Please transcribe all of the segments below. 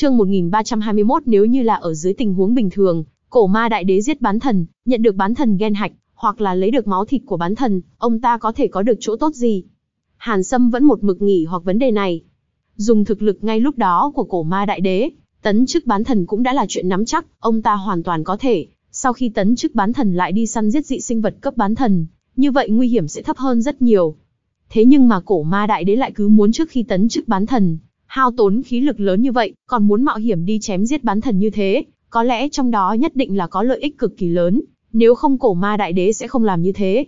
Chương 1321 nếu như là ở dưới tình huống bình thường, cổ ma đại đế giết bán thần, nhận được bán thần gen hạch, hoặc là lấy được máu thịt của bán thần, ông ta có thể có được chỗ tốt gì? Hàn Sâm vẫn một mực nghỉ hoặc vấn đề này. Dùng thực lực ngay lúc đó của cổ ma đại đế, tấn chức bán thần cũng đã là chuyện nắm chắc, ông ta hoàn toàn có thể, sau khi tấn chức bán thần lại đi săn giết dị sinh vật cấp bán thần, như vậy nguy hiểm sẽ thấp hơn rất nhiều. Thế nhưng mà cổ ma đại đế lại cứ muốn trước khi tấn chức bán thần, hao tốn khí lực lớn như vậy, còn muốn mạo hiểm đi chém giết bán thần như thế, có lẽ trong đó nhất định là có lợi ích cực kỳ lớn, nếu không cổ ma đại đế sẽ không làm như thế.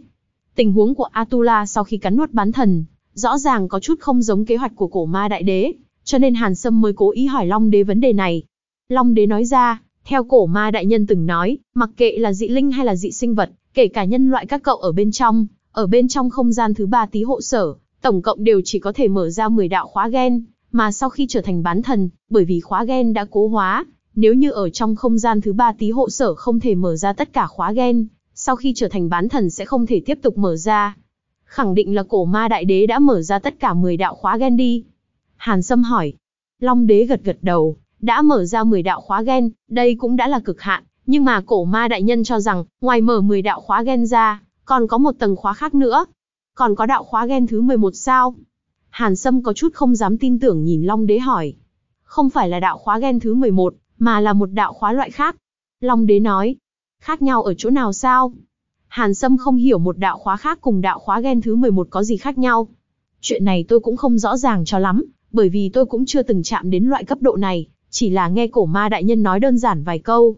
Tình huống của Atula sau khi cắn nuốt bán thần, rõ ràng có chút không giống kế hoạch của cổ ma đại đế, cho nên Hàn Sâm mới cố ý hỏi Long đế vấn đề này. Long đế nói ra, theo cổ ma đại nhân từng nói, mặc kệ là dị linh hay là dị sinh vật, kể cả nhân loại các cậu ở bên trong, ở bên trong không gian thứ ba tí hộ sở, tổng cộng đều chỉ có thể mở ra 10 đạo khóa gen, mà sau khi trở thành bán thần, bởi vì khóa gen đã cố hóa, nếu như ở trong không gian thứ ba tí hộ sở không thể mở ra tất cả khóa gen, sau khi trở thành bán thần sẽ không thể tiếp tục mở ra. Khẳng định là cổ ma đại đế đã mở ra tất cả 10 đạo khóa gen đi. Hàn Sâm hỏi. Long đế gật gật đầu, đã mở ra 10 đạo khóa gen, đây cũng đã là cực hạn, nhưng mà cổ ma đại nhân cho rằng, ngoài mở 10 đạo khóa gen ra, còn có một tầng khóa khác nữa. Còn có đạo khóa gen thứ 11 sao? Hàn Sâm có chút không dám tin tưởng nhìn Long đế hỏi. Không phải là đạo khóa gen thứ 11, mà là một đạo khóa loại khác. Long đế nói, khác nhau ở chỗ nào sao? Hàn Sâm không hiểu một đạo khóa khác cùng đạo khóa gen thứ 11 có gì khác nhau. Chuyện này tôi cũng không rõ ràng cho lắm, bởi vì tôi cũng chưa từng chạm đến loại cấp độ này, chỉ là nghe cổ ma đại nhân nói đơn giản vài câu.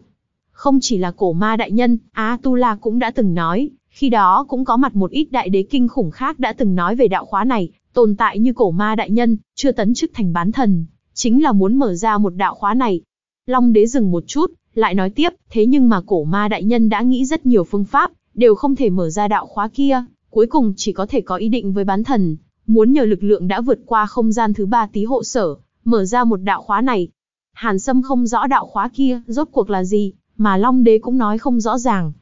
Không chỉ là cổ ma đại nhân, Á Tu La cũng đã từng nói, khi đó cũng có mặt một ít đại đế kinh khủng khác đã từng nói về đạo khóa này, tồn tại như cổ ma đại nhân, chưa tấn chức thành bán thần, chính là muốn mở ra một đạo khóa này. Long đế dừng một chút, lại nói tiếp, thế nhưng mà cổ ma đại nhân đã nghĩ rất nhiều phương pháp, đều không thể mở ra đạo khóa kia, cuối cùng chỉ có thể có ý định với bán thần, muốn nhờ lực lượng đã vượt qua không gian thứ ba tí hộ sở, mở ra một đạo khóa này. Hàn Sâm không rõ đạo khóa kia, rốt cuộc là gì, mà Long Đế cũng nói không rõ ràng.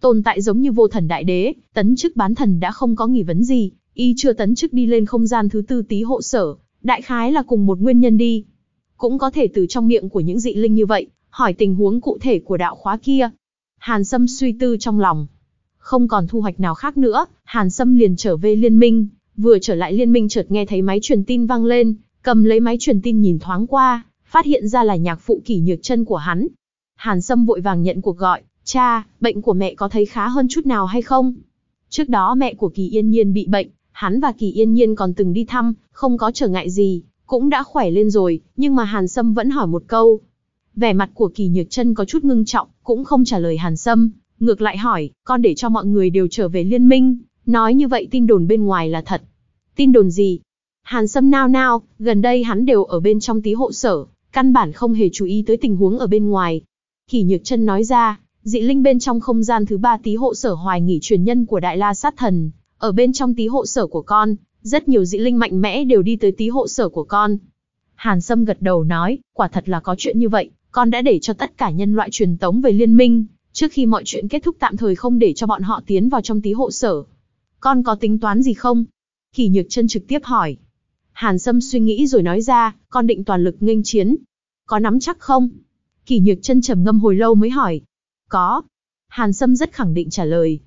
Tồn tại giống như vô thần đại đế, tấn chức bán thần đã không có nghi vấn gì, y chưa tấn chức đi lên không gian thứ tư tí hộ sở, đại khái là cùng một nguyên nhân đi. Cũng có thể từ trong miệng của những dị linh như vậy, hỏi tình huống cụ thể của đạo khóa kia. Hàn Sâm suy tư trong lòng. Không còn thu hoạch nào khác nữa, Hàn Sâm liền trở về liên minh, vừa trở lại liên minh chợt nghe thấy máy truyền tin vang lên, cầm lấy máy truyền tin nhìn thoáng qua, phát hiện ra là nhạc phụ kỷ nhược chân của hắn. Hàn Sâm vội vàng nhận cuộc gọi, cha, bệnh của mẹ có thấy khá hơn chút nào hay không? Trước đó mẹ của Kỳ Yên Nhiên bị bệnh, hắn và Kỳ Yên Nhiên còn từng đi thăm, không có trở ngại gì, cũng đã khỏe lên rồi, nhưng mà Hàn Sâm vẫn hỏi một câu. Vẻ mặt của Kỳ Nhược Trân có chút ngưng trọng, cũng không trả lời Hàn Sâm, ngược lại hỏi, con để cho mọi người đều trở về liên minh, nói như vậy tin đồn bên ngoài là thật. Tin đồn gì? Hàn Sâm nao nao, gần đây hắn đều ở bên trong tí hộ sở, căn bản không hề chú ý tới tình huống ở bên ngoài. Kỳ Nhược Trân nói ra, dị linh bên trong không gian thứ ba tí hộ sở hoài nghỉ truyền nhân của Đại La Sát Thần, ở bên trong tí hộ sở của con, rất nhiều dị linh mạnh mẽ đều đi tới tí hộ sở của con. Hàn Sâm gật đầu nói, quả thật là có chuyện như vậy, con đã để cho tất cả nhân loại truyền tống về liên minh, trước khi mọi chuyện kết thúc tạm thời không để cho bọn họ tiến vào trong tí hộ sở. Con có tính toán gì không? Kỳ Nhược Chân trực tiếp hỏi. Hàn Sâm suy nghĩ rồi nói ra, con định toàn lực nghênh chiến. Có nắm chắc không? Kỳ Nhược Chân trầm ngâm hồi lâu mới hỏi. Có. Hàn Sâm rất khẳng định trả lời.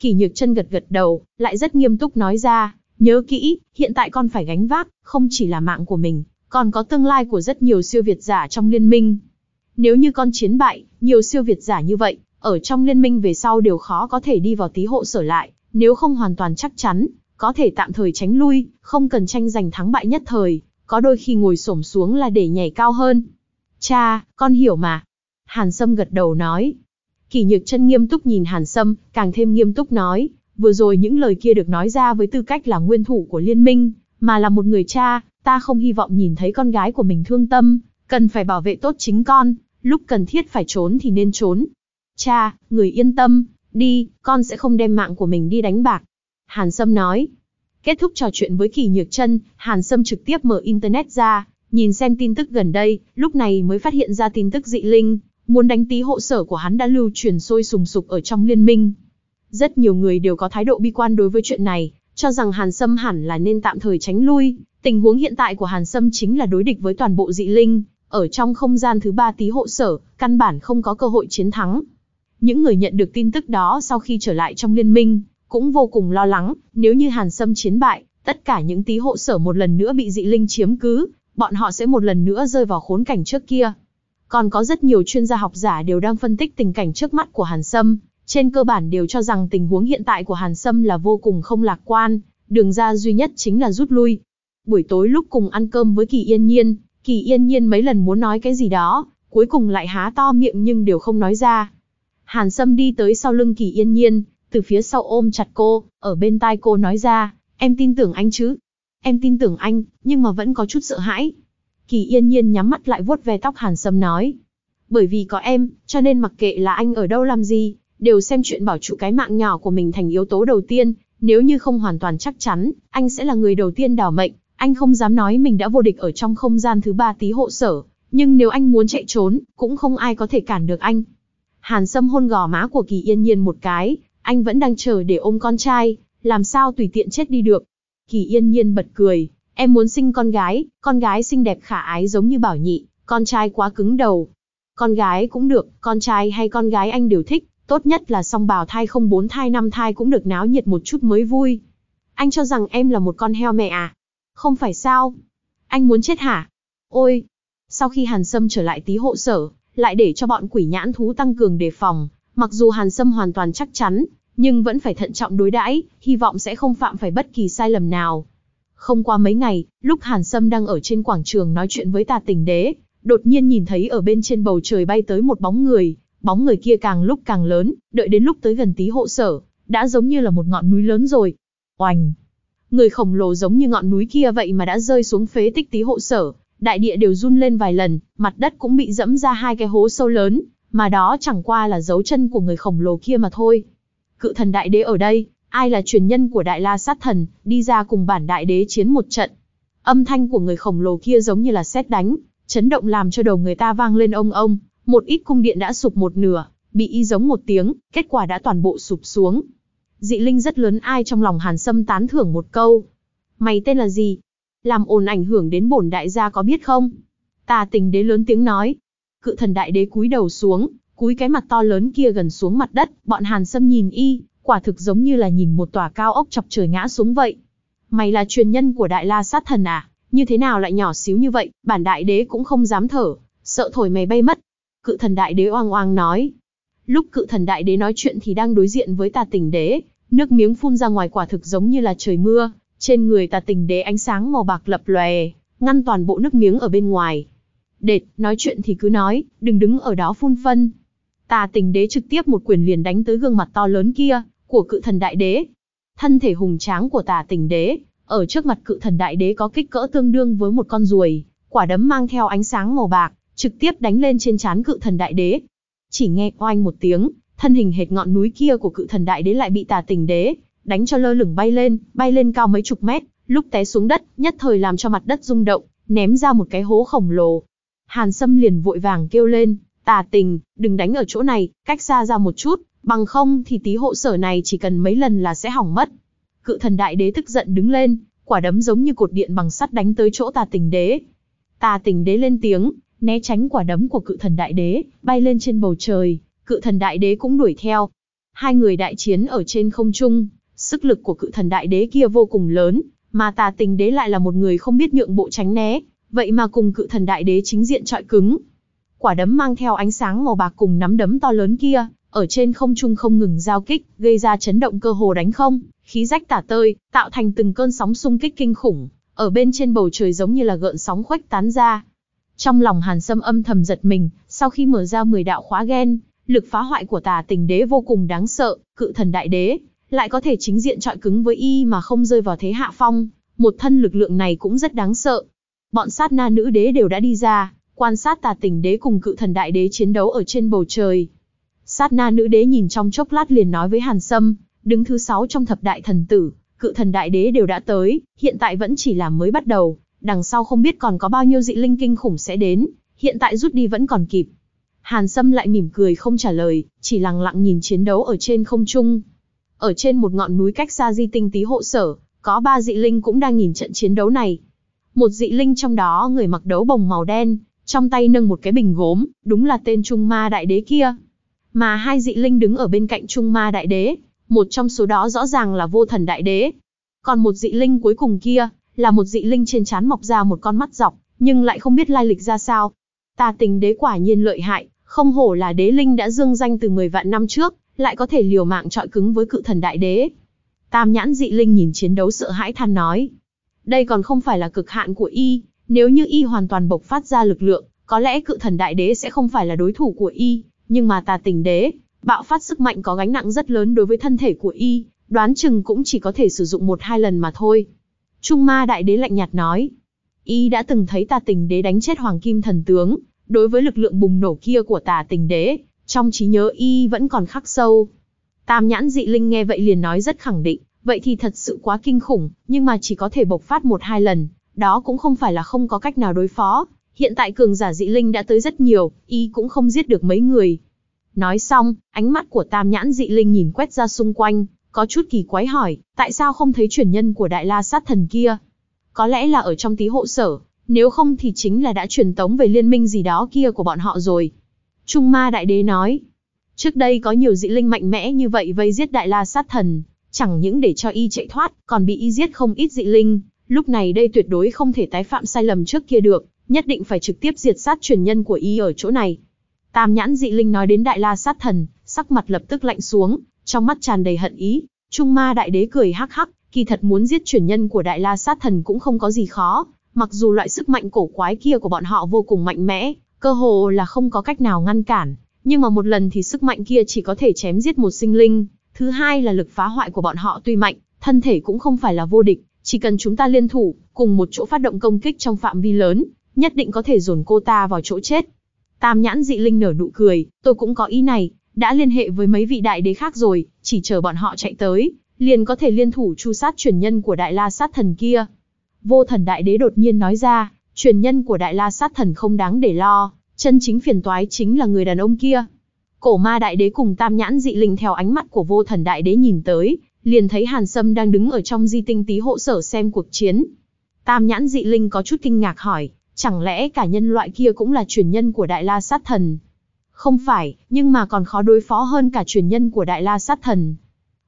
Kỳ Nhược Chân gật gật đầu, lại rất nghiêm túc nói ra, nhớ kỹ, hiện tại con phải gánh vác, không chỉ là mạng của mình, còn có tương lai của rất nhiều siêu việt giả trong liên minh. Nếu như con chiến bại, nhiều siêu việt giả như vậy, ở trong liên minh về sau đều khó có thể đi vào tí hộ sở lại, nếu không hoàn toàn chắc chắn, có thể tạm thời tránh lui, không cần tranh giành thắng bại nhất thời, có đôi khi ngồi xổm xuống là để nhảy cao hơn. Cha, con hiểu mà. Hàn Sâm gật đầu nói. Kỳ nhược chân nghiêm túc nhìn Hàn Sâm, càng thêm nghiêm túc nói, vừa rồi những lời kia được nói ra với tư cách là nguyên thủ của liên minh, mà là một người cha, ta không hy vọng nhìn thấy con gái của mình thương tâm, cần phải bảo vệ tốt chính con, lúc cần thiết phải trốn thì nên trốn. Cha, người yên tâm, đi, con sẽ không đem mạng của mình đi đánh bạc. Hàn Sâm nói. Kết thúc trò chuyện với Kỳ Nhược Trân, Hàn Sâm trực tiếp mở Internet ra, nhìn xem tin tức gần đây, lúc này mới phát hiện ra tin tức dị linh, muốn đánh tí hộ sở của hắn đã lưu truyền sôi sùng sục ở trong liên minh. Rất nhiều người đều có thái độ bi quan đối với chuyện này, cho rằng Hàn Sâm hẳn là nên tạm thời tránh lui. Tình huống hiện tại của Hàn Sâm chính là đối địch với toàn bộ dị linh, ở trong không gian thứ ba tí hộ sở, căn bản không có cơ hội chiến thắng. Những người nhận được tin tức đó sau khi trở lại trong liên minh, cũng vô cùng lo lắng, nếu như Hàn Sâm chiến bại, tất cả những tí hộ sở một lần nữa bị dị linh chiếm cứ, bọn họ sẽ một lần nữa rơi vào khốn cảnh trước kia. Còn có rất nhiều chuyên gia học giả đều đang phân tích tình cảnh trước mắt của Hàn Sâm, trên cơ bản đều cho rằng tình huống hiện tại của Hàn Sâm là vô cùng không lạc quan, đường ra duy nhất chính là rút lui. Buổi tối lúc cùng ăn cơm với Kỳ Yên Nhiên, Kỳ Yên Nhiên mấy lần muốn nói cái gì đó, cuối cùng lại há to miệng nhưng đều không nói ra. Hàn Sâm đi tới sau lưng Kỳ Yên Nhiên, từ phía sau ôm chặt cô, ở bên tai cô nói ra, em tin tưởng anh chứ? Em tin tưởng anh, nhưng mà vẫn có chút sợ hãi. Kỳ Yên Nhiên nhắm mắt lại vuốt ve tóc Hàn Sâm nói. Bởi vì có em, cho nên mặc kệ là anh ở đâu làm gì, đều xem chuyện bảo trụ cái mạng nhỏ của mình thành yếu tố đầu tiên, nếu như không hoàn toàn chắc chắn, anh sẽ là người đầu tiên đảo mệnh, anh không dám nói mình đã vô địch ở trong không gian thứ ba tí hộ sở, nhưng nếu anh muốn chạy trốn, cũng không ai có thể cản được anh. Hàn Sâm hôn gò má của Kỳ Yên Nhiên một cái, anh vẫn đang chờ để ôm con trai, làm sao tùy tiện chết đi được. Kỳ Yên Nhiên bật cười, em muốn sinh con gái, con gái xinh đẹp khả ái giống như Bảo Nhị, con trai quá cứng đầu. Con gái cũng được, con trai hay con gái anh đều thích, tốt nhất là song bào thai không bốn thai năm thai cũng được náo nhiệt một chút mới vui. Anh cho rằng em là một con heo mẹ à? Không phải sao? Anh muốn chết hả? Ôi! Sau khi Hàn Sâm trở lại tí hộ sở, lại để cho bọn quỷ nhãn thú tăng cường đề phòng, mặc dù Hàn Sâm hoàn toàn chắc chắn, nhưng vẫn phải thận trọng đối đãi, hy vọng sẽ không phạm phải bất kỳ sai lầm nào. Không qua mấy ngày, lúc Hàn Sâm đang ở trên quảng trường nói chuyện với tà tình đế, đột nhiên nhìn thấy ở bên trên bầu trời bay tới một bóng người, bóng người kia càng lúc càng lớn, đợi đến lúc tới gần tí hộ sở, đã giống như là một ngọn núi lớn rồi. Oành! Người khổng lồ giống như ngọn núi kia vậy mà đã rơi xuống phế tích tí hộ sở, đại địa đều run lên vài lần, mặt đất cũng bị dẫm ra hai cái hố sâu lớn, mà đó chẳng qua là dấu chân của người khổng lồ kia mà thôi. Cự thần đại đế ở đây, ai là truyền nhân của đại la sát thần, đi ra cùng bản đại đế chiến một trận. Âm thanh của người khổng lồ kia giống như là sét đánh, chấn động làm cho đầu người ta vang lên ông ông, một ít cung điện đã sụp một nửa, bị y giống một tiếng, kết quả đã toàn bộ sụp xuống. Dị linh rất lớn ai trong lòng Hàn Sâm tán thưởng một câu. Mày tên là gì? Làm ồn ảnh hưởng đến bổn đại gia có biết không? Tà tình đế lớn tiếng nói. Cự thần đại đế cúi đầu xuống, cúi cái mặt to lớn kia gần xuống mặt đất, bọn Hàn Sâm nhìn y, quả thực giống như là nhìn một tòa cao ốc chọc trời ngã xuống vậy. Mày là truyền nhân của đại la sát thần à? Như thế nào lại nhỏ xíu như vậy, bản đại đế cũng không dám thở, sợ thổi mày bay mất. Cự thần đại đế oang oang nói. Lúc cự thần đại đế nói chuyện thì đang đối diện với tà tình đế, nước miếng phun ra ngoài quả thực giống như là trời mưa, trên người tà tình đế ánh sáng màu bạc lập lòe, ngăn toàn bộ nước miếng ở bên ngoài. Đệt, nói chuyện thì cứ nói, đừng đứng ở đó phun phân. Tà tình đế trực tiếp một quyền liền đánh tới gương mặt to lớn kia, của cự thần đại đế. Thân thể hùng tráng của tà tình đế, ở trước mặt cự thần đại đế có kích cỡ tương đương với một con ruồi, quả đấm mang theo ánh sáng màu bạc, trực tiếp đánh lên trên trán cự thần đại đế. Chỉ nghe oanh một tiếng, thân hình hệt ngọn núi kia của cự thần đại đế lại bị tà tình đế đánh cho lơ lửng bay lên, bay lên cao mấy chục mét, lúc té xuống đất, nhất thời làm cho mặt đất rung động, ném ra một cái hố khổng lồ. Hàn Sâm liền vội vàng kêu lên, tà tình, đừng đánh ở chỗ này, cách xa ra một chút, bằng không thì tí hộ sở này chỉ cần mấy lần là sẽ hỏng mất. Cự thần đại đế tức giận đứng lên, quả đấm giống như cột điện bằng sắt đánh tới chỗ tà tình đế. Tà tình đế lên tiếng, né tránh quả đấm của cự thần đại đế, bay lên trên bầu trời, cự thần đại đế cũng đuổi theo. Hai người đại chiến ở trên không trung, sức lực của cự thần đại đế kia vô cùng lớn, mà tà tình đế lại là một người không biết nhượng bộ tránh né, vậy mà cùng cự thần đại đế chính diện trọi cứng. Quả đấm mang theo ánh sáng màu bạc cùng nắm đấm to lớn kia, ở trên không trung không ngừng giao kích, gây ra chấn động cơ hồ đánh không, khí rách tả tơi, tạo thành từng cơn sóng xung kích kinh khủng, ở bên trên bầu trời giống như là gợn sóng khuếch tán ra. Trong lòng Hàn Sâm âm thầm giật mình, sau khi mở ra 10 đạo khóa gen, lực phá hoại của tà tình đế vô cùng đáng sợ, cự thần đại đế, lại có thể chính diện trọi cứng với y mà không rơi vào thế hạ phong, một thân lực lượng này cũng rất đáng sợ. Bọn sát na nữ đế đều đã đi ra, quan sát tà tình đế cùng cự thần đại đế chiến đấu ở trên bầu trời. Sát na nữ đế nhìn trong chốc lát liền nói với Hàn Sâm, đứng thứ sáu trong thập đại thần tử, cự thần đại đế đều đã tới, hiện tại vẫn chỉ là mới bắt đầu, đằng sau không biết còn có bao nhiêu dị linh kinh khủng sẽ đến, hiện tại rút đi vẫn còn kịp. Hàn Sâm lại mỉm cười không trả lời, chỉ lặng lặng nhìn chiến đấu ở trên không trung. Ở trên một ngọn núi cách xa di tinh tí hộ sở, có ba dị linh cũng đang nhìn trận chiến đấu này. Một dị linh trong đó người mặc đấu bồng màu đen, trong tay nâng một cái bình gốm, đúng là tên Trung Ma Đại Đế kia. Mà hai dị linh đứng ở bên cạnh Trung Ma Đại Đế, một trong số đó rõ ràng là Vô Thần Đại Đế. Còn một dị linh cuối cùng kia, là một dị linh trên trán mọc ra một con mắt dọc, nhưng lại không biết lai lịch ra sao. Ta tình đế quả nhiên lợi hại, không hổ là đế linh đã dương danh từ 10 vạn năm trước, lại có thể liều mạng trọi cứng với cự thần đại đế. Tam nhãn dị linh nhìn chiến đấu sợ hãi than nói. Đây còn không phải là cực hạn của y, nếu như y hoàn toàn bộc phát ra lực lượng, có lẽ cự thần đại đế sẽ không phải là đối thủ của y, nhưng mà tà tình đế, bạo phát sức mạnh có gánh nặng rất lớn đối với thân thể của y, đoán chừng cũng chỉ có thể sử dụng một hai lần mà thôi. Trung ma đại đế lạnh nhạt nói, y đã từng thấy tà tình đế đánh chết hoàng kim thần tướng, đối với lực lượng bùng nổ kia của tà tình đế, trong trí nhớ y vẫn còn khắc sâu. Tam nhãn dị linh nghe vậy liền nói rất khẳng định, vậy thì thật sự quá kinh khủng, nhưng mà chỉ có thể bộc phát một hai lần, đó cũng không phải là không có cách nào đối phó. Hiện tại cường giả dị linh đã tới rất nhiều, y cũng không giết được mấy người. Nói xong, ánh mắt của tam nhãn dị linh nhìn quét ra xung quanh, có chút kỳ quái hỏi, tại sao không thấy truyền nhân của đại la sát thần kia? Có lẽ là ở trong tí hộ sở, nếu không thì chính là đã truyền tống về liên minh gì đó kia của bọn họ rồi. Trung ma đại đế nói, trước đây có nhiều dị linh mạnh mẽ như vậy vây giết đại la sát thần, chẳng những để cho y chạy thoát, còn bị y giết không ít dị linh. Lúc này đây tuyệt đối không thể tái phạm sai lầm trước kia được, nhất định phải trực tiếp diệt sát truyền nhân của y ở chỗ này. Tam nhãn dị linh nói đến đại la sát thần, sắc mặt lập tức lạnh xuống, trong mắt tràn đầy hận ý. Trung ma đại đế cười hắc hắc, kỳ thật muốn giết truyền nhân của đại la sát thần cũng không có gì khó, mặc dù loại sức mạnh cổ quái kia của bọn họ vô cùng mạnh mẽ, cơ hồ là không có cách nào ngăn cản, nhưng mà một lần thì sức mạnh kia chỉ có thể chém giết một sinh linh, thứ hai là lực phá hoại của bọn họ tuy mạnh, thân thể cũng không phải là vô địch, chỉ cần chúng ta liên thủ, cùng một chỗ phát động công kích trong phạm vi lớn, nhất định có thể dồn cô ta vào chỗ chết. Tam nhãn dị linh nở nụ cười, tôi cũng có ý này, đã liên hệ với mấy vị đại đế khác rồi, chỉ chờ bọn họ chạy tới, liền có thể liên thủ chu sát truyền nhân của đại la sát thần kia. Vô thần đại đế đột nhiên nói ra, truyền nhân của đại la sát thần không đáng để lo, chân chính phiền toái chính là người đàn ông kia. Cổ ma đại đế cùng tam nhãn dị linh theo ánh mắt của vô thần đại đế nhìn tới, liền thấy Hàn Sâm đang đứng ở trong di tinh tí hộ sở xem cuộc chiến. Tam nhãn dị linh có chút kinh ngạc hỏi, chẳng lẽ cả nhân loại kia cũng là truyền nhân của đại la sát thần? Không phải, nhưng mà còn khó đối phó hơn cả truyền nhân của đại la sát thần.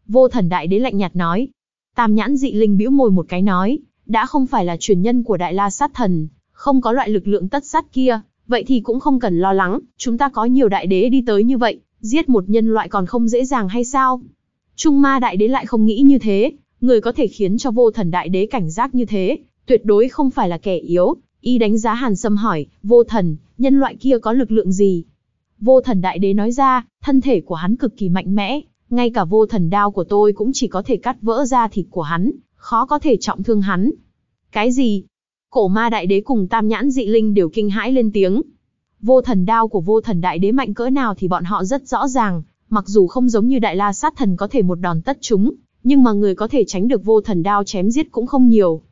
Vô thần đại đế lạnh nhạt nói. Tam nhãn dị linh bĩu môi một cái nói, đã không phải là truyền nhân của đại la sát thần, không có loại lực lượng tất sát kia, vậy thì cũng không cần lo lắng, chúng ta có nhiều đại đế đi tới như vậy, giết một nhân loại còn không dễ dàng hay sao? Trung ma đại đế lại không nghĩ như thế, người có thể khiến cho vô thần đại đế cảnh giác như thế, tuyệt đối không phải là kẻ yếu. Y đánh giá Hàn Sâm hỏi, vô thần, nhân loại kia có lực lượng gì? Vô thần đại đế nói ra, thân thể của hắn cực kỳ mạnh mẽ, ngay cả vô thần đao của tôi cũng chỉ có thể cắt vỡ ra thịt của hắn, khó có thể trọng thương hắn. Cái gì? Cổ ma đại đế cùng tam nhãn dị linh đều kinh hãi lên tiếng. Vô thần đao của vô thần đại đế mạnh cỡ nào thì bọn họ rất rõ ràng, mặc dù không giống như đại la sát thần có thể một đòn tất chúng, nhưng mà người có thể tránh được vô thần đao chém giết cũng không nhiều.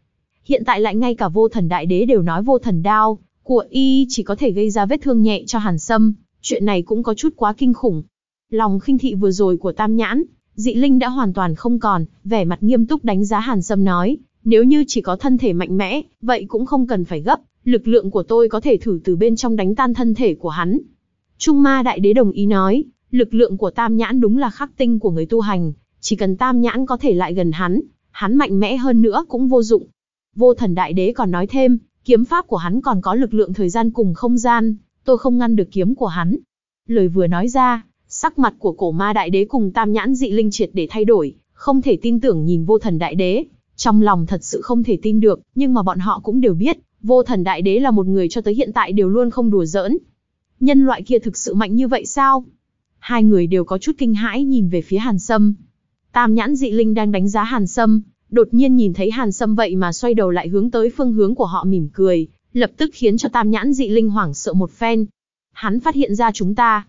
Hiện tại lại ngay cả vô thần đại đế đều nói vô thần đao, của y chỉ có thể gây ra vết thương nhẹ cho hàn sâm, chuyện này cũng có chút quá kinh khủng. Lòng khinh thị vừa rồi của tam nhãn, dị linh đã hoàn toàn không còn, vẻ mặt nghiêm túc đánh giá hàn sâm nói, nếu như chỉ có thân thể mạnh mẽ, vậy cũng không cần phải gấp, lực lượng của tôi có thể thử từ bên trong đánh tan thân thể của hắn. Trung ma đại đế đồng ý nói, lực lượng của tam nhãn đúng là khắc tinh của người tu hành, chỉ cần tam nhãn có thể lại gần hắn, hắn mạnh mẽ hơn nữa cũng vô dụng. Vô thần đại đế còn nói thêm, kiếm pháp của hắn còn có lực lượng thời gian cùng không gian, tôi không ngăn được kiếm của hắn. Lời vừa nói ra, sắc mặt của cổ ma đại đế cùng tam nhãn dị linh triệt để thay đổi, không thể tin tưởng nhìn vô thần đại đế. Trong lòng thật sự không thể tin được, nhưng mà bọn họ cũng đều biết, vô thần đại đế là một người cho tới hiện tại đều luôn không đùa giỡn. Nhân loại kia thực sự mạnh như vậy sao? Hai người đều có chút kinh hãi nhìn về phía Hàn Sâm. Tam nhãn dị linh đang đánh giá Hàn Sâm, đột nhiên nhìn thấy Hàn Sâm vậy mà xoay đầu lại hướng tới phương hướng của họ mỉm cười, lập tức khiến cho tam nhãn dị linh hoảng sợ một phen. Hắn phát hiện ra chúng ta.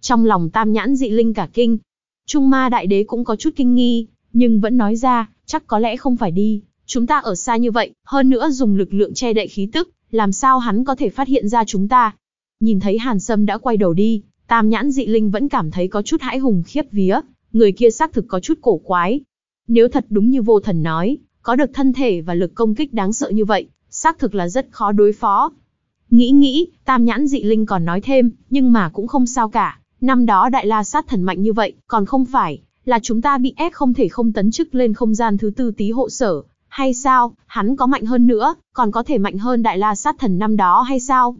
Trong lòng tam nhãn dị linh cả kinh. Trung ma đại đế cũng có chút kinh nghi, nhưng vẫn nói ra, chắc có lẽ không phải đi. Chúng ta ở xa như vậy, hơn nữa dùng lực lượng che đậy khí tức, làm sao hắn có thể phát hiện ra chúng ta. Nhìn thấy Hàn Sâm đã quay đầu đi, tam nhãn dị linh vẫn cảm thấy có chút hãi hùng khiếp vía, người kia xác thực có chút cổ quái. Nếu thật đúng như vô thần nói, có được thân thể và lực công kích đáng sợ như vậy, xác thực là rất khó đối phó. Nghĩ nghĩ, tam nhãn dị linh còn nói thêm, nhưng mà cũng không sao cả, năm đó đại la sát thần mạnh như vậy, còn không phải, là chúng ta bị ép không thể không tấn chức lên không gian thứ tư tí hộ sở, hay sao, hắn có mạnh hơn nữa, còn có thể mạnh hơn đại la sát thần năm đó hay sao?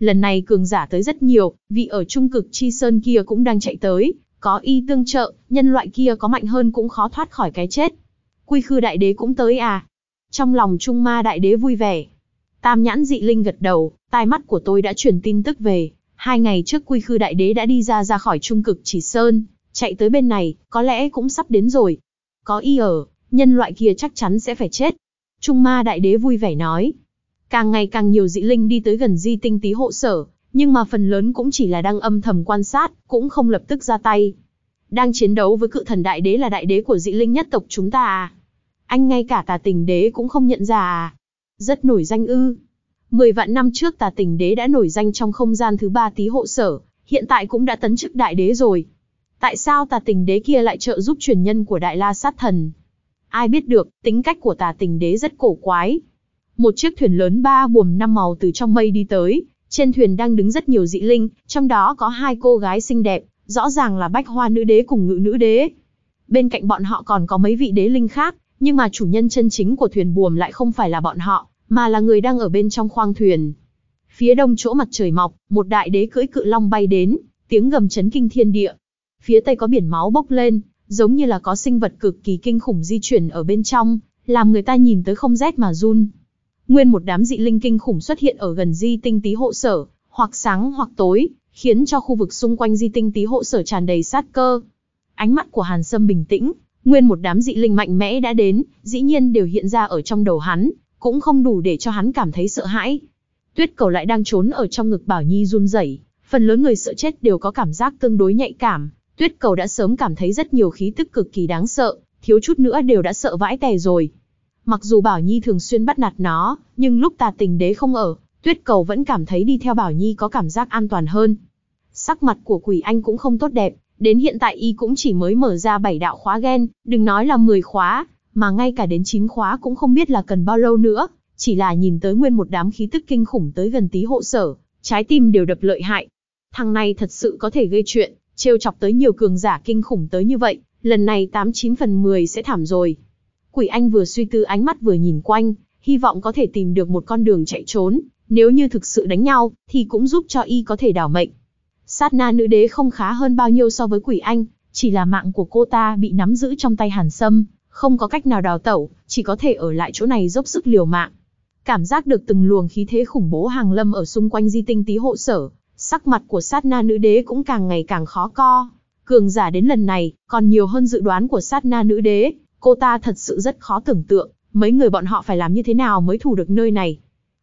Lần này cường giả tới rất nhiều, vị ở trung cực chi sơn kia cũng đang chạy tới, có y tương trợ, nhân loại kia có mạnh hơn cũng khó thoát khỏi cái chết. Quy khư đại đế cũng tới à? Trong lòng trung ma đại đế vui vẻ. Tam nhãn dị linh gật đầu, tai mắt của tôi đã truyền tin tức về. Hai ngày trước quy khư đại đế đã đi ra ra khỏi trung cực chỉ sơn, chạy tới bên này, có lẽ cũng sắp đến rồi. Có y ở, nhân loại kia chắc chắn sẽ phải chết. Trung ma đại đế vui vẻ nói. Càng ngày càng nhiều dị linh đi tới gần di tinh tí hộ sở, nhưng mà phần lớn cũng chỉ là đang âm thầm quan sát, cũng không lập tức ra tay. Đang chiến đấu với cự thần đại đế là đại đế của dị linh nhất tộc chúng ta à? Anh ngay cả tà tình đế cũng không nhận ra à? Rất nổi danh ư. Mười vạn năm trước tà tình đế đã nổi danh trong không gian thứ ba tí hộ sở, hiện tại cũng đã tấn chức đại đế rồi. Tại sao tà tình đế kia lại trợ giúp truyền nhân của đại la sát thần? Ai biết được, tính cách của tà tình đế rất cổ quái. Một chiếc thuyền lớn ba buồm năm màu từ trong mây đi tới, trên thuyền đang đứng rất nhiều dị linh, trong đó có hai cô gái xinh đẹp, rõ ràng là bách hoa nữ đế cùng ngự nữ đế. Bên cạnh bọn họ còn có mấy vị đế linh khác, nhưng mà chủ nhân chân chính của thuyền buồm lại không phải là bọn họ, mà là người đang ở bên trong khoang thuyền. Phía đông chỗ mặt trời mọc, một đại đế cưỡi cự long bay đến, tiếng gầm chấn kinh thiên địa. Phía tây có biển máu bốc lên, giống như là có sinh vật cực kỳ kinh khủng di chuyển ở bên trong, làm người ta nhìn tới không rét mà run. Nguyên một đám dị linh kinh khủng xuất hiện ở gần di tinh tí hộ sở, hoặc sáng hoặc tối, khiến cho khu vực xung quanh di tinh tí hộ sở tràn đầy sát cơ. Ánh mắt của Hàn Sâm bình tĩnh, nguyên một đám dị linh mạnh mẽ đã đến, dĩ nhiên đều hiện ra ở trong đầu hắn, cũng không đủ để cho hắn cảm thấy sợ hãi. Tuyết cầu lại đang trốn ở trong ngực Bảo Nhi run rẩy, phần lớn người sợ chết đều có cảm giác tương đối nhạy cảm. Tuyết cầu đã sớm cảm thấy rất nhiều khí tức cực kỳ đáng sợ, thiếu chút nữa đều đã sợ vãi tè rồi. Mặc dù Bảo Nhi thường xuyên bắt nạt nó, nhưng lúc tà tình đế không ở, Tuyết cầu vẫn cảm thấy đi theo Bảo Nhi có cảm giác an toàn hơn. Sắc mặt của quỷ anh cũng không tốt đẹp, đến hiện tại y cũng chỉ mới mở ra 7 đạo khóa gen, đừng nói là 10 khóa, mà ngay cả đến 9 khóa cũng không biết là cần bao lâu nữa, chỉ là nhìn tới nguyên một đám khí tức kinh khủng tới gần tí hộ sở, trái tim đều đập lợi hại. Thằng này thật sự có thể gây chuyện, trêu chọc tới nhiều cường giả kinh khủng tới như vậy, lần này 89 phần 10 sẽ thảm rồi. Quỷ Anh vừa suy tư ánh mắt vừa nhìn quanh, hy vọng có thể tìm được một con đường chạy trốn, nếu như thực sự đánh nhau, thì cũng giúp cho y có thể đảo mệnh. Sát na nữ đế không khá hơn bao nhiêu so với quỷ anh, chỉ là mạng của cô ta bị nắm giữ trong tay hàn sâm, không có cách nào đào tẩu, chỉ có thể ở lại chỗ này dốc sức liều mạng. Cảm giác được từng luồng khí thế khủng bố hàng lâm ở xung quanh di tinh tí hộ sở, sắc mặt của sát na nữ đế cũng càng ngày càng khó co. Cường giả đến lần này, còn nhiều hơn dự đoán của sát na nữ đế, cô ta thật sự rất khó tưởng tượng, mấy người bọn họ phải làm như thế nào mới thủ được nơi này.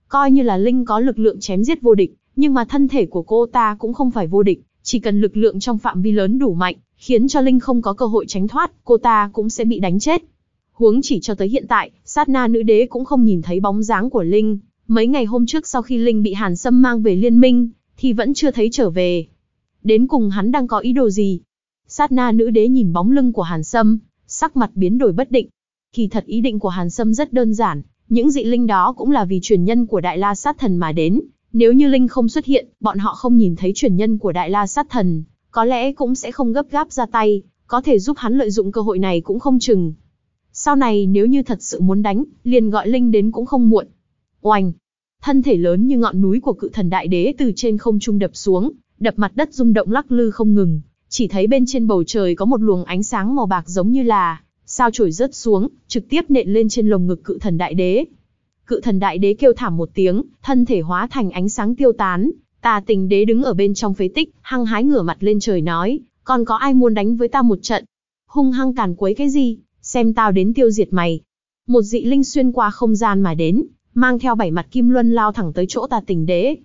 Coi như là Linh có lực lượng chém giết vô địch, nhưng mà thân thể của cô ta cũng không phải vô địch, chỉ cần lực lượng trong phạm vi lớn đủ mạnh, khiến cho Linh không có cơ hội tránh thoát, cô ta cũng sẽ bị đánh chết. Huống chỉ cho tới hiện tại, sát na nữ đế cũng không nhìn thấy bóng dáng của Linh. Mấy ngày hôm trước sau khi Linh bị Hàn Sâm mang về liên minh, thì vẫn chưa thấy trở về. Đến cùng hắn đang có ý đồ gì? Sát na nữ đế nhìn bóng lưng của Hàn Sâm, sắc mặt biến đổi bất định. Kỳ thật ý định của Hàn Sâm rất đơn giản, những dị linh đó cũng là vì truyền nhân của Đại La Sát Thần mà đến. Nếu như linh không xuất hiện, bọn họ không nhìn thấy truyền nhân của Đại La Sát Thần, có lẽ cũng sẽ không gấp gáp ra tay, có thể giúp hắn lợi dụng cơ hội này cũng không chừng. Sau này nếu như thật sự muốn đánh, liền gọi linh đến cũng không muộn. Oanh! Thân thể lớn như ngọn núi của cự thần đại đế từ trên không trung đập xuống, đập mặt đất rung động lắc lư không ngừng, chỉ thấy bên trên bầu trời có một luồng ánh sáng màu bạc giống như là sao chổi rớt xuống, trực tiếp nện lên trên lồng ngực cự thần đại đế. Cự thần đại đế kêu thảm một tiếng, thân thể hóa thành ánh sáng tiêu tán. Tà tình đế đứng ở bên trong phế tích, hăng hái ngửa mặt lên trời nói, còn có ai muốn đánh với ta một trận? Hung hăng càn quấy cái gì? Xem tao đến tiêu diệt mày. Một dị linh xuyên qua không gian mà đến, mang theo bảy mặt kim luân lao thẳng tới chỗ tà tình đế.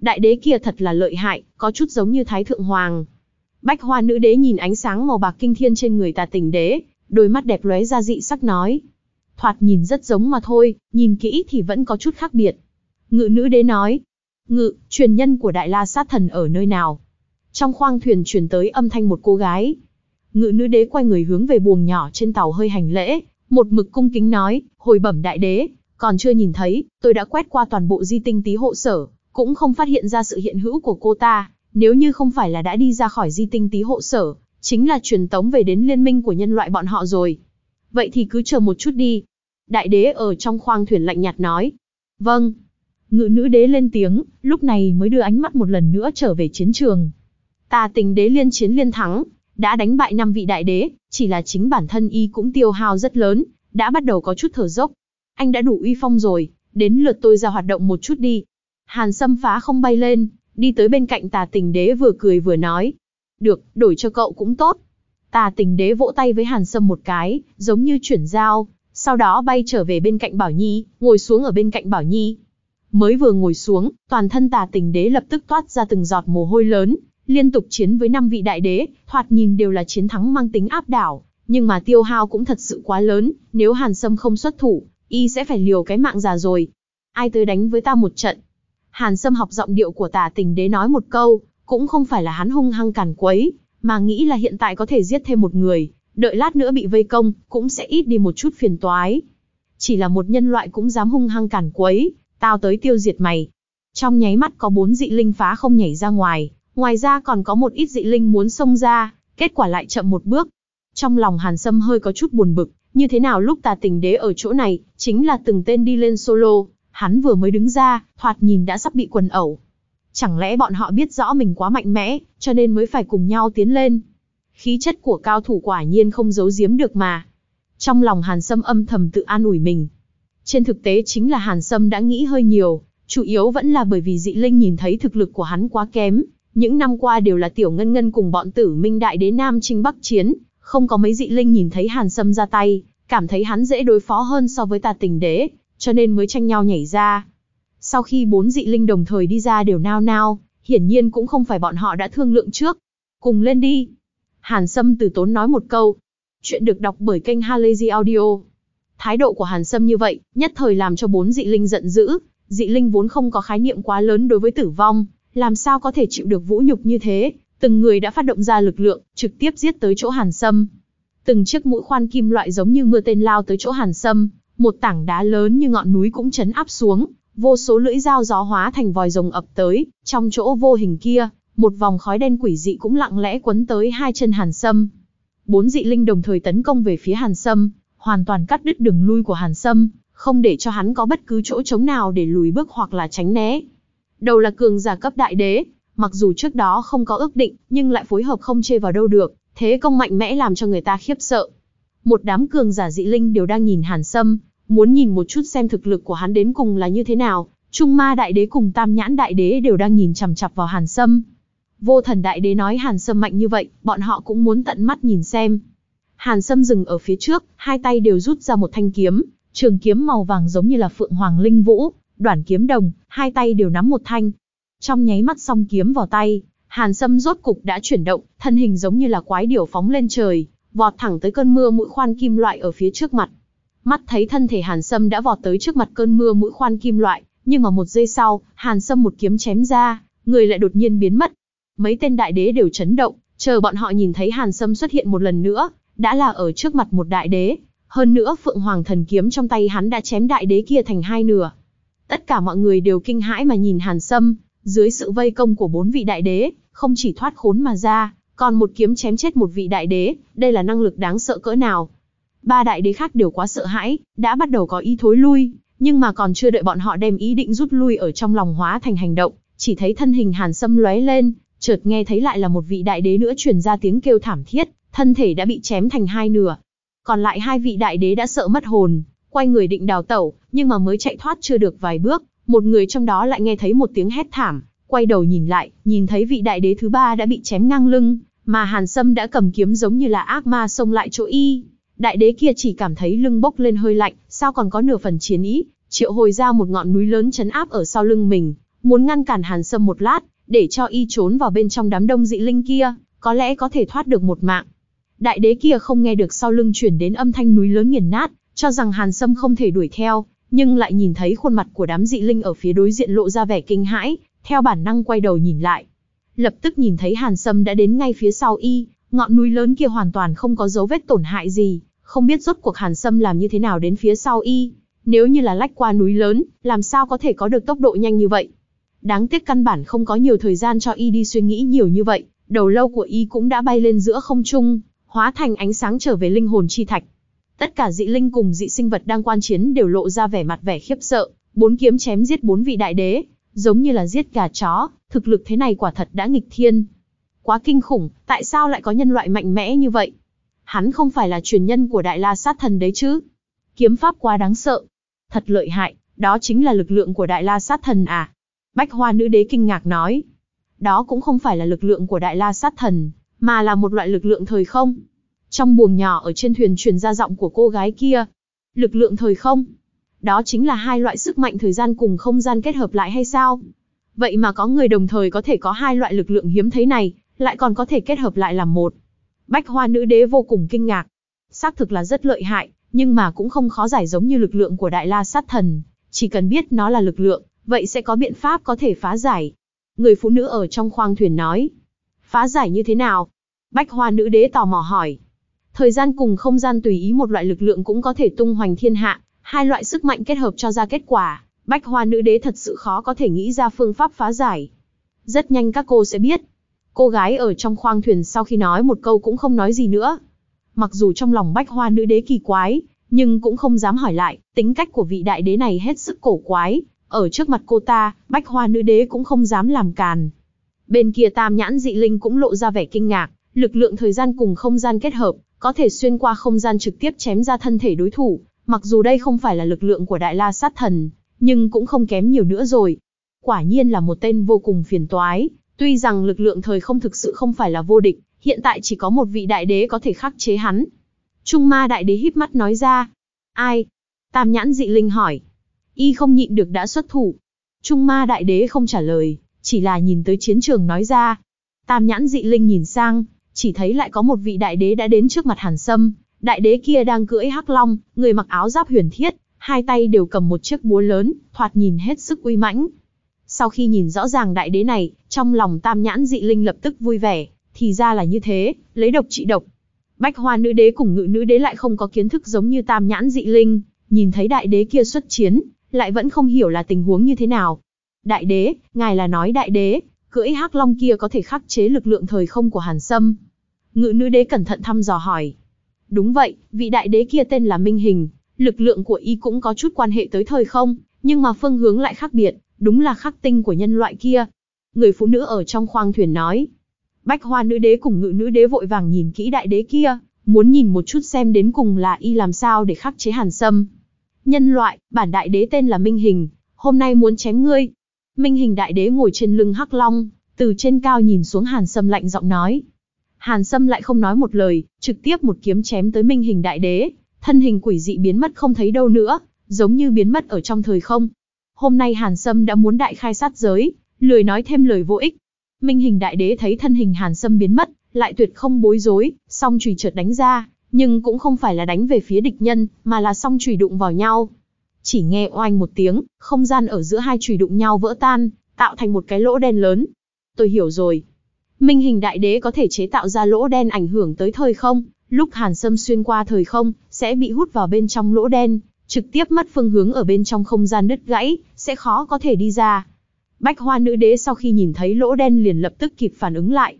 Đại đế kia thật là lợi hại, có chút giống như thái thượng hoàng. Bách hoa nữ đế nhìn ánh sáng màu bạc kinh thiên trên người tà tình đế, đôi mắt đẹp lóe ra dị sắc nói. Thoạt nhìn rất giống mà thôi, nhìn kỹ thì vẫn có chút khác biệt. Ngự nữ đế nói. Ngự, truyền nhân của đại la sát thần ở nơi nào? Trong khoang thuyền truyền tới âm thanh một cô gái. Ngự nữ đế quay người hướng về buồng nhỏ trên tàu hơi hành lễ, một mực cung kính nói, hồi bẩm đại đế, còn chưa nhìn thấy, tôi đã quét qua toàn bộ di tinh tí hộ sở, cũng không phát hiện ra sự hiện hữu của cô ta, nếu như không phải là đã đi ra khỏi di tinh tí hộ sở, chính là truyền tống về đến liên minh của nhân loại bọn họ rồi. Vậy thì cứ chờ một chút đi. Đại đế ở trong khoang thuyền lạnh nhạt nói. Vâng. Ngự nữ đế lên tiếng, lúc này mới đưa ánh mắt một lần nữa trở về chiến trường. ta tình đế liên chiến liên thắng, đã đánh bại năm vị đại đế, chỉ là chính bản thân y cũng tiêu hao rất lớn, đã bắt đầu có chút thở dốc. Anh đã đủ uy phong rồi, đến lượt tôi ra hoạt động một chút đi. Hàn Sâm phá không bay lên, đi tới bên cạnh tà tình đế vừa cười vừa nói. Được, đổi cho cậu cũng tốt. Tà tình đế vỗ tay với Hàn Sâm một cái, giống như chuyển giao, sau đó bay trở về bên cạnh Bảo Nhi, ngồi xuống ở bên cạnh Bảo Nhi. Mới vừa ngồi xuống, toàn thân tà tình đế lập tức toát ra từng giọt mồ hôi lớn, liên tục chiến với năm vị đại đế, thoạt nhìn đều là chiến thắng mang tính áp đảo, nhưng mà tiêu hao cũng thật sự quá lớn, nếu Hàn Sâm không xuất thủ, y sẽ phải liều cái mạng già rồi. Ai tới đánh với ta một trận? Hàn Sâm học giọng điệu của tà tình đế nói một câu, cũng không phải là hắn hung hăng càn quấy, mà nghĩ là hiện tại có thể giết thêm một người, đợi lát nữa bị vây công, cũng sẽ ít đi một chút phiền toái. Chỉ là một nhân loại cũng dám hung hăng càn quấy, tao tới tiêu diệt mày. Trong nháy mắt có bốn dị linh phá không nhảy ra ngoài, ngoài ra còn có một ít dị linh muốn xông ra, kết quả lại chậm một bước. Trong lòng Hàn Sâm hơi có chút buồn bực, như thế nào lúc tà tình đế ở chỗ này, chính là từng tên đi lên solo, hắn vừa mới đứng ra, thoạt nhìn đã sắp bị quần ẩu. Chẳng lẽ bọn họ biết rõ mình quá mạnh mẽ, cho nên mới phải cùng nhau tiến lên. Khí chất của cao thủ quả nhiên không giấu giếm được mà. Trong lòng Hàn Sâm âm thầm tự an ủi mình. Trên thực tế chính là Hàn Sâm đã nghĩ hơi nhiều, chủ yếu vẫn là bởi vì dị linh nhìn thấy thực lực của hắn quá kém. Những năm qua đều là tiểu ngân ngân cùng bọn tử minh đại đế Nam Trinh Bắc chiến, không có mấy dị linh nhìn thấy Hàn Sâm ra tay, cảm thấy hắn dễ đối phó hơn so với tà tình đế, cho nên mới tranh nhau nhảy ra. Sau khi bốn dị linh đồng thời đi ra đều nao nao, hiển nhiên cũng không phải bọn họ đã thương lượng trước. Cùng lên đi. Hàn Sâm từ tốn nói một câu. Chuyện được đọc bởi kênh Halazy Audio. Thái độ của Hàn Sâm như vậy, nhất thời làm cho bốn dị linh giận dữ. Dị linh vốn không có khái niệm quá lớn đối với tử vong, làm sao có thể chịu được vũ nhục như thế. Từng người đã phát động ra lực lượng, trực tiếp giết tới chỗ Hàn Sâm. Từng chiếc mũi khoan kim loại giống như mưa tên lao tới chỗ Hàn Sâm, một tảng đá lớn như ngọn núi cũng chấn áp xuống, vô số lưỡi dao gió hóa thành vòi rồng ập tới, trong chỗ vô hình kia, một vòng khói đen quỷ dị cũng lặng lẽ quấn tới hai chân Hàn Sâm. Bốn dị linh đồng thời tấn công về phía Hàn Sâm, hoàn toàn cắt đứt đường lui của Hàn Sâm, không để cho hắn có bất cứ chỗ trống nào để lùi bước hoặc là tránh né. Đầu là cường giả cấp đại đế, mặc dù trước đó không có ước định, nhưng lại phối hợp không chê vào đâu được, thế công mạnh mẽ làm cho người ta khiếp sợ. Một đám cường giả dị linh đều đang nhìn Hàn Sâm, muốn nhìn một chút xem thực lực của hắn đến cùng là như thế nào. Trung Ma Đại Đế cùng Tam Nhãn Đại Đế đều đang nhìn chằm chằm vào Hàn Sâm. Vô Thần Đại Đế nói Hàn Sâm mạnh như vậy, bọn họ cũng muốn tận mắt nhìn xem. Hàn Sâm dừng ở phía trước, hai tay đều rút ra một thanh kiếm, trường kiếm màu vàng giống như là phượng hoàng linh vũ, đoản kiếm đồng, hai tay đều nắm một thanh. Trong nháy mắt song kiếm vào tay, Hàn Sâm rốt cục đã chuyển động, thân hình giống như là quái điểu phóng lên trời, vọt thẳng tới cơn mưa mũi khoan kim loại ở phía trước mặt. Mắt thấy thân thể Hàn Sâm đã vọt tới trước mặt cơn mưa mũi khoan kim loại, nhưng mà một giây sau, Hàn Sâm một kiếm chém ra, người lại đột nhiên biến mất. Mấy tên đại đế đều chấn động, chờ bọn họ nhìn thấy Hàn Sâm xuất hiện một lần nữa, đã là ở trước mặt một đại đế. Hơn nữa Phượng Hoàng thần kiếm trong tay hắn đã chém đại đế kia thành hai nửa. Tất cả mọi người đều kinh hãi mà nhìn Hàn Sâm, dưới sự vây công của bốn vị đại đế, không chỉ thoát khốn mà ra, còn một kiếm chém chết một vị đại đế, đây là năng lực đáng sợ cỡ nào. Ba đại đế khác đều quá sợ hãi, đã bắt đầu có ý thối lui, nhưng mà còn chưa đợi bọn họ đem ý định rút lui ở trong lòng hóa thành hành động, chỉ thấy thân hình Hàn Sâm lóe lên, chợt nghe thấy lại là một vị đại đế nữa truyền ra tiếng kêu thảm thiết, thân thể đã bị chém thành hai nửa. Còn lại hai vị đại đế đã sợ mất hồn, quay người định đào tẩu, nhưng mà mới chạy thoát chưa được vài bước, một người trong đó lại nghe thấy một tiếng hét thảm, quay đầu nhìn lại, nhìn thấy vị đại đế thứ ba đã bị chém ngang lưng, mà Hàn Sâm đã cầm kiếm giống như là ác ma xông lại chỗ y. Đại đế kia chỉ cảm thấy lưng bốc lên hơi lạnh, sao còn có nửa phần chiến ý, triệu hồi ra một ngọn núi lớn chấn áp ở sau lưng mình, muốn ngăn cản Hàn Sâm một lát, để cho y trốn vào bên trong đám đông dị linh kia, có lẽ có thể thoát được một mạng. Đại đế kia không nghe được sau lưng chuyển đến âm thanh núi lớn nghiền nát, cho rằng Hàn Sâm không thể đuổi theo, nhưng lại nhìn thấy khuôn mặt của đám dị linh ở phía đối diện lộ ra vẻ kinh hãi, theo bản năng quay đầu nhìn lại. Lập tức nhìn thấy Hàn Sâm đã đến ngay phía sau y, ngọn núi lớn kia hoàn toàn không có dấu vết tổn hại gì, không biết rốt cuộc Hàn Sâm làm như thế nào đến phía sau y. Nếu như là lách qua núi lớn, làm sao có thể có được tốc độ nhanh như vậy? Đáng tiếc căn bản không có nhiều thời gian cho y đi suy nghĩ nhiều như vậy, đầu lâu của y cũng đã bay lên giữa không trung, hóa thành ánh sáng trở về linh hồn chi thạch. Tất cả dị linh cùng dị sinh vật đang quan chiến đều lộ ra vẻ mặt vẻ khiếp sợ, bốn kiếm chém giết bốn vị đại đế, giống như là giết gà chó, thực lực thế này quả thật đã nghịch thiên. Quá kinh khủng, tại sao lại có nhân loại mạnh mẽ như vậy? Hắn không phải là truyền nhân của Đại La Sát Thần đấy chứ? Kiếm pháp quá đáng sợ. Thật lợi hại, đó chính là lực lượng của Đại La Sát Thần à? Bách Hoa Nữ Đế kinh ngạc nói. Đó cũng không phải là lực lượng của Đại La Sát Thần, mà là một loại lực lượng thời không. Trong buồng nhỏ ở trên thuyền truyền ra giọng của cô gái kia. Lực lượng thời không? Đó chính là hai loại sức mạnh thời gian cùng không gian kết hợp lại hay sao? Vậy mà có người đồng thời có thể có hai loại lực lượng hiếm thấy này, lại còn có thể kết hợp lại làm một. Bách hoa nữ đế vô cùng kinh ngạc. Xác thực là rất lợi hại, nhưng mà cũng không khó giải giống như lực lượng của Đại La Sát Thần. Chỉ cần biết nó là lực lượng, vậy sẽ có biện pháp có thể phá giải. Người phụ nữ ở trong khoang thuyền nói. Phá giải như thế nào? Bách hoa nữ đế tò mò hỏi. Thời gian cùng không gian tùy ý một loại lực lượng cũng có thể tung hoành thiên hạ, hai loại sức mạnh kết hợp cho ra kết quả. Bách hoa nữ đế thật sự khó có thể nghĩ ra phương pháp phá giải. Rất nhanh các cô sẽ biết. Cô gái ở trong khoang thuyền sau khi nói một câu cũng không nói gì nữa. Mặc dù trong lòng bách hoa nữ đế kỳ quái, nhưng cũng không dám hỏi lại, tính cách của vị đại đế này hết sức cổ quái. Ở trước mặt cô ta, bách hoa nữ đế cũng không dám làm càn. Bên kia tam nhãn dị linh cũng lộ ra vẻ kinh ngạc, lực lượng thời gian cùng không gian kết hợp, có thể xuyên qua không gian trực tiếp chém ra thân thể đối thủ. Mặc dù đây không phải là lực lượng của đại la sát thần, nhưng cũng không kém nhiều nữa rồi. Quả nhiên là một tên vô cùng phiền toái, tuy rằng lực lượng thời không thực sự không phải là vô địch, hiện tại chỉ có một vị đại đế có thể khắc chế hắn. Trung ma đại đế híp mắt nói ra. Ai? Tam nhãn dị linh hỏi. Y không nhịn được đã xuất thủ. Trung ma đại đế không trả lời, chỉ là nhìn tới chiến trường nói ra. Tam nhãn dị linh nhìn sang, chỉ thấy lại có một vị đại đế đã đến trước mặt hàn sâm. Đại đế kia đang cưỡi hắc long, người mặc áo giáp huyền thiết, hai tay đều cầm một chiếc búa lớn, thoạt nhìn hết sức uy mãnh. Sau khi nhìn rõ ràng đại đế này, trong lòng tam nhãn dị linh lập tức vui vẻ, thì ra là như thế, lấy độc trị độc. Bách hoa nữ đế cùng ngự nữ đế lại không có kiến thức giống như tam nhãn dị linh, nhìn thấy đại đế kia xuất chiến, lại vẫn không hiểu là tình huống như thế nào. Đại đế, ngài là nói đại đế, cưỡi hắc long kia có thể khắc chế lực lượng thời không của Hàn Sâm. Ngự nữ đế cẩn thận thăm dò hỏi. Đúng vậy, vị đại đế kia tên là Minh Hình, lực lượng của y cũng có chút quan hệ tới thời không, nhưng mà phương hướng lại khác biệt, đúng là khắc tinh của nhân loại kia. Người phụ nữ ở trong khoang thuyền nói. Bách hoa nữ đế cùng ngự nữ đế vội vàng nhìn kỹ đại đế kia, muốn nhìn một chút xem đến cùng là y làm sao để khắc chế hàn sâm. Nhân loại, bản đại đế tên là Minh Hình, hôm nay muốn chém ngươi. Minh Hình đại đế ngồi trên lưng hắc long, từ trên cao nhìn xuống hàn sâm lạnh giọng nói. Hàn sâm lại không nói một lời, trực tiếp một kiếm chém tới Minh Hình đại đế, thân hình quỷ dị biến mất không thấy đâu nữa, giống như biến mất ở trong thời không. Hôm nay Hàn Sâm đã muốn đại khai sát giới, lười nói thêm lời vô ích. Minh hình đại đế thấy thân hình Hàn Sâm biến mất, lại tuyệt không bối rối, song chùy chợt đánh ra, nhưng cũng không phải là đánh về phía địch nhân, mà là song chùy đụng vào nhau. Chỉ nghe oanh một tiếng, không gian ở giữa hai chùy đụng nhau vỡ tan, tạo thành một cái lỗ đen lớn. Tôi hiểu rồi. Minh hình đại đế có thể chế tạo ra lỗ đen ảnh hưởng tới thời không, lúc Hàn Sâm xuyên qua thời không, sẽ bị hút vào bên trong lỗ đen, trực tiếp mất phương hướng ở bên trong không gian đứt gãy, sẽ khó có thể đi ra. Bách hoa nữ đế sau khi nhìn thấy lỗ đen liền lập tức kịp phản ứng lại.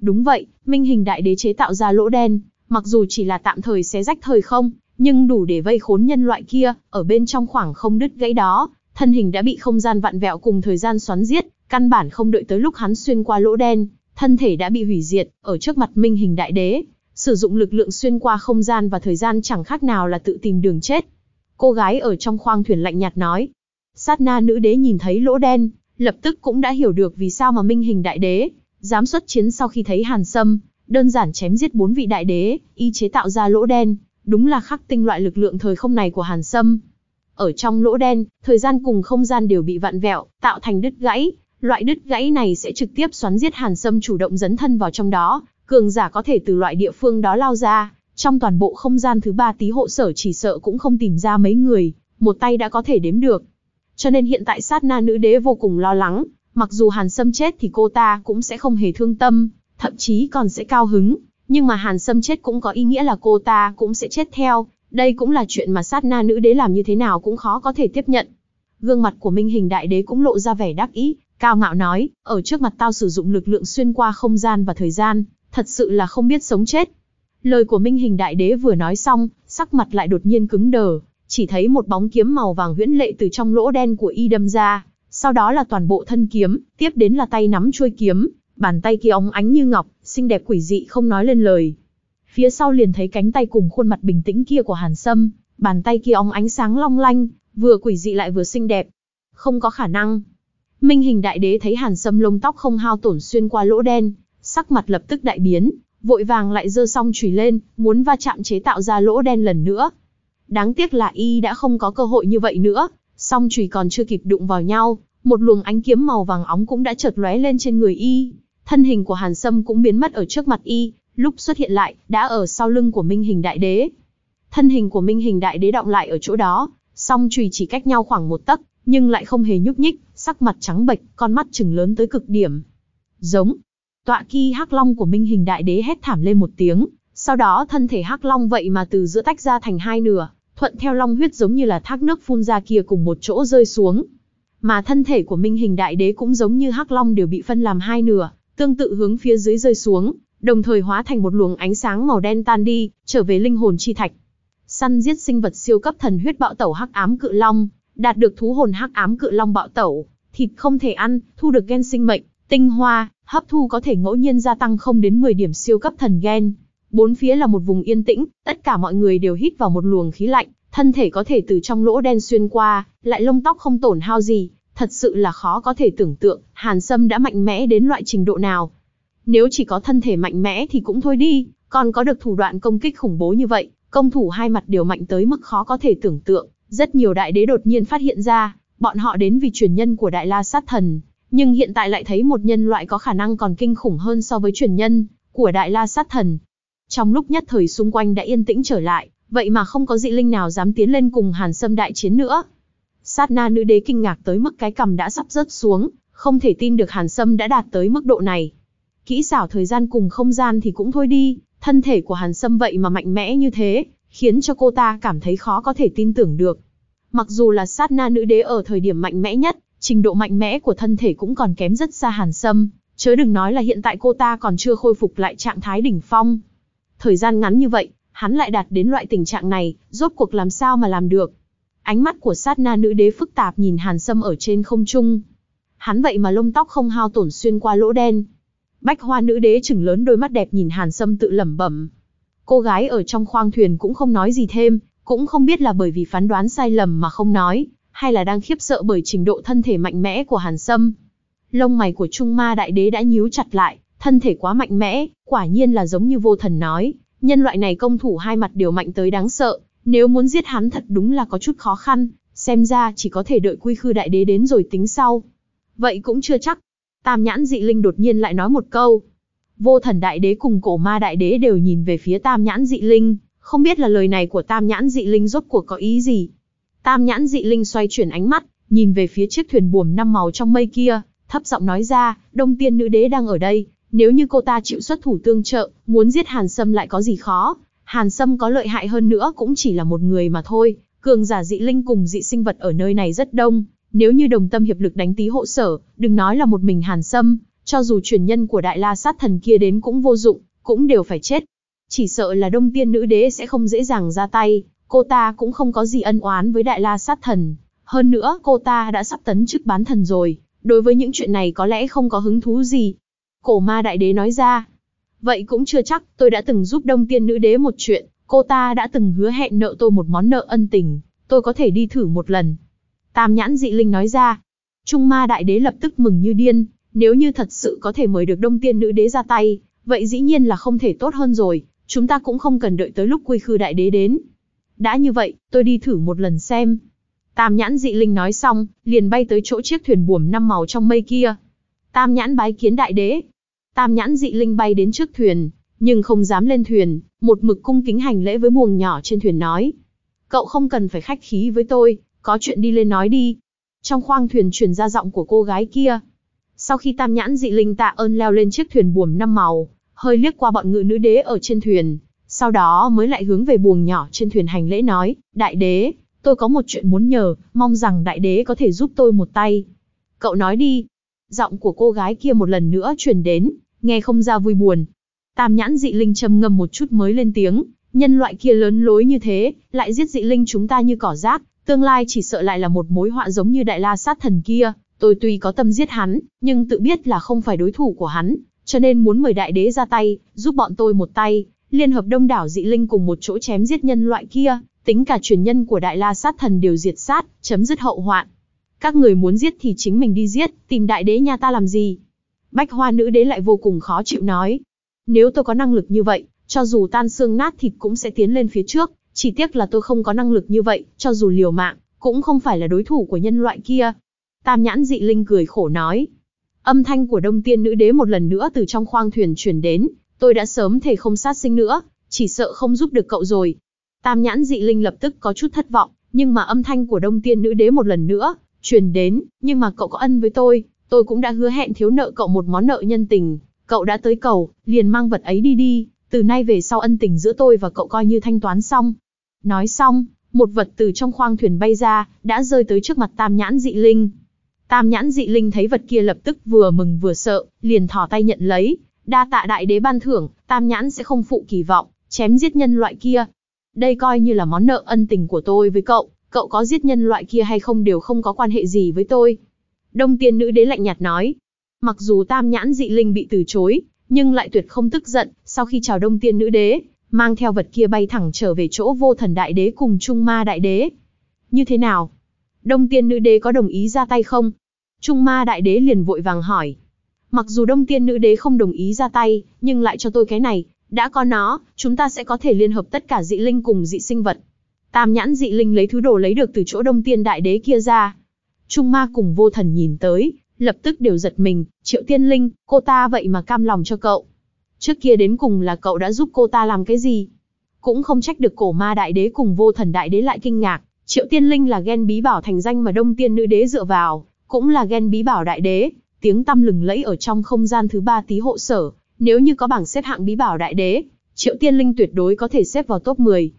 Đúng vậy, minh hình đại đế chế tạo ra lỗ đen, mặc dù chỉ là tạm thời xé rách thời không, nhưng đủ để vây khốn nhân loại kia, ở bên trong khoảng không đứt gãy đó, thân hình đã bị không gian vặn vẹo cùng thời gian xoắn giết, căn bản không đợi tới lúc hắn xuyên qua lỗ đen, thân thể đã bị hủy diệt, ở trước mặt minh hình đại đế, sử dụng lực lượng xuyên qua không gian và thời gian chẳng khác nào là tự tìm đường chết. Cô gái ở trong khoang thuyền lạnh nhạt nói. Sát na nữ đế nhìn thấy lỗ đen, lập tức cũng đã hiểu được vì sao mà minh hình đại đế, dám xuất chiến sau khi thấy hàn sâm, đơn giản chém giết bốn vị đại đế, y chế tạo ra lỗ đen, đúng là khắc tinh loại lực lượng thời không này của hàn sâm. Ở trong lỗ đen, thời gian cùng không gian đều bị vặn vẹo, tạo thành đứt gãy, loại đứt gãy này sẽ trực tiếp xoắn giết hàn sâm chủ động dấn thân vào trong đó, cường giả có thể từ loại địa phương đó lao ra, trong toàn bộ không gian thứ ba tí hộ sở chỉ sợ cũng không tìm ra mấy người, một tay đã có thể đếm được. Cho nên hiện tại sát na nữ đế vô cùng lo lắng, mặc dù Hàn Sâm chết thì cô ta cũng sẽ không hề thương tâm, thậm chí còn sẽ cao hứng, nhưng mà Hàn Sâm chết cũng có ý nghĩa là cô ta cũng sẽ chết theo, đây cũng là chuyện mà sát na nữ đế làm như thế nào cũng khó có thể tiếp nhận. Gương mặt của Minh Hình Đại Đế cũng lộ ra vẻ đắc ý, Cao ngạo nói, ở trước mặt tao sử dụng lực lượng xuyên qua không gian và thời gian, thật sự là không biết sống chết. Lời của Minh Hình Đại Đế vừa nói xong, sắc mặt lại đột nhiên cứng đờ, chỉ thấy một bóng kiếm màu vàng huyễn lệ từ trong lỗ đen của y đâm ra, sau đó là toàn bộ thân kiếm, tiếp đến là tay nắm chuôi kiếm, bàn tay kia óng ánh như ngọc, xinh đẹp quỷ dị không nói lên lời. Phía sau liền thấy cánh tay cùng khuôn mặt bình tĩnh kia của Hàn Sâm, bàn tay kia óng ánh sáng long lanh, vừa quỷ dị lại vừa xinh đẹp. Không có khả năng. Minh hình đại đế thấy Hàn Sâm lông tóc không hao tổn xuyên qua lỗ đen, sắc mặt lập tức đại biến, vội vàng lại giơ song chùy lên, muốn va chạm chế tạo ra lỗ đen lần nữa. Đáng tiếc là y đã không có cơ hội như vậy nữa, song chùy còn chưa kịp đụng vào nhau, một luồng ánh kiếm màu vàng óng cũng đã chợt lóe lên trên người y. Thân hình của Hàn Sâm cũng biến mất ở trước mặt y, lúc xuất hiện lại, đã ở sau lưng của Minh Hình Đại Đế. Thân hình của Minh Hình Đại Đế động lại ở chỗ đó, song chùy chỉ cách nhau khoảng một tấc, nhưng lại không hề nhúc nhích, sắc mặt trắng bệch, con mắt trừng lớn tới cực điểm. Giống. Tọa kỳ Hắc Long của Minh Hình Đại Đế hét thảm lên một tiếng, sau đó thân thể Hắc Long vậy mà từ giữa tách ra thành hai nửa, thuận theo long huyết giống như là thác nước phun ra kia cùng một chỗ rơi xuống. Mà thân thể của Minh Hình Đại Đế cũng giống như Hắc Long đều bị phân làm hai nửa, tương tự hướng phía dưới rơi xuống, đồng thời hóa thành một luồng ánh sáng màu đen tan đi, trở về linh hồn chi thạch. Săn giết sinh vật siêu cấp thần huyết bạo tẩu Hắc Ám Cự Long, đạt được thú hồn Hắc Ám Cự Long bạo tẩu, thịt không thể ăn, thu được gen sinh mệnh, tinh hoa, hấp thu có thể ngẫu nhiên gia tăng không đến 10 điểm siêu cấp thần gen. Bốn phía là một vùng yên tĩnh, tất cả mọi người đều hít vào một luồng khí lạnh, thân thể có thể từ trong lỗ đen xuyên qua, lại lông tóc không tổn hao gì, thật sự là khó có thể tưởng tượng, Hàn Sâm đã mạnh mẽ đến loại trình độ nào. Nếu chỉ có thân thể mạnh mẽ thì cũng thôi đi, còn có được thủ đoạn công kích khủng bố như vậy, công thủ hai mặt đều mạnh tới mức khó có thể tưởng tượng. Rất nhiều đại đế đột nhiên phát hiện ra, bọn họ đến vì truyền nhân của Đại La Sát Thần, nhưng hiện tại lại thấy một nhân loại có khả năng còn kinh khủng hơn so với truyền nhân của Đại La Sát Thần. Trong lúc nhất thời xung quanh đã yên tĩnh trở lại, vậy mà không có dị linh nào dám tiến lên cùng Hàn Sâm đại chiến nữa. Sát na nữ đế kinh ngạc tới mức cái cầm đã sắp rớt xuống, không thể tin được Hàn Sâm đã đạt tới mức độ này. Kỹ xảo thời gian cùng không gian thì cũng thôi đi, thân thể của Hàn Sâm vậy mà mạnh mẽ như thế, khiến cho cô ta cảm thấy khó có thể tin tưởng được. Mặc dù là sát na nữ đế ở thời điểm mạnh mẽ nhất, trình độ mạnh mẽ của thân thể cũng còn kém rất xa Hàn Sâm, chớ đừng nói là hiện tại cô ta còn chưa khôi phục lại trạng thái đỉnh phong. Thời gian ngắn như vậy, hắn lại đạt đến loại tình trạng này, rốt cuộc làm sao mà làm được. Ánh mắt của sát na nữ đế phức tạp nhìn Hàn Sâm ở trên không trung. Hắn vậy mà lông tóc không hao tổn xuyên qua lỗ đen. Bách hoa nữ đế chừng lớn đôi mắt đẹp nhìn Hàn Sâm tự lẩm bẩm. Cô gái ở trong khoang thuyền cũng không nói gì thêm, cũng không biết là bởi vì phán đoán sai lầm mà không nói, hay là đang khiếp sợ bởi trình độ thân thể mạnh mẽ của Hàn Sâm. Lông mày của Trung Ma Đại Đế đã nhíu chặt lại, thân thể quá mạnh mẽ, quả nhiên là giống như vô thần nói, nhân loại này công thủ hai mặt đều mạnh tới đáng sợ, nếu muốn giết hắn thật đúng là có chút khó khăn, xem ra chỉ có thể đợi quy khư đại đế đến rồi tính sau. Vậy cũng chưa chắc. Tam nhãn dị linh đột nhiên lại nói một câu. Vô thần đại đế cùng cổ ma đại đế đều nhìn về phía tam nhãn dị linh, không biết là lời này của tam nhãn dị linh rốt cuộc có ý gì. Tam nhãn dị linh xoay chuyển ánh mắt, nhìn về phía chiếc thuyền buồm năm màu trong mây kia, thấp giọng nói ra, đông tiên nữ đế đang ở đây, nếu như cô ta chịu xuất thủ tương trợ, muốn giết Hàn Sâm lại có gì khó, Hàn Sâm có lợi hại hơn nữa cũng chỉ là một người mà thôi, cường giả dị linh cùng dị sinh vật ở nơi này rất đông, nếu như đồng tâm hiệp lực đánh tí hộ sở, đừng nói là một mình Hàn Sâm, cho dù truyền nhân của Đại La Sát Thần kia đến cũng vô dụng, cũng đều phải chết. Chỉ sợ là Đông Tiên Nữ Đế sẽ không dễ dàng ra tay, cô ta cũng không có gì ân oán với Đại La Sát Thần. Hơn nữa, cô ta đã sắp tấn chức bán thần rồi, đối với những chuyện này có lẽ không có hứng thú gì. Cổ ma đại đế nói ra, Vậy cũng chưa chắc, tôi đã từng giúp Đông Tiên Nữ Đế một chuyện, cô ta đã từng hứa hẹn nợ tôi một món nợ ân tình, tôi có thể đi thử một lần. Tam nhãn dị linh nói ra. Trung ma đại đế lập tức mừng như điên, nếu như thật sự có thể mời được Đông Tiên Nữ Đế ra tay, vậy dĩ nhiên là không thể tốt hơn rồi, chúng ta cũng không cần đợi tới lúc quy khư đại đế đến. Đã như vậy, tôi đi thử một lần xem. Tam nhãn dị linh nói xong, liền bay tới chỗ chiếc thuyền buồm năm màu trong mây kia. Tam nhãn bái kiến đại đế, Tam nhãn dị linh bay đến trước thuyền, nhưng không dám lên thuyền, một mực cung kính hành lễ với buồng nhỏ trên thuyền nói. Cậu không cần phải khách khí với tôi, có chuyện đi lên nói đi. Trong khoang thuyền truyền ra giọng của cô gái kia. Sau khi tam nhãn dị linh tạ ơn leo lên chiếc thuyền buồm năm màu, hơi liếc qua bọn ngự nữ đế ở trên thuyền, sau đó mới lại hướng về buồng nhỏ trên thuyền hành lễ nói, đại đế, tôi có một chuyện muốn nhờ, mong rằng đại đế có thể giúp tôi một tay. Cậu nói đi. giọng của cô gái kia một lần nữa truyền đến, nghe không ra vui buồn. Tam nhãn dị linh trầm ngâm một chút mới lên tiếng, nhân loại kia lớn lối như thế, lại giết dị linh chúng ta như cỏ rác, tương lai chỉ sợ lại là một mối họa giống như đại la sát thần kia. Tôi tuy có tâm giết hắn, nhưng tự biết là không phải đối thủ của hắn, cho nên muốn mời đại đế ra tay, giúp bọn tôi một tay, liên hợp đông đảo dị linh cùng một chỗ chém giết nhân loại kia, tính cả truyền nhân của đại la sát thần đều diệt sát, chấm dứt hậu hoạn. Các người muốn giết thì chính mình đi giết, tìm đại đế nhà ta làm gì? Bách hoa nữ đế lại vô cùng khó chịu nói. Nếu tôi có năng lực như vậy, cho dù tan xương nát thịt cũng sẽ tiến lên phía trước, chỉ tiếc là tôi không có năng lực như vậy, cho dù liều mạng, cũng không phải là đối thủ của nhân loại kia. Tam nhãn dị linh cười khổ nói. Âm thanh của đông tiên nữ đế một lần nữa từ trong khoang thuyền truyền đến, tôi đã sớm thể không sát sinh nữa, chỉ sợ không giúp được cậu rồi. Tam nhãn dị linh lập tức có chút thất vọng, nhưng mà âm thanh của đông tiên nữ đế một lần nữa, truyền đến, nhưng mà cậu có ân với tôi, tôi cũng đã hứa hẹn thiếu nợ cậu một món nợ nhân tình, cậu đã tới cầu, liền mang vật ấy đi đi, từ nay về sau ân tình giữa tôi và cậu coi như thanh toán xong. Nói xong, một vật từ trong khoang thuyền bay ra, đã rơi tới trước mặt tam nhãn dị linh. Tam nhãn dị linh thấy vật kia lập tức vừa mừng vừa sợ, liền thò tay nhận lấy, đa tạ đại đế ban thưởng, tam nhãn sẽ không phụ kỳ vọng, chém giết nhân loại kia. Đây coi như là món nợ ân tình của tôi với cậu, cậu có giết nhân loại kia hay không đều không có quan hệ gì với tôi. Đông tiên nữ đế lạnh nhạt nói. Mặc dù tam nhãn dị linh bị từ chối, nhưng lại tuyệt không tức giận, sau khi chào đông tiên nữ đế, mang theo vật kia bay thẳng trở về chỗ vô thần đại đế cùng trung ma đại đế. Như thế nào? Đông tiên nữ đế có đồng ý ra tay không? Trung ma đại đế liền vội vàng hỏi. Mặc dù đông tiên nữ đế không đồng ý ra tay, nhưng lại cho tôi cái này, đã có nó, chúng ta sẽ có thể liên hợp tất cả dị linh cùng dị sinh vật. Tam nhãn dị linh lấy thứ đồ lấy được từ chỗ đông tiên đại đế kia ra. Trung ma cùng vô thần nhìn tới, lập tức đều giật mình, triệu tiên linh, cô ta vậy mà cam lòng cho cậu. Trước kia đến cùng là cậu đã giúp cô ta làm cái gì? Cũng không trách được cổ ma đại đế cùng vô thần đại đế lại kinh ngạc, triệu tiên linh là ghen bí bảo thành danh mà đông tiên nữ đế dựa vào, cũng là ghen bí bảo đại đế, tiếng tăm lừng lẫy ở trong không gian thứ ba tí hộ sở, nếu như có bảng xếp hạng bí bảo đại đế, triệu tiên linh tuyệt đối có thể xếp vào top 10.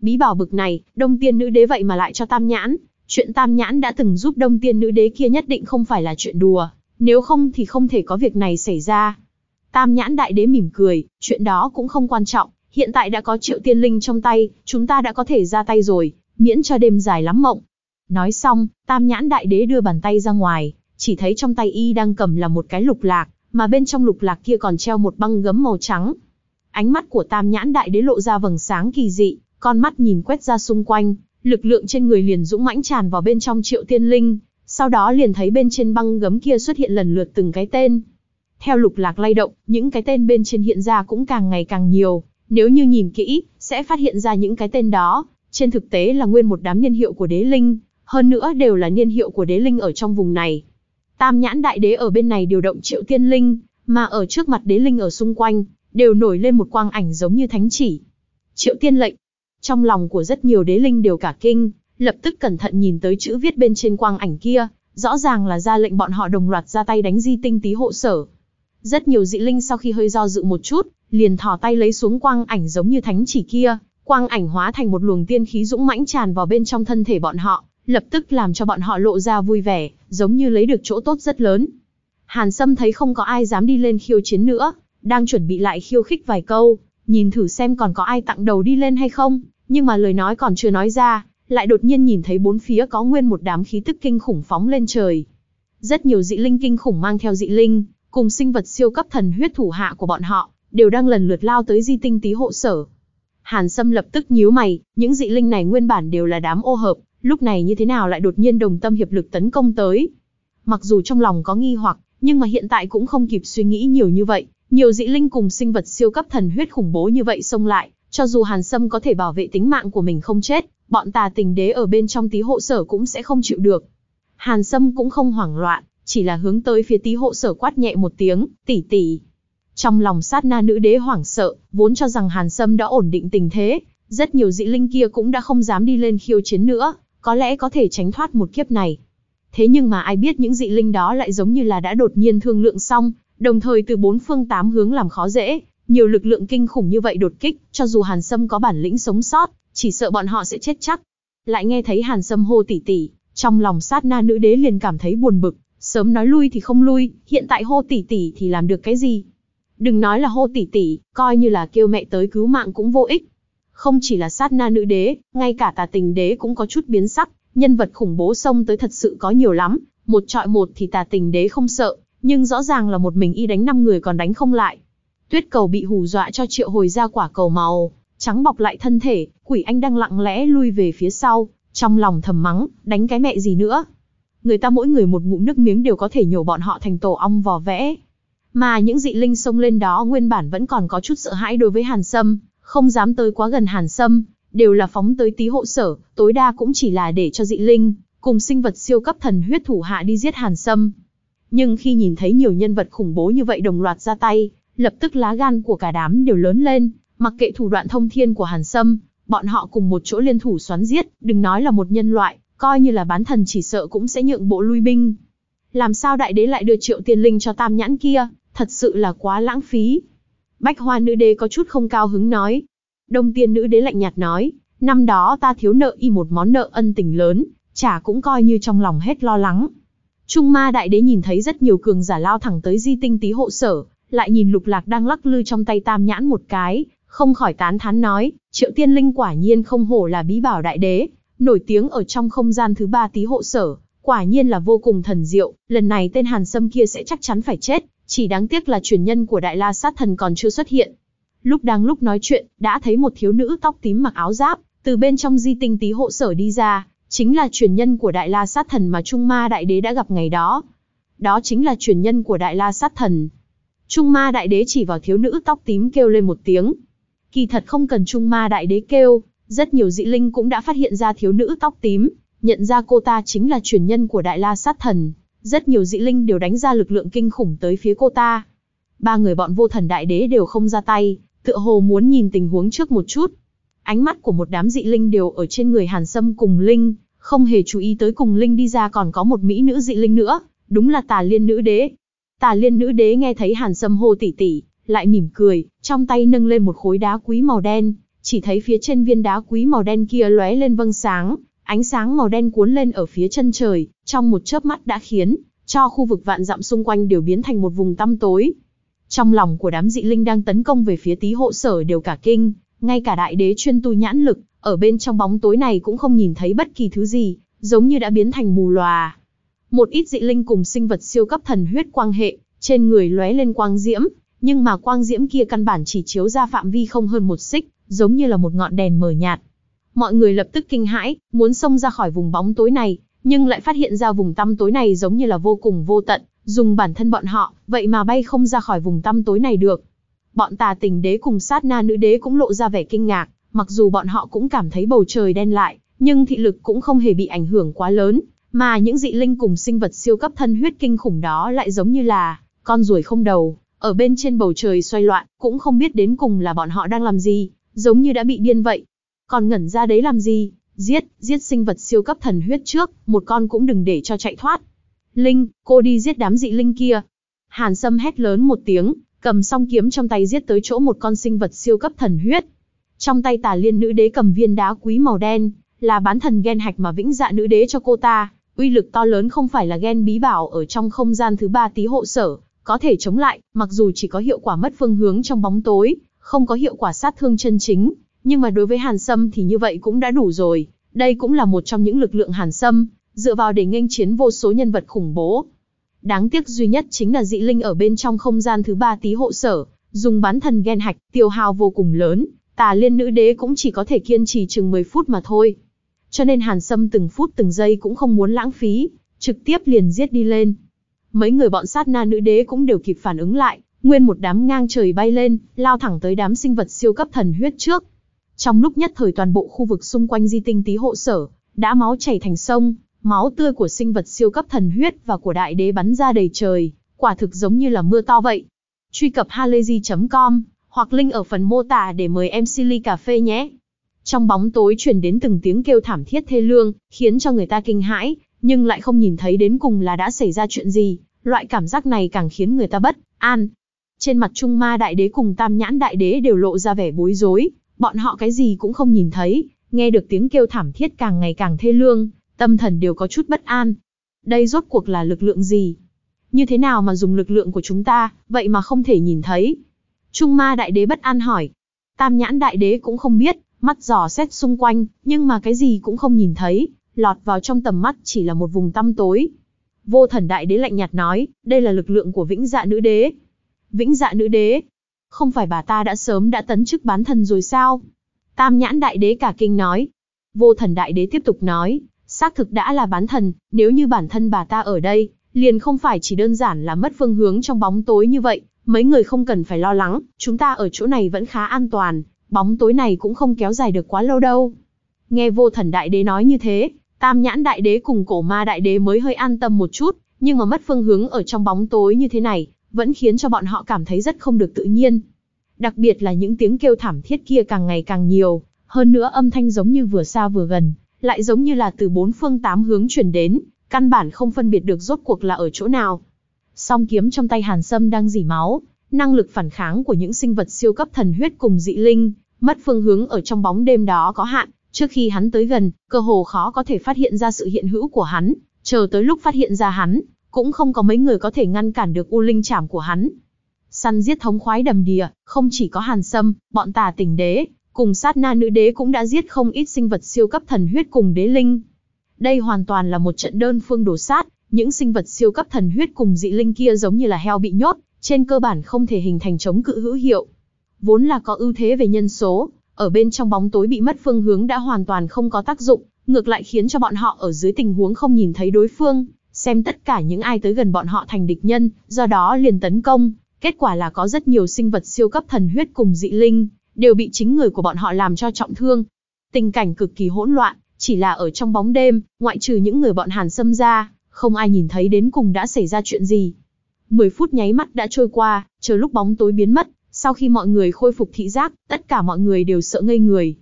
Bí bảo bực này, đông tiên nữ đế vậy mà lại cho tam nhãn, chuyện tam nhãn đã từng giúp đông tiên nữ đế kia nhất định không phải là chuyện đùa, nếu không thì không thể có việc này xảy ra. Tam nhãn đại đế mỉm cười, chuyện đó cũng không quan trọng, hiện tại đã có triệu tiên linh trong tay, chúng ta đã có thể ra tay rồi, miễn cho đêm dài lắm mộng. Nói xong, tam nhãn đại đế đưa bàn tay ra ngoài, chỉ thấy trong tay y đang cầm là một cái lục lạc, mà bên trong lục lạc kia còn treo một băng gấm màu trắng. Ánh mắt của tam nhãn đại đế lộ ra vầng sáng kỳ dị, con mắt nhìn quét ra xung quanh, lực lượng trên người liền dũng mãnh tràn vào bên trong triệu tiên linh, sau đó liền thấy bên trên băng gấm kia xuất hiện lần lượt từng cái tên. Theo lục lạc lay động, những cái tên bên trên hiện ra cũng càng ngày càng nhiều, nếu như nhìn kỹ, sẽ phát hiện ra những cái tên đó, trên thực tế là nguyên một đám nhân hiệu của đế linh, hơn nữa đều là niên hiệu của đế linh ở trong vùng này. Tam nhãn đại đế ở bên này điều động triệu tiên linh, mà ở trước mặt đế linh ở xung quanh, đều nổi lên một quang ảnh giống như thánh chỉ. Triệu tiên lệnh. Trong lòng của rất nhiều đế linh đều cả kinh, lập tức cẩn thận nhìn tới chữ viết bên trên quang ảnh kia, rõ ràng là ra lệnh bọn họ đồng loạt ra tay đánh di tinh tí hộ sở. Rất nhiều dị linh sau khi hơi do dự một chút, liền thò tay lấy xuống quang ảnh giống như thánh chỉ kia, quang ảnh hóa thành một luồng tiên khí dũng mãnh tràn vào bên trong thân thể bọn họ, lập tức làm cho bọn họ lộ ra vui vẻ, giống như lấy được chỗ tốt rất lớn. Hàn Sâm thấy không có ai dám đi lên khiêu chiến nữa, đang chuẩn bị lại khiêu khích vài câu, nhìn thử xem còn có ai tặng đầu đi lên hay không, nhưng mà lời nói còn chưa nói ra, lại đột nhiên nhìn thấy bốn phía có nguyên một đám khí tức kinh khủng phóng lên trời. Rất nhiều dị linh kinh khủng mang theo dị linh, cùng sinh vật siêu cấp thần huyết thủ hạ của bọn họ, đều đang lần lượt lao tới di tinh tí hộ sở. Hàn Sâm lập tức nhíu mày, những dị linh này nguyên bản đều là đám ô hợp, lúc này như thế nào lại đột nhiên đồng tâm hiệp lực tấn công tới. Mặc dù trong lòng có nghi hoặc, nhưng mà hiện tại cũng không kịp suy nghĩ nhiều như vậy, nhiều dị linh cùng sinh vật siêu cấp thần huyết khủng bố như vậy xông lại, cho dù Hàn Sâm có thể bảo vệ tính mạng của mình không chết, bọn tà tình đế ở bên trong tí hộ sở cũng sẽ không chịu được. Hàn Sâm cũng không hoảng loạn, chỉ là hướng tới phía tí hộ sở quát nhẹ một tiếng, tỷ tỷ. Trong lòng sát na nữ đế hoảng sợ, vốn cho rằng Hàn Sâm đã ổn định tình thế, rất nhiều dị linh kia cũng đã không dám đi lên khiêu chiến nữa, có lẽ có thể tránh thoát một kiếp này. Thế nhưng mà ai biết những dị linh đó lại giống như là đã đột nhiên thương lượng xong, đồng thời từ bốn phương tám hướng làm khó dễ, nhiều lực lượng kinh khủng như vậy đột kích, cho dù Hàn Sâm có bản lĩnh sống sót, chỉ sợ bọn họ sẽ chết chắc. Lại nghe thấy Hàn Sâm hô tỉ tỉ, trong lòng sát na nữ đế liền cảm thấy buồn bực, Sớm nói lui thì không lui, hiện tại hô tỷ tỷ thì làm được cái gì? Đừng nói là hô tỷ tỷ, coi như là kêu mẹ tới cứu mạng cũng vô ích. Không chỉ là sát na nữ đế, ngay cả tà tình đế cũng có chút biến sắc, nhân vật khủng bố xông tới thật sự có nhiều lắm, một trọi một thì tà tình đế không sợ, nhưng rõ ràng là một mình y đánh năm người còn đánh không lại. Tuyết cầu bị hù dọa cho triệu hồi ra quả cầu màu, trắng bọc lại thân thể, quỷ anh đang lặng lẽ lui về phía sau, trong lòng thầm mắng, đánh cái mẹ gì nữa. Người ta mỗi người một ngụm nước miếng đều có thể nhổ bọn họ thành tổ ong vò vẽ. Mà những dị linh xông lên đó nguyên bản vẫn còn có chút sợ hãi đối với Hàn Sâm, không dám tới quá gần Hàn Sâm, đều là phóng tới tí hộ sở, tối đa cũng chỉ là để cho dị linh, cùng sinh vật siêu cấp thần huyết thủ hạ đi giết Hàn Sâm. Nhưng khi nhìn thấy nhiều nhân vật khủng bố như vậy đồng loạt ra tay, lập tức lá gan của cả đám đều lớn lên, mặc kệ thủ đoạn thông thiên của Hàn Sâm, bọn họ cùng một chỗ liên thủ xoắn giết, đừng nói là một nhân loại, coi như là bán thần chỉ sợ cũng sẽ nhượng bộ lui binh. Làm sao đại đế lại đưa triệu tiên linh cho tam nhãn kia, thật sự là quá lãng phí. Bách hoa nữ đế có chút không cao hứng nói. Đông tiên nữ đế lạnh nhạt nói, năm đó ta thiếu nợ y một món nợ ân tình lớn, chả cũng coi như trong lòng hết lo lắng. Trung ma đại đế nhìn thấy rất nhiều cường giả lao thẳng tới di tinh tí hộ sở, lại nhìn lục lạc đang lắc lư trong tay tam nhãn một cái, không khỏi tán thán nói, triệu tiên linh quả nhiên không hổ là bí bảo đại đế, nổi tiếng ở trong không gian thứ ba tí hộ sở, quả nhiên là vô cùng thần diệu, lần này tên Hàn Sâm kia sẽ chắc chắn phải chết, chỉ đáng tiếc là truyền nhân của Đại La Sát Thần còn chưa xuất hiện. Lúc đang lúc nói chuyện, đã thấy một thiếu nữ tóc tím mặc áo giáp, từ bên trong di tinh tí hộ sở đi ra, chính là truyền nhân của Đại La Sát Thần mà Trung Ma Đại Đế đã gặp ngày đó. Đó chính là truyền nhân của Đại La Sát Thần. Trung Ma Đại Đế chỉ vào thiếu nữ tóc tím kêu lên một tiếng. Kỳ thật không cần Trung Ma Đại Đế kêu, rất nhiều dị linh cũng đã phát hiện ra thiếu nữ tóc tím, nhận ra cô ta chính là truyền nhân của Đại La Sát Thần. Rất nhiều dị linh đều đánh ra lực lượng kinh khủng tới phía cô ta. Ba người bọn vô thần đại đế đều không ra tay, tựa hồ muốn nhìn tình huống trước một chút. Ánh mắt của một đám dị linh đều ở trên người Hàn Sâm cùng linh, không hề chú ý tới cùng linh đi ra còn có một mỹ nữ dị linh nữa, đúng là Tà Liên nữ đế. Tà Liên nữ đế nghe thấy Hàn Sâm hô tỉ tỉ, lại mỉm cười, trong tay nâng lên một khối đá quý màu đen, chỉ thấy phía trên viên đá quý màu đen kia lóe lên vâng sáng, ánh sáng màu đen cuốn lên ở phía chân trời, trong một chớp mắt đã khiến cho khu vực vạn dặm xung quanh đều biến thành một vùng tăm tối. Trong lòng của đám dị linh đang tấn công về phía tí hộ sở đều cả kinh, ngay cả đại đế chuyên tu nhãn lực, ở bên trong bóng tối này cũng không nhìn thấy bất kỳ thứ gì, giống như đã biến thành mù lòa. Một ít dị linh cùng sinh vật siêu cấp thần huyết quang hệ, trên người lóe lên quang diễm, nhưng mà quang diễm kia căn bản chỉ chiếu ra phạm vi không hơn một xích, giống như là một ngọn đèn mờ nhạt. Mọi người lập tức kinh hãi, muốn xông ra khỏi vùng bóng tối này, nhưng lại phát hiện ra vùng tăm tối này giống như là vô cùng vô tận, dùng bản thân bọn họ, vậy mà bay không ra khỏi vùng tăm tối này được. Bọn tà tình đế cùng sát na nữ đế cũng lộ ra vẻ kinh ngạc, mặc dù bọn họ cũng cảm thấy bầu trời đen lại, nhưng thị lực cũng không hề bị ảnh hưởng quá lớn, mà những dị linh cùng sinh vật siêu cấp thân huyết kinh khủng đó lại giống như là con ruồi không đầu, ở bên trên bầu trời xoay loạn, cũng không biết đến cùng là bọn họ đang làm gì, giống như đã bị điên vậy. Còn ngẩn ra đấy làm gì? Giết, giết sinh vật siêu cấp thần huyết trước, một con cũng đừng để cho chạy thoát. Linh, cô đi giết đám dị linh kia. Hàn Sâm hét lớn một tiếng, cầm song kiếm trong tay giết tới chỗ một con sinh vật siêu cấp thần huyết. Trong tay tà liên nữ đế cầm viên đá quý màu đen, là bán thần gen hạch mà vĩnh dạ nữ đế cho cô ta. Uy lực to lớn không phải là gen bí bảo ở trong không gian thứ ba tí hộ sở, có thể chống lại, mặc dù chỉ có hiệu quả mất phương hướng trong bóng tối, không có hiệu quả sát thương chân chính, nhưng mà đối với Hàn Sâm thì như vậy cũng đã đủ rồi. Đây cũng là một trong những lực lượng Hàn Sâm, dựa vào để nghênh chiến vô số nhân vật khủng bố. Đáng tiếc duy nhất chính là dị linh ở bên trong không gian thứ ba tí hộ sở, dùng bán thần ghen hạch, tiêu hao vô cùng lớn, tà liên nữ đế cũng chỉ có thể kiên trì chừng 10 phút mà thôi. Cho nên Hàn Sâm từng phút từng giây cũng không muốn lãng phí, trực tiếp liền giết đi lên. Mấy người bọn sát na nữ đế cũng đều kịp phản ứng lại, nguyên một đám ngang trời bay lên, lao thẳng tới đám sinh vật siêu cấp thần huyết trước. Trong lúc nhất thời toàn bộ khu vực xung quanh di tinh tí hộ sở, đã máu chảy thành sông, máu tươi của sinh vật siêu cấp thần huyết và của đại đế bắn ra đầy trời, quả thực giống như là mưa to vậy. Truy cập halayzi.com hoặc link ở phần mô tả để mời em Silly Cà Phê nhé. Trong bóng tối truyền đến từng tiếng kêu thảm thiết thê lương, khiến cho người ta kinh hãi, nhưng lại không nhìn thấy đến cùng là đã xảy ra chuyện gì. Loại cảm giác này càng khiến người ta bất an. Trên mặt Trung Ma Đại Đế cùng Tam Nhãn Đại Đế đều lộ ra vẻ bối rối, bọn họ cái gì cũng không nhìn thấy, nghe được tiếng kêu thảm thiết càng ngày càng thê lương, tâm thần đều có chút bất an. Đây rốt cuộc là lực lượng gì? Như thế nào mà dùng lực lượng của chúng ta, vậy mà không thể nhìn thấy? Trung ma đại đế bất an hỏi. Tam nhãn đại đế cũng không biết, mắt dò xét xung quanh, nhưng mà cái gì cũng không nhìn thấy, lọt vào trong tầm mắt chỉ là một vùng tăm tối. Vô thần đại đế lạnh nhạt nói, đây là lực lượng của vĩnh dạ nữ đế. Vĩnh dạ nữ đế? Không phải bà ta đã sớm đã tấn chức bán thần rồi sao? Tam nhãn đại đế cả kinh nói. Vô thần đại đế tiếp tục nói, xác thực đã là bán thần, nếu như bản thân bà ta ở đây, liền không phải chỉ đơn giản là mất phương hướng trong bóng tối như vậy, mấy người không cần phải lo lắng, chúng ta ở chỗ này vẫn khá an toàn, bóng tối này cũng không kéo dài được quá lâu đâu. Nghe vô thần đại đế nói như thế, tam nhãn đại đế cùng cổ ma đại đế mới hơi an tâm một chút, nhưng mà mất phương hướng ở trong bóng tối như thế này, vẫn khiến cho bọn họ cảm thấy rất không được tự nhiên. Đặc biệt là những tiếng kêu thảm thiết kia càng ngày càng nhiều, hơn nữa âm thanh giống như vừa xa vừa gần, lại giống như là từ bốn phương tám hướng truyền đến, căn bản không phân biệt được rốt cuộc là ở chỗ nào. Song kiếm trong tay Hàn Sâm đang dỉ máu, năng lực phản kháng của những sinh vật siêu cấp thần huyết cùng dị linh, mất phương hướng ở trong bóng đêm đó có hạn, trước khi hắn tới gần, cơ hồ khó có thể phát hiện ra sự hiện hữu của hắn, chờ tới lúc phát hiện ra hắn, cũng không có mấy người có thể ngăn cản được u linh Trảm của hắn. Săn giết thống khoái đầm đìa, không chỉ có Hàn Sâm, bọn tà tỉnh đế, cùng sát na nữ đế cũng đã giết không ít sinh vật siêu cấp thần huyết cùng đế linh. Đây hoàn toàn là một trận đơn phương đổ sát, những sinh vật siêu cấp thần huyết cùng dị linh kia giống như là heo bị nhốt, trên cơ bản không thể hình thành chống cự hữu hiệu. Vốn là có ưu thế về nhân số, ở bên trong bóng tối bị mất phương hướng đã hoàn toàn không có tác dụng, ngược lại khiến cho bọn họ ở dưới tình huống không nhìn thấy đối phương, xem tất cả những ai tới gần bọn họ thành địch nhân, do đó liền tấn công. Kết quả là có rất nhiều sinh vật siêu cấp thần huyết cùng dị linh, đều bị chính người của bọn họ làm cho trọng thương. Tình cảnh cực kỳ hỗn loạn, chỉ là ở trong bóng đêm, ngoại trừ những người bọn Hàn Sâm ra, không ai nhìn thấy đến cùng đã xảy ra chuyện gì. 10 phút nháy mắt đã trôi qua, chờ lúc bóng tối biến mất, sau khi mọi người khôi phục thị giác, tất cả mọi người đều sợ ngây người.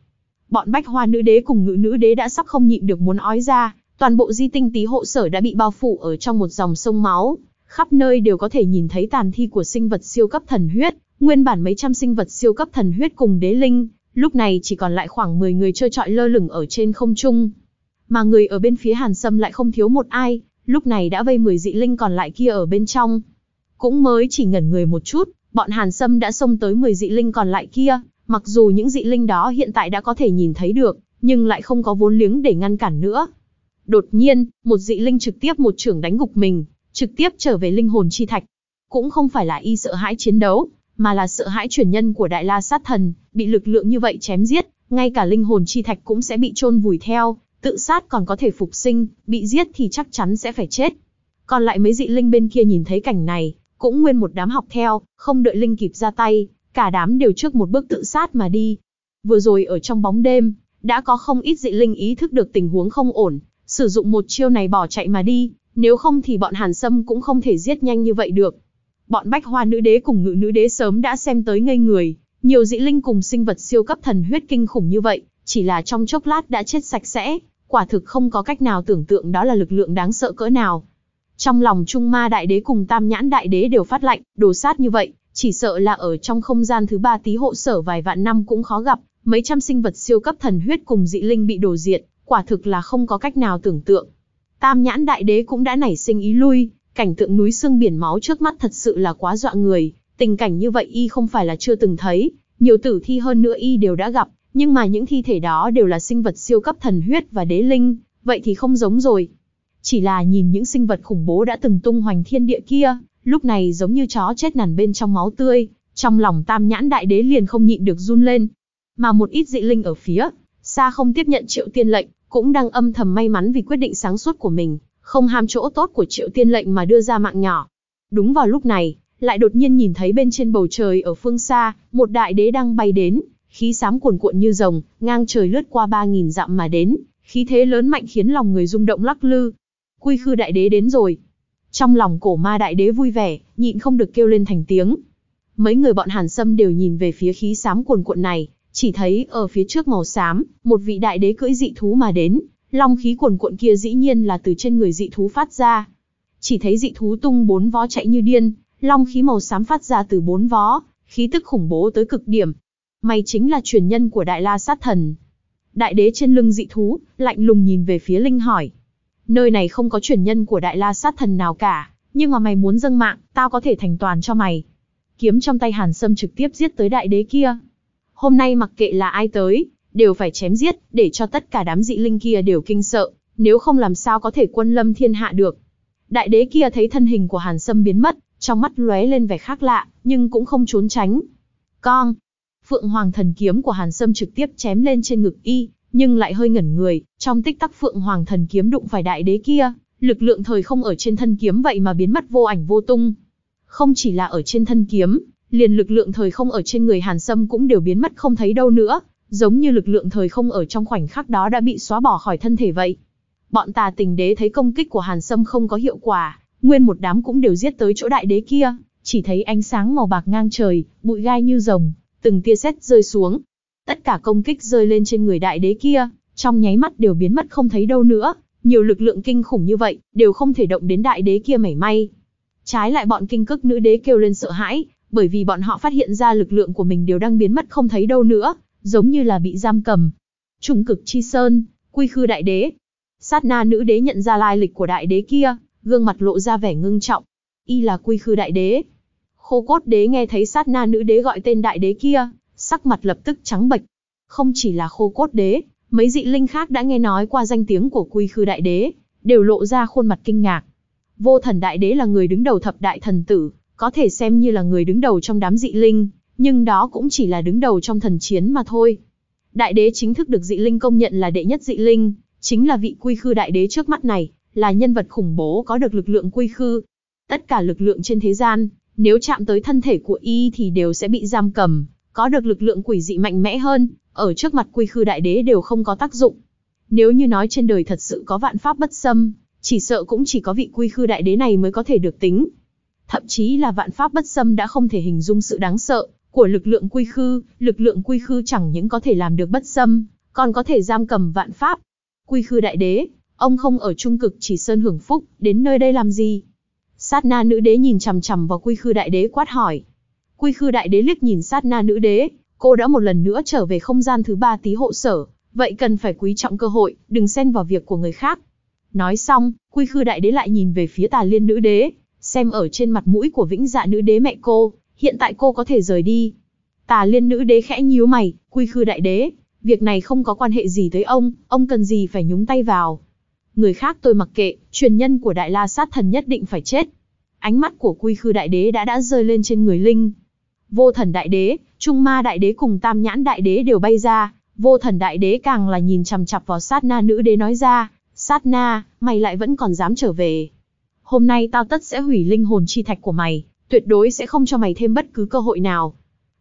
Bọn bách hoa nữ đế cùng ngự nữ đế đã sắp không nhịn được muốn ói ra, toàn bộ di tinh tí hộ sở đã bị bao phủ ở trong một dòng sông máu, khắp nơi đều có thể nhìn thấy tàn thi của sinh vật siêu cấp thần huyết, nguyên bản mấy trăm sinh vật siêu cấp thần huyết cùng đế linh, lúc này chỉ còn lại khoảng 10 người chơi trọi lơ lửng ở trên không trung. Mà người ở bên phía Hàn Sâm lại không thiếu một ai, lúc này đã vây 10 dị linh còn lại kia ở bên trong. Cũng mới chỉ ngẩn người một chút, bọn Hàn Sâm đã xông tới 10 dị linh còn lại kia, mặc dù những dị linh đó hiện tại đã có thể nhìn thấy được, nhưng lại không có vốn liếng để ngăn cản nữa. Đột nhiên, một dị linh trực tiếp một trưởng đánh gục mình, trực tiếp trở về linh hồn chi thạch. Cũng không phải là y sợ hãi chiến đấu, mà là sợ hãi truyền nhân của Đại La Sát Thần, bị lực lượng như vậy chém giết, ngay cả linh hồn chi thạch cũng sẽ bị chôn vùi theo, tự sát còn có thể phục sinh, bị giết thì chắc chắn sẽ phải chết. Còn lại mấy dị linh bên kia nhìn thấy cảnh này, cũng nguyên một đám học theo, không đợi linh kịp ra tay, cả đám đều trước một bước tự sát mà đi. Vừa rồi ở trong bóng đêm, đã có không ít dị linh ý thức được tình huống không ổn, sử dụng một chiêu này bỏ chạy mà đi, nếu không thì bọn Hàn Sâm cũng không thể giết nhanh như vậy được. Bọn Bách Hoa nữ đế cùng Ngự nữ đế sớm đã xem tới ngây người, nhiều dị linh cùng sinh vật siêu cấp thần huyết kinh khủng như vậy, chỉ là trong chốc lát đã chết sạch sẽ, quả thực không có cách nào tưởng tượng đó là lực lượng đáng sợ cỡ nào. Trong lòng Trung Ma Đại Đế cùng Tam Nhãn Đại Đế đều phát lạnh, đồ sát như vậy, chỉ sợ là ở trong không gian thứ ba tí hộ sở vài vạn năm cũng khó gặp, mấy trăm sinh vật siêu cấp thần huyết cùng dị linh bị đổ diệt, quả thực là không có cách nào tưởng tượng. Tam Nhãn Đại Đế cũng đã nảy sinh ý lui, cảnh tượng núi xương biển máu trước mắt thật sự là quá dọa người, tình cảnh như vậy y không phải là chưa từng thấy, nhiều tử thi hơn nữa y đều đã gặp, nhưng mà những thi thể đó đều là sinh vật siêu cấp thần huyết và đế linh, vậy thì không giống rồi. Chỉ là nhìn những sinh vật khủng bố đã từng tung hoành thiên địa kia, lúc này giống như chó chết nằn bên trong máu tươi, trong lòng tam nhãn đại đế liền không nhịn được run lên. Mà một ít dị linh ở phía, xa không tiếp nhận triệu tiên lệnh, cũng đang âm thầm may mắn vì quyết định sáng suốt của mình, không ham chỗ tốt của triệu tiên lệnh mà đưa ra mạng nhỏ. Đúng vào lúc này, lại đột nhiên nhìn thấy bên trên bầu trời ở phương xa, một đại đế đang bay đến, khí xám cuồn cuộn như rồng, ngang trời lướt qua 3.000 dặm mà đến, khí thế lớn mạnh khiến lòng người rung động lắc lư. Quy khư đại đế đến rồi. Trong lòng cổ ma đại đế vui vẻ, nhịn không được kêu lên thành tiếng. Mấy người bọn Hàn Sâm đều nhìn về phía khí xám cuồn cuộn này, chỉ thấy ở phía trước màu xám, một vị đại đế cưỡi dị thú mà đến, long khí cuồn cuộn kia dĩ nhiên là từ trên người dị thú phát ra. Chỉ thấy dị thú tung bốn vó chạy như điên, long khí màu xám phát ra từ bốn vó, khí tức khủng bố tới cực điểm, Mày chính là truyền nhân của Đại La Sát Thần. Đại đế trên lưng dị thú, lạnh lùng nhìn về phía Linh hỏi. nơi này không có truyền nhân của đại la sát thần nào cả, nhưng mà mày muốn dâng mạng, tao có thể thành toàn cho mày. Kiếm trong tay Hàn Sâm trực tiếp giết tới đại đế kia. Hôm nay mặc kệ là ai tới, đều phải chém giết, để cho tất cả đám dị linh kia đều kinh sợ, nếu không làm sao có thể quân lâm thiên hạ được. Đại đế kia thấy thân hình của Hàn Sâm biến mất, trong mắt lóe lên vẻ khác lạ, nhưng cũng không trốn tránh. Con! Phượng Hoàng thần kiếm của Hàn Sâm trực tiếp chém lên trên ngực y, nhưng lại hơi ngẩn người, trong tích tắc Phượng Hoàng thần kiếm đụng phải đại đế kia, lực lượng thời không ở trên thân kiếm vậy mà biến mất vô ảnh vô tung. Không chỉ là ở trên thân kiếm, liền lực lượng thời không ở trên người Hàn Sâm cũng đều biến mất không thấy đâu nữa, giống như lực lượng thời không ở trong khoảnh khắc đó đã bị xóa bỏ khỏi thân thể vậy. Bọn tà tình đế thấy công kích của Hàn Sâm không có hiệu quả, nguyên một đám cũng đều giết tới chỗ đại đế kia, chỉ thấy ánh sáng màu bạc ngang trời, bụi gai như rồng, từng tia sét rơi xuống. Tất cả công kích rơi lên trên người đại đế kia, trong nháy mắt đều biến mất không thấy đâu nữa, nhiều lực lượng kinh khủng như vậy, đều không thể động đến đại đế kia mảy may. Trái lại bọn kinh cức nữ đế kêu lên sợ hãi, bởi vì bọn họ phát hiện ra lực lượng của mình đều đang biến mất không thấy đâu nữa, giống như là bị giam cầm. Trung cực chi sơn, quy khư đại đế. Sát na nữ đế nhận ra lai lịch của đại đế kia, gương mặt lộ ra vẻ ngưng trọng. Y là quy khư đại đế. Khô cốt đế nghe thấy sát na nữ đế gọi tên đại đế kia, sắc mặt lập tức trắng bệch. Không chỉ là khô cốt đế, mấy dị linh khác đã nghe nói qua danh tiếng của quy khư đại đế, đều lộ ra khuôn mặt kinh ngạc. Vô thần đại đế là người đứng đầu thập đại thần tử, có thể xem như là người đứng đầu trong đám dị linh, nhưng đó cũng chỉ là đứng đầu trong thần chiến mà thôi. Đại đế chính thức được dị linh công nhận là đệ nhất dị linh, chính là vị quy khư đại đế trước mắt này, là nhân vật khủng bố có được lực lượng quy khư. Tất cả lực lượng trên thế gian, nếu chạm tới thân thể của y thì đều sẽ bị giam cầm, có được lực lượng quỷ dị mạnh mẽ hơn, ở trước mặt quy khư đại đế đều không có tác dụng. Nếu như nói trên đời thật sự có vạn pháp bất xâm, chỉ sợ cũng chỉ có vị quy khư đại đế này mới có thể được tính. Thậm chí là vạn pháp bất xâm đã không thể hình dung sự đáng sợ của lực lượng quy khư, lực lượng quy khư chẳng những có thể làm được bất xâm, còn có thể giam cầm vạn pháp. Quy khư đại đế, ông không ở trung cực chỉ sơn hưởng phúc, đến nơi đây làm gì? Sát na nữ đế nhìn chằm chằm vào quy khư đại đế quát hỏi. Quy khư đại đế liếc nhìn sát na nữ đế, cô đã một lần nữa trở về không gian thứ ba tí hộ sở, vậy cần phải quý trọng cơ hội, đừng xen vào việc của người khác. Nói xong, quy khư đại đế lại nhìn về phía tà liên nữ đế, xem ở trên mặt mũi của vĩnh dạ nữ đế mẹ cô, hiện tại cô có thể rời đi. Tà liên nữ đế khẽ nhíu mày, quy khư đại đế, việc này không có quan hệ gì tới ông, ông cần gì phải nhúng tay vào. Người khác tôi mặc kệ, truyền nhân của đại la sát thần nhất định phải chết. Ánh mắt của quy khư đại đế đã đã rơi lên trên người Linh. Vô thần đại đế, trung ma đại đế cùng tam nhãn đại đế đều bay ra, vô thần đại đế càng là nhìn chằm chặp vào sát na nữ đế nói ra, sát na, mày lại vẫn còn dám trở về. Hôm nay tao tất sẽ hủy linh hồn chi thạch của mày, tuyệt đối sẽ không cho mày thêm bất cứ cơ hội nào.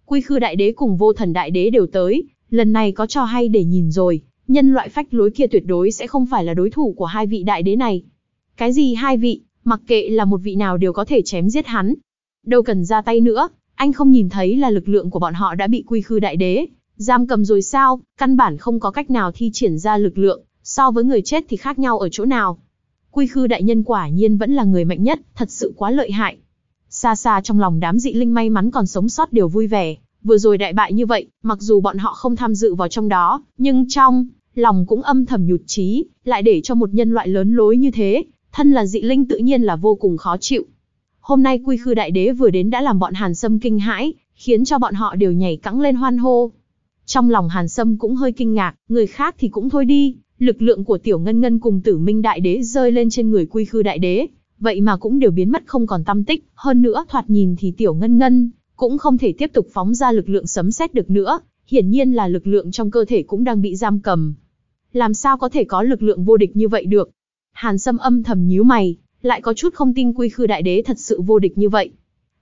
Quy khư đại đế cùng vô thần đại đế đều tới, lần này có cho hay để nhìn rồi, nhân loại phách lối kia tuyệt đối sẽ không phải là đối thủ của hai vị đại đế này. Cái gì hai vị, mặc kệ là một vị nào đều có thể chém giết hắn. Đâu cần ra tay nữa, anh không nhìn thấy là lực lượng của bọn họ đã bị quy khư đại đế, giam cầm rồi sao, căn bản không có cách nào thi triển ra lực lượng, so với người chết thì khác nhau ở chỗ nào. Quy khư đại nhân quả nhiên vẫn là người mạnh nhất, thật sự quá lợi hại. Xa xa trong lòng đám dị linh may mắn còn sống sót đều vui vẻ, vừa rồi đại bại như vậy, mặc dù bọn họ không tham dự vào trong đó, nhưng trong lòng cũng âm thầm nhụt chí, lại để cho một nhân loại lớn lối như thế, thân là dị linh tự nhiên là vô cùng khó chịu. Hôm nay quy khư đại đế vừa đến đã làm bọn Hàn Sâm kinh hãi, khiến cho bọn họ đều nhảy cẫng lên hoan hô. Trong lòng Hàn Sâm cũng hơi kinh ngạc, người khác thì cũng thôi đi, lực lượng của tiểu ngân ngân cùng tử minh đại đế rơi lên trên người quy khư đại đế, vậy mà cũng đều biến mất không còn tâm tích, hơn nữa thoạt nhìn thì tiểu ngân ngân, cũng không thể tiếp tục phóng ra lực lượng sấm sét được nữa, hiển nhiên là lực lượng trong cơ thể cũng đang bị giam cầm. Làm sao có thể có lực lượng vô địch như vậy được? Hàn Sâm âm thầm nhíu mày, lại có chút không tin Quy Khư Đại Đế thật sự vô địch như vậy.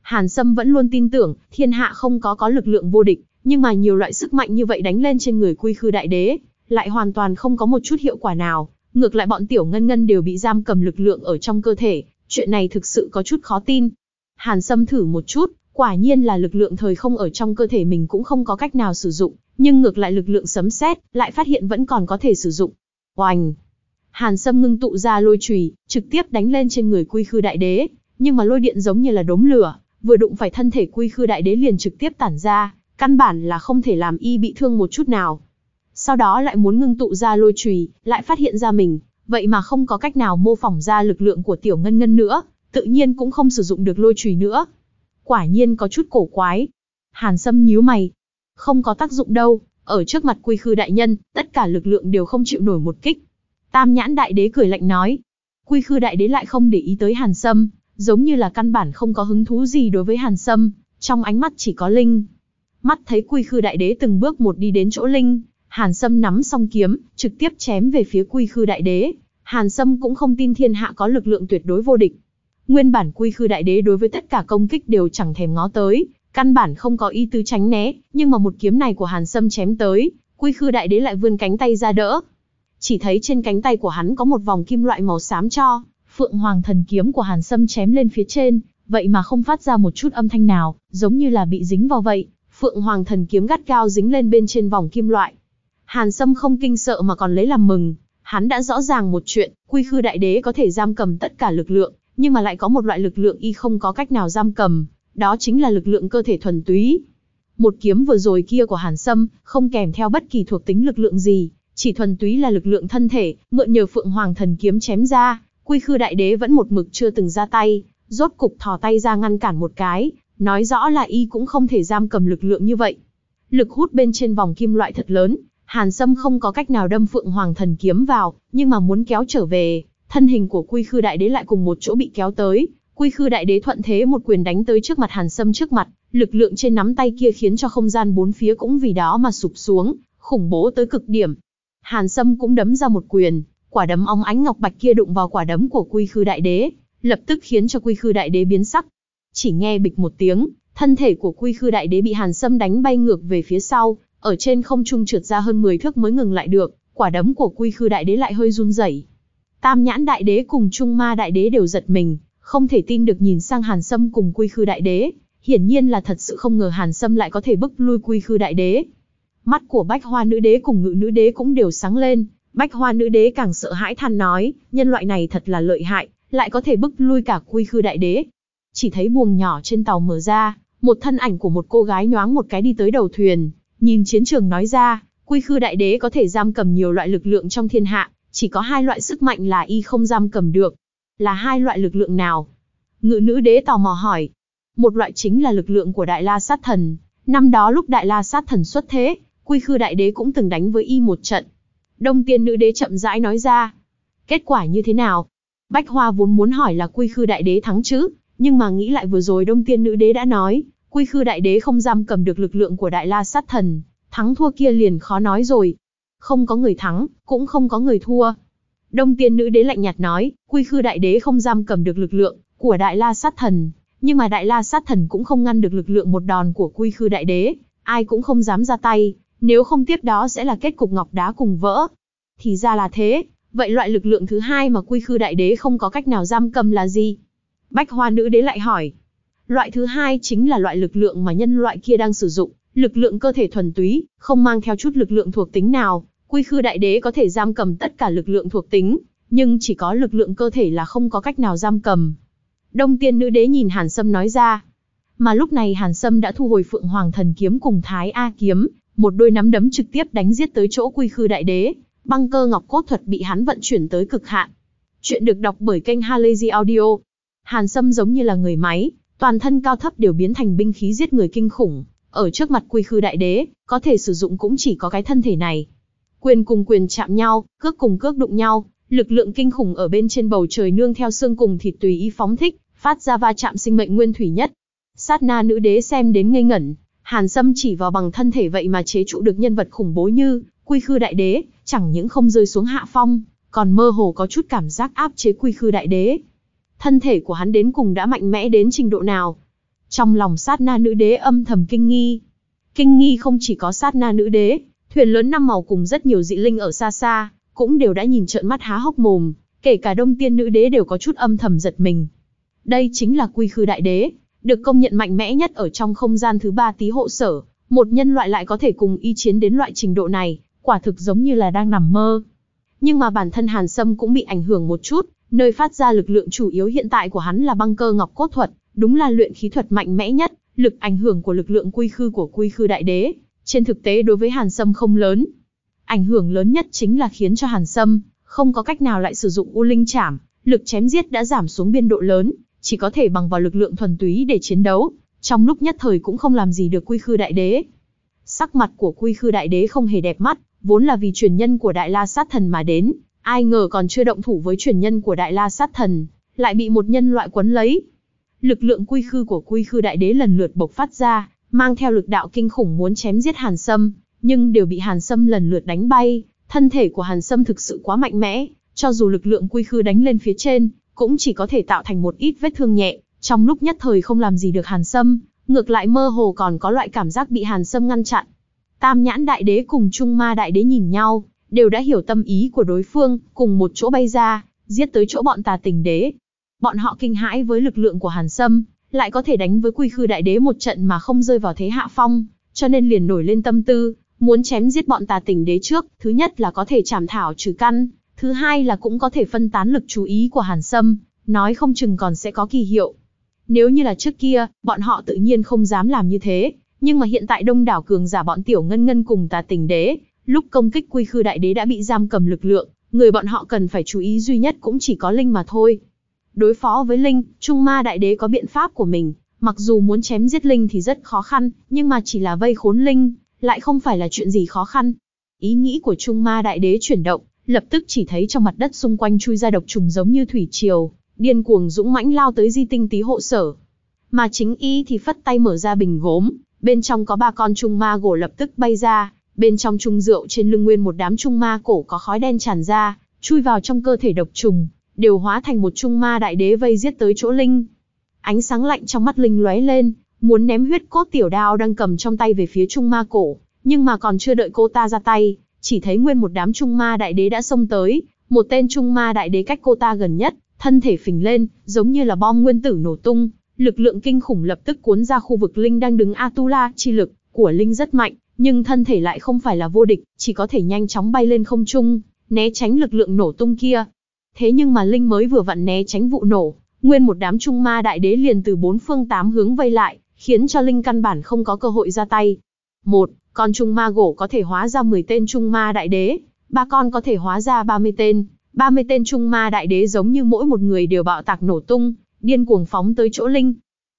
Hàn Sâm vẫn luôn tin tưởng, thiên hạ không có có lực lượng vô địch, nhưng mà nhiều loại sức mạnh như vậy đánh lên trên người Quy Khư Đại Đế, lại hoàn toàn không có một chút hiệu quả nào. Ngược lại bọn tiểu ngân ngân đều bị giam cầm lực lượng ở trong cơ thể, chuyện này thực sự có chút khó tin. Hàn Sâm thử một chút, quả nhiên là lực lượng thời không ở trong cơ thể mình cũng không có cách nào sử dụng, nhưng ngược lại lực lượng sấm sét lại phát hiện vẫn còn có thể sử dụng. Oành! Hàn Sâm ngưng tụ ra lôi chùy, trực tiếp đánh lên trên người Quy Khư Đại Đế, nhưng mà lôi điện giống như là đốm lửa, vừa đụng phải thân thể Quy Khư Đại Đế liền trực tiếp tản ra, căn bản là không thể làm y bị thương một chút nào. Sau đó lại muốn ngưng tụ ra lôi chùy, lại phát hiện ra mình vậy mà không có cách nào mô phỏng ra lực lượng của tiểu ngân ngân nữa, tự nhiên cũng không sử dụng được lôi chùy nữa. Quả nhiên có chút cổ quái. Hàn Sâm nhíu mày. Không có tác dụng đâu, ở trước mặt quy khư đại nhân, tất cả lực lượng đều không chịu nổi một kích. Tam nhãn đại đế cười lạnh nói. Quy khư đại đế lại không để ý tới Hàn Sâm, giống như là căn bản không có hứng thú gì đối với Hàn Sâm, trong ánh mắt chỉ có Linh. Mắt thấy quy khư đại đế từng bước một đi đến chỗ Linh, Hàn Sâm nắm song kiếm, trực tiếp chém về phía quy khư đại đế. Hàn Sâm cũng không tin thiên hạ có lực lượng tuyệt đối vô địch. Nguyên bản quy khư đại đế đối với tất cả công kích đều chẳng thèm ngó tới, căn bản không có ý tứ tránh né, nhưng mà một kiếm này của Hàn Sâm chém tới, quy khư đại đế lại vươn cánh tay ra đỡ. Chỉ thấy trên cánh tay của hắn có một vòng kim loại màu xám cho, Phượng Hoàng thần kiếm của Hàn Sâm chém lên phía trên, vậy mà không phát ra một chút âm thanh nào, giống như là bị dính vào vậy. Phượng Hoàng thần kiếm gắt cao dính lên bên trên vòng kim loại. Hàn Sâm không kinh sợ mà còn lấy làm mừng, hắn đã rõ ràng một chuyện, quy khư đại đế có thể giam cầm tất cả lực lượng, nhưng mà lại có một loại lực lượng y không có cách nào giam cầm, đó chính là lực lượng cơ thể thuần túy. Một kiếm vừa rồi kia của Hàn Sâm, không kèm theo bất kỳ thuộc tính lực lượng gì, chỉ thuần túy là lực lượng thân thể, mượn nhờ Phượng Hoàng thần kiếm chém ra, Quy Khư Đại Đế vẫn một mực chưa từng ra tay, rốt cục thò tay ra ngăn cản một cái, nói rõ là y cũng không thể giam cầm lực lượng như vậy. Lực hút bên trên vòng kim loại thật lớn, Hàn Sâm không có cách nào đâm Phượng Hoàng thần kiếm vào, nhưng mà muốn kéo trở về, thân hình của Quy Khư Đại Đế lại cùng một chỗ bị kéo tới. Quy Khư Đại Đế thuận thế một quyền đánh tới trước mặt Hàn Sâm trước mặt, lực lượng trên nắm tay kia khiến cho không gian bốn phía cũng vì đó mà sụp xuống, khủng bố tới cực điểm. Hàn Sâm cũng đấm ra một quyền, quả đấm óng ánh ngọc bạch kia đụng vào quả đấm của Quy Khư Đại Đế, lập tức khiến cho Quy Khư Đại Đế biến sắc. Chỉ nghe bịch một tiếng, thân thể của Quy Khư Đại Đế bị Hàn Sâm đánh bay ngược về phía sau, ở trên không trung trượt ra hơn 10 thước mới ngừng lại được, quả đấm của Quy Khư Đại Đế lại hơi run rẩy. Tam Nhãn Đại Đế cùng Trung Ma Đại Đế đều giật mình, không thể tin được nhìn sang Hàn Sâm cùng Quy Khư Đại Đế, hiển nhiên là thật sự không ngờ Hàn Sâm lại có thể bức lui Quy Khư Đại Đế. Mắt của Bách Hoa Nữ Đế cùng Ngự Nữ Đế cũng đều sáng lên, Bách Hoa Nữ Đế càng sợ hãi than nói, nhân loại này thật là lợi hại, lại có thể bức lui cả Quy Khư Đại Đế. Chỉ thấy buồng nhỏ trên tàu mở ra, một thân ảnh của một cô gái nhoáng một cái đi tới đầu thuyền, nhìn chiến trường nói ra, Quy Khư Đại Đế có thể giam cầm nhiều loại lực lượng trong thiên hạ, chỉ có hai loại sức mạnh là y không giam cầm được. Là hai loại lực lượng nào? Ngự nữ đế tò mò hỏi. Một loại chính là lực lượng của Đại La Sát Thần. Năm đó lúc Đại La Sát Thần xuất thế, Quy Khư Đại Đế cũng từng đánh với y một trận. Đông Tiên Nữ Đế chậm rãi nói ra. Kết quả như thế nào? Bách Hoa vốn muốn hỏi là Quy Khư Đại Đế thắng chứ, nhưng mà nghĩ lại vừa rồi Đông Tiên Nữ Đế đã nói, Quy Khư Đại Đế không giam cầm được lực lượng của Đại La Sát Thần, thắng thua kia liền khó nói rồi. Không có người thắng, cũng không có người thua. Đông Tiên Nữ Đế lạnh nhạt nói, Quy Khư Đại Đế không giam cầm được lực lượng của Đại La Sát Thần, nhưng mà Đại La Sát Thần cũng không ngăn được lực lượng một đòn của Quy Khư Đại Đế, ai cũng không dám ra tay, nếu không tiếp đó sẽ là kết cục ngọc đá cùng vỡ. Thì ra là thế, vậy loại lực lượng thứ hai mà Quy Khư Đại Đế không có cách nào giam cầm là gì? Bách Hoa Nữ Đế lại hỏi. Loại thứ hai chính là loại lực lượng mà nhân loại kia đang sử dụng, lực lượng cơ thể thuần túy, không mang theo chút lực lượng thuộc tính nào. Quy Khư Đại Đế có thể giam cầm tất cả lực lượng thuộc tính, nhưng chỉ có lực lượng cơ thể là không có cách nào giam cầm. Đông Tiên Nữ Đế nhìn Hàn Sâm nói ra. Mà lúc này Hàn Sâm đã thu hồi Phượng Hoàng Thần Kiếm cùng Thái A Kiếm, một đôi nắm đấm trực tiếp đánh giết tới chỗ Quy Khư Đại Đế, băng cơ ngọc cốt thuật bị hắn vận chuyển tới cực hạn. Chuyện được đọc bởi kênh Halazy Audio. Hàn Sâm giống như là người máy, toàn thân cao thấp đều biến thành binh khí giết người kinh khủng. Ở trước mặt Quy Khư Đại Đế, có thể sử dụng cũng chỉ có cái thân thể này. Quyền cùng quyền chạm nhau, cước cùng cước đụng nhau, lực lượng kinh khủng ở bên trên bầu trời nương theo xương cùng thịt tùy ý phóng thích, phát ra va chạm sinh mệnh nguyên thủy nhất. Sát na nữ đế xem đến ngây ngẩn, Hàn Sâm chỉ vào bằng thân thể vậy mà chế trụ được nhân vật khủng bố như Quy Khư Đại Đế, chẳng những không rơi xuống hạ phong, còn mơ hồ có chút cảm giác áp chế Quy Khư Đại Đế. Thân thể của hắn đến cùng đã mạnh mẽ đến trình độ nào? Trong lòng sát na nữ đế âm thầm kinh nghi. Kinh nghi không chỉ có sát na nữ đế, thuyền lớn năm màu cùng rất nhiều dị linh ở xa xa, cũng đều đã nhìn trợn mắt há hốc mồm, kể cả đông tiên nữ đế đều có chút âm thầm giật mình. Đây chính là quy khư đại đế, được công nhận mạnh mẽ nhất ở trong không gian thứ ba tí hộ sở, một nhân loại lại có thể cùng y chiến đến loại trình độ này, quả thực giống như là đang nằm mơ. Nhưng mà bản thân Hàn Sâm cũng bị ảnh hưởng một chút, nơi phát ra lực lượng chủ yếu hiện tại của hắn là băng cơ ngọc cốt thuật, đúng là luyện khí thuật mạnh mẽ nhất, lực ảnh hưởng của lực lượng quy khư của quy khư đại đế, trên thực tế đối với Hàn Sâm không lớn. Ảnh hưởng lớn nhất chính là khiến cho Hàn Sâm không có cách nào lại sử dụng U Linh Chảm, lực chém giết đã giảm xuống biên độ lớn, chỉ có thể bằng vào lực lượng thuần túy để chiến đấu, trong lúc nhất thời cũng không làm gì được Quy Khư Đại Đế. Sắc mặt của Quy Khư Đại Đế không hề đẹp mắt, vốn là vì truyền nhân của Đại La Sát Thần mà đến, ai ngờ còn chưa động thủ với truyền nhân của Đại La Sát Thần, lại bị một nhân loại quấn lấy. Lực lượng quy khư của quy khư đại đế lần lượt bộc phát ra, mang theo lực đạo kinh khủng muốn chém giết Hàn Sâm, nhưng đều bị Hàn Sâm lần lượt đánh bay. Thân thể của Hàn Sâm thực sự quá mạnh mẽ, cho dù lực lượng quy khư đánh lên phía trên, cũng chỉ có thể tạo thành một ít vết thương nhẹ, trong lúc nhất thời không làm gì được Hàn Sâm, ngược lại mơ hồ còn có loại cảm giác bị Hàn Sâm ngăn chặn. Tam nhãn đại đế cùng Trung ma đại đế nhìn nhau, đều đã hiểu tâm ý của đối phương, cùng một chỗ bay ra, giết tới chỗ bọn tà tình đế. Bọn họ kinh hãi với lực lượng của Hàn Sâm, lại có thể đánh với quy khư đại đế một trận mà không rơi vào thế hạ phong, cho nên liền nổi lên tâm tư, muốn chém giết bọn tà tình đế trước, thứ nhất là có thể chảm thảo trừ căn, thứ hai là cũng có thể phân tán lực chú ý của Hàn Sâm, nói không chừng còn sẽ có kỳ hiệu. Nếu như là trước kia, bọn họ tự nhiên không dám làm như thế, nhưng mà hiện tại đông đảo cường giả bọn tiểu ngân ngân cùng tà tình đế, lúc công kích quy khư đại đế đã bị giam cầm lực lượng, người bọn họ cần phải chú ý duy nhất cũng chỉ có Linh mà thôi. Đối phó với Linh, Trung Ma Đại Đế có biện pháp của mình, mặc dù muốn chém giết Linh thì rất khó khăn, nhưng mà chỉ là vây khốn Linh, lại không phải là chuyện gì khó khăn. Ý nghĩ của Trung Ma Đại Đế chuyển động, lập tức chỉ thấy trong mặt đất xung quanh chui ra độc trùng giống như thủy triều, điên cuồng dũng mãnh lao tới di tinh tí hộ sở. Mà chính y thì phất tay mở ra bình gốm, bên trong có ba con trung ma gỗ lập tức bay ra, bên trong trung rượu trên lưng nguyên một đám trung ma cổ có khói đen tràn ra, chui vào trong cơ thể độc trùng, đều hóa thành một trung ma đại đế vây giết tới chỗ Linh. Ánh sáng lạnh trong mắt Linh lóe lên, muốn ném huyết cốt tiểu đao đang cầm trong tay về phía trung ma cổ, nhưng mà còn chưa đợi cô ta ra tay, chỉ thấy nguyên một đám trung ma đại đế đã xông tới, một tên trung ma đại đế cách cô ta gần nhất, thân thể phình lên, giống như là bom nguyên tử nổ tung, lực lượng kinh khủng lập tức cuốn ra khu vực Linh đang đứng Atula, chi lực của Linh rất mạnh, nhưng thân thể lại không phải là vô địch, chỉ có thể nhanh chóng bay lên không trung, né tránh lực lượng nổ tung kia. Thế nhưng mà Linh mới vừa vặn né tránh vụ nổ, nguyên một đám trung ma đại đế liền từ bốn phương tám hướng vây lại, khiến cho Linh căn bản không có cơ hội ra tay. Một, con trung ma gỗ có thể hóa ra 10 tên trung ma đại đế, ba con có thể hóa ra 30 tên, 30 tên trung ma đại đế giống như mỗi một người đều bạo tạc nổ tung, điên cuồng phóng tới chỗ Linh.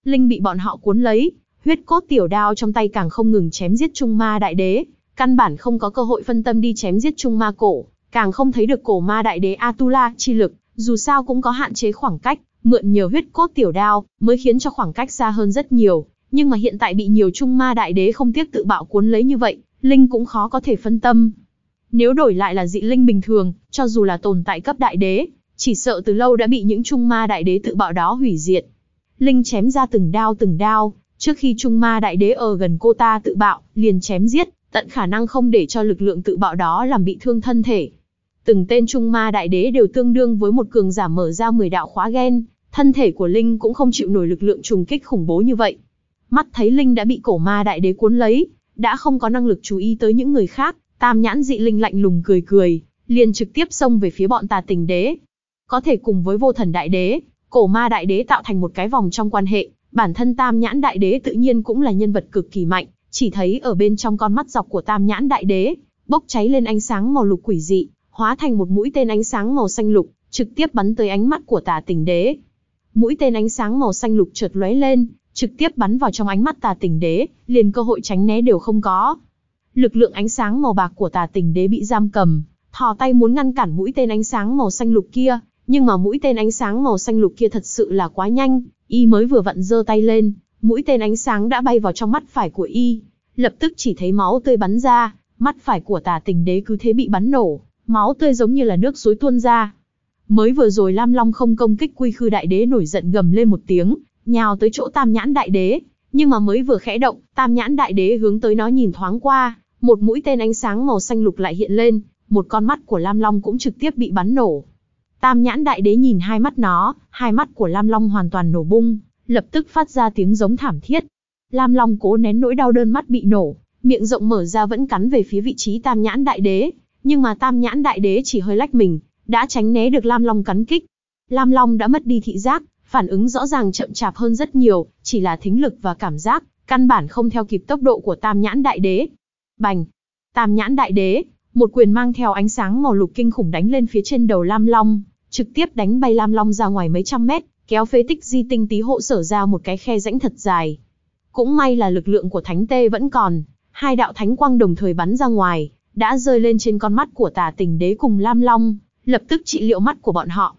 Linh bị bọn họ cuốn lấy, huyết cốt tiểu đao trong tay càng không ngừng chém giết trung ma đại đế, căn bản không có cơ hội phân tâm đi chém giết trung ma cổ, càng không thấy được cổ ma đại đế Atula chi lực, dù sao cũng có hạn chế khoảng cách, mượn nhiều huyết cốt tiểu đao, mới khiến cho khoảng cách xa hơn rất nhiều, nhưng mà hiện tại bị nhiều trung ma đại đế không tiếc tự bạo cuốn lấy như vậy, linh cũng khó có thể phân tâm. Nếu đổi lại là dị linh bình thường, cho dù là tồn tại cấp đại đế, chỉ sợ từ lâu đã bị những trung ma đại đế tự bạo đó hủy diệt. Linh chém ra từng đao từng đao, trước khi trung ma đại đế ở gần cô ta tự bạo, liền chém giết, tận khả năng không để cho lực lượng tự bạo đó làm bị thương thân thể. Từng tên Trung Ma Đại Đế đều tương đương với một cường giả mở ra 10 đạo khóa gen, thân thể của Linh cũng không chịu nổi lực lượng trùng kích khủng bố như vậy. Mắt thấy Linh đã bị cổ ma đại đế cuốn lấy, đã không có năng lực chú ý tới những người khác, tam nhãn dị Linh lạnh lùng cười cười, liền trực tiếp xông về phía bọn tà tình đế. Có thể cùng với vô thần đại đế, cổ ma đại đế tạo thành một cái vòng trong quan hệ, bản thân tam nhãn đại đế tự nhiên cũng là nhân vật cực kỳ mạnh, chỉ thấy ở bên trong con mắt dọc của tam nhãn đại đế, bốc cháy lên ánh sáng màu lục quỷ dị, hóa thành một mũi tên ánh sáng màu xanh lục, trực tiếp bắn tới ánh mắt của tà tình đế. Mũi tên ánh sáng màu xanh lục chợt lóe lên, trực tiếp bắn vào trong ánh mắt tà tình đế, liền cơ hội tránh né đều không có. Lực lượng ánh sáng màu bạc của tà tình đế bị giam cầm, thò tay muốn ngăn cản mũi tên ánh sáng màu xanh lục kia, nhưng mà mũi tên ánh sáng màu xanh lục kia thật sự là quá nhanh, y mới vừa vặn giơ tay lên, mũi tên ánh sáng đã bay vào trong mắt phải của y, lập tức chỉ thấy máu tươi bắn ra, mắt phải của tà tình đế cứ thế bị bắn nổ, máu tươi giống như là nước suối tuôn ra. Mới vừa rồi Lam Long không công kích quy khư đại đế nổi giận gầm lên một tiếng, nhào tới chỗ tam nhãn đại đế, nhưng mà mới vừa khẽ động, tam nhãn đại đế hướng tới nó nhìn thoáng qua, một mũi tên ánh sáng màu xanh lục lại hiện lên, một con mắt của Lam Long cũng trực tiếp bị bắn nổ. Tam nhãn đại đế nhìn hai mắt nó, hai mắt của Lam Long hoàn toàn nổ bung, lập tức phát ra tiếng giống thảm thiết. Lam Long cố nén nỗi đau đơn mắt bị nổ, miệng rộng mở ra vẫn cắn về phía vị trí tam nhãn đại đế, nhưng mà tam nhãn đại đế chỉ hơi lách mình, đã tránh né được Lam Long cắn kích. Lam Long đã mất đi thị giác, phản ứng rõ ràng chậm chạp hơn rất nhiều, chỉ là thính lực và cảm giác, căn bản không theo kịp tốc độ của tam nhãn đại đế. Bành! Tam nhãn đại đế, Một quyền mang theo ánh sáng màu lục kinh khủng đánh lên phía trên đầu Lam Long, trực tiếp đánh bay Lam Long ra ngoài mấy trăm mét, kéo phế tích di tinh tí hộ sở ra một cái khe rãnh thật dài. Cũng may là lực lượng của thánh tê vẫn còn, hai đạo thánh quang đồng thời bắn ra ngoài, đã rơi lên trên con mắt của tà tình đế cùng Lam Long, lập tức trị liệu mắt của bọn họ.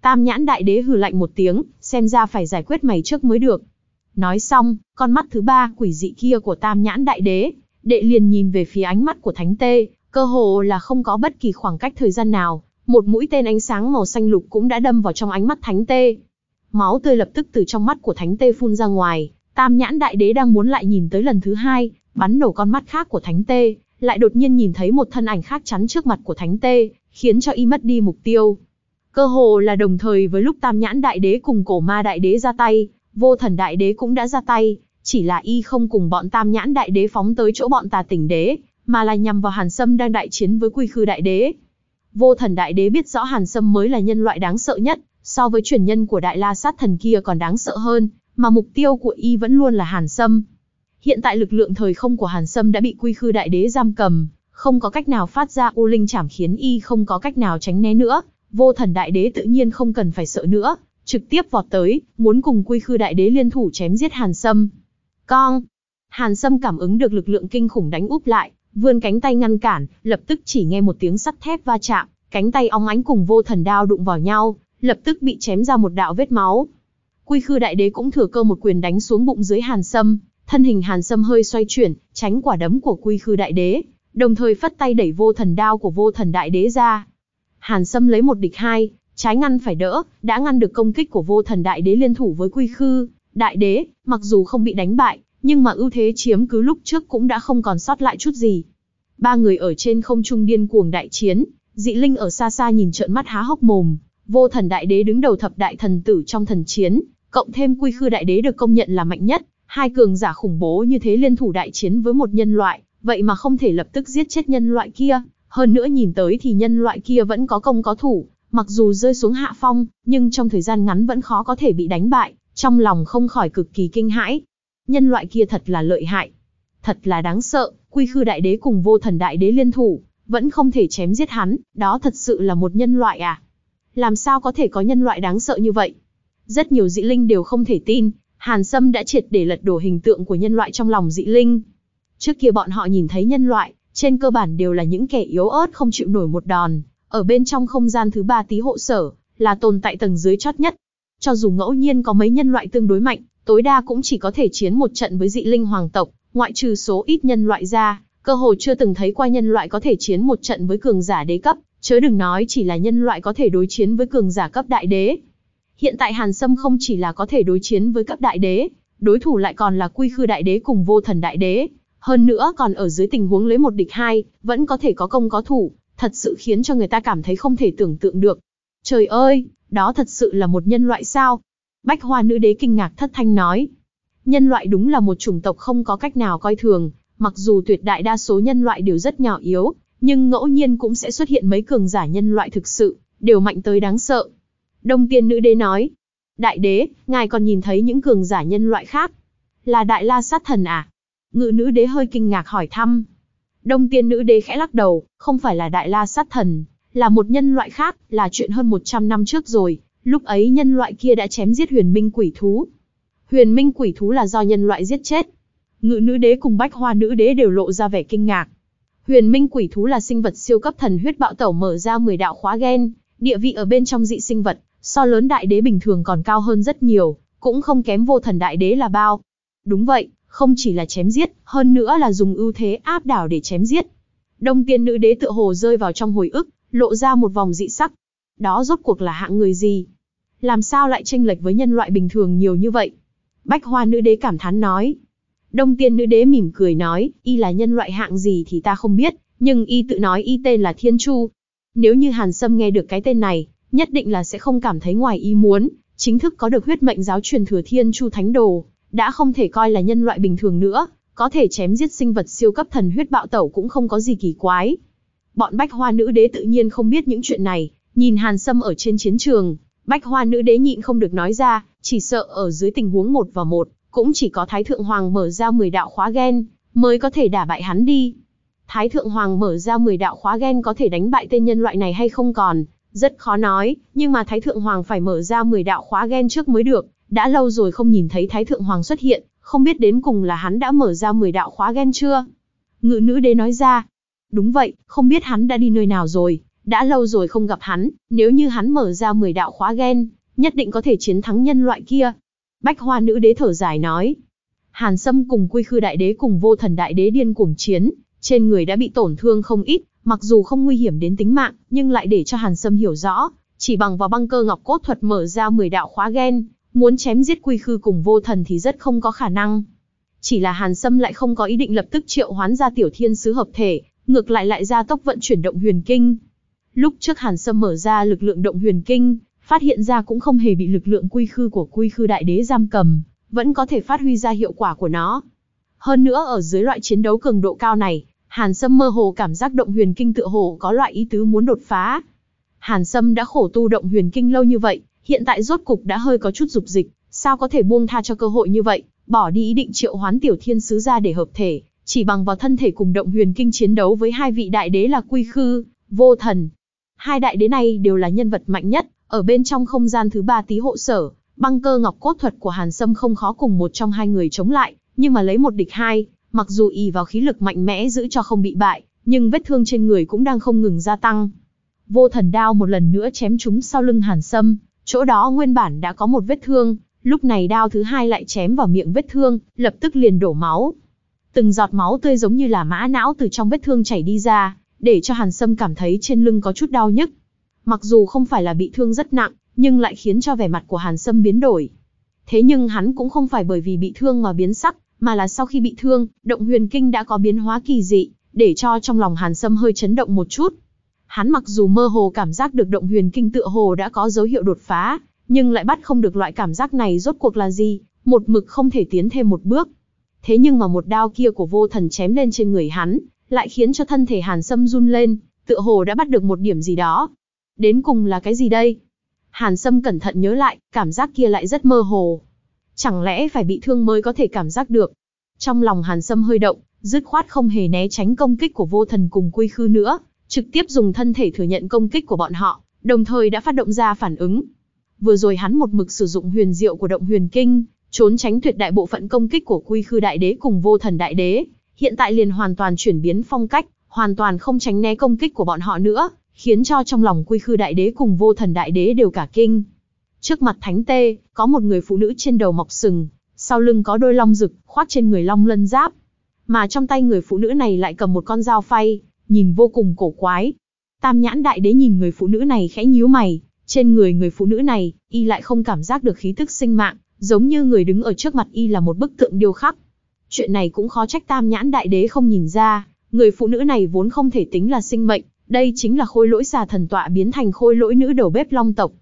Tam nhãn đại đế hừ lạnh một tiếng, xem ra phải giải quyết mày trước mới được. Nói xong, con mắt thứ ba quỷ dị kia của tam nhãn đại đế, đệ liền nhìn về phía ánh mắt của thánh tê, cơ hồ là không có bất kỳ khoảng cách thời gian nào, một mũi tên ánh sáng màu xanh lục cũng đã đâm vào trong ánh mắt thánh tê. Máu tươi lập tức từ trong mắt của thánh tê phun ra ngoài, tam nhãn đại đế đang muốn lại nhìn tới lần thứ hai, bắn nổ con mắt khác của thánh tê, lại đột nhiên nhìn thấy một thân ảnh khác chắn trước mặt của thánh tê, khiến cho y mất đi mục tiêu. Cơ hồ là đồng thời với lúc tam nhãn đại đế cùng cổ ma đại đế ra tay, vô thần đại đế cũng đã ra tay, chỉ là y không cùng bọn tam nhãn đại đế phóng tới chỗ bọn tà tỉnh đế, mà là nhằm vào hàn sâm đang đại chiến với quy khư đại đế. Vô thần đại đế biết rõ hàn sâm mới là nhân loại đáng sợ nhất, so với truyền nhân của đại la sát thần kia còn đáng sợ hơn, mà mục tiêu của y vẫn luôn là hàn sâm. Hiện tại lực lượng thời không của hàn sâm đã bị quy khư đại đế giam cầm, không có cách nào phát ra u linh chảm khiến y không có cách nào tránh né nữa, vô thần đại đế tự nhiên không cần phải sợ nữa, trực tiếp vọt tới, muốn cùng quy khư đại đế liên thủ chém giết hàn sâm. Con! Hàn sâm cảm ứng được lực lượng kinh khủng đánh úp lại, vươn cánh tay ngăn cản, lập tức chỉ nghe một tiếng sắt thép va chạm, cánh tay óng ánh cùng vô thần đao đụng vào nhau, lập tức bị chém ra một đạo vết máu. Quy khư đại đế cũng thừa cơ một quyền đánh xuống bụng dưới hàn sâm, thân hình hàn sâm hơi xoay chuyển, tránh quả đấm của quy khư đại đế, đồng thời phất tay đẩy vô thần đao của vô thần đại đế ra. Hàn sâm lấy một địch hai, trái ngăn phải đỡ, đã ngăn được công kích của vô thần đại đế liên thủ với quy khư. Đại đế, mặc dù không bị đánh bại, nhưng mà ưu thế chiếm cứ lúc trước cũng đã không còn sót lại chút gì. Ba người ở trên không trung điên cuồng đại chiến, dị linh ở xa xa nhìn trợn mắt há hốc mồm, vô thần đại đế đứng đầu thập đại thần tử trong thần chiến, cộng thêm quy khư đại đế được công nhận là mạnh nhất, hai cường giả khủng bố như thế liên thủ đại chiến với một nhân loại, vậy mà không thể lập tức giết chết nhân loại kia, hơn nữa nhìn tới thì nhân loại kia vẫn có công có thủ, mặc dù rơi xuống hạ phong, nhưng trong thời gian ngắn vẫn khó có thể bị đánh bại, trong lòng không khỏi cực kỳ kinh hãi. Nhân loại kia thật là lợi hại, thật là đáng sợ, quy khư đại đế cùng vô thần đại đế liên thủ, vẫn không thể chém giết hắn, đó thật sự là một nhân loại à? Làm sao có thể có nhân loại đáng sợ như vậy? Rất nhiều dị linh đều không thể tin, Hàn Sâm đã triệt để lật đổ hình tượng của nhân loại trong lòng dị linh. Trước kia bọn họ nhìn thấy nhân loại, trên cơ bản đều là những kẻ yếu ớt không chịu nổi một đòn, ở bên trong không gian thứ ba tí hộ sở, là tồn tại tầng dưới chót nhất. Cho dù ngẫu nhiên có mấy nhân loại tương đối mạnh, tối đa cũng chỉ có thể chiến một trận với dị linh hoàng tộc, ngoại trừ số ít nhân loại ra, cơ hồ chưa từng thấy qua nhân loại có thể chiến một trận với cường giả đế cấp, chớ đừng nói chỉ là nhân loại có thể đối chiến với cường giả cấp đại đế. Hiện tại Hàn Sâm không chỉ là có thể đối chiến với cấp đại đế, đối thủ lại còn là quy khư đại đế cùng vô thần đại đế, hơn nữa còn ở dưới tình huống lấy một địch hai, vẫn có thể có công có thủ, thật sự khiến cho người ta cảm thấy không thể tưởng tượng được. Trời ơi, đó thật sự là một nhân loại sao? Bách hoa nữ đế kinh ngạc thất thanh nói. Nhân loại đúng là một chủng tộc không có cách nào coi thường, mặc dù tuyệt đại đa số nhân loại đều rất nhỏ yếu, nhưng ngẫu nhiên cũng sẽ xuất hiện mấy cường giả nhân loại thực sự, đều mạnh tới đáng sợ. Đông tiên nữ đế nói, đại đế, ngài còn nhìn thấy những cường giả nhân loại khác. Là đại la sát thần à? Ngự nữ đế hơi kinh ngạc hỏi thăm. Đông tiên nữ đế khẽ lắc đầu, không phải là đại la sát thần, là một nhân loại khác, là chuyện hơn 100 năm trước rồi, lúc ấy nhân loại kia đã chém giết huyền minh quỷ thú. Huyền minh quỷ thú là do nhân loại giết chết. Ngự nữ đế cùng bách hoa nữ đế đều lộ ra vẻ kinh ngạc. Huyền minh quỷ thú là sinh vật siêu cấp thần huyết bạo tẩu mở ra 10 đạo khóa gen, địa vị ở bên trong dị sinh vật, so lớn đại đế bình thường còn cao hơn rất nhiều, cũng không kém vô thần đại đế là bao. Đúng vậy, không chỉ là chém giết, hơn nữa là dùng ưu thế áp đảo để chém giết. Đông tiên nữ đế tựa hồ rơi vào trong hồi ức, lộ ra một vòng dị sắc. Đó rốt cuộc là hạng người gì? Làm sao lại tranh lệch với nhân loại bình thường nhiều như vậy? Bách hoa nữ đế cảm thán nói. Đông tiên nữ đế mỉm cười nói, y là nhân loại hạng gì thì ta không biết, nhưng y tự nói y tên là Thiên Chu. Nếu như Hàn Sâm nghe được cái tên này, nhất định là sẽ không cảm thấy ngoài ý muốn, chính thức có được huyết mệnh giáo truyền thừa Thiên Chu Thánh Đồ, đã không thể coi là nhân loại bình thường nữa, có thể chém giết sinh vật siêu cấp thần huyết bạo tẩu cũng không có gì kỳ quái. Bọn bách hoa nữ đế tự nhiên không biết những chuyện này, nhìn Hàn Sâm ở trên chiến trường, bách hoa nữ đế nhịn không được nói ra, chỉ sợ ở dưới tình huống một và một, cũng chỉ có Thái Thượng Hoàng mở ra 10 đạo khóa gen, mới có thể đả bại hắn đi. Thái Thượng Hoàng mở ra 10 đạo khóa gen có thể đánh bại tên nhân loại này hay không còn, rất khó nói, nhưng mà Thái Thượng Hoàng phải mở ra 10 đạo khóa gen trước mới được, đã lâu rồi không nhìn thấy Thái Thượng Hoàng xuất hiện, không biết đến cùng là hắn đã mở ra 10 đạo khóa gen chưa? Ngự nữ đế nói ra, đúng vậy, không biết hắn đã đi nơi nào rồi, đã lâu rồi không gặp hắn, nếu như hắn mở ra 10 đạo khóa gen, nhất định có thể chiến thắng nhân loại kia. Bách hoa nữ đế thở dài nói, Hàn Sâm cùng Quy Khư Đại Đế cùng Vô Thần Đại Đế điên cuồng chiến, trên người đã bị tổn thương không ít, mặc dù không nguy hiểm đến tính mạng, nhưng lại để cho Hàn Sâm hiểu rõ, chỉ bằng vào băng cơ ngọc cốt thuật mở ra 10 đạo khóa gen, muốn chém giết Quy Khư cùng Vô Thần thì rất không có khả năng. Chỉ là Hàn Sâm lại không có ý định lập tức triệu hoán ra tiểu thiên sứ hợp thể, ngược lại lại ra tốc vận chuyển động huyền kinh. Lúc trước Hàn Sâm mở ra lực lượng động huyền kinh, phát hiện ra cũng không hề bị lực lượng quy khư của quy khư đại đế giam cầm, vẫn có thể phát huy ra hiệu quả của nó. Hơn nữa ở dưới loại chiến đấu cường độ cao này, Hàn Sâm mơ hồ cảm giác động huyền kinh tựa hồ có loại ý tứ muốn đột phá. Hàn Sâm đã khổ tu động huyền kinh lâu như vậy, hiện tại rốt cục đã hơi có chút dục dịch, sao có thể buông tha cho cơ hội như vậy, bỏ đi ý định triệu hoán tiểu thiên sứ ra để hợp thể, chỉ bằng vào thân thể cùng động huyền kinh chiến đấu với hai vị đại đế là Quy Khư, Vô Thần. Hai đại đế này đều là nhân vật mạnh nhất, ở bên trong không gian thứ ba tí hộ sở, băng cơ ngọc cốt thuật của Hàn Sâm không khó cùng một trong hai người chống lại, nhưng mà lấy một địch hai, mặc dù y vào khí lực mạnh mẽ giữ cho không bị bại, nhưng vết thương trên người cũng đang không ngừng gia tăng. Vô thần đao một lần nữa chém trúng sau lưng Hàn Sâm, chỗ đó nguyên bản đã có một vết thương, lúc này đao thứ hai lại chém vào miệng vết thương, lập tức liền đổ máu. Từng giọt máu tươi giống như là mã não từ trong vết thương chảy đi ra, để cho Hàn Sâm cảm thấy trên lưng có chút đau nhức. Mặc dù không phải là bị thương rất nặng, nhưng lại khiến cho vẻ mặt của Hàn Sâm biến đổi. Thế nhưng hắn cũng không phải bởi vì bị thương mà biến sắc, mà là sau khi bị thương, động huyền kinh đã có biến hóa kỳ dị, để cho trong lòng Hàn Sâm hơi chấn động một chút. Hắn mặc dù mơ hồ cảm giác được động huyền kinh tựa hồ đã có dấu hiệu đột phá, nhưng lại bắt không được loại cảm giác này rốt cuộc là gì, một mực không thể tiến thêm một bước. Thế nhưng mà một đao kia của vô thần chém lên trên người hắn, lại khiến cho thân thể Hàn Sâm run lên, tựa hồ đã bắt được một điểm gì đó. Đến cùng là cái gì đây? Hàn Sâm cẩn thận nhớ lại, cảm giác kia lại rất mơ hồ. Chẳng lẽ phải bị thương mới có thể cảm giác được? Trong lòng Hàn Sâm hơi động, dứt khoát không hề né tránh công kích của vô thần cùng quy khư nữa, trực tiếp dùng thân thể thừa nhận công kích của bọn họ, đồng thời đã phát động ra phản ứng. Vừa rồi hắn một mực sử dụng huyền diệu của động huyền kinh, trốn tránh tuyệt đại bộ phận công kích của quy khư đại đế cùng vô thần đại đế, hiện tại liền hoàn toàn chuyển biến phong cách, hoàn toàn không tránh né công kích của bọn họ nữa, khiến cho trong lòng quy khư đại đế cùng vô thần đại đế đều cả kinh. Trước mặt thánh tê, có một người phụ nữ trên đầu mọc sừng, sau lưng có đôi long rực, khoác trên người long lân giáp. Mà trong tay người phụ nữ này lại cầm một con dao phay, nhìn vô cùng cổ quái. Tam nhãn đại đế nhìn người phụ nữ này khẽ nhíu mày, trên người người phụ nữ này, y lại không cảm giác được khí tức sinh mạng, giống như người đứng ở trước mặt y là một bức tượng điêu khắc. Chuyện này cũng khó trách tam nhãn đại đế không nhìn ra, người phụ nữ này vốn không thể tính là sinh mệnh, đây chính là khôi lỗi xà thần tọa biến thành khôi lỗi nữ đầu bếp long tộc.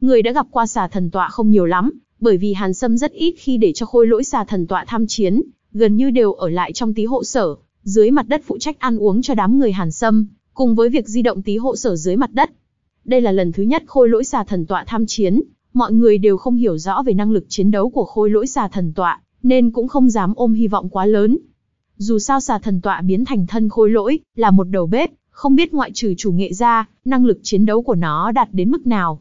Người đã gặp qua xà thần tọa không nhiều lắm, bởi vì Hàn Sâm rất ít khi để cho khôi lỗi xà thần tọa tham chiến, gần như đều ở lại trong tí hộ sở, dưới mặt đất phụ trách ăn uống cho đám người Hàn Sâm, cùng với việc di động tí hộ sở dưới mặt đất. Đây là lần thứ nhất khôi lỗi xà thần tọa tham chiến, mọi người đều không hiểu rõ về năng lực chiến đấu của khôi lỗi xà thần tọa, nên cũng không dám ôm hy vọng quá lớn. Dù sao xà thần tọa biến thành thân khôi lỗi, là một đầu bếp, không biết ngoại trừ chủ nghệ ra, năng lực chiến đấu của nó đạt đến mức nào.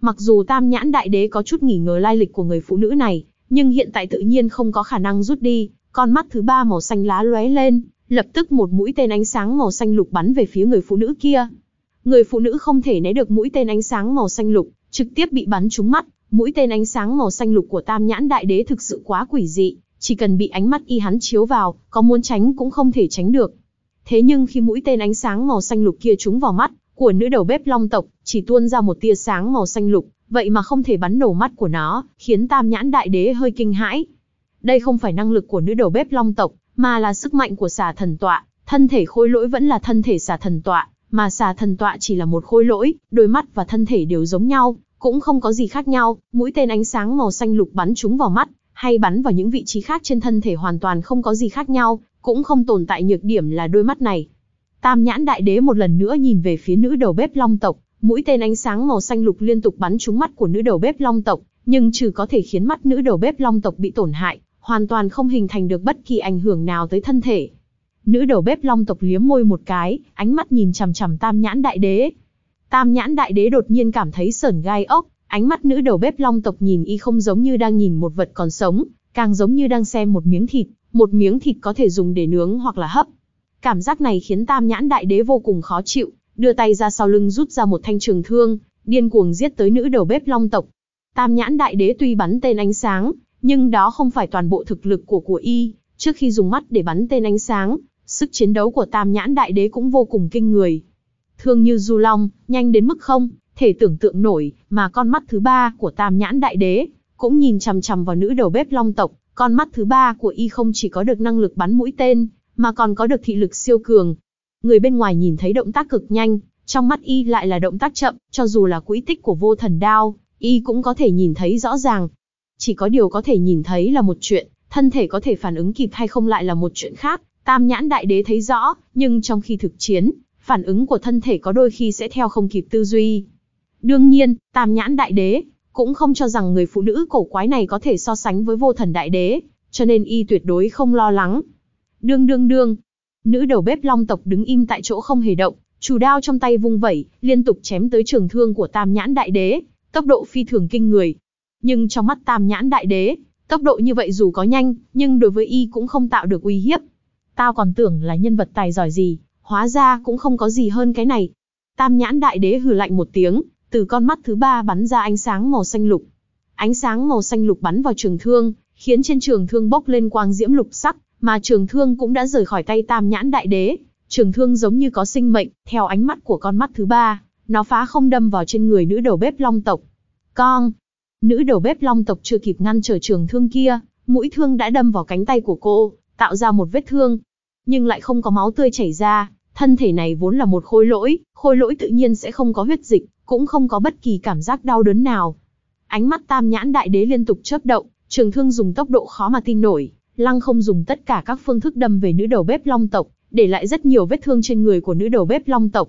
Mặc dù tam nhãn đại đế có chút nghỉ ngờ lai lịch của người phụ nữ này, nhưng hiện tại tự nhiên không có khả năng rút đi, con mắt thứ ba màu xanh lá lóe lên, lập tức một mũi tên ánh sáng màu xanh lục bắn về phía người phụ nữ kia. Người phụ nữ không thể né được mũi tên ánh sáng màu xanh lục, trực tiếp bị bắn trúng mắt, mũi tên ánh sáng màu xanh lục của Tam Nhãn Đại Đế thực sự quá quỷ dị, chỉ cần bị ánh mắt y hắn chiếu vào, có muốn tránh cũng không thể tránh được. Thế nhưng khi mũi tên ánh sáng màu xanh lục kia trúng vào mắt của nữ đầu bếp long tộc, chỉ tuôn ra một tia sáng màu xanh lục, vậy mà không thể bắn nổ mắt của nó, khiến Tam Nhãn Đại Đế hơi kinh hãi. Đây không phải năng lực của nữ đầu bếp long tộc, mà là sức mạnh của xà thần tọa, thân thể khôi lỗi vẫn là thân thể xà thần tọa, mà xà thần tọa chỉ là một khôi lỗi, đôi mắt và thân thể đều giống nhau, cũng không có gì khác nhau, mũi tên ánh sáng màu xanh lục bắn trúng vào mắt, hay bắn vào những vị trí khác trên thân thể hoàn toàn không có gì khác nhau, cũng không tồn tại nhược điểm là đôi mắt này. Tam nhãn đại đế một lần nữa nhìn về phía nữ đầu bếp long tộc, mũi tên ánh sáng màu xanh lục liên tục bắn trúng mắt của nữ đầu bếp long tộc, nhưng trừ có thể khiến mắt nữ đầu bếp long tộc bị tổn hại, hoàn toàn không hình thành được bất kỳ ảnh hưởng nào tới thân thể. Nữ đầu bếp long tộc liếm môi một cái, ánh mắt nhìn chằm chằm tam nhãn đại đế. Tam nhãn đại đế đột nhiên cảm thấy sởn gai ốc, ánh mắt nữ đầu bếp long tộc nhìn y không giống như đang nhìn một vật còn sống, càng giống như đang xem một miếng thịt, một miếng thịt có thể dùng để nướng hoặc là hấp. Cảm giác này khiến tam nhãn đại đế vô cùng khó chịu, đưa tay ra sau lưng rút ra một thanh trường thương, điên cuồng giết tới nữ đầu bếp long tộc. Tam nhãn đại đế tuy bắn tên ánh sáng, nhưng đó không phải toàn bộ thực lực của của y, trước khi dùng mắt để bắn tên ánh sáng, sức chiến đấu của tam nhãn đại đế cũng vô cùng kinh người. Thương như du long, nhanh đến mức không, thể tưởng tượng nổi, mà con mắt thứ ba của tam nhãn đại đế, cũng nhìn chằm chằm vào nữ đầu bếp long tộc, con mắt thứ ba của y không chỉ có được năng lực bắn mũi tên, mà còn có được thị lực siêu cường. Người bên ngoài nhìn thấy động tác cực nhanh, trong mắt y lại là động tác chậm, cho dù là quỹ tích của vô thần đao, y cũng có thể nhìn thấy rõ ràng. Chỉ có điều có thể nhìn thấy là một chuyện, thân thể có thể phản ứng kịp hay không lại là một chuyện khác. Tam nhãn đại đế thấy rõ, nhưng trong khi thực chiến, phản ứng của thân thể có đôi khi sẽ theo không kịp tư duy. Đương nhiên, tam nhãn đại đế, cũng không cho rằng người phụ nữ cổ quái này có thể so sánh với vô thần đại đế, cho nên y tuyệt đối không lo lắng. Đương đương đương, nữ đầu bếp long tộc đứng im tại chỗ không hề động, chủ đao trong tay vung vẩy, liên tục chém tới trường thương của tam nhãn đại đế, tốc độ phi thường kinh người. Nhưng trong mắt tam nhãn đại đế, tốc độ như vậy dù có nhanh, nhưng đối với y cũng không tạo được uy hiếp. Tao còn tưởng là nhân vật tài giỏi gì, hóa ra cũng không có gì hơn cái này. Tam nhãn đại đế hừ lạnh một tiếng, từ con mắt thứ ba bắn ra ánh sáng màu xanh lục. Ánh sáng màu xanh lục bắn vào trường thương, khiến trên trường thương bốc lên quang diễm lục sắc, mà trường thương cũng đã rời khỏi tay tam nhãn đại đế. Trường thương giống như có sinh mệnh, theo ánh mắt của con mắt thứ ba, nó phá không đâm vào trên người nữ đầu bếp long tộc. Con! Nữ đầu bếp long tộc chưa kịp ngăn trở trường thương kia, mũi thương đã đâm vào cánh tay của cô, tạo ra một vết thương. Nhưng lại không có máu tươi chảy ra, thân thể này vốn là một khối lỗi, khối lỗi tự nhiên sẽ không có huyết dịch, cũng không có bất kỳ cảm giác đau đớn nào. Ánh mắt tam nhãn đại đế liên tục chớp động, trường thương dùng tốc độ khó mà tin nổi, lăng không dùng tất cả các phương thức đâm về nữ đầu bếp long tộc, để lại rất nhiều vết thương trên người của nữ đầu bếp long tộc.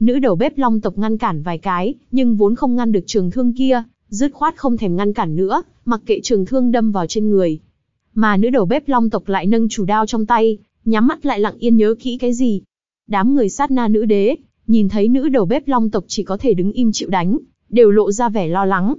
Nữ đầu bếp long tộc ngăn cản vài cái, nhưng vốn không ngăn được trường thương kia, dứt khoát không thèm ngăn cản nữa, mặc kệ trường thương đâm vào trên người. Mà nữ đầu bếp long tộc lại nâng chủ đao trong tay, nhắm mắt lại lặng yên nhớ kỹ cái gì. Đám người sát na nữ đế, nhìn thấy nữ đầu bếp long tộc chỉ có thể đứng im chịu đánh, đều lộ ra vẻ lo lắng.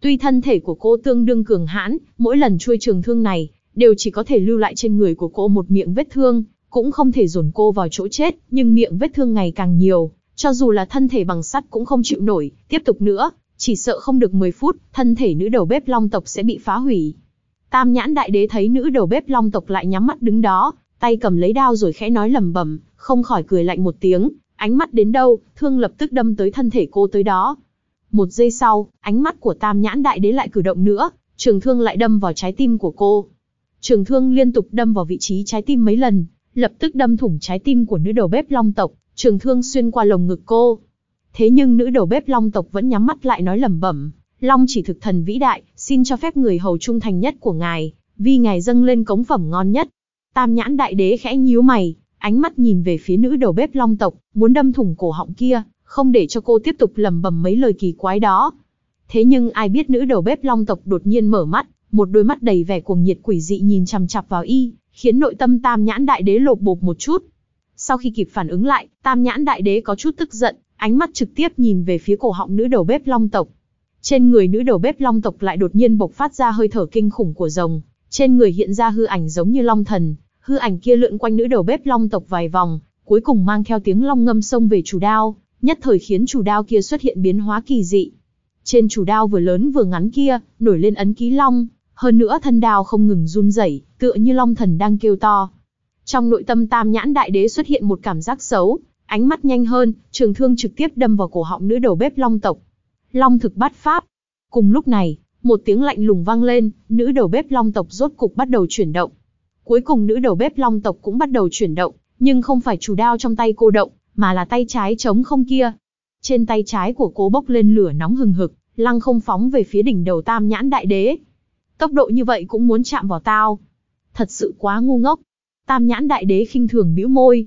Tuy thân thể của cô tương đương cường hãn, mỗi lần chui trường thương này, đều chỉ có thể lưu lại trên người của cô một miệng vết thương, cũng không thể dồn cô vào chỗ chết, nhưng miệng vết thương ngày càng nhiều, cho dù là thân thể bằng sắt cũng không chịu nổi, tiếp tục nữa, chỉ sợ không được 10 phút, thân thể nữ đầu bếp long tộc sẽ bị phá hủy. Tam nhãn đại đế thấy nữ đầu bếp long tộc lại nhắm mắt đứng đó, tay cầm lấy đao rồi khẽ nói lẩm bẩm, không khỏi cười lạnh một tiếng, ánh mắt đến đâu, thương lập tức đâm tới thân thể cô tới đó. Một giây sau, ánh mắt của tam nhãn đại đế lại cử động nữa, trường thương lại đâm vào trái tim của cô. Trường thương liên tục đâm vào vị trí trái tim mấy lần, lập tức đâm thủng trái tim của nữ đầu bếp long tộc, trường thương xuyên qua lồng ngực cô. Thế nhưng nữ đầu bếp long tộc vẫn nhắm mắt lại nói lẩm bẩm, Long chỉ thực thần vĩ đại, xin cho phép người hầu trung thành nhất của ngài, vì ngài dâng lên cống phẩm ngon nhất. Tam nhãn đại đế khẽ nhíu mày, ánh mắt nhìn về phía nữ đầu bếp long tộc, muốn đâm thủng cổ họng kia, không để cho cô tiếp tục lầm bầm mấy lời kỳ quái đó. Thế nhưng ai biết nữ đầu bếp long tộc đột nhiên mở mắt, một đôi mắt đầy vẻ cuồng nhiệt quỷ dị nhìn chằm chằm vào y, khiến nội tâm tam nhãn đại đế lột bột một chút. Sau khi kịp phản ứng lại, tam nhãn đại đế có chút tức giận, ánh mắt trực tiếp nhìn về phía cổ họng nữ đầu bếp long tộc. Trên người nữ đầu bếp long tộc lại đột nhiên bộc phát ra hơi thở kinh khủng của rồng, trên người hiện ra hư ảnh giống như long thần, hư ảnh kia lượn quanh nữ đầu bếp long tộc vài vòng, cuối cùng mang theo tiếng long ngâm sông về chủ đao, nhất thời khiến chủ đao kia xuất hiện biến hóa kỳ dị. Trên chủ đao vừa lớn vừa ngắn kia, nổi lên ấn ký long, hơn nữa thân đao không ngừng run rẩy, tựa như long thần đang kêu to. Trong nội tâm tam nhãn đại đế xuất hiện một cảm giác xấu, ánh mắt nhanh hơn, trường thương trực tiếp đâm vào cổ họng nữ đầu bếp long tộc. Long thực bắt pháp. Cùng lúc này, một tiếng lạnh lùng vang lên, nữ đầu bếp long tộc rốt cục bắt đầu chuyển động. Cuối cùng nữ đầu bếp long tộc cũng bắt đầu chuyển động, nhưng không phải chủ đao trong tay cô động, mà là tay trái chống không kia. Trên tay trái của cô bốc lên lửa nóng hừng hực, lăng không phóng về phía đỉnh đầu tam nhãn đại đế. Tốc độ như vậy cũng muốn chạm vào tao. Thật sự quá ngu ngốc. Tam nhãn đại đế khinh thường bĩu môi.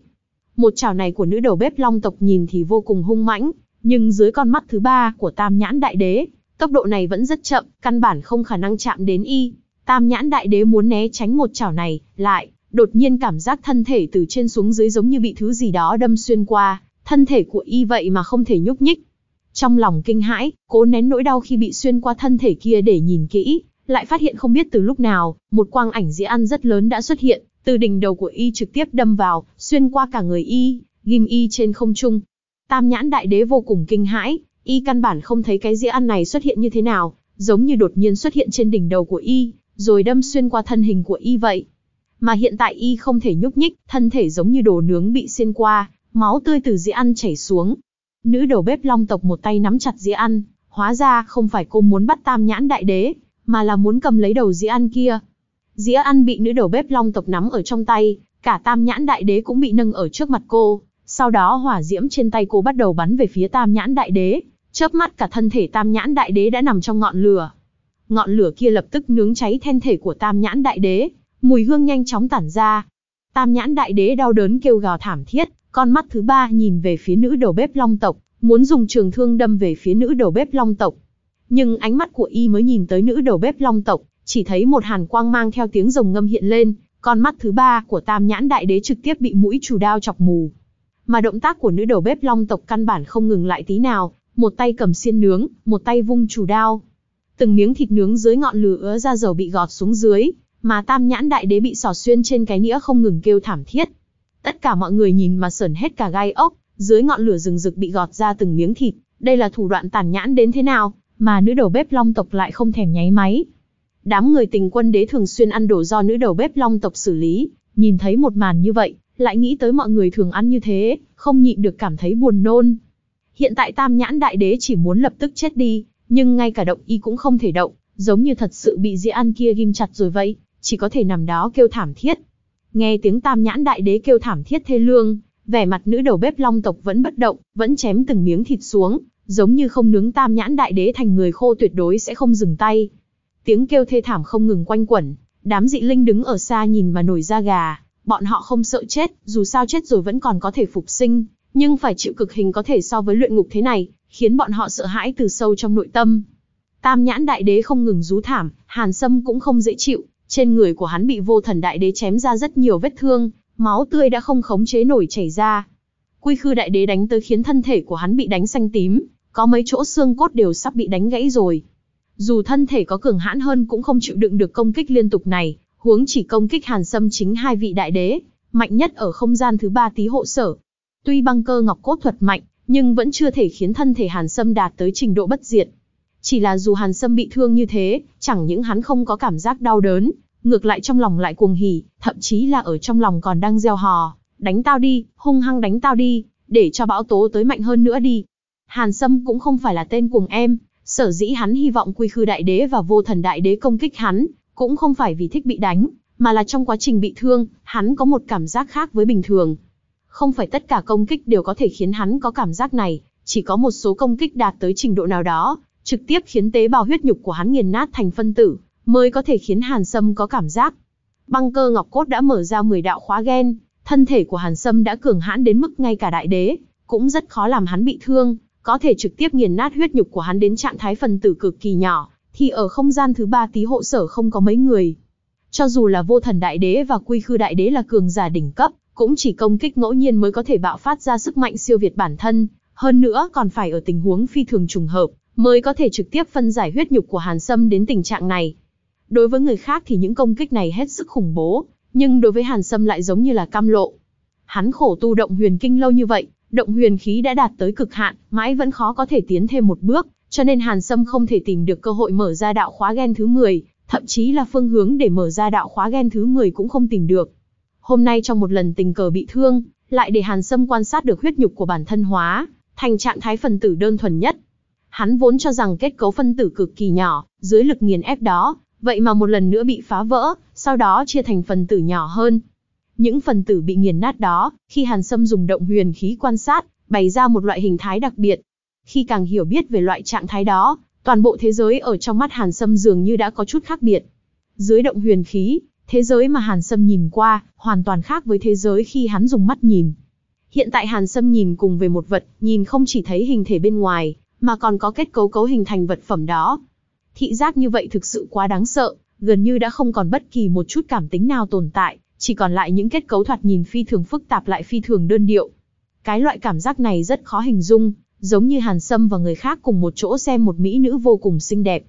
Một chảo này của nữ đầu bếp long tộc nhìn thì vô cùng hung mãnh, nhưng dưới con mắt thứ ba của tam nhãn đại đế, tốc độ này vẫn rất chậm, căn bản không khả năng chạm đến y. Tam nhãn đại đế muốn né tránh một chảo này, lại, đột nhiên cảm giác thân thể từ trên xuống dưới giống như bị thứ gì đó đâm xuyên qua, thân thể của y vậy mà không thể nhúc nhích. Trong lòng kinh hãi, cố nén nỗi đau khi bị xuyên qua thân thể kia để nhìn kỹ, lại phát hiện không biết từ lúc nào, một quang ảnh dĩa ăn rất lớn đã xuất hiện, từ đỉnh đầu của y trực tiếp đâm vào, xuyên qua cả người y, ghim y trên không trung. Tam nhãn đại đế vô cùng kinh hãi, y căn bản không thấy cái dĩa ăn này xuất hiện như thế nào, giống như đột nhiên xuất hiện trên đỉnh đầu của y, rồi đâm xuyên qua thân hình của y vậy. Mà hiện tại y không thể nhúc nhích, thân thể giống như đồ nướng bị xuyên qua, máu tươi từ dĩa ăn chảy xuống. Nữ đầu bếp long tộc một tay nắm chặt dĩa ăn, hóa ra không phải cô muốn bắt tam nhãn đại đế, mà là muốn cầm lấy đầu dĩa ăn kia. Dĩa ăn bị nữ đầu bếp long tộc nắm ở trong tay, cả tam nhãn đại đế cũng bị nâng ở trước mặt cô, sau đó hỏa diễm trên tay cô bắt đầu bắn về phía tam nhãn đại đế, chớp mắt cả thân thể tam nhãn đại đế đã nằm trong ngọn lửa. Ngọn lửa kia lập tức nướng cháy thân thể của tam nhãn đại đế, mùi hương nhanh chóng tản ra. Tam nhãn đại đế đau đớn kêu gào thảm thiết, con mắt thứ ba nhìn về phía nữ đầu bếp long tộc, muốn dùng trường thương đâm về phía nữ đầu bếp long tộc. Nhưng ánh mắt của y mới nhìn tới nữ đầu bếp long tộc, chỉ thấy một hàn quang mang theo tiếng rồng ngâm hiện lên, con mắt thứ ba của tam nhãn đại đế trực tiếp bị mũi chủ đao chọc mù. Mà động tác của nữ đầu bếp long tộc căn bản không ngừng lại tí nào, một tay cầm xiên nướng, một tay vung chủ đao. Từng miếng thịt nướng dưới ngọn lửa ứa ra dầu bị gọt xuống dưới, mà tam nhãn đại đế bị sỏ xuyên trên cái nĩa không ngừng kêu thảm thiết. Tất cả mọi người nhìn mà sởn hết cả gai ốc, dưới ngọn lửa rừng rực bị gọt ra từng miếng thịt, đây là thủ đoạn tàn nhãn đến thế nào, mà nữ đầu bếp long tộc lại không thèm nháy máy. Đám người tình quân đế thường xuyên ăn đồ do nữ đầu bếp long tộc xử lý, nhìn thấy một màn như vậy, lại nghĩ tới mọi người thường ăn như thế, không nhịn được cảm thấy buồn nôn. Hiện tại tam nhãn đại đế chỉ muốn lập tức chết đi, nhưng ngay cả động y cũng không thể động, giống như thật sự bị dĩa ăn kia ghim chặt rồi vậy, chỉ có thể nằm đó kêu thảm thiết. Nghe tiếng tam nhãn đại đế kêu thảm thiết thê lương, vẻ mặt nữ đầu bếp long tộc vẫn bất động, vẫn chém từng miếng thịt xuống, giống như không nướng tam nhãn đại đế thành người khô tuyệt đối sẽ không dừng tay. Tiếng kêu thê thảm không ngừng quanh quẩn, đám dị linh đứng ở xa nhìn mà nổi da gà, bọn họ không sợ chết, dù sao chết rồi vẫn còn có thể phục sinh, nhưng phải chịu cực hình có thể so với luyện ngục thế này, khiến bọn họ sợ hãi từ sâu trong nội tâm. Tam nhãn đại đế không ngừng rú thảm, hàn sâm cũng không dễ chịu, trên người của hắn bị vô thần đại đế chém ra rất nhiều vết thương, máu tươi đã không khống chế nổi chảy ra. Quy khư đại đế đánh tới khiến thân thể của hắn bị đánh xanh tím, có mấy chỗ xương cốt đều sắp bị đánh gãy rồi. Dù thân thể có cường hãn hơn cũng không chịu đựng được công kích liên tục này, huống chỉ công kích hàn sâm chính hai vị đại đế, mạnh nhất ở không gian thứ ba tí hộ sở. Tuy băng cơ ngọc cốt thuật mạnh, nhưng vẫn chưa thể khiến thân thể hàn sâm đạt tới trình độ bất diệt. Chỉ là dù hàn sâm bị thương như thế, chẳng những hắn không có cảm giác đau đớn, ngược lại trong lòng lại cuồng hỉ, thậm chí là ở trong lòng còn đang gieo hò, đánh tao đi, hung hăng đánh tao đi, để cho bão tố tới mạnh hơn nữa đi. Hàn Sâm cũng không phải là tên cuồng em, sở dĩ hắn hy vọng quy khư đại đế và vô thần đại đế công kích hắn, cũng không phải vì thích bị đánh, mà là trong quá trình bị thương, hắn có một cảm giác khác với bình thường. Không phải tất cả công kích đều có thể khiến hắn có cảm giác này, chỉ có một số công kích đạt tới trình độ nào đó, trực tiếp khiến tế bào huyết nhục của hắn nghiền nát thành phân tử, mới có thể khiến Hàn Sâm có cảm giác. Băng cơ ngọc cốt đã mở ra 10 đạo khóa gen, thân thể của Hàn Sâm đã cường hãn đến mức ngay cả đại đế, cũng rất khó làm hắn bị thương, có thể trực tiếp nghiền nát huyết nhục của hắn đến trạng thái phân tử cực kỳ nhỏ, thì ở không gian thứ ba tí hộ sở không có mấy người. Cho dù là vô thần đại đế và quy khư đại đế là cường giả đỉnh cấp, cũng chỉ công kích ngẫu nhiên mới có thể bạo phát ra sức mạnh siêu việt bản thân, hơn nữa còn phải ở tình huống phi thường trùng hợp, mới có thể trực tiếp phân giải huyết nhục của Hàn Sâm đến tình trạng này. Đối với người khác thì những công kích này hết sức khủng bố, nhưng đối với Hàn Sâm lại giống như là cam lộ. Hắn khổ tu động huyền kinh lâu như vậy, động huyền khí đã đạt tới cực hạn, mãi vẫn khó có thể tiến thêm một bước, cho nên Hàn Sâm không thể tìm được cơ hội mở ra đạo khóa gen thứ 10, thậm chí là phương hướng để mở ra đạo khóa gen thứ 10 cũng không tìm được. Hôm nay trong một lần tình cờ bị thương, lại để Hàn Sâm quan sát được huyết nhục của bản thân hóa, thành trạng thái phân tử đơn thuần nhất. Hắn vốn cho rằng kết cấu phân tử cực kỳ nhỏ, dưới lực nghiền ép đó, vậy mà một lần nữa bị phá vỡ, sau đó chia thành phần tử nhỏ hơn. Những phần tử bị nghiền nát đó, khi Hàn Sâm dùng động huyền khí quan sát, bày ra một loại hình thái đặc biệt. Khi càng hiểu biết về loại trạng thái đó, toàn bộ thế giới ở trong mắt Hàn Sâm dường như đã có chút khác biệt. Dưới động huyền khí, thế giới mà Hàn Sâm nhìn qua, hoàn toàn khác với thế giới khi hắn dùng mắt nhìn. Hiện tại Hàn Sâm nhìn cùng về một vật, nhìn không chỉ thấy hình thể bên ngoài, mà còn có kết cấu cấu hình thành vật phẩm đó. Thị giác như vậy thực sự quá đáng sợ, gần như đã không còn bất kỳ một chút cảm tính nào tồn tại, chỉ còn lại những kết cấu thoạt nhìn phi thường phức tạp lại phi thường đơn điệu. Cái loại cảm giác này rất khó hình dung, giống như Hàn Sâm và người khác cùng một chỗ xem một mỹ nữ vô cùng xinh đẹp.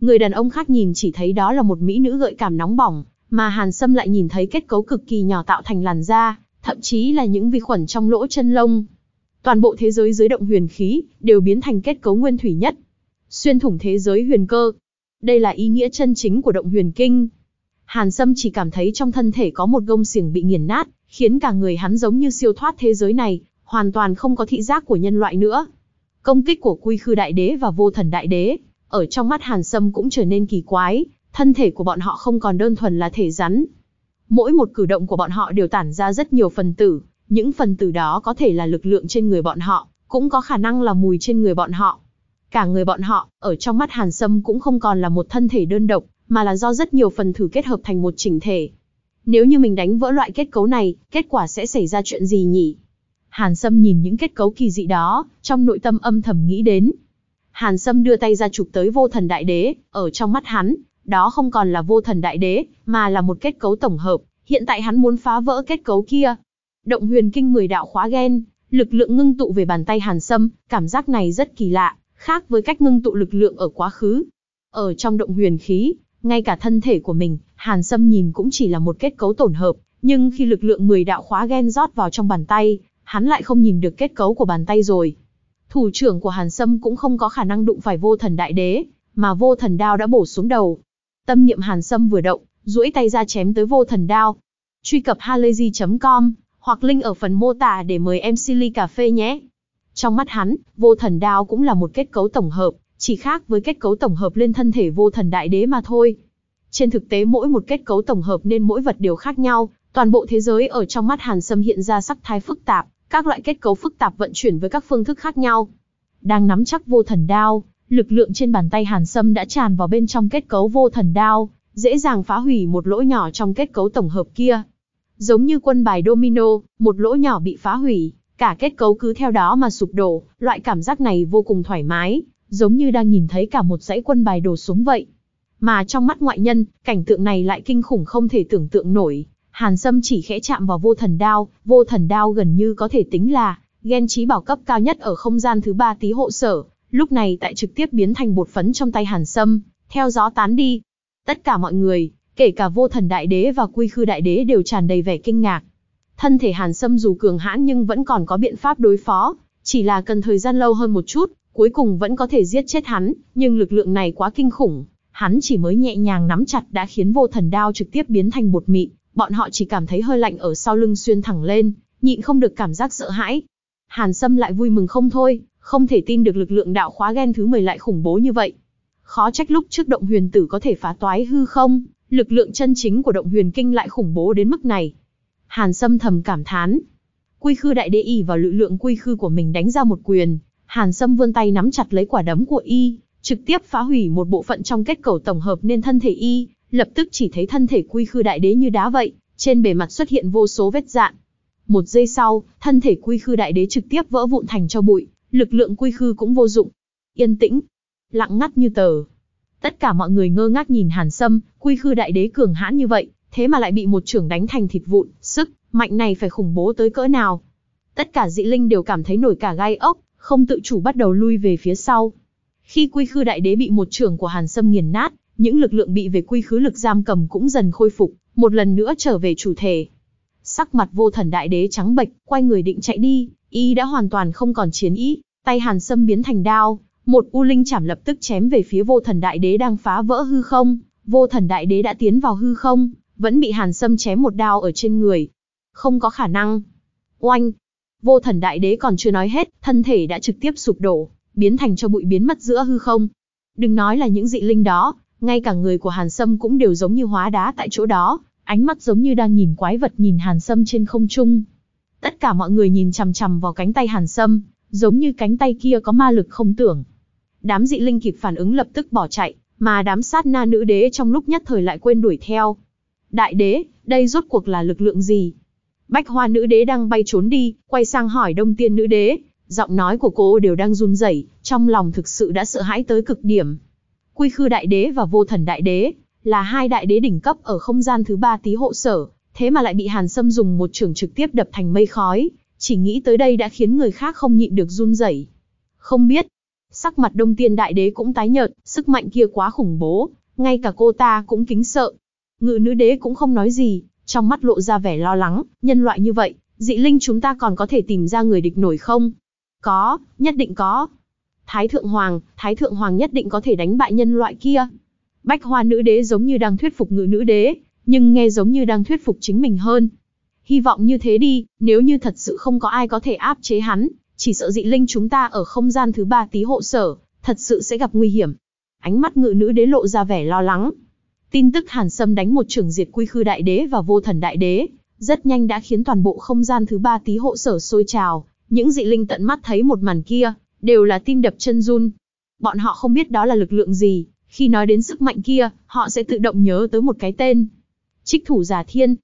Người đàn ông khác nhìn chỉ thấy đó là một mỹ nữ gợi cảm nóng bỏng, mà Hàn Sâm lại nhìn thấy kết cấu cực kỳ nhỏ tạo thành làn da, thậm chí là những vi khuẩn trong lỗ chân lông. Toàn bộ thế giới dưới động huyền khí đều biến thành kết cấu nguyên thủy nhất. Xuyên thủng thế giới huyền cơ. Đây là ý nghĩa chân chính của động huyền kinh. Hàn Sâm chỉ cảm thấy trong thân thể có một gông xiềng bị nghiền nát, khiến cả người hắn giống như siêu thoát thế giới này, hoàn toàn không có thị giác của nhân loại nữa. Công kích của Quy Khư Đại Đế và Vô Thần Đại Đế, ở trong mắt Hàn Sâm cũng trở nên kỳ quái, thân thể của bọn họ không còn đơn thuần là thể rắn. Mỗi một cử động của bọn họ đều tản ra rất nhiều phần tử, những phần tử đó có thể là lực lượng trên người bọn họ, cũng có khả năng là mùi trên người bọn họ. Cả người bọn họ, ở trong mắt Hàn Sâm cũng không còn là một thân thể đơn độc, mà là do rất nhiều phần tử kết hợp thành một chỉnh thể. Nếu như mình đánh vỡ loại kết cấu này, kết quả sẽ xảy ra chuyện gì nhỉ? Hàn Sâm nhìn những kết cấu kỳ dị đó, trong nội tâm âm thầm nghĩ đến. Hàn Sâm đưa tay ra chụp tới vô thần đại đế, ở trong mắt hắn, đó không còn là vô thần đại đế, mà là một kết cấu tổng hợp, hiện tại hắn muốn phá vỡ kết cấu kia. Động huyền kinh 10 đạo khóa gen, lực lượng ngưng tụ về bàn tay Hàn Sâm, cảm giác này rất kỳ lạ, khác với cách ngưng tụ lực lượng ở quá khứ. Ở trong động huyền khí, ngay cả thân thể của mình, Hàn Sâm nhìn cũng chỉ là một kết cấu tổng hợp, nhưng khi lực lượng 10 đạo khóa gen rót vào trong bàn tay, hắn lại không nhìn được kết cấu của bàn tay rồi. Thủ trưởng của Hàn Sâm cũng không có khả năng đụng phải vô thần đại đế, mà vô thần đao đã bổ xuống đầu. Tâm niệm Hàn Sâm vừa động, duỗi tay ra chém tới vô thần đao. Truy cập halayzi.com hoặc link ở phần mô tả để mời em Silly Cà Phê nhé. Trong mắt hắn, vô thần đao cũng là một kết cấu tổng hợp, chỉ khác với kết cấu tổng hợp lên thân thể vô thần đại đế mà thôi. Trên thực tế mỗi một kết cấu tổng hợp nên mỗi vật đều khác nhau, toàn bộ thế giới ở trong mắt Hàn Sâm hiện ra sắc thái phức tạp, các loại kết cấu phức tạp vận chuyển với các phương thức khác nhau. Đang nắm chắc vô thần đao, lực lượng trên bàn tay Hàn Sâm đã tràn vào bên trong kết cấu vô thần đao, dễ dàng phá hủy một lỗ nhỏ trong kết cấu tổng hợp kia. Giống như quân bài domino, một lỗ nhỏ bị phá hủy, cả kết cấu cứ theo đó mà sụp đổ, loại cảm giác này vô cùng thoải mái, giống như đang nhìn thấy cả một dãy quân bài đổ xuống vậy. Mà trong mắt ngoại nhân, cảnh tượng này lại kinh khủng không thể tưởng tượng nổi. Hàn Sâm chỉ khẽ chạm vào vô thần đao, vô thần đao gần như có thể tính là gen trí bảo cấp cao nhất ở không gian thứ ba tí hộ sở, lúc này tại trực tiếp biến thành bột phấn trong tay Hàn Sâm, theo gió tán đi. Tất cả mọi người, kể cả vô thần đại đế và quy khư đại đế đều tràn đầy vẻ kinh ngạc. Thân thể Hàn Sâm dù cường hãn nhưng vẫn còn có biện pháp đối phó, chỉ là cần thời gian lâu hơn một chút, cuối cùng vẫn có thể giết chết hắn, nhưng lực lượng này quá kinh khủng, hắn chỉ mới nhẹ nhàng nắm chặt đã khiến vô thần đao trực tiếp biến thành bột mịn, bọn họ chỉ cảm thấy hơi lạnh ở sau lưng xuyên thẳng lên, nhịn không được cảm giác sợ hãi. Hàn Sâm lại vui mừng không thôi, không thể tin được lực lượng đạo khóa gen thứ 10 lại khủng bố như vậy. Khó trách lúc trước động huyền tử có thể phá toái hư không, lực lượng chân chính của động huyền kinh lại khủng bố đến mức này. Hàn Sâm thầm cảm thán. Quy khư đại đế y vào lực lượng quy khư của mình đánh ra một quyền, Hàn Sâm vươn tay nắm chặt lấy quả đấm của y, trực tiếp phá hủy một bộ phận trong kết cấu tổng hợp nên thân thể y, lập tức chỉ thấy thân thể quy khư đại đế như đá vậy, trên bề mặt xuất hiện vô số vết dạn. Một giây sau, thân thể quy khư đại đế trực tiếp vỡ vụn thành cho bụi, lực lượng quy khư cũng vô dụng. Yên tĩnh, lặng ngắt như tờ. Tất cả mọi người ngơ ngác nhìn Hàn Sâm, quy khư đại đế cường hãn như vậy, thế mà lại bị một trưởng đánh thành thịt vụn, sức mạnh này phải khủng bố tới cỡ nào. Tất cả dị linh đều cảm thấy nổi cả gai ốc, không tự chủ bắt đầu lui về phía sau. Khi quy khư đại đế bị một trưởng của Hàn Sâm nghiền nát, những lực lượng bị về quy khứ lực giam cầm cũng dần khôi phục, một lần nữa trở về chủ thể. Sắc mặt vô thần đại đế trắng bệch, quay người định chạy đi, y đã hoàn toàn không còn chiến ý, tay Hàn Sâm biến thành đao, một u linh chảm lập tức chém về phía vô thần đại đế đang phá vỡ hư không, vô thần đại đế đã tiến vào hư không, vẫn bị Hàn Sâm chém một đao ở trên người. Không có khả năng. Oanh, Vô thần đại đế còn chưa nói hết, thân thể đã trực tiếp sụp đổ, biến thành cho bụi biến mất giữa hư không. Đừng nói là những dị linh đó, ngay cả người của Hàn Sâm cũng đều giống như hóa đá tại chỗ đó, ánh mắt giống như đang nhìn quái vật nhìn Hàn Sâm trên không trung. Tất cả mọi người nhìn chằm chằm vào cánh tay Hàn Sâm, giống như cánh tay kia có ma lực không tưởng. Đám dị linh kịp phản ứng lập tức bỏ chạy, mà đám sát na nữ đế trong lúc nhất thời lại quên đuổi theo. Đại đế, đây rốt cuộc là lực lượng gì? Bách hoa nữ đế đang bay trốn đi, quay sang hỏi đông tiên nữ đế, giọng nói của cô đều đang run rẩy, trong lòng thực sự đã sợ hãi tới cực điểm. Quy khư đại đế và vô thần đại đế, là hai đại đế đỉnh cấp ở không gian thứ ba tí hộ sở, thế mà lại bị Hàn Sâm dùng một trường trực tiếp đập thành mây khói, chỉ nghĩ tới đây đã khiến người khác không nhịn được run rẩy. Không biết, sắc mặt Đông Tiên Đại Đế cũng tái nhợt, sức mạnh kia quá khủng bố, ngay cả cô ta cũng kính sợ. Ngự nữ đế cũng không nói gì, trong mắt lộ ra vẻ lo lắng, nhân loại như vậy, dị linh chúng ta còn có thể tìm ra người địch nổi không? Có, nhất định có. Thái Thượng Hoàng, Thái Thượng Hoàng nhất định có thể đánh bại nhân loại kia. Bách Hoa Nữ Đế giống như đang thuyết phục ngự nữ đế, nhưng nghe giống như đang thuyết phục chính mình hơn. Hy vọng như thế đi, nếu như thật sự không có ai có thể áp chế hắn, chỉ sợ dị linh chúng ta ở không gian thứ ba tí hộ sở, thật sự sẽ gặp nguy hiểm. Ánh mắt ngự nữ đế lộ ra vẻ lo lắng. Tin tức Hàn Sâm đánh một trường diệt quy khư đại đế và vô thần đại đế, rất nhanh đã khiến toàn bộ không gian thứ ba tí hộ sở sôi trào. Những dị linh tận mắt thấy một màn kia, đều là tim đập chân run. Bọn họ không biết đó là lực lượng gì, khi nói đến sức mạnh kia, họ sẽ tự động nhớ tới một cái tên. Trích thủ giả thiên.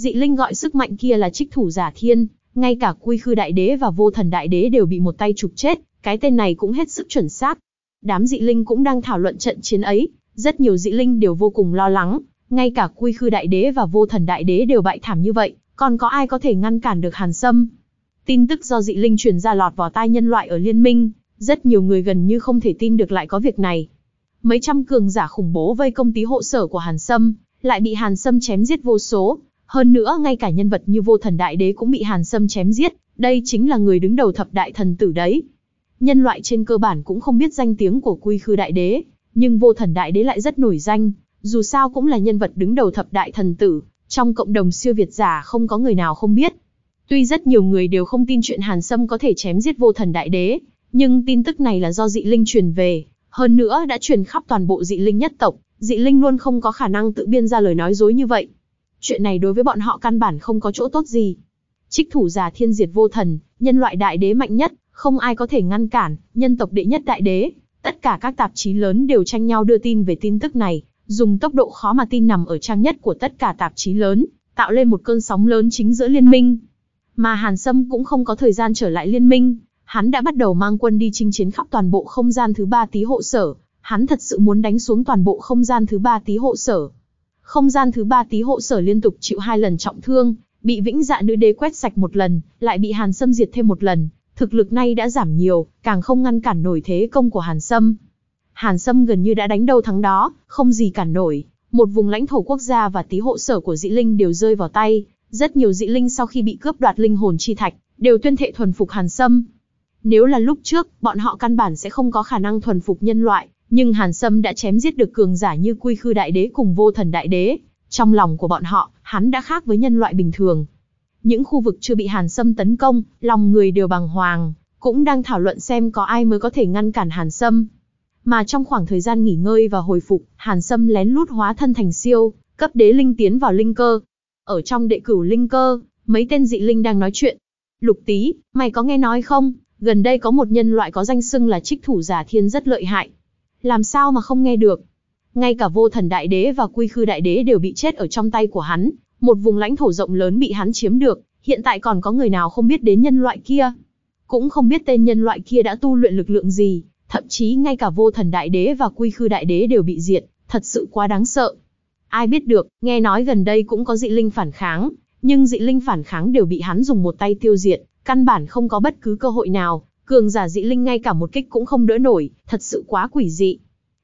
Dị linh gọi sức mạnh kia là trích thủ giả thiên, ngay cả quy khư đại đế và vô thần đại đế đều bị một tay trục chết, cái tên này cũng hết sức chuẩn xác. Đám dị linh cũng đang thảo luận trận chiến ấy, rất nhiều dị linh đều vô cùng lo lắng, ngay cả quy khư đại đế và vô thần đại đế đều bại thảm như vậy, còn có ai có thể ngăn cản được Hàn Sâm? Tin tức do dị linh truyền ra lọt vào tai nhân loại ở liên minh, rất nhiều người gần như không thể tin được lại có việc này. Mấy trăm cường giả khủng bố vây công tí hộ sở của Hàn Sâm, lại bị Hàn Sâm chém giết vô số. Hơn nữa ngay cả nhân vật như vô thần đại đế cũng bị Hàn Sâm chém giết, đây chính là người đứng đầu thập đại thần tử đấy. Nhân loại trên cơ bản cũng không biết danh tiếng của quy khư đại đế, nhưng vô thần đại đế lại rất nổi danh, dù sao cũng là nhân vật đứng đầu thập đại thần tử, trong cộng đồng siêu việt giả không có người nào không biết. Tuy rất nhiều người đều không tin chuyện Hàn Sâm có thể chém giết vô thần đại đế, nhưng tin tức này là do dị linh truyền về, hơn nữa đã truyền khắp toàn bộ dị linh nhất tộc, dị linh luôn không có khả năng tự biên ra lời nói dối như vậy. Chuyện này đối với bọn họ căn bản không có chỗ tốt gì. Trích thủ giả thiên diệt vô thần, nhân loại đại đế mạnh nhất, không ai có thể ngăn cản, nhân tộc đệ nhất đại đế. Tất cả các tạp chí lớn đều tranh nhau đưa tin về tin tức này, dùng tốc độ khó mà tin nằm ở trang nhất của tất cả tạp chí lớn, tạo lên một cơn sóng lớn chính giữa liên minh. Mà Hàn Sâm cũng không có thời gian trở lại liên minh, hắn đã bắt đầu mang quân đi chinh chiến khắp toàn bộ không gian thứ ba tí hộ sở, hắn thật sự muốn đánh xuống toàn bộ không gian thứ ba tí hộ sở. Không gian thứ ba tí hộ sở liên tục chịu hai lần trọng thương, bị vĩnh dạ nữ đế quét sạch một lần, lại bị Hàn Sâm diệt thêm một lần, thực lực nay đã giảm nhiều, càng không ngăn cản nổi thế công của Hàn Sâm. Hàn Sâm gần như đã đánh đầu thắng đó, không gì cản nổi, một vùng lãnh thổ quốc gia và tí hộ sở của dị linh đều rơi vào tay, rất nhiều dị linh sau khi bị cướp đoạt linh hồn chi thạch, đều tuyên thệ thuần phục Hàn Sâm. Nếu là lúc trước, bọn họ căn bản sẽ không có khả năng thuần phục nhân loại, nhưng Hàn Sâm đã chém giết được cường giả như Quy Khư Đại Đế cùng Vô Thần Đại Đế. Trong lòng của bọn họ, hắn đã khác với nhân loại bình thường. Những khu vực chưa bị Hàn Sâm tấn công, lòng người đều bằng hoàng, cũng đang thảo luận xem có ai mới có thể ngăn cản Hàn Sâm. Mà trong khoảng thời gian nghỉ ngơi và hồi phục, Hàn Sâm lén lút hóa thân thành siêu, cấp đế linh tiến vào linh cơ. Ở trong đệ cửu linh cơ, mấy tên dị linh đang nói chuyện. Lục tí, mày có nghe nói không? Gần đây có một nhân loại có danh xưng là trích thủ giả thiên rất lợi hại. Làm sao mà không nghe được? Ngay cả vô thần đại đế và quy khư đại đế đều bị chết ở trong tay của hắn, một vùng lãnh thổ rộng lớn bị hắn chiếm được, hiện tại còn có người nào không biết đến nhân loại kia. Cũng không biết tên nhân loại kia đã tu luyện lực lượng gì, thậm chí ngay cả vô thần đại đế và quy khư đại đế đều bị diệt, thật sự quá đáng sợ. Ai biết được, nghe nói gần đây cũng có dị linh phản kháng, nhưng dị linh phản kháng đều bị hắn dùng một tay tiêu diệt, căn bản không có bất cứ cơ hội nào, cường giả dị linh ngay cả một kích cũng không đỡ nổi, thật sự quá quỷ dị.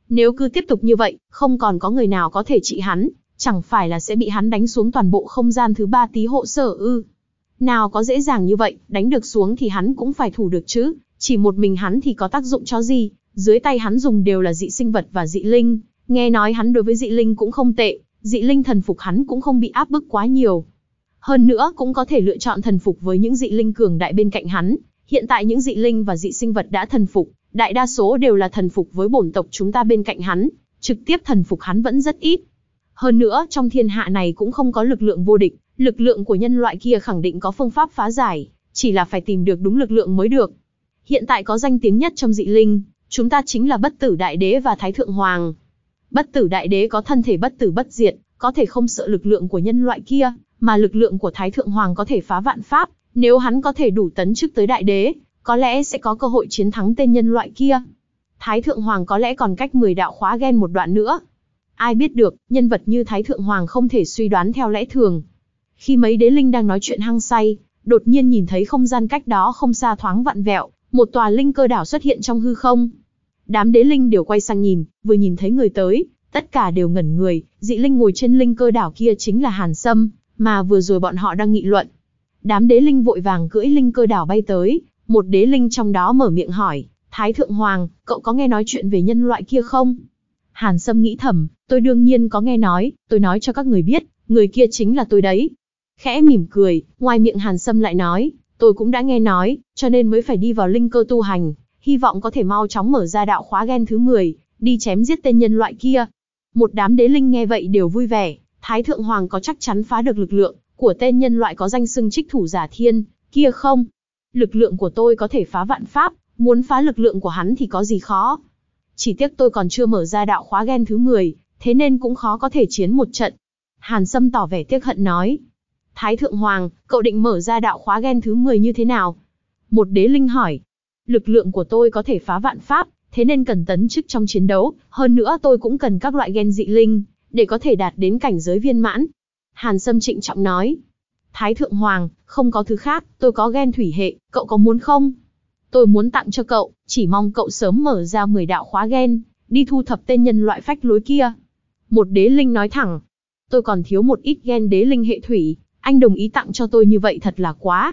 Nếu cứ tiếp tục như vậy, không còn có người nào có thể trị hắn, chẳng phải là sẽ bị hắn đánh xuống toàn bộ không gian thứ ba tí hộ sở ư. Nào có dễ dàng như vậy, đánh được xuống thì hắn cũng phải thủ được chứ, chỉ một mình hắn thì có tác dụng cho gì, dưới tay hắn dùng đều là dị sinh vật và dị linh, nghe nói hắn đối với dị linh cũng không tệ, dị linh thần phục hắn cũng không bị áp bức quá nhiều. Hơn nữa cũng có thể lựa chọn thần phục với những dị linh cường đại bên cạnh hắn. Hiện tại những dị linh và dị sinh vật đã thần phục, đại đa số đều là thần phục với bổn tộc chúng ta bên cạnh hắn, trực tiếp thần phục hắn vẫn rất ít. Hơn nữa, trong thiên hạ này cũng không có lực lượng vô địch, lực lượng của nhân loại kia khẳng định có phương pháp phá giải, chỉ là phải tìm được đúng lực lượng mới được. Hiện tại có danh tiếng nhất trong dị linh, chúng ta chính là bất tử đại đế và thái thượng hoàng. Bất tử đại đế có thân thể bất tử bất diệt, có thể không sợ lực lượng của nhân loại kia, mà lực lượng của Thái Thượng Hoàng có thể phá vạn pháp, nếu hắn có thể đủ tấn chức tới đại đế, có lẽ sẽ có cơ hội chiến thắng tên nhân loại kia. Thái Thượng Hoàng có lẽ còn cách 10 đạo khóa gen một đoạn nữa. Ai biết được, nhân vật như Thái Thượng Hoàng không thể suy đoán theo lẽ thường. Khi mấy đế linh đang nói chuyện hăng say, đột nhiên nhìn thấy không gian cách đó không xa thoáng vặn vẹo, một tòa linh cơ đảo xuất hiện trong hư không. Đám đế linh đều quay sang nhìn, vừa nhìn thấy người tới, tất cả đều ngẩn người, dị linh ngồi trên linh cơ đảo kia chính là Hàn Sâm, mà vừa rồi bọn họ đang nghị luận. Đám đế linh vội vàng cưỡi linh cơ đảo bay tới, một đế linh trong đó mở miệng hỏi, Thái Thượng Hoàng, cậu có nghe nói chuyện về nhân loại kia không? Hàn Sâm nghĩ thầm, tôi đương nhiên có nghe nói, tôi nói cho các người biết, người kia chính là tôi đấy. Khẽ mỉm cười, ngoài miệng Hàn Sâm lại nói, tôi cũng đã nghe nói, cho nên mới phải đi vào linh cơ tu hành, hy vọng có thể mau chóng mở ra đạo khóa gen thứ 10, đi chém giết tên nhân loại kia. Một đám đế linh nghe vậy đều vui vẻ, Thái Thượng Hoàng có chắc chắn phá được lực lượng của tên nhân loại có danh xưng trích thủ giả thiên, kia không? Lực lượng của tôi có thể phá vạn pháp, muốn phá lực lượng của hắn thì có gì khó. Chỉ tiếc tôi còn chưa mở ra đạo khóa gen thứ 10, thế nên cũng khó có thể chiến một trận. Hàn Sâm tỏ vẻ tiếc hận nói. Thái Thượng Hoàng, cậu định mở ra đạo khóa gen thứ 10 như thế nào? Một đế linh hỏi. Lực lượng của tôi có thể phá vạn pháp, thế nên cần tấn chức trong chiến đấu, hơn nữa tôi cũng cần các loại gen dị linh, để có thể đạt đến cảnh giới viên mãn. Hàn Sâm trịnh trọng nói. Thái Thượng Hoàng, không có thứ khác, tôi có gen thủy hệ, cậu có muốn không? Tôi muốn tặng cho cậu, chỉ mong cậu sớm mở ra 10 đạo khóa gen, đi thu thập tên nhân loại phách lối kia. Một đế linh nói thẳng. Tôi còn thiếu một ít gen đế linh hệ thủy, anh đồng ý tặng cho tôi như vậy thật là quá.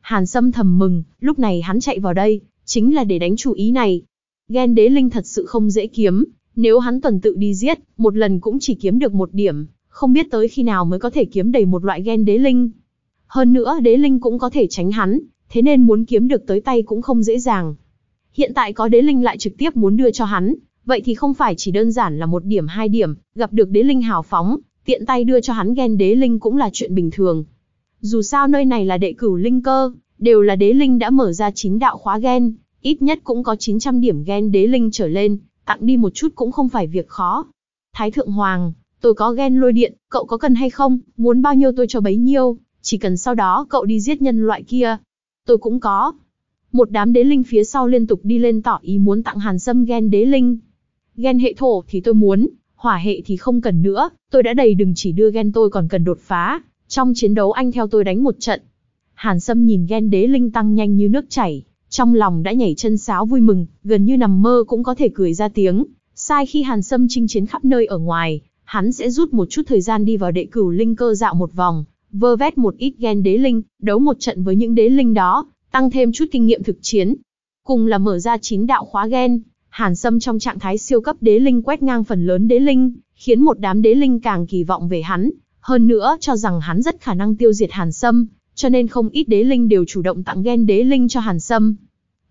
Hàn Sâm thầm mừng, lúc này hắn chạy vào đây, chính là để đánh chủ ý này. Gen đế linh thật sự không dễ kiếm, nếu hắn tuần tự đi giết, một lần cũng chỉ kiếm được một điểm, không biết tới khi nào mới có thể kiếm đầy một loại gen đế linh. Hơn nữa đế linh cũng có thể tránh hắn, thế nên muốn kiếm được tới tay cũng không dễ dàng. Hiện tại có đế linh lại trực tiếp muốn đưa cho hắn, vậy thì không phải chỉ đơn giản là một điểm hai điểm, gặp được đế linh hào phóng, tiện tay đưa cho hắn gen đế linh cũng là chuyện bình thường. Dù sao nơi này là đệ cửu linh cơ, đều là đế linh đã mở ra chín đạo khóa gen, ít nhất cũng có 900 điểm gen đế linh trở lên, tặng đi một chút cũng không phải việc khó. Thái thượng hoàng, tôi có gen lôi điện, cậu có cần hay không, muốn bao nhiêu tôi cho bấy nhiêu, chỉ cần sau đó cậu đi giết nhân loại kia, Tôi cũng có. Một đám đế linh phía sau liên tục đi lên tỏ ý muốn tặng Hàn Sâm gen đế linh. Gen hệ thổ thì tôi muốn, hỏa hệ thì không cần nữa, tôi đã đầy đừng chỉ đưa gen tôi còn cần đột phá. Trong chiến đấu anh theo tôi đánh một trận. Hàn Sâm nhìn gen đế linh tăng nhanh như nước chảy, trong lòng đã nhảy chân sáo vui mừng, gần như nằm mơ cũng có thể cười ra tiếng. Sai khi Hàn Sâm chinh chiến khắp nơi ở ngoài, hắn sẽ rút một chút thời gian đi vào đệ cửu linh cơ dạo một vòng, vơ vét một ít gen đế linh, đấu một trận với những đế linh đó, tăng thêm chút kinh nghiệm thực chiến. Cùng là mở ra chín đạo khóa gen, Hàn Sâm trong trạng thái siêu cấp đế linh quét ngang phần lớn đế linh, khiến một đám đế linh càng kỳ vọng về hắn, hơn nữa cho rằng hắn rất khả năng tiêu diệt Hàn Sâm, cho nên không ít đế linh đều chủ động tặng gen đế linh cho Hàn Sâm.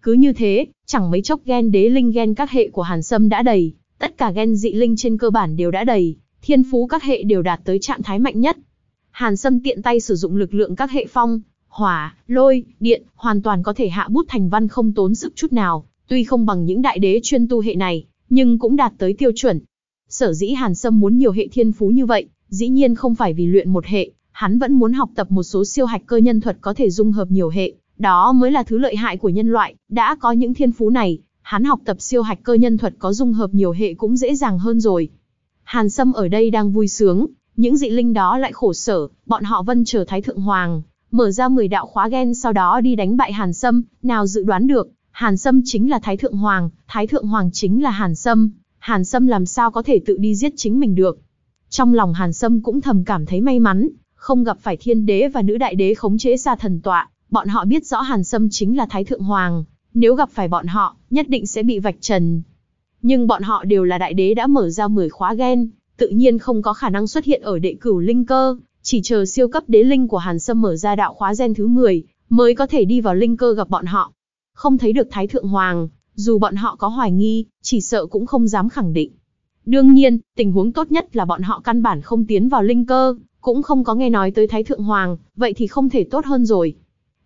Cứ như thế, chẳng mấy chốc gen đế linh gen các hệ của Hàn Sâm đã đầy, tất cả gen dị linh trên cơ bản đều đã đầy, thiên phú các hệ đều đạt tới trạng thái mạnh nhất. Hàn Sâm tiện tay sử dụng lực lượng các hệ phong, hỏa, lôi, điện, hoàn toàn có thể hạ bút thành văn không tốn sức chút nào, tuy không bằng những đại đế chuyên tu hệ này, nhưng cũng đạt tới tiêu chuẩn. Sở dĩ Hàn Sâm muốn nhiều hệ thiên phú như vậy, dĩ nhiên không phải vì luyện một hệ, hắn vẫn muốn học tập một số siêu hạch cơ nhân thuật có thể dung hợp nhiều hệ, đó mới là thứ lợi hại của nhân loại, đã có những thiên phú này, hắn học tập siêu hạch cơ nhân thuật có dung hợp nhiều hệ cũng dễ dàng hơn rồi. Hàn Sâm ở đây đang vui sướng, những dị linh đó lại khổ sở, bọn họ vân chờ Thái Thượng Hoàng, mở ra 10 đạo khóa gen sau đó đi đánh bại Hàn Sâm, nào dự đoán được, Hàn Sâm chính là Thái Thượng Hoàng, Thái Thượng Hoàng chính là Hàn Sâm, Hàn Sâm làm sao có thể tự đi giết chính mình được. Trong lòng Hàn Sâm cũng thầm cảm thấy may mắn, không gặp phải thiên đế và nữ đại đế khống chế xa thần tọa, bọn họ biết rõ Hàn Sâm chính là Thái Thượng Hoàng, nếu gặp phải bọn họ, nhất định sẽ bị vạch trần. Nhưng bọn họ đều là đại đế đã mở ra 10 khóa gen, tự nhiên không có khả năng xuất hiện ở đệ cửu linh cơ, chỉ chờ siêu cấp đế linh của Hàn Sâm mở ra đạo khóa gen thứ 10, mới có thể đi vào linh cơ gặp bọn họ. Không thấy được Thái Thượng Hoàng, dù bọn họ có hoài nghi, chỉ sợ cũng không dám khẳng định. Đương nhiên, tình huống tốt nhất là bọn họ căn bản không tiến vào linh cơ, cũng không có nghe nói tới Thái Thượng Hoàng, vậy thì không thể tốt hơn rồi.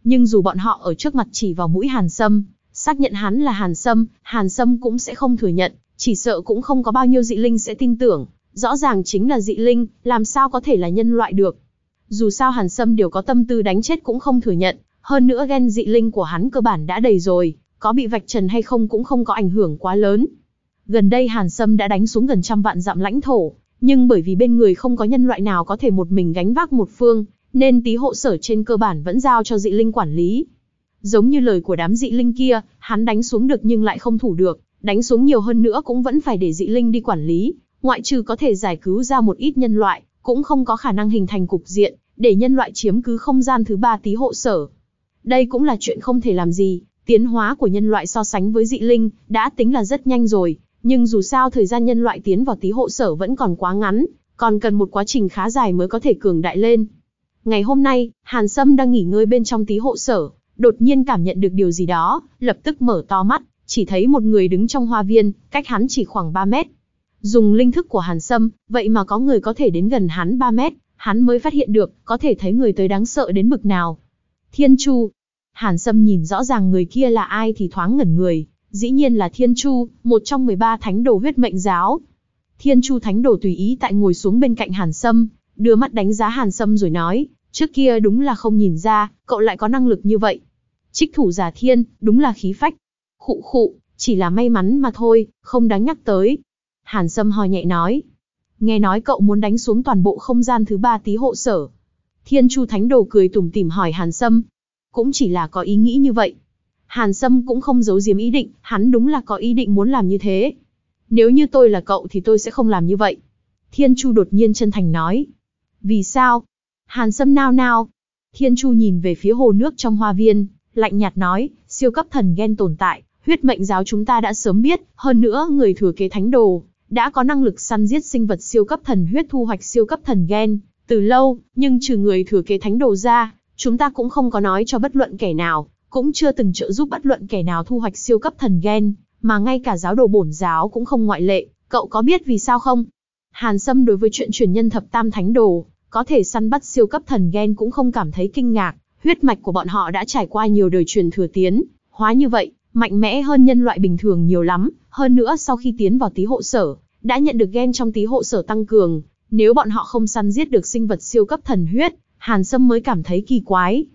Nhưng dù bọn họ ở trước mặt chỉ vào mũi Hàn Sâm, xác nhận hắn là Hàn Sâm, Hàn Sâm cũng sẽ không thừa nhận, chỉ sợ cũng không có bao nhiêu dị linh sẽ tin tưởng, Rõ ràng chính là dị linh, làm sao có thể là nhân loại được. Dù sao Hàn Sâm đều có tâm tư đánh chết cũng không thừa nhận, hơn nữa ghen dị linh của hắn cơ bản đã đầy rồi, có bị vạch trần hay không cũng không có ảnh hưởng quá lớn. Gần đây Hàn Sâm đã đánh xuống gần trăm vạn dặm lãnh thổ, nhưng bởi vì bên người không có nhân loại nào có thể một mình gánh vác một phương, nên tí hộ sở trên cơ bản vẫn giao cho dị linh quản lý. Giống như lời của đám dị linh kia, hắn đánh xuống được nhưng lại không thủ được, đánh xuống nhiều hơn nữa cũng vẫn phải để dị linh đi quản lý, ngoại trừ có thể giải cứu ra một ít nhân loại, cũng không có khả năng hình thành cục diện, để nhân loại chiếm cứ không gian thứ ba tí hộ sở. Đây cũng là chuyện không thể làm gì, tiến hóa của nhân loại so sánh với dị linh, đã tính là rất nhanh rồi, nhưng dù sao thời gian nhân loại tiến vào tí hộ sở vẫn còn quá ngắn, còn cần một quá trình khá dài mới có thể cường đại lên. Ngày hôm nay, Hàn Sâm đang nghỉ ngơi bên trong tí hộ sở, đột nhiên cảm nhận được điều gì đó, lập tức mở to mắt, chỉ thấy một người đứng trong hoa viên, cách hắn chỉ khoảng 3 mét. Dùng linh thức của Hàn Sâm, vậy mà có người có thể đến gần hắn 3 mét, hắn mới phát hiện được, có thể thấy người tới đáng sợ đến bực nào. Thiên Chu. Hàn Sâm nhìn rõ ràng người kia là ai thì thoáng ngẩn người, dĩ nhiên là Thiên Chu, một trong 13 thánh đồ huyết mệnh giáo. Thiên Chu thánh đồ tùy ý tại ngồi xuống bên cạnh Hàn Sâm, đưa mắt đánh giá Hàn Sâm rồi nói, trước kia đúng là không nhìn ra, cậu lại có năng lực như vậy. Trích thủ giả thiên, đúng là khí phách. Khụ khụ, chỉ là may mắn mà thôi, không đáng nhắc tới. Hàn Sâm hò nhẹ nói. Nghe nói cậu muốn đánh xuống toàn bộ không gian thứ ba tí hộ sở. Thiên Chu Thánh Đồ cười tủm tỉm hỏi Hàn Sâm. Cũng chỉ là có ý nghĩ như vậy. Hàn Sâm cũng không giấu giếm ý định, hắn đúng là có ý định muốn làm như thế. Nếu như tôi là cậu thì tôi sẽ không làm như vậy. Thiên Chu đột nhiên chân thành nói. Vì sao? Hàn Sâm nao nao. Thiên Chu nhìn về phía hồ nước trong hoa viên, lạnh nhạt nói, siêu cấp thần gen tồn tại, huyết mệnh giáo chúng ta đã sớm biết, hơn nữa người thừa kế thánh đồ, đã có năng lực săn giết sinh vật siêu cấp thần huyết thu hoạch siêu cấp thần gen, từ lâu, nhưng trừ người thừa kế thánh đồ ra, chúng ta cũng không có nói cho bất luận kẻ nào, cũng chưa từng trợ giúp bất luận kẻ nào thu hoạch siêu cấp thần gen, mà ngay cả giáo đồ bổn giáo cũng không ngoại lệ, cậu có biết vì sao không? Hàn Sâm đối với chuyện truyền nhân thập tam thánh đồ, có thể săn bắt siêu cấp thần gen cũng không cảm thấy kinh ngạc, huyết mạch của bọn họ đã trải qua nhiều đời truyền thừa tiến, hóa như vậy, mạnh mẽ hơn nhân loại bình thường nhiều lắm, hơn nữa sau khi tiến vào tí hộ sở, đã nhận được gen trong tí hộ sở tăng cường, nếu bọn họ không săn giết được sinh vật siêu cấp thần huyết, Hàn Sâm mới cảm thấy kỳ quái.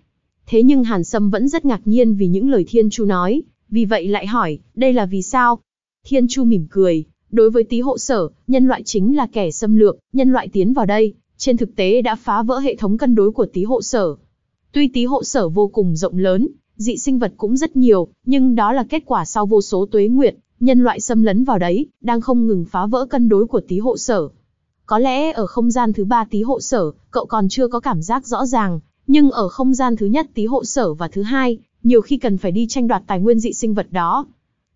Thế nhưng Hàn Sâm vẫn rất ngạc nhiên vì những lời Thiên Chu nói, vì vậy lại hỏi, đây là vì sao? Thiên Chu mỉm cười, đối với tí hộ sở, nhân loại chính là kẻ xâm lược, nhân loại tiến vào đây, trên thực tế đã phá vỡ hệ thống cân đối của tí hộ sở. Tuy tí hộ sở vô cùng rộng lớn, dị sinh vật cũng rất nhiều, nhưng đó là kết quả sau vô số tuế nguyệt, nhân loại xâm lấn vào đấy, đang không ngừng phá vỡ cân đối của tí hộ sở. Có lẽ ở không gian thứ ba tí hộ sở, cậu còn chưa có cảm giác rõ ràng, nhưng ở không gian thứ nhất tí hộ sở và thứ hai, nhiều khi cần phải đi tranh đoạt tài nguyên dị sinh vật đó.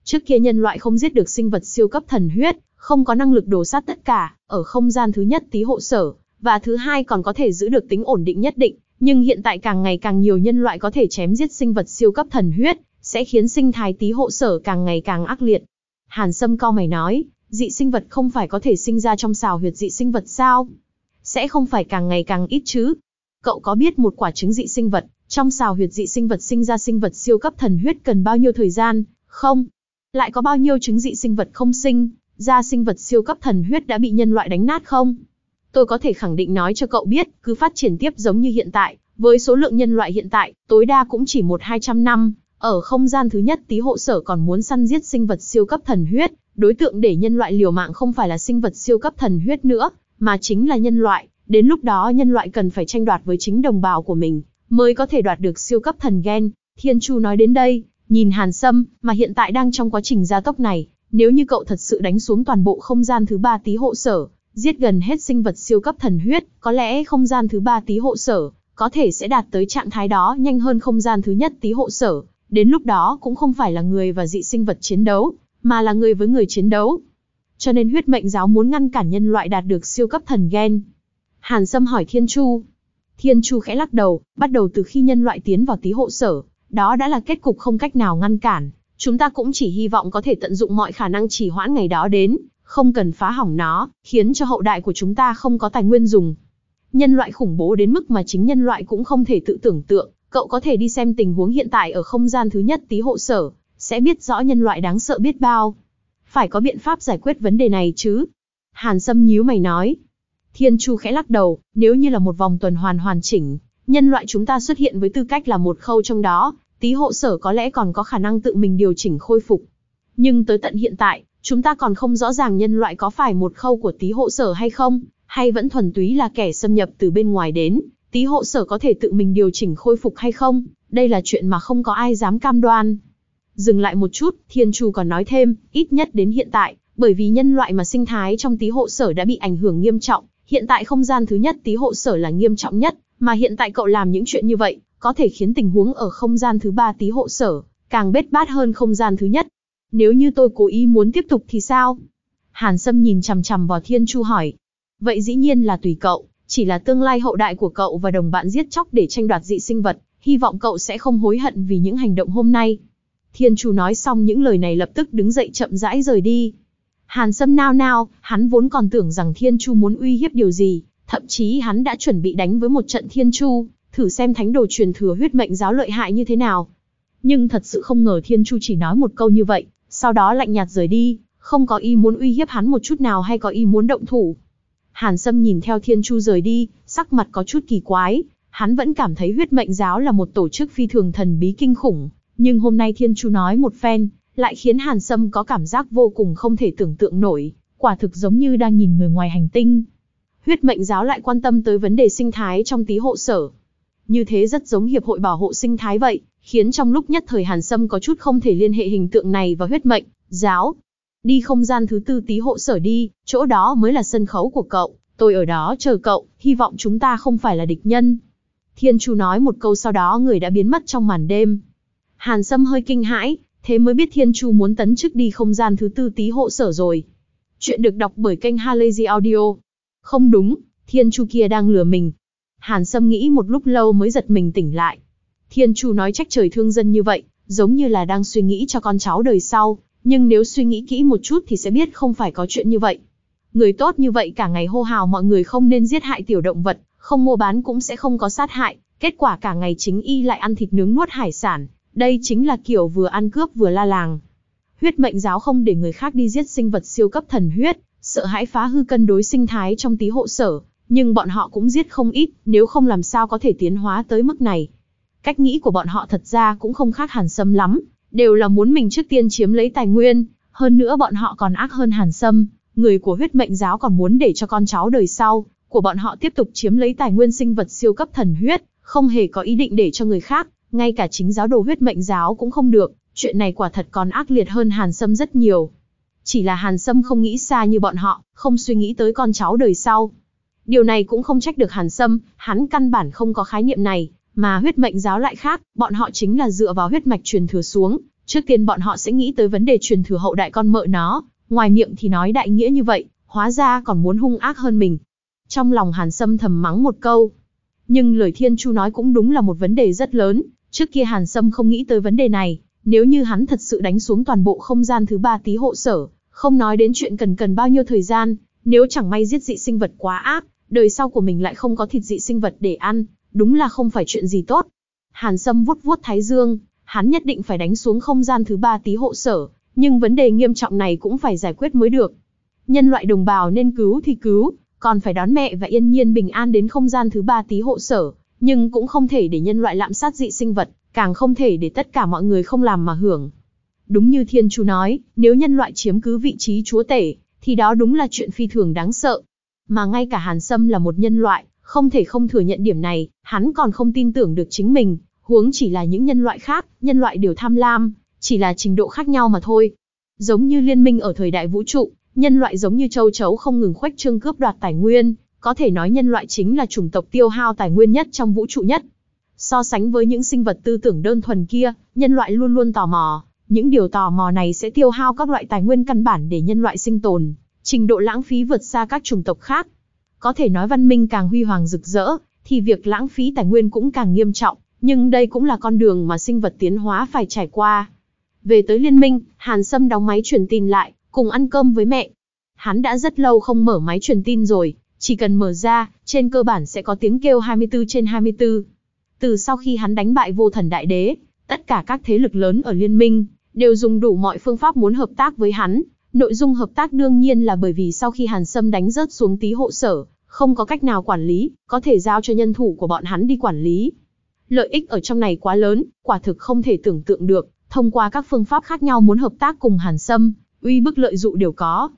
Trước kia nhân loại không giết được sinh vật siêu cấp thần huyết, không có năng lực đổ sát tất cả, ở không gian thứ nhất tí hộ sở, và thứ hai còn có thể giữ được tính ổn định nhất định, nhưng hiện tại càng ngày càng nhiều nhân loại có thể chém giết sinh vật siêu cấp thần huyết, sẽ khiến sinh thái tí hộ sở càng ngày càng ác liệt. Hàn Sâm cao mày nói, dị sinh vật không phải có thể sinh ra trong xào huyệt dị sinh vật sao? Sẽ không phải càng ngày càng ít chứ? Cậu có biết một quả trứng dị sinh vật, trong xào huyệt dị sinh vật sinh ra sinh vật siêu cấp thần huyết cần bao nhiêu thời gian, không? Lại có bao nhiêu trứng dị sinh vật không sinh, ra sinh vật siêu cấp thần huyết đã bị nhân loại đánh nát không? Tôi có thể khẳng định nói cho cậu biết, cứ phát triển tiếp giống như hiện tại, với số lượng nhân loại hiện tại, tối đa cũng chỉ một hai trăm năm, ở không gian thứ nhất tí hộ sở còn muốn săn giết sinh vật siêu cấp thần huyết, đối tượng để nhân loại liều mạng không phải là sinh vật siêu cấp thần huyết nữa, mà chính là nhân loại, đến lúc đó nhân loại cần phải tranh đoạt với chính đồng bào của mình, mới có thể đoạt được siêu cấp thần gen. Thiên Chu nói đến đây, nhìn Hàn Sâm, mà hiện tại đang trong quá trình gia tốc này, nếu như cậu thật sự đánh xuống toàn bộ không gian thứ ba tí hộ sở, giết gần hết sinh vật siêu cấp thần huyết, có lẽ không gian thứ ba tí hộ sở, có thể sẽ đạt tới trạng thái đó nhanh hơn không gian thứ nhất tí hộ sở, đến lúc đó cũng không phải là người và dị sinh vật chiến đấu, mà là người với người chiến đấu. Cho nên huyết mệnh giáo muốn ngăn cản nhân loại đạt được siêu cấp thần gen. Hàn Sâm hỏi Thiên Chu. Thiên Chu khẽ lắc đầu, bắt đầu từ khi nhân loại tiến vào tí hộ sở, đó đã là kết cục không cách nào ngăn cản. Chúng ta cũng chỉ hy vọng có thể tận dụng mọi khả năng chỉ hoãn ngày đó đến, không cần phá hỏng nó, khiến cho hậu đại của chúng ta không có tài nguyên dùng. Nhân loại khủng bố đến mức mà chính nhân loại cũng không thể tự tưởng tượng, cậu có thể đi xem tình huống hiện tại ở không gian thứ nhất tí hộ sở, sẽ biết rõ nhân loại đáng sợ biết bao. Phải có biện pháp giải quyết vấn đề này chứ. Hàn Sâm nhíu mày nói. Thiên Chu khẽ lắc đầu, nếu như là một vòng tuần hoàn hoàn chỉnh, nhân loại chúng ta xuất hiện với tư cách là một khâu trong đó, tí hộ sở có lẽ còn có khả năng tự mình điều chỉnh khôi phục. Nhưng tới tận hiện tại, chúng ta còn không rõ ràng nhân loại có phải một khâu của tí hộ sở hay không, hay vẫn thuần túy là kẻ xâm nhập từ bên ngoài đến, Tý hộ sở có thể tự mình điều chỉnh khôi phục hay không, đây là chuyện mà không có ai dám cam đoan. Dừng lại một chút, Thiên Chu còn nói thêm, ít nhất đến hiện tại, bởi vì nhân loại mà sinh thái trong tý hộ sở đã bị ảnh hưởng nghiêm trọng, hiện tại không gian thứ nhất tý hộ sở là nghiêm trọng nhất, mà hiện tại cậu làm những chuyện như vậy, có thể khiến tình huống ở không gian thứ ba tý hộ sở, càng bết bát hơn không gian thứ nhất. Nếu như tôi cố ý muốn tiếp tục thì sao? Hàn Sâm nhìn chằm chằm vào Thiên Chu hỏi. Vậy dĩ nhiên là tùy cậu, chỉ là tương lai hậu đại của cậu và đồng bạn giết chóc để tranh đoạt dị sinh vật, hy vọng cậu sẽ không hối hận vì những hành động hôm nay. Thiên Chu nói xong những lời này lập tức đứng dậy chậm rãi rời đi. Hàn Sâm nao nao, hắn vốn còn tưởng rằng Thiên Chu muốn uy hiếp điều gì, thậm chí hắn đã chuẩn bị đánh với một trận Thiên Chu, thử xem thánh đồ truyền thừa huyết mệnh giáo lợi hại như thế nào. Nhưng thật sự không ngờ Thiên Chu chỉ nói một câu như vậy, sau đó lạnh nhạt rời đi, không có ý muốn uy hiếp hắn một chút nào hay có ý muốn động thủ. Hàn Sâm nhìn theo Thiên Chu rời đi, sắc mặt có chút kỳ quái, hắn vẫn cảm thấy huyết mệnh giáo là một tổ chức phi thường thần bí kinh khủng, nhưng hôm nay Thiên Chu nói một phen, lại khiến Hàn Sâm có cảm giác vô cùng không thể tưởng tượng nổi, quả thực giống như đang nhìn người ngoài hành tinh. Huyết mệnh giáo lại quan tâm tới vấn đề sinh thái trong tí hộ sở. Như thế rất giống Hiệp hội Bảo hộ sinh thái vậy, khiến trong lúc nhất thời Hàn Sâm có chút không thể liên hệ hình tượng này và huyết mệnh, giáo. Đi không gian thứ tư tí hộ sở đi, chỗ đó mới là sân khấu của cậu, tôi ở đó chờ cậu, hy vọng chúng ta không phải là địch nhân. Thiên Chu nói một câu sau đó người đã biến mất trong màn đêm. Hàn Sâm hơi kinh hãi, thế mới biết Thiên Chu muốn tấn chức đi không gian thứ tư tí hộ sở rồi. Chuyện được đọc bởi kênh Halazy Audio. Không đúng, Thiên Chu kia đang lừa mình. Hàn Sâm nghĩ một lúc lâu mới giật mình tỉnh lại. Thiên Chu nói trách trời thương dân như vậy, giống như là đang suy nghĩ cho con cháu đời sau, nhưng nếu suy nghĩ kỹ một chút thì sẽ biết không phải có chuyện như vậy. Người tốt như vậy cả ngày hô hào mọi người không nên giết hại tiểu động vật, không mua bán cũng sẽ không có sát hại, kết quả cả ngày chính y lại ăn thịt nướng nuốt hải sản, đây chính là kiểu vừa ăn cướp vừa la làng. Huyết mệnh giáo không để người khác đi giết sinh vật siêu cấp thần huyết, sợ hãi phá hư cân đối sinh thái trong tí hộ sở, nhưng bọn họ cũng giết không ít, nếu không làm sao có thể tiến hóa tới mức này. Cách nghĩ của bọn họ thật ra cũng không khác Hàn Sâm lắm, đều là muốn mình trước tiên chiếm lấy tài nguyên, hơn nữa bọn họ còn ác hơn Hàn Sâm, người của huyết mệnh giáo còn muốn để cho con cháu đời sau của bọn họ tiếp tục chiếm lấy tài nguyên sinh vật siêu cấp thần huyết, không hề có ý định để cho người khác, ngay cả chính giáo đồ huyết mệnh giáo cũng không được, chuyện này quả thật còn ác liệt hơn Hàn Sâm rất nhiều. Chỉ là Hàn Sâm không nghĩ xa như bọn họ, không suy nghĩ tới con cháu đời sau. Điều này cũng không trách được Hàn Sâm, hắn căn bản không có khái niệm này, mà huyết mệnh giáo lại khác, bọn họ chính là dựa vào huyết mạch truyền thừa xuống, trước tiên bọn họ sẽ nghĩ tới vấn đề truyền thừa hậu đại con mợ nó, ngoài miệng thì nói đại nghĩa như vậy, hóa ra còn muốn hung ác hơn mình. Trong lòng Hàn Sâm thầm mắng một câu. Nhưng lời Thiên Chu nói cũng đúng là một vấn đề rất lớn, trước kia Hàn Sâm không nghĩ tới vấn đề này, nếu như hắn thật sự đánh xuống toàn bộ không gian thứ ba tí hộ sở, không nói đến chuyện cần cần bao nhiêu thời gian, nếu chẳng may giết dị sinh vật quá ác, đời sau của mình lại không có thịt dị sinh vật để ăn, đúng là không phải chuyện gì tốt. Hàn Sâm vuốt vuốt thái dương, hắn nhất định phải đánh xuống không gian thứ ba tí hộ sở, nhưng vấn đề nghiêm trọng này cũng phải giải quyết mới được. Nhân loại đồng bào nên cứu thì cứu, còn phải đón mẹ và yên nhiên bình an đến không gian thứ ba tí hộ sở, nhưng cũng không thể để nhân loại lạm sát dị sinh vật, càng không thể để tất cả mọi người không làm mà hưởng. Đúng như Thiên Chu nói, nếu nhân loại chiếm cứ vị trí chúa tể, thì đó đúng là chuyện phi thường đáng sợ. Mà ngay cả Hàn Sâm là một nhân loại, không thể không thừa nhận điểm này, hắn còn không tin tưởng được chính mình, huống chỉ là những nhân loại khác, nhân loại đều tham lam, chỉ là trình độ khác nhau mà thôi. Giống như liên minh ở thời đại vũ trụ, nhân loại giống như châu chấu không ngừng khoách trương cướp đoạt tài nguyên, có thể nói nhân loại chính là chủng tộc tiêu hao tài nguyên nhất trong vũ trụ nhất. So sánh với những sinh vật tư tưởng đơn thuần kia, nhân loại luôn luôn tò mò, những điều tò mò này sẽ tiêu hao các loại tài nguyên căn bản để nhân loại sinh tồn, trình độ lãng phí vượt xa các chủng tộc khác. Có thể nói văn minh càng huy hoàng rực rỡ, thì việc lãng phí tài nguyên cũng càng nghiêm trọng, nhưng đây cũng là con đường mà sinh vật tiến hóa phải trải qua. Về tới liên minh, Hàn Sâm đóng máy truyền tin lại, cùng ăn cơm với mẹ. Hắn đã rất lâu không mở máy truyền tin rồi, chỉ cần mở ra, trên cơ bản sẽ có tiếng kêu 24 trên 24. Từ sau khi hắn đánh bại vô thần đại đế, tất cả các thế lực lớn ở liên minh, đều dùng đủ mọi phương pháp muốn hợp tác với hắn. Nội dung hợp tác đương nhiên là bởi vì sau khi Hàn Sâm đánh rớt xuống tí hộ sở, không có cách nào quản lý, có thể giao cho nhân thủ của bọn hắn đi quản lý. Lợi ích ở trong này quá lớn, quả thực không thể tưởng tượng được, thông qua các phương pháp khác nhau muốn hợp tác cùng Hàn Sâm, uy bức lợi dụ đều có.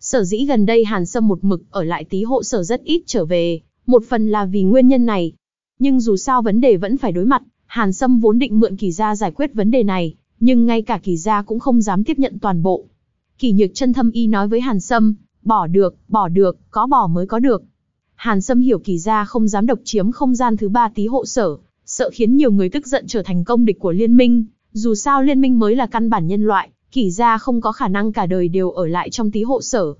Sở dĩ gần đây Hàn Sâm một mực ở lại tí hộ sở rất ít trở về, một phần là vì nguyên nhân này. Nhưng dù sao vấn đề vẫn phải đối mặt, Hàn Sâm vốn định mượn kỳ gia giải quyết vấn đề này, nhưng ngay cả kỳ gia cũng không dám tiếp nhận toàn bộ. Kỳ nhược chân thâm y nói với Hàn Sâm, bỏ được, bỏ được, có bỏ mới có được. Hàn Sâm hiểu kỳ gia không dám độc chiếm không gian thứ ba tí hộ sở, sợ khiến nhiều người tức giận trở thành công địch của liên minh. Dù sao liên minh mới là căn bản nhân loại, kỳ gia không có khả năng cả đời đều ở lại trong tí hộ sở.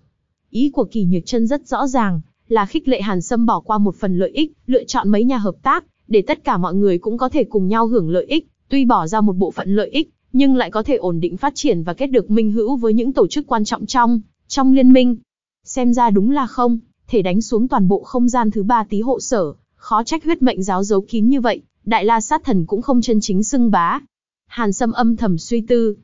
Ý của kỳ nhược chân rất rõ ràng, là khích lệ Hàn Sâm bỏ qua một phần lợi ích, lựa chọn mấy nhà hợp tác, để tất cả mọi người cũng có thể cùng nhau hưởng lợi ích, tuy bỏ ra một bộ phận lợi ích, nhưng lại có thể ổn định phát triển và kết được minh hữu với những tổ chức quan trọng trong trong liên minh. Xem ra đúng là không, thể đánh xuống toàn bộ không gian thứ ba tí hộ sở, khó trách huyết mệnh giáo giấu kín như vậy, đại la sát thần cũng không chân chính xưng bá. Hàn Sâm âm thầm suy tư.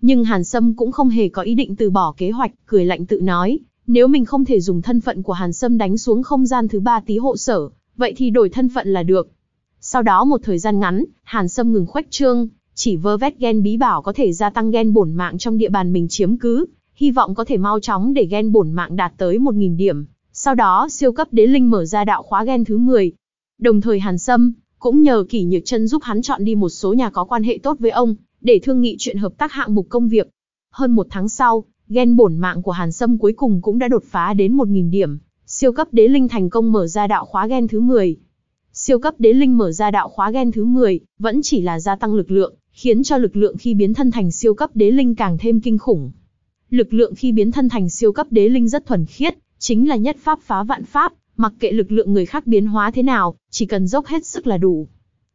Nhưng Hàn Sâm cũng không hề có ý định từ bỏ kế hoạch, cười lạnh tự nói, nếu mình không thể dùng thân phận của Hàn Sâm đánh xuống không gian thứ ba tí hộ sở, vậy thì đổi thân phận là được. Sau đó một thời gian ngắn, Hàn Sâm ngừng khoách trương, chỉ vơ vét gen bí bảo có thể gia tăng gen bổn mạng trong địa bàn mình chiếm cứ, hy vọng có thể mau chóng để gen bổn mạng đạt tới 1.000 điểm. Sau đó siêu cấp đế linh mở ra đạo khóa gen thứ 10. Đồng thời Hàn Sâm cũng nhờ kỷ nhược chân giúp hắn chọn đi một số nhà có quan hệ tốt với ông, để thương nghị chuyện hợp tác hạng mục công việc. Hơn một tháng sau, gen bổn mạng của Hàn Sâm cuối cùng cũng đã đột phá đến 1.000 điểm, siêu cấp đế linh thành công mở ra đạo khóa gen thứ 10. Siêu cấp đế linh mở ra đạo khóa gen thứ 10, vẫn chỉ là gia tăng lực lượng, khiến cho lực lượng khi biến thân thành siêu cấp đế linh càng thêm kinh khủng. Lực lượng khi biến thân thành siêu cấp đế linh rất thuần khiết, chính là nhất pháp phá vạn pháp, mặc kệ lực lượng người khác biến hóa thế nào, chỉ cần dốc hết sức là đủ.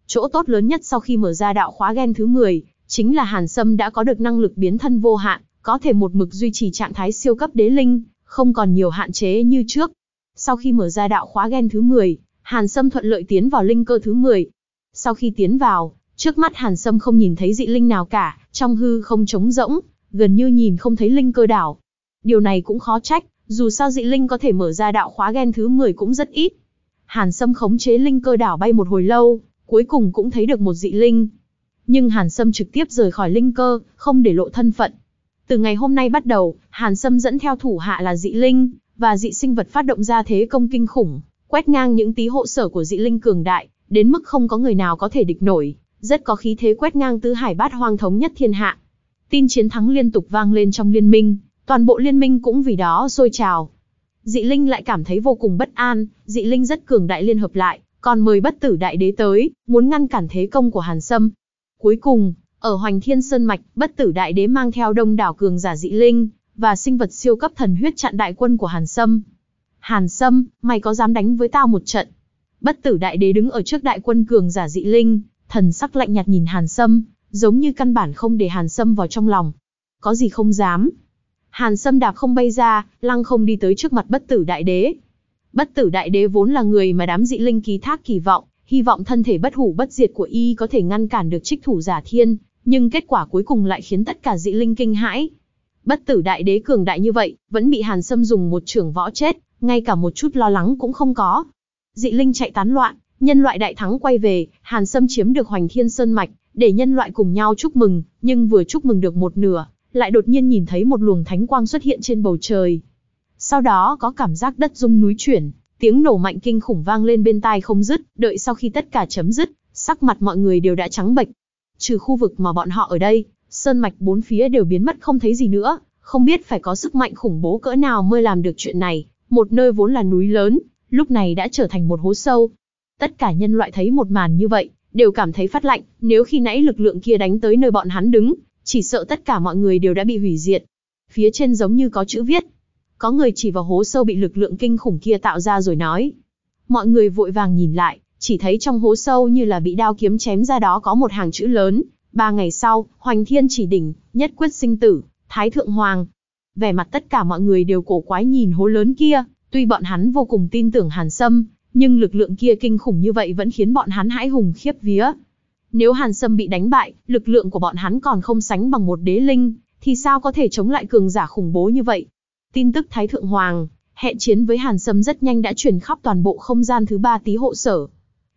Chỗ tốt lớn nhất sau khi mở ra đạo khóa gen thứ 10, chính là Hàn Sâm đã có được năng lực biến thân vô hạn, có thể một mực duy trì trạng thái siêu cấp đế linh, không còn nhiều hạn chế như trước. Sau khi mở ra đạo khóa gen thứ 10, Hàn Sâm thuận lợi tiến vào linh cơ thứ 10. Sau khi tiến vào, trước mắt Hàn Sâm không nhìn thấy dị linh nào cả, trong hư không trống rỗng, gần như nhìn không thấy linh cơ đảo. Điều này cũng khó trách, dù sao dị linh có thể mở ra đạo khóa gen thứ 10 cũng rất ít. Hàn Sâm khống chế linh cơ đảo bay một hồi lâu, cuối cùng cũng thấy được một dị linh. Nhưng Hàn Sâm trực tiếp rời khỏi linh cơ, không để lộ thân phận. Từ ngày hôm nay bắt đầu, Hàn Sâm dẫn theo thủ hạ là dị linh, và dị sinh vật phát động ra thế công kinh khủng, quét ngang những tí hộ sở của dị linh cường đại, đến mức không có người nào có thể địch nổi, rất có khí thế quét ngang tứ hải bát hoang thống nhất thiên hạ. Tin chiến thắng liên tục vang lên trong liên minh, toàn bộ liên minh cũng vì đó sôi trào. Dị linh lại cảm thấy vô cùng bất an, dị linh rất cường đại liên hợp lại, còn mời bất tử đại đế tới, muốn ngăn cản thế công của Hàn Sâm. Cuối cùng, ở Hoành Thiên Sơn Mạch, bất tử đại đế mang theo đông đảo cường giả dị linh, và sinh vật siêu cấp thần huyết chặn đại quân của Hàn Sâm. Hàn Sâm, mày có dám đánh với tao một trận? Bất tử đại đế đứng ở trước đại quân cường giả dị linh, thần sắc lạnh nhạt nhìn Hàn Sâm, giống như căn bản không để Hàn Sâm vào trong lòng. Có gì không dám. Hàn Sâm đạp không bay ra, lăng không đi tới trước mặt bất tử đại đế. Bất tử đại đế vốn là người mà đám dị linh ký thác kỳ vọng, hy vọng thân thể bất hủ bất diệt của y có thể ngăn cản được trích thủ giả thiên, nhưng kết quả cuối cùng lại khiến tất cả dị linh kinh hãi. Bất tử đại đế cường đại như vậy, vẫn bị Hàn Sâm dùng một trường võ chết, ngay cả một chút lo lắng cũng không có. Dị linh chạy tán loạn, nhân loại đại thắng quay về, Hàn Sâm chiếm được Hoành Thiên Sơn Mạch, để nhân loại cùng nhau chúc mừng, nhưng vừa chúc mừng được một nửa, lại đột nhiên nhìn thấy một luồng thánh quang xuất hiện trên bầu trời. Sau đó có cảm giác đất rung núi chuyển, tiếng nổ mạnh kinh khủng vang lên bên tai không dứt, đợi sau khi tất cả chấm dứt, sắc mặt mọi người đều đã trắng bệch. Trừ khu vực mà bọn họ ở đây, sơn mạch bốn phía đều biến mất không thấy gì nữa, không biết phải có sức mạnh khủng bố cỡ nào mới làm được chuyện này, một nơi vốn là núi lớn, lúc này đã trở thành một hố sâu. Tất cả nhân loại thấy một màn như vậy, đều cảm thấy phát lạnh, nếu khi nãy lực lượng kia đánh tới nơi bọn hắn đứng, chỉ sợ tất cả mọi người đều đã bị hủy diệt. Phía trên giống như có chữ viết. Có người chỉ vào hố sâu bị lực lượng kinh khủng kia tạo ra rồi nói. Mọi người vội vàng nhìn lại, chỉ thấy trong hố sâu như là bị đao kiếm chém ra đó có một hàng chữ lớn. Ba ngày sau, Hoành Thiên chỉ đỉnh, nhất quyết sinh tử, Thái Thượng Hoàng. Vẻ mặt tất cả mọi người đều cổ quái nhìn hố lớn kia, tuy bọn hắn vô cùng tin tưởng Hàn Sâm, nhưng lực lượng kia kinh khủng như vậy vẫn khiến bọn hắn hãi hùng khiếp vía. Nếu Hàn Sâm bị đánh bại, lực lượng của bọn hắn còn không sánh bằng một đế linh, thì sao có thể chống lại cường giả khủng bố như vậy? Tin tức Thái Thượng Hoàng, hẹn chiến với Hàn Sâm rất nhanh đã truyền khắp toàn bộ không gian thứ ba tí hộ sở.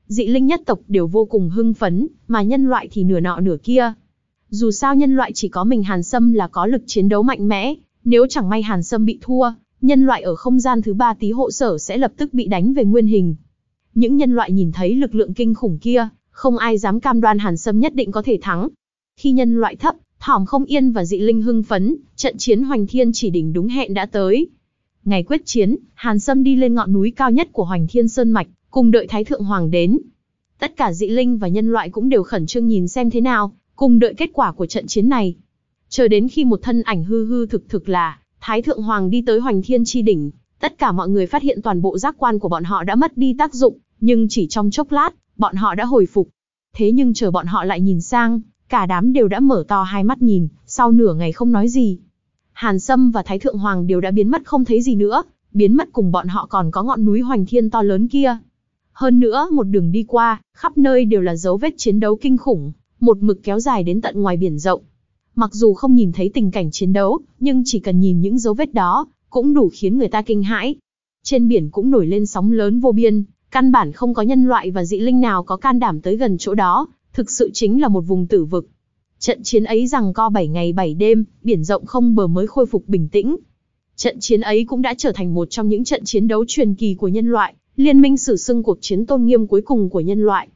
Dị linh nhất tộc đều vô cùng hưng phấn, mà nhân loại thì nửa nọ nửa kia. Dù sao nhân loại chỉ có mình Hàn Sâm là có lực chiến đấu mạnh mẽ, nếu chẳng may Hàn Sâm bị thua, nhân loại ở không gian thứ ba tí hộ sở sẽ lập tức bị đánh về nguyên hình. Những nhân loại nhìn thấy lực lượng kinh khủng kia, không ai dám cam đoan Hàn Sâm nhất định có thể thắng. Khi nhân loại thấp, thỏm không yên và dị linh hưng phấn, trận chiến hoành thiên chỉ đỉnh đúng hẹn đã tới. Ngày quyết chiến, Hàn Sâm đi lên ngọn núi cao nhất của hoành thiên sơn mạch, cùng đợi Thái Thượng Hoàng đến. Tất cả dị linh và nhân loại cũng đều khẩn trương nhìn xem thế nào, cùng đợi kết quả của trận chiến này. Chờ đến khi một thân ảnh hư hư thực thực là Thái Thượng Hoàng đi tới Hoành Thiên Chi Đỉnh, tất cả mọi người phát hiện toàn bộ giác quan của bọn họ đã mất đi tác dụng, nhưng chỉ trong chốc lát, bọn họ đã hồi phục. Thế nhưng chờ bọn họ lại nhìn sang, cả đám đều đã mở to hai mắt nhìn, sau nửa ngày không nói gì. Hàn Sâm và Thái Thượng Hoàng đều đã biến mất không thấy gì nữa, biến mất cùng bọn họ còn có ngọn núi Hoành Thiên to lớn kia. Hơn nữa, một đường đi qua, khắp nơi đều là dấu vết chiến đấu kinh khủng, một mực kéo dài đến tận ngoài biển rộng. Mặc dù không nhìn thấy tình cảnh chiến đấu, nhưng chỉ cần nhìn những dấu vết đó, cũng đủ khiến người ta kinh hãi. Trên biển cũng nổi lên sóng lớn vô biên, căn bản không có nhân loại và dị linh nào có can đảm tới gần chỗ đó, thực sự chính là một vùng tử vực. Trận chiến ấy rằng co 7 ngày 7 đêm, biển rộng không bờ mới khôi phục bình tĩnh. Trận chiến ấy cũng đã trở thành một trong những trận chiến đấu truyền kỳ của nhân loại, liên minh sử xưng cuộc chiến tôn nghiêm cuối cùng của nhân loại.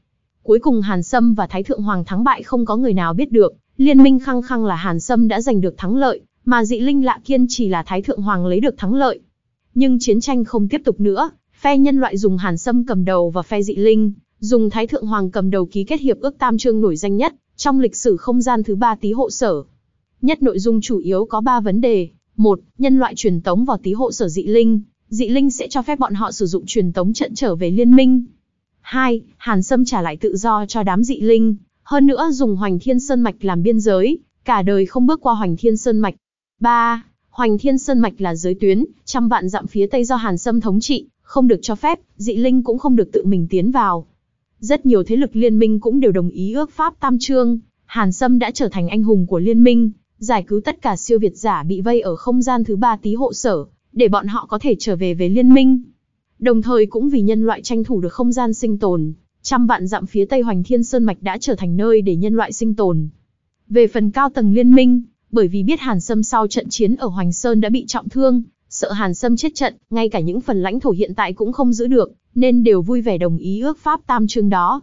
Cuối cùng Hàn Sâm và Thái Thượng Hoàng thắng bại không có người nào biết được, liên minh khăng khăng là Hàn Sâm đã giành được thắng lợi, mà dị linh lạ kiên chỉ là Thái Thượng Hoàng lấy được thắng lợi. Nhưng chiến tranh không tiếp tục nữa, phe nhân loại dùng Hàn Sâm cầm đầu và phe dị linh, dùng Thái Thượng Hoàng cầm đầu ký kết hiệp ước Tam Trương nổi danh nhất, trong lịch sử không gian thứ ba tý hộ sở. Nhất nội dung chủ yếu có 3 vấn đề. một, Nhân loại truyền tống vào tý hộ sở dị linh, dị linh sẽ cho phép bọn họ sử dụng truyền tống trận trở về liên minh. 2. Hàn Sâm trả lại tự do cho đám dị linh, hơn nữa dùng Hoành Thiên Sơn Mạch làm biên giới, cả đời không bước qua Hoành Thiên Sơn Mạch. 3. Hoành Thiên Sơn Mạch là giới tuyến, trăm vạn dặm phía tây do Hàn Sâm thống trị, không được cho phép, dị linh cũng không được tự mình tiến vào. Rất nhiều thế lực liên minh cũng đều đồng ý ước pháp tam trương, Hàn Sâm đã trở thành anh hùng của liên minh, giải cứu tất cả siêu việt giả bị vây ở không gian thứ ba tí hộ sở, để bọn họ có thể trở về với liên minh. Đồng thời cũng vì nhân loại tranh thủ được không gian sinh tồn, trăm vạn dặm phía tây Hoành Thiên Sơn Mạch đã trở thành nơi để nhân loại sinh tồn. Về phần cao tầng liên minh, bởi vì biết Hàn Sâm sau trận chiến ở Hoành Sơn đã bị trọng thương, sợ Hàn Sâm chết trận, ngay cả những phần lãnh thổ hiện tại cũng không giữ được, nên đều vui vẻ đồng ý ước pháp tam chương đó.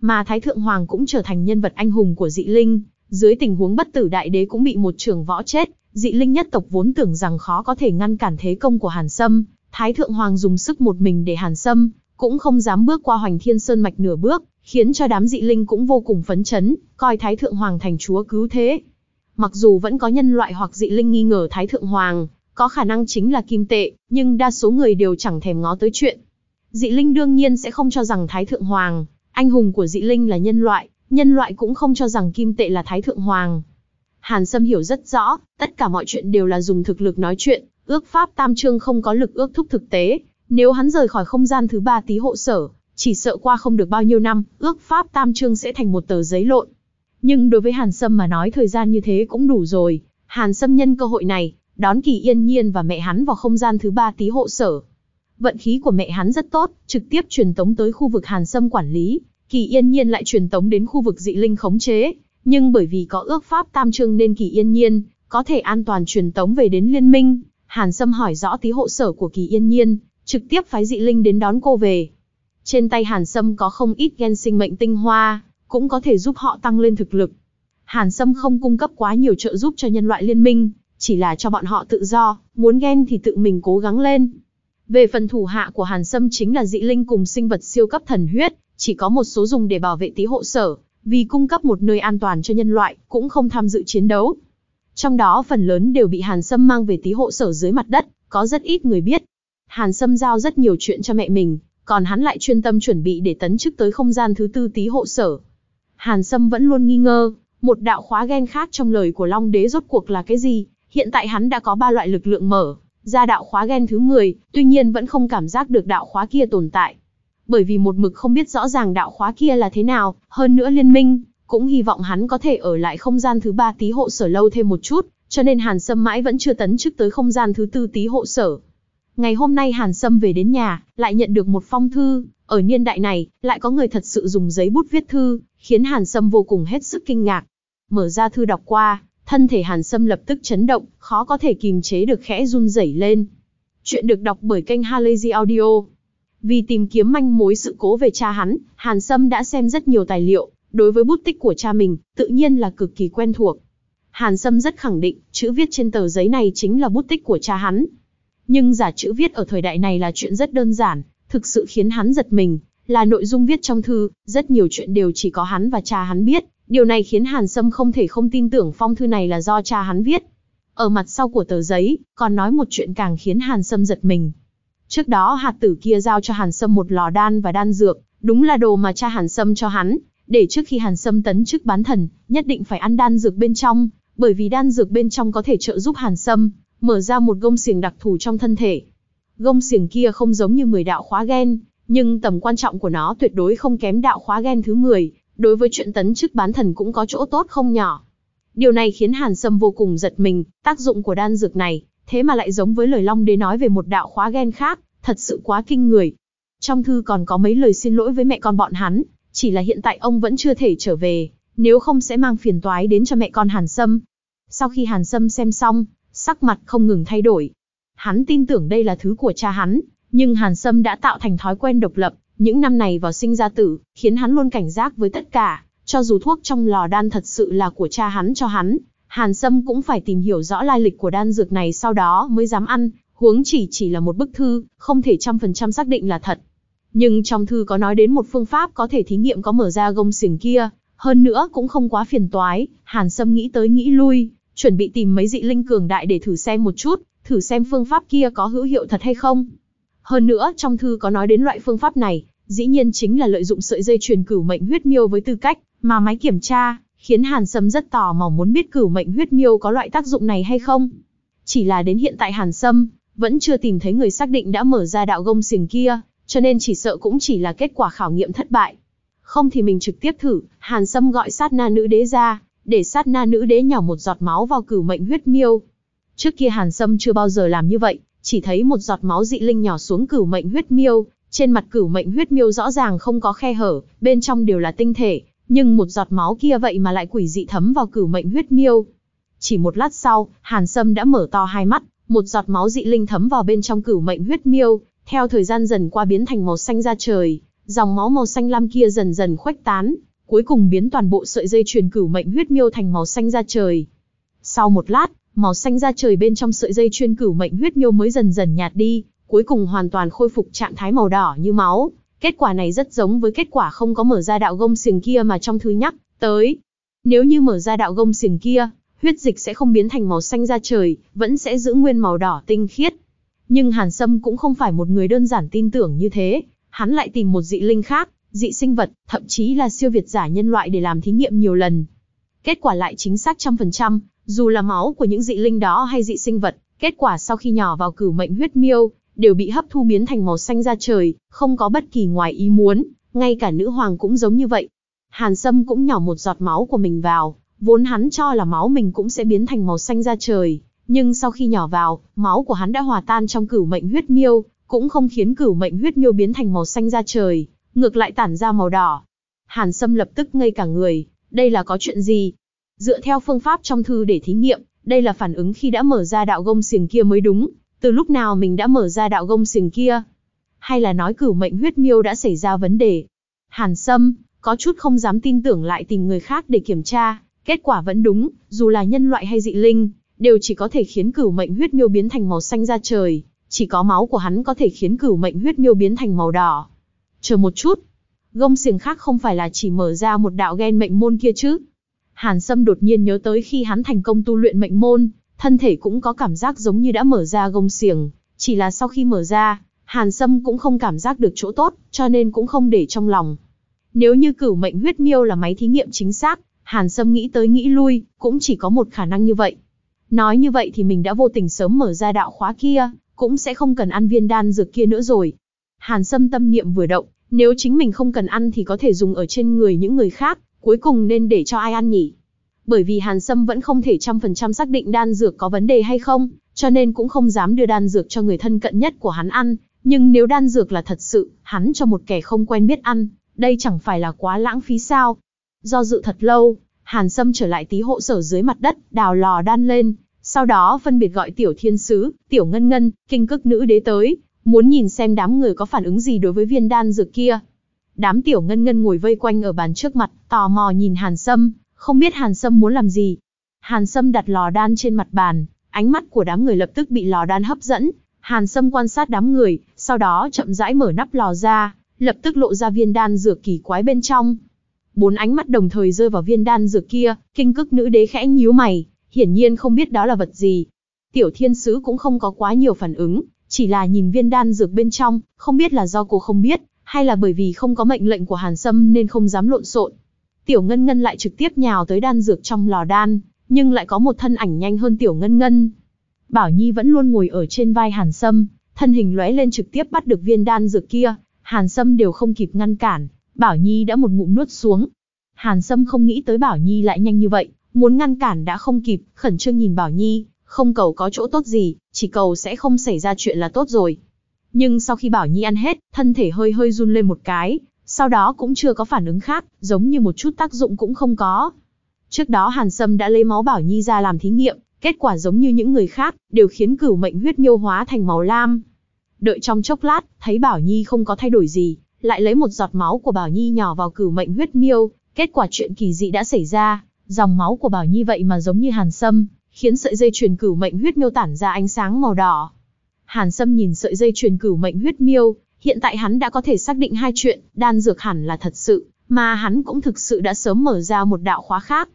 Mà Thái Thượng Hoàng cũng trở thành nhân vật anh hùng của dị linh, dưới tình huống bất tử đại đế cũng bị một trường võ chết, dị linh nhất tộc vốn tưởng rằng khó có thể ngăn cản thế công của Hàn Sâm, Thái Thượng Hoàng dùng sức một mình để Hàn Sâm, cũng không dám bước qua Hoành Thiên Sơn Mạch nửa bước, khiến cho đám dị linh cũng vô cùng phấn chấn, coi Thái Thượng Hoàng thành chúa cứu thế. Mặc dù vẫn có nhân loại hoặc dị linh nghi ngờ Thái Thượng Hoàng, có khả năng chính là kim tệ, nhưng đa số người đều chẳng thèm ngó tới chuyện. Dị linh đương nhiên sẽ không cho rằng Thái Thượng Hoàng, anh hùng của dị linh là nhân loại, nhân loại cũng không cho rằng kim tệ là Thái Thượng Hoàng. Hàn Sâm hiểu rất rõ, tất cả mọi chuyện đều là dùng thực lực nói chuyện, ước pháp tam trương không có lực ước thúc thực tế. Nếu hắn rời khỏi không gian thứ ba tí hộ sở, chỉ sợ qua không được bao nhiêu năm, ước pháp tam trương sẽ thành một tờ giấy lộn. Nhưng đối với Hàn Sâm mà nói thời gian như thế cũng đủ rồi. Hàn Sâm nhân cơ hội này, đón Kỳ Yên Nhiên và mẹ hắn vào không gian thứ ba tí hộ sở. Vận khí của mẹ hắn rất tốt, trực tiếp truyền tống tới khu vực Hàn Sâm quản lý, Kỳ Yên Nhiên lại truyền tống đến khu vực dị linh khống chế, nhưng bởi vì có ước pháp tam trương nên Kỳ Yên Nhiên có thể an toàn truyền tống về đến liên minh. Hàn Sâm hỏi rõ tí hộ sở của Kỳ Yên Nhiên, trực tiếp phái dị linh đến đón cô về. Trên tay Hàn Sâm có không ít gen sinh mệnh tinh hoa, cũng có thể giúp họ tăng lên thực lực. Hàn Sâm không cung cấp quá nhiều trợ giúp cho nhân loại liên minh, chỉ là cho bọn họ tự do, muốn ghen thì tự mình cố gắng lên. Về phần thủ hạ của Hàn Sâm chính là dị linh cùng sinh vật siêu cấp thần huyết, chỉ có một số dùng để bảo vệ tí hộ sở, vì cung cấp một nơi an toàn cho nhân loại, cũng không tham dự chiến đấu. Trong đó phần lớn đều bị Hàn Sâm mang về tí hộ sở dưới mặt đất, có rất ít người biết. Hàn Sâm giao rất nhiều chuyện cho mẹ mình, còn hắn lại chuyên tâm chuẩn bị để tấn chức tới không gian thứ tư tí hộ sở. Hàn Sâm vẫn luôn nghi ngờ, một đạo khóa gen khác trong lời của Long Đế rốt cuộc là cái gì, hiện tại hắn đã có ba loại lực lượng mở, ra đạo khóa gen thứ 10, tuy nhiên vẫn không cảm giác được đạo khóa kia tồn tại. Bởi vì một mực không biết rõ ràng đạo khóa kia là thế nào, hơn nữa liên minh, cũng hy vọng hắn có thể ở lại không gian thứ ba tí hộ sở lâu thêm một chút, cho nên Hàn Sâm mãi vẫn chưa tấn chức tới không gian thứ tư tí hộ sở. Ngày hôm nay Hàn Sâm về đến nhà, lại nhận được một phong thư, ở niên đại này, lại có người thật sự dùng giấy bút viết thư, khiến Hàn Sâm vô cùng hết sức kinh ngạc. Mở ra thư đọc qua, thân thể Hàn Sâm lập tức chấn động, khó có thể kìm chế được khẽ run rẩy lên. Chuyện được đọc bởi kênh Halazy Audio. Vì tìm kiếm manh mối sự cố về cha hắn, Hàn Sâm đã xem rất nhiều tài liệu, đối với bút tích của cha mình, tự nhiên là cực kỳ quen thuộc. Hàn Sâm rất khẳng định, chữ viết trên tờ giấy này chính là bút tích của cha hắn. Nhưng giả chữ viết ở thời đại này là chuyện rất đơn giản, thực sự khiến hắn giật mình, là nội dung viết trong thư, rất nhiều chuyện đều chỉ có hắn và cha hắn biết, điều này khiến Hàn Sâm không thể không tin tưởng phong thư này là do cha hắn viết. Ở mặt sau của tờ giấy, còn nói một chuyện càng khiến Hàn Sâm giật mình. Trước đó hạt tử kia giao cho Hàn Sâm một lò đan và đan dược, đúng là đồ mà cha Hàn Sâm cho hắn, để trước khi Hàn Sâm tấn chức bán thần, nhất định phải ăn đan dược bên trong, bởi vì đan dược bên trong có thể trợ giúp Hàn Sâm mở ra một gông xiềng đặc thù trong thân thể. Gông xiềng kia không giống như 10 đạo khóa gen, nhưng tầm quan trọng của nó tuyệt đối không kém đạo khóa gen thứ 10, đối với chuyện tấn chức bán thần cũng có chỗ tốt không nhỏ. Điều này khiến Hàn Sâm vô cùng giật mình, tác dụng của đan dược này, thế mà lại giống với lời Long Đế nói về một đạo khóa gen khác, thật sự quá kinh người. Trong thư còn có mấy lời xin lỗi với mẹ con bọn hắn, chỉ là hiện tại ông vẫn chưa thể trở về, nếu không sẽ mang phiền toái đến cho mẹ con Hàn Sâm. Sau khi Hàn Sâm xem xong, sắc mặt không ngừng thay đổi. Hắn tin tưởng đây là thứ của cha hắn, nhưng Hàn Sâm đã tạo thành thói quen độc lập, những năm này vào sinh ra tử, khiến hắn luôn cảnh giác với tất cả, cho dù thuốc trong lò đan thật sự là của cha hắn cho hắn, Hàn Sâm cũng phải tìm hiểu rõ lai lịch của đan dược này sau đó mới dám ăn, huống chỉ chỉ là một bức thư, không thể trăm phần trăm xác định là thật. Nhưng trong thư có nói đến một phương pháp có thể thí nghiệm có mở ra gông xiềng kia, hơn nữa cũng không quá phiền toái, Hàn Sâm nghĩ tới nghĩ lui, chuẩn bị tìm mấy dị linh cường đại để thử xem một chút, thử xem phương pháp kia có hữu hiệu thật hay không. Hơn nữa, trong thư có nói đến loại phương pháp này, dĩ nhiên chính là lợi dụng sợi dây truyền cửu mệnh huyết miêu với tư cách mà máy kiểm tra, khiến Hàn Sâm rất tò mò muốn biết cửu mệnh huyết miêu có loại tác dụng này hay không. Chỉ là đến hiện tại Hàn Sâm vẫn chưa tìm thấy người xác định đã mở ra đạo gông xiềng kia, cho nên chỉ sợ cũng chỉ là kết quả khảo nghiệm thất bại. Không thì mình trực tiếp thử, Hàn Sâm gọi sát na nữ đế ra, để sát na nữ đế nhỏ một giọt máu vào cửu mệnh huyết miêu. Trước kia Hàn Sâm chưa bao giờ làm như vậy, chỉ thấy một giọt máu dị linh nhỏ xuống cửu mệnh huyết miêu, trên mặt cửu mệnh huyết miêu rõ ràng không có khe hở, bên trong đều là tinh thể, nhưng một giọt máu kia vậy mà lại quỷ dị thấm vào cửu mệnh huyết miêu. Chỉ một lát sau, Hàn Sâm đã mở to hai mắt, một giọt máu dị linh thấm vào bên trong cửu mệnh huyết miêu, theo thời gian dần qua biến thành màu xanh ra trời, dòng máu màu xanh lam kia dần dần khuếch tán, cuối cùng biến toàn bộ sợi dây truyền cửu mệnh huyết miêu thành màu xanh da trời. Sau một lát, màu xanh da trời bên trong sợi dây chuyên cửu mệnh huyết miêu mới dần dần nhạt đi, cuối cùng hoàn toàn khôi phục trạng thái màu đỏ như máu. Kết quả này rất giống với kết quả không có mở ra đạo gông xiềng kia mà trong thứ nhắc tới. Nếu như mở ra đạo gông xiềng kia, huyết dịch sẽ không biến thành màu xanh da trời, vẫn sẽ giữ nguyên màu đỏ tinh khiết. Nhưng Hàn Sâm cũng không phải một người đơn giản tin tưởng như thế, hắn lại tìm một dị linh khác, dị sinh vật, thậm chí là siêu việt giả nhân loại để làm thí nghiệm nhiều lần. Kết quả lại chính xác trăm phần trăm, dù là máu của những dị linh đó hay dị sinh vật, kết quả sau khi nhỏ vào cửu mệnh huyết miêu, đều bị hấp thu biến thành màu xanh ra trời, không có bất kỳ ngoài ý muốn, ngay cả nữ hoàng cũng giống như vậy. Hàn Sâm cũng nhỏ một giọt máu của mình vào, vốn hắn cho là máu mình cũng sẽ biến thành màu xanh ra trời, nhưng sau khi nhỏ vào, máu của hắn đã hòa tan trong cửu mệnh huyết miêu, cũng không khiến cửu mệnh huyết miêu biến thành màu xanh ra trời, ngược lại tản ra màu đỏ. Hàn Sâm lập tức ngây cả người, đây là có chuyện gì? Dựa theo phương pháp trong thư để thí nghiệm, đây là phản ứng khi đã mở ra đạo gông xiềng kia mới đúng, từ lúc nào mình đã mở ra đạo gông xiềng kia? Hay là nói cửu mệnh huyết miêu đã xảy ra vấn đề? Hàn Sâm, có chút không dám tin tưởng lại tìm người khác để kiểm tra, kết quả vẫn đúng, dù là nhân loại hay dị linh, đều chỉ có thể khiến cửu mệnh huyết miêu biến thành màu xanh da trời, chỉ có máu của hắn có thể khiến cửu mệnh huyết miêu biến thành màu đỏ. Chờ một chút, gông xiềng khác không phải là chỉ mở ra một đạo gen mệnh môn kia chứ? Hàn Sâm đột nhiên nhớ tới khi hắn thành công tu luyện mệnh môn, thân thể cũng có cảm giác giống như đã mở ra gông xiềng, chỉ là sau khi mở ra, Hàn Sâm cũng không cảm giác được chỗ tốt, cho nên cũng không để trong lòng. Nếu như cửu mệnh huyết miêu là máy thí nghiệm chính xác, Hàn Sâm nghĩ tới nghĩ lui, cũng chỉ có một khả năng như vậy. Nói như vậy thì mình đã vô tình sớm mở ra đạo khóa kia, cũng sẽ không cần ăn viên đan dược kia nữa rồi. Hàn Sâm tâm niệm vừa động, nếu chính mình không cần ăn thì có thể dùng ở trên người những người khác, cuối cùng nên để cho ai ăn nhỉ? Bởi vì Hàn Sâm vẫn không thể trăm phần trăm xác định đan dược có vấn đề hay không, cho nên cũng không dám đưa đan dược cho người thân cận nhất của hắn ăn. Nhưng nếu đan dược là thật sự, hắn cho một kẻ không quen biết ăn, đây chẳng phải là quá lãng phí sao? Do dự thật lâu, Hàn Sâm trở lại tí hộ sở dưới mặt đất, đào lò đan lên, sau đó phân biệt gọi tiểu thiên sứ, tiểu ngân ngân, kinh cức nữ đế tới, muốn nhìn xem đám người có phản ứng gì đối với viên đan dược kia. Đám tiểu ngân ngân ngồi vây quanh ở bàn trước mặt, tò mò nhìn Hàn Sâm, không biết Hàn Sâm muốn làm gì. Hàn Sâm đặt lò đan trên mặt bàn, ánh mắt của đám người lập tức bị lò đan hấp dẫn. Hàn Sâm quan sát đám người, sau đó chậm rãi mở nắp lò ra, lập tức lộ ra viên đan dược kỳ quái bên trong. Bốn ánh mắt đồng thời rơi vào viên đan dược kia, kinh cức nữ đế khẽ nhíu mày, hiển nhiên không biết đó là vật gì. Tiểu thiên sứ cũng không có quá nhiều phản ứng, chỉ là nhìn viên đan dược bên trong, không biết là do cô không biết, hay là bởi vì không có mệnh lệnh của Hàn Sâm nên không dám lộn xộn. Tiểu Ngân Ngân lại trực tiếp nhào tới đan dược trong lò đan, nhưng lại có một thân ảnh nhanh hơn Tiểu Ngân Ngân. Bảo Nhi vẫn luôn ngồi ở trên vai Hàn Sâm, thân hình lóe lên trực tiếp bắt được viên đan dược kia, Hàn Sâm đều không kịp ngăn cản, Bảo Nhi đã một ngụm nuốt xuống. Hàn Sâm không nghĩ tới Bảo Nhi lại nhanh như vậy, muốn ngăn cản đã không kịp, khẩn trương nhìn Bảo Nhi, không cầu có chỗ tốt gì, chỉ cầu sẽ không xảy ra chuyện là tốt rồi. Nhưng sau khi Bảo Nhi ăn hết, thân thể hơi hơi run lên một cái, sau đó cũng chưa có phản ứng khác, giống như một chút tác dụng cũng không có. Trước đó Hàn Sâm đã lấy máu Bảo Nhi ra làm thí nghiệm, kết quả giống như những người khác, đều khiến cửu mệnh huyết miêu hóa thành màu lam. Đợi trong chốc lát, thấy Bảo Nhi không có thay đổi gì, lại lấy một giọt máu của Bảo Nhi nhỏ vào cửu mệnh huyết miêu, kết quả chuyện kỳ dị đã xảy ra, dòng máu của Bảo Nhi vậy mà giống như Hàn Sâm, khiến sợi dây truyền cửu mệnh huyết miêu tản ra ánh sáng màu đỏ. Hàn Sâm nhìn sợi dây truyền cửu mệnh huyết miêu, hiện tại hắn đã có thể xác định hai chuyện, đan dược hẳn là thật sự, mà hắn cũng thực sự đã sớm mở ra một đạo khóa khác.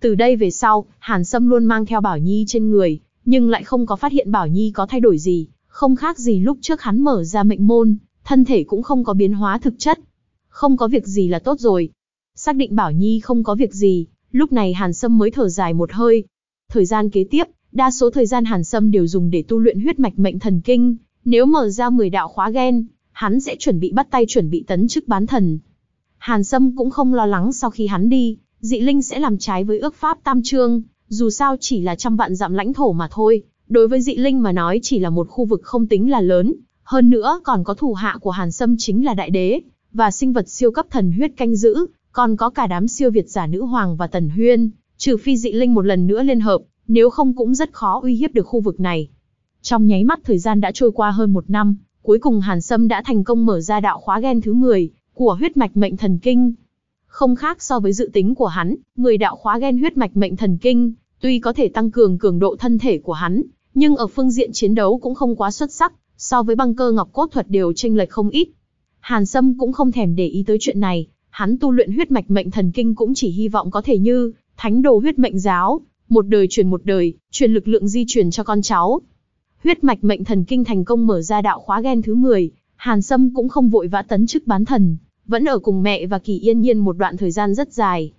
Từ đây về sau, Hàn Sâm luôn mang theo Bảo Nhi trên người, nhưng lại không có phát hiện Bảo Nhi có thay đổi gì, không khác gì lúc trước hắn mở ra mệnh môn, thân thể cũng không có biến hóa thực chất. Không có việc gì là tốt rồi. Xác định Bảo Nhi không có việc gì, lúc này Hàn Sâm mới thở dài một hơi. Thời gian kế tiếp, đa số thời gian Hàn Sâm đều dùng để tu luyện huyết mạch mệnh thần kinh. Nếu mở ra 10 đạo khóa gen, hắn sẽ chuẩn bị bắt tay chuẩn bị tấn chức bán thần. Hàn Sâm cũng không lo lắng sau khi hắn đi, dị linh sẽ làm trái với ước pháp tam trương, dù sao chỉ là trăm vạn dặm lãnh thổ mà thôi, đối với dị linh mà nói chỉ là một khu vực không tính là lớn, hơn nữa còn có thủ hạ của Hàn Sâm chính là đại đế, và sinh vật siêu cấp thần huyết canh giữ, còn có cả đám siêu việt giả nữ hoàng và tần huyên, trừ phi dị linh một lần nữa liên hợp, nếu không cũng rất khó uy hiếp được khu vực này. Trong nháy mắt thời gian đã trôi qua hơn một năm, cuối cùng Hàn Sâm đã thành công mở ra đạo khóa gen thứ 10 của huyết mạch mệnh thần kinh. Không khác so với dự tính của hắn, 10 đạo khóa gen huyết mạch mệnh thần kinh, tuy có thể tăng cường cường độ thân thể của hắn, nhưng ở phương diện chiến đấu cũng không quá xuất sắc, so với băng cơ ngọc cốt thuật đều chênh lệch không ít. Hàn Sâm cũng không thèm để ý tới chuyện này, hắn tu luyện huyết mạch mệnh thần kinh cũng chỉ hy vọng có thể như thánh đồ huyết mệnh giáo, một đời truyền một đời, truyền lực lượng di truyền cho con cháu. Huyết mạch mệnh thần kinh thành công mở ra đạo khóa gen thứ 10, Hàn Sâm cũng không vội vã tấn chức bán thần, vẫn ở cùng mẹ và Kỳ Yên Nhiên một đoạn thời gian rất dài.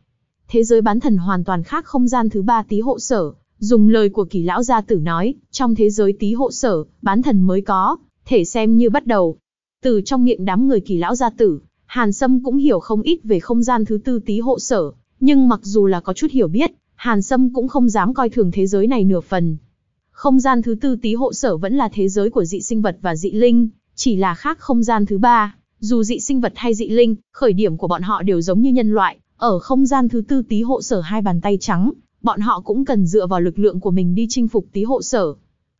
Thế giới bán thần hoàn toàn khác không gian thứ ba tí hộ sở, dùng lời của Kỳ lão gia tử nói, trong thế giới tí hộ sở, bán thần mới có, thể xem như bắt đầu. Từ trong miệng đám người Kỳ lão gia tử, Hàn Sâm cũng hiểu không ít về không gian thứ tư tí hộ sở, nhưng mặc dù là có chút hiểu biết, Hàn Sâm cũng không dám coi thường thế giới này nửa phần. Không gian thứ tư tí hộ sở vẫn là thế giới của dị sinh vật và dị linh, chỉ là khác không gian thứ ba. Dù dị sinh vật hay dị linh, khởi điểm của bọn họ đều giống như nhân loại, ở không gian thứ tư tí hộ sở hai bàn tay trắng, bọn họ cũng cần dựa vào lực lượng của mình đi chinh phục tí hộ sở.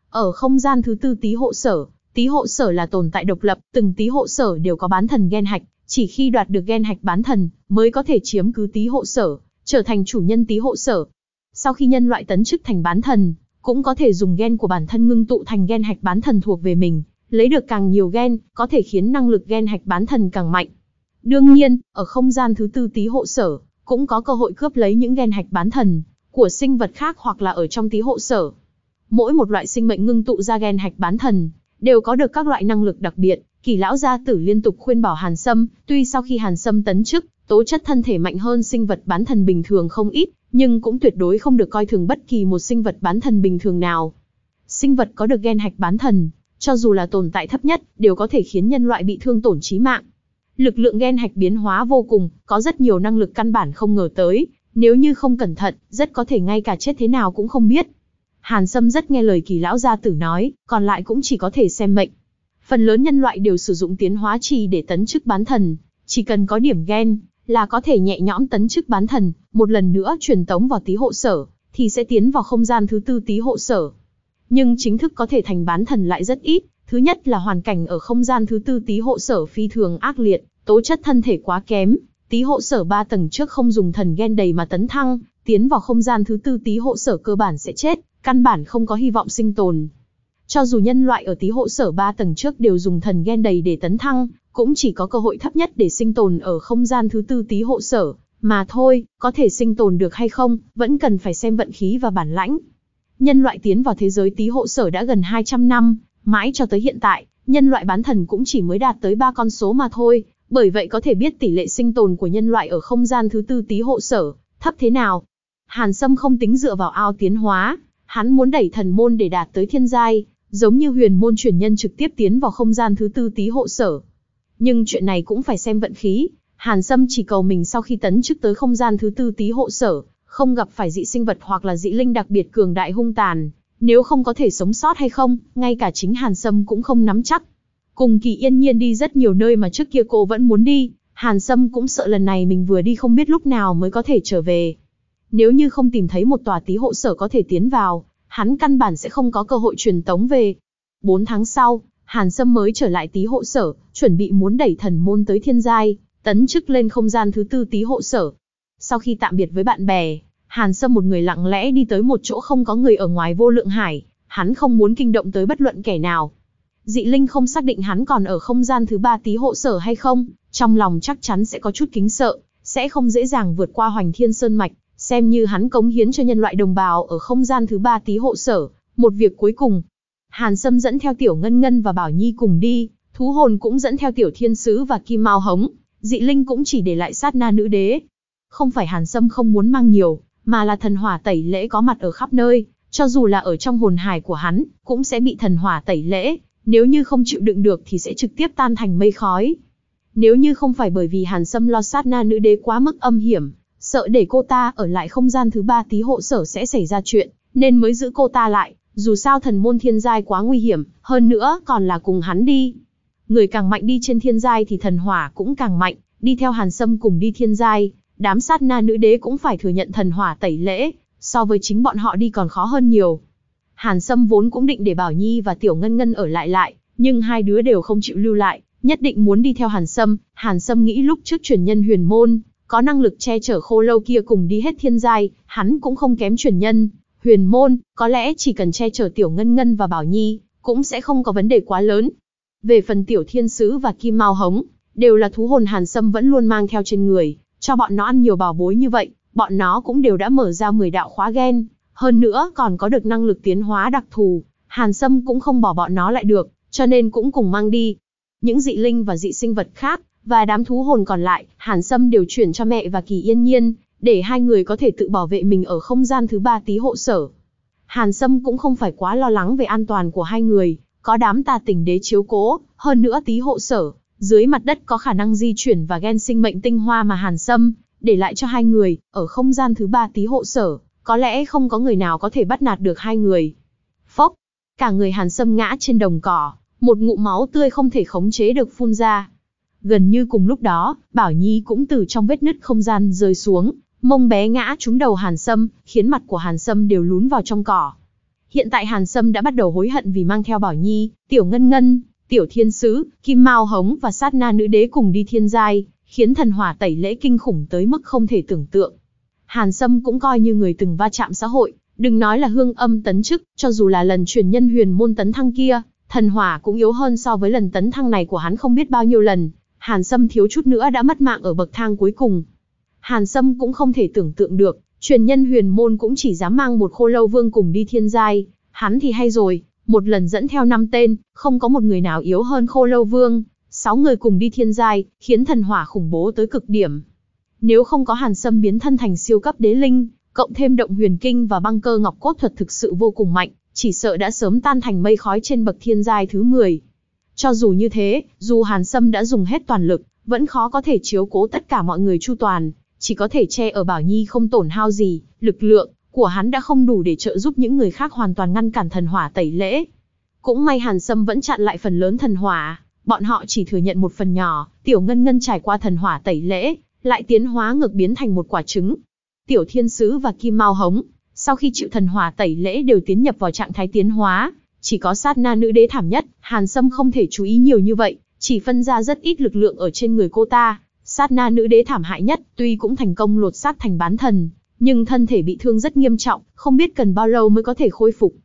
Ở không gian thứ tư tí hộ sở, tí hộ sở là tồn tại độc lập, từng tí hộ sở đều có bán thần gen hạch, chỉ khi đoạt được gen hạch bán thần, mới có thể chiếm cứ tí hộ sở, trở thành chủ nhân tí hộ sở. Sau khi nhân loại tấn chức thành bán thần, cũng có thể dùng gen của bản thân ngưng tụ thành gen hạch bán thần thuộc về mình, lấy được càng nhiều gen, có thể khiến năng lực gen hạch bán thần càng mạnh. Đương nhiên, ở không gian thứ tư tí hộ sở, cũng có cơ hội cướp lấy những gen hạch bán thần của sinh vật khác hoặc là ở trong tí hộ sở. Mỗi một loại sinh mệnh ngưng tụ ra gen hạch bán thần, đều có được các loại năng lực đặc biệt. Kỳ lão gia tử liên tục khuyên bảo Hàn Sâm, tuy sau khi Hàn Sâm tấn chức, tố chất thân thể mạnh hơn sinh vật bán thần bình thường không ít, nhưng cũng tuyệt đối không được coi thường bất kỳ một sinh vật bán thần bình thường nào. Sinh vật có được gen hạch bán thần, cho dù là tồn tại thấp nhất, đều có thể khiến nhân loại bị thương tổn chí mạng. Lực lượng gen hạch biến hóa vô cùng, có rất nhiều năng lực căn bản không ngờ tới, nếu như không cẩn thận, rất có thể ngay cả chết thế nào cũng không biết. Hàn Sâm rất nghe lời kỳ lão gia tử nói, còn lại cũng chỉ có thể xem mệnh. Phần lớn nhân loại đều sử dụng tiến hóa trì để tấn chức bán thần, chỉ cần có điểm gen, là có thể nhẹ nhõm tấn chức bán thần, một lần nữa truyền tống vào tí hộ sở, thì sẽ tiến vào không gian thứ tư tí hộ sở. Nhưng chính thức có thể thành bán thần lại rất ít, Thứ nhất là hoàn cảnh ở không gian thứ tư tí hộ sở phi thường ác liệt, tố chất thân thể quá kém, tí hộ sở 3 tầng trước không dùng thần gen đầy mà tấn thăng, tiến vào không gian thứ tư tí hộ sở cơ bản sẽ chết, căn bản không có hy vọng sinh tồn. Cho dù nhân loại ở tí hộ sở 3 tầng trước đều dùng thần gen đầy để tấn thăng, cũng chỉ có cơ hội thấp nhất để sinh tồn ở không gian thứ tư tí hộ sở, mà thôi, có thể sinh tồn được hay không, vẫn cần phải xem vận khí và bản lãnh. Nhân loại tiến vào thế giới tí hộ sở đã gần 200 năm, mãi cho tới hiện tại, nhân loại bán thần cũng chỉ mới đạt tới 3 con số mà thôi, bởi vậy có thể biết tỷ lệ sinh tồn của nhân loại ở không gian thứ tư tí hộ sở, thấp thế nào. Hàn Sâm không tính dựa vào ao tiến hóa, hắn muốn đẩy thần môn để đạt tới thiên giai, giống như huyền môn truyền nhân trực tiếp tiến vào không gian thứ tư tí hộ sở. Nhưng chuyện này cũng phải xem vận khí, Hàn Sâm chỉ cầu mình sau khi tấn chức tới không gian thứ tư tí hộ sở, không gặp phải dị sinh vật hoặc là dị linh đặc biệt cường đại hung tàn, nếu không có thể sống sót hay không, ngay cả chính Hàn Sâm cũng không nắm chắc. Cùng Kỳ Yên Nhiên đi rất nhiều nơi mà trước kia cô vẫn muốn đi, Hàn Sâm cũng sợ lần này mình vừa đi không biết lúc nào mới có thể trở về. Nếu như không tìm thấy một tòa tí hộ sở có thể tiến vào, hắn căn bản sẽ không có cơ hội truyền tống về. Bốn tháng sau, Hàn Sâm mới trở lại tí hộ sở, chuẩn bị muốn đẩy thần môn tới thiên giai, tấn chức lên không gian thứ tư tí hộ sở. Sau khi tạm biệt với bạn bè, Hàn Sâm một người lặng lẽ đi tới một chỗ không có người ở ngoài vô lượng hải, hắn không muốn kinh động tới bất luận kẻ nào. Dị Linh không xác định hắn còn ở không gian thứ ba tí hộ sở hay không, trong lòng chắc chắn sẽ có chút kính sợ, sẽ không dễ dàng vượt qua Hoành Thiên Sơn Mạch, xem như hắn cống hiến cho nhân loại đồng bào ở không gian thứ ba tí hộ sở. Một việc cuối cùng, Hàn Sâm dẫn theo Tiểu Ngân Ngân và Bảo Nhi cùng đi, thú hồn cũng dẫn theo Tiểu Thiên Sứ và Kim Mao Hống, dị linh cũng chỉ để lại sát na nữ đế. Không phải Hàn Sâm không muốn mang nhiều, mà là thần hỏa tẩy lễ có mặt ở khắp nơi, cho dù là ở trong hồn hải của hắn, cũng sẽ bị thần hỏa tẩy lễ, nếu như không chịu đựng được thì sẽ trực tiếp tan thành mây khói. Nếu như không phải bởi vì Hàn Sâm lo sát na nữ đế quá mức âm hiểm, sợ để cô ta ở lại không gian thứ ba tí hộ sở sẽ xảy ra chuyện, nên mới giữ cô ta lại, dù sao thần môn thiên giai quá nguy hiểm, hơn nữa còn là cùng hắn đi. Người càng mạnh đi trên thiên giai thì thần hỏa cũng càng mạnh, đi theo Hàn Sâm cùng đi thiên giai, đám sát na nữ đế cũng phải thừa nhận thần hỏa tẩy lễ, so với chính bọn họ đi còn khó hơn nhiều. Hàn Sâm vốn cũng định để Bảo Nhi và Tiểu Ngân Ngân ở lại lại, nhưng hai đứa đều không chịu lưu lại, nhất định muốn đi theo Hàn Sâm. Hàn Sâm nghĩ lúc trước truyền nhân huyền môn, có năng lực che chở khô lâu kia cùng đi hết thiên giai, hắn cũng không kém truyền nhân. Huyền môn, có lẽ chỉ cần che chở Tiểu Ngân Ngân và Bảo Nhi, cũng sẽ không có vấn đề quá lớn. Về phần Tiểu Thiên Sứ và Kim Mao Hống, đều là thú hồn Hàn Sâm vẫn luôn mang theo trên người, cho bọn nó ăn nhiều bảo bối như vậy, bọn nó cũng đều đã mở ra 10 đạo khóa gen, hơn nữa còn có được năng lực tiến hóa đặc thù, Hàn Sâm cũng không bỏ bọn nó lại được, cho nên cũng cùng mang đi. Những dị linh và dị sinh vật khác, và đám thú hồn còn lại, Hàn Sâm đều chuyển cho mẹ và Kỳ Yên Nhiên, để hai người có thể tự bảo vệ mình ở không gian thứ ba tí hộ sở. Hàn Sâm cũng không phải quá lo lắng về an toàn của hai người, có đám tà tình đế chiếu cố, hơn nữa tí hộ sở, dưới mặt đất có khả năng di chuyển và gen sinh mệnh tinh hoa mà Hàn Sâm để lại cho hai người, ở không gian thứ ba tí hộ sở, có lẽ không có người nào có thể bắt nạt được hai người. Phốc, cả người Hàn Sâm ngã trên đồng cỏ, một ngụm máu tươi không thể khống chế được phun ra. Gần như cùng lúc đó, Bảo Nhi cũng từ trong vết nứt không gian rơi xuống, mông bé ngã trúng đầu Hàn Sâm, khiến mặt của Hàn Sâm đều lún vào trong cỏ. Hiện tại Hàn Sâm đã bắt đầu hối hận vì mang theo Bảo Nhi, Tiểu Ngân Ngân, Tiểu Thiên Sứ, Kim Mao Hống và Sát Na Nữ Đế cùng đi thiên giai, khiến thần hỏa tẩy lễ kinh khủng tới mức không thể tưởng tượng. Hàn Sâm cũng coi như người từng va chạm xã hội, đừng nói là hương âm tấn chức, cho dù là lần truyền nhân huyền môn tấn thăng kia, thần hỏa cũng yếu hơn so với lần tấn thăng này của hắn không biết bao nhiêu lần. Hàn Sâm thiếu chút nữa đã mất mạng ở bậc thang cuối cùng. Hàn Sâm cũng không thể tưởng tượng được, truyền nhân huyền môn cũng chỉ dám mang một khô lâu vương cùng đi thiên giai, hắn thì hay rồi, một lần dẫn theo năm tên, không có một người nào yếu hơn khô lâu vương, sáu người cùng đi thiên giai, khiến thần hỏa khủng bố tới cực điểm. Nếu không có Hàn Sâm biến thân thành siêu cấp đế linh, cộng thêm động huyền kinh và băng cơ ngọc cốt thuật thực sự vô cùng mạnh, chỉ sợ đã sớm tan thành mây khói trên bậc thiên giai thứ 10. Cho dù như thế, dù Hàn Sâm đã dùng hết toàn lực, vẫn khó có thể chiếu cố tất cả mọi người chu toàn, chỉ có thể che ở Bảo Nhi không tổn hao gì, lực lượng của hắn đã không đủ để trợ giúp những người khác hoàn toàn ngăn cản thần hỏa tẩy lễ. Cũng may Hàn Sâm vẫn chặn lại phần lớn thần hỏa, bọn họ chỉ thừa nhận một phần nhỏ, Tiểu Ngân Ngân trải qua thần hỏa tẩy lễ, lại tiến hóa ngược biến thành một quả trứng. Tiểu Thiên Sứ và Kim Mao Hống, sau khi chịu thần hỏa tẩy lễ đều tiến nhập vào trạng thái tiến hóa, chỉ có sát na nữ đế thảm nhất, Hàn Sâm không thể chú ý nhiều như vậy, chỉ phân ra rất ít lực lượng ở trên người cô ta. Sát na nữ đế thảm hại nhất, tuy cũng thành công lột xác thành bán thần, nhưng thân thể bị thương rất nghiêm trọng, không biết cần bao lâu mới có thể khôi phục.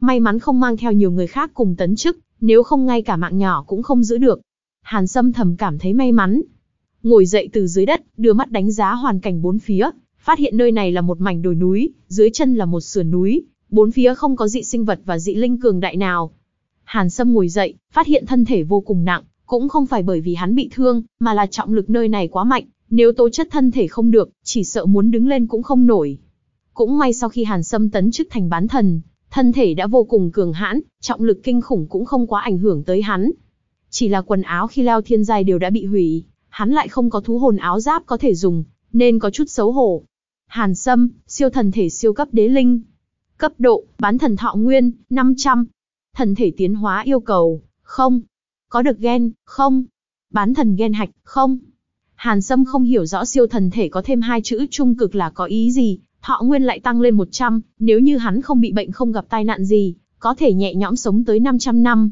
May mắn không mang theo nhiều người khác cùng tấn chức, nếu không ngay cả mạng nhỏ cũng không giữ được. Hàn Sâm thầm cảm thấy may mắn. Ngồi dậy từ dưới đất, đưa mắt đánh giá hoàn cảnh bốn phía, phát hiện nơi này là một mảnh đồi núi, dưới chân là một sườn núi, bốn phía không có dị sinh vật và dị linh cường đại nào. Hàn Sâm ngồi dậy, phát hiện thân thể vô cùng nặng, cũng không phải bởi vì hắn bị thương, mà là trọng lực nơi này quá mạnh, nếu tố chất thân thể không được, chỉ sợ muốn đứng lên cũng không nổi. Cũng may sau khi Hàn Sâm tấn chức thành bán thần, thân thể đã vô cùng cường hãn, trọng lực kinh khủng cũng không quá ảnh hưởng tới hắn. Chỉ là quần áo khi leo thiên giai đều đã bị hủy, hắn lại không có thú hồn áo giáp có thể dùng, nên có chút xấu hổ. Hàn Sâm, siêu thần thể siêu cấp đế linh. Cấp độ, bán thần thọ nguyên, 500. Thần thể tiến hóa yêu cầu, không. Có được gen, không. Bán thần gen hạch, không. Hàn Sâm không hiểu rõ siêu thần thể có thêm hai chữ trung cực là có ý gì, thọ nguyên lại tăng lên 100, nếu như hắn không bị bệnh không gặp tai nạn gì, có thể nhẹ nhõm sống tới 500 năm.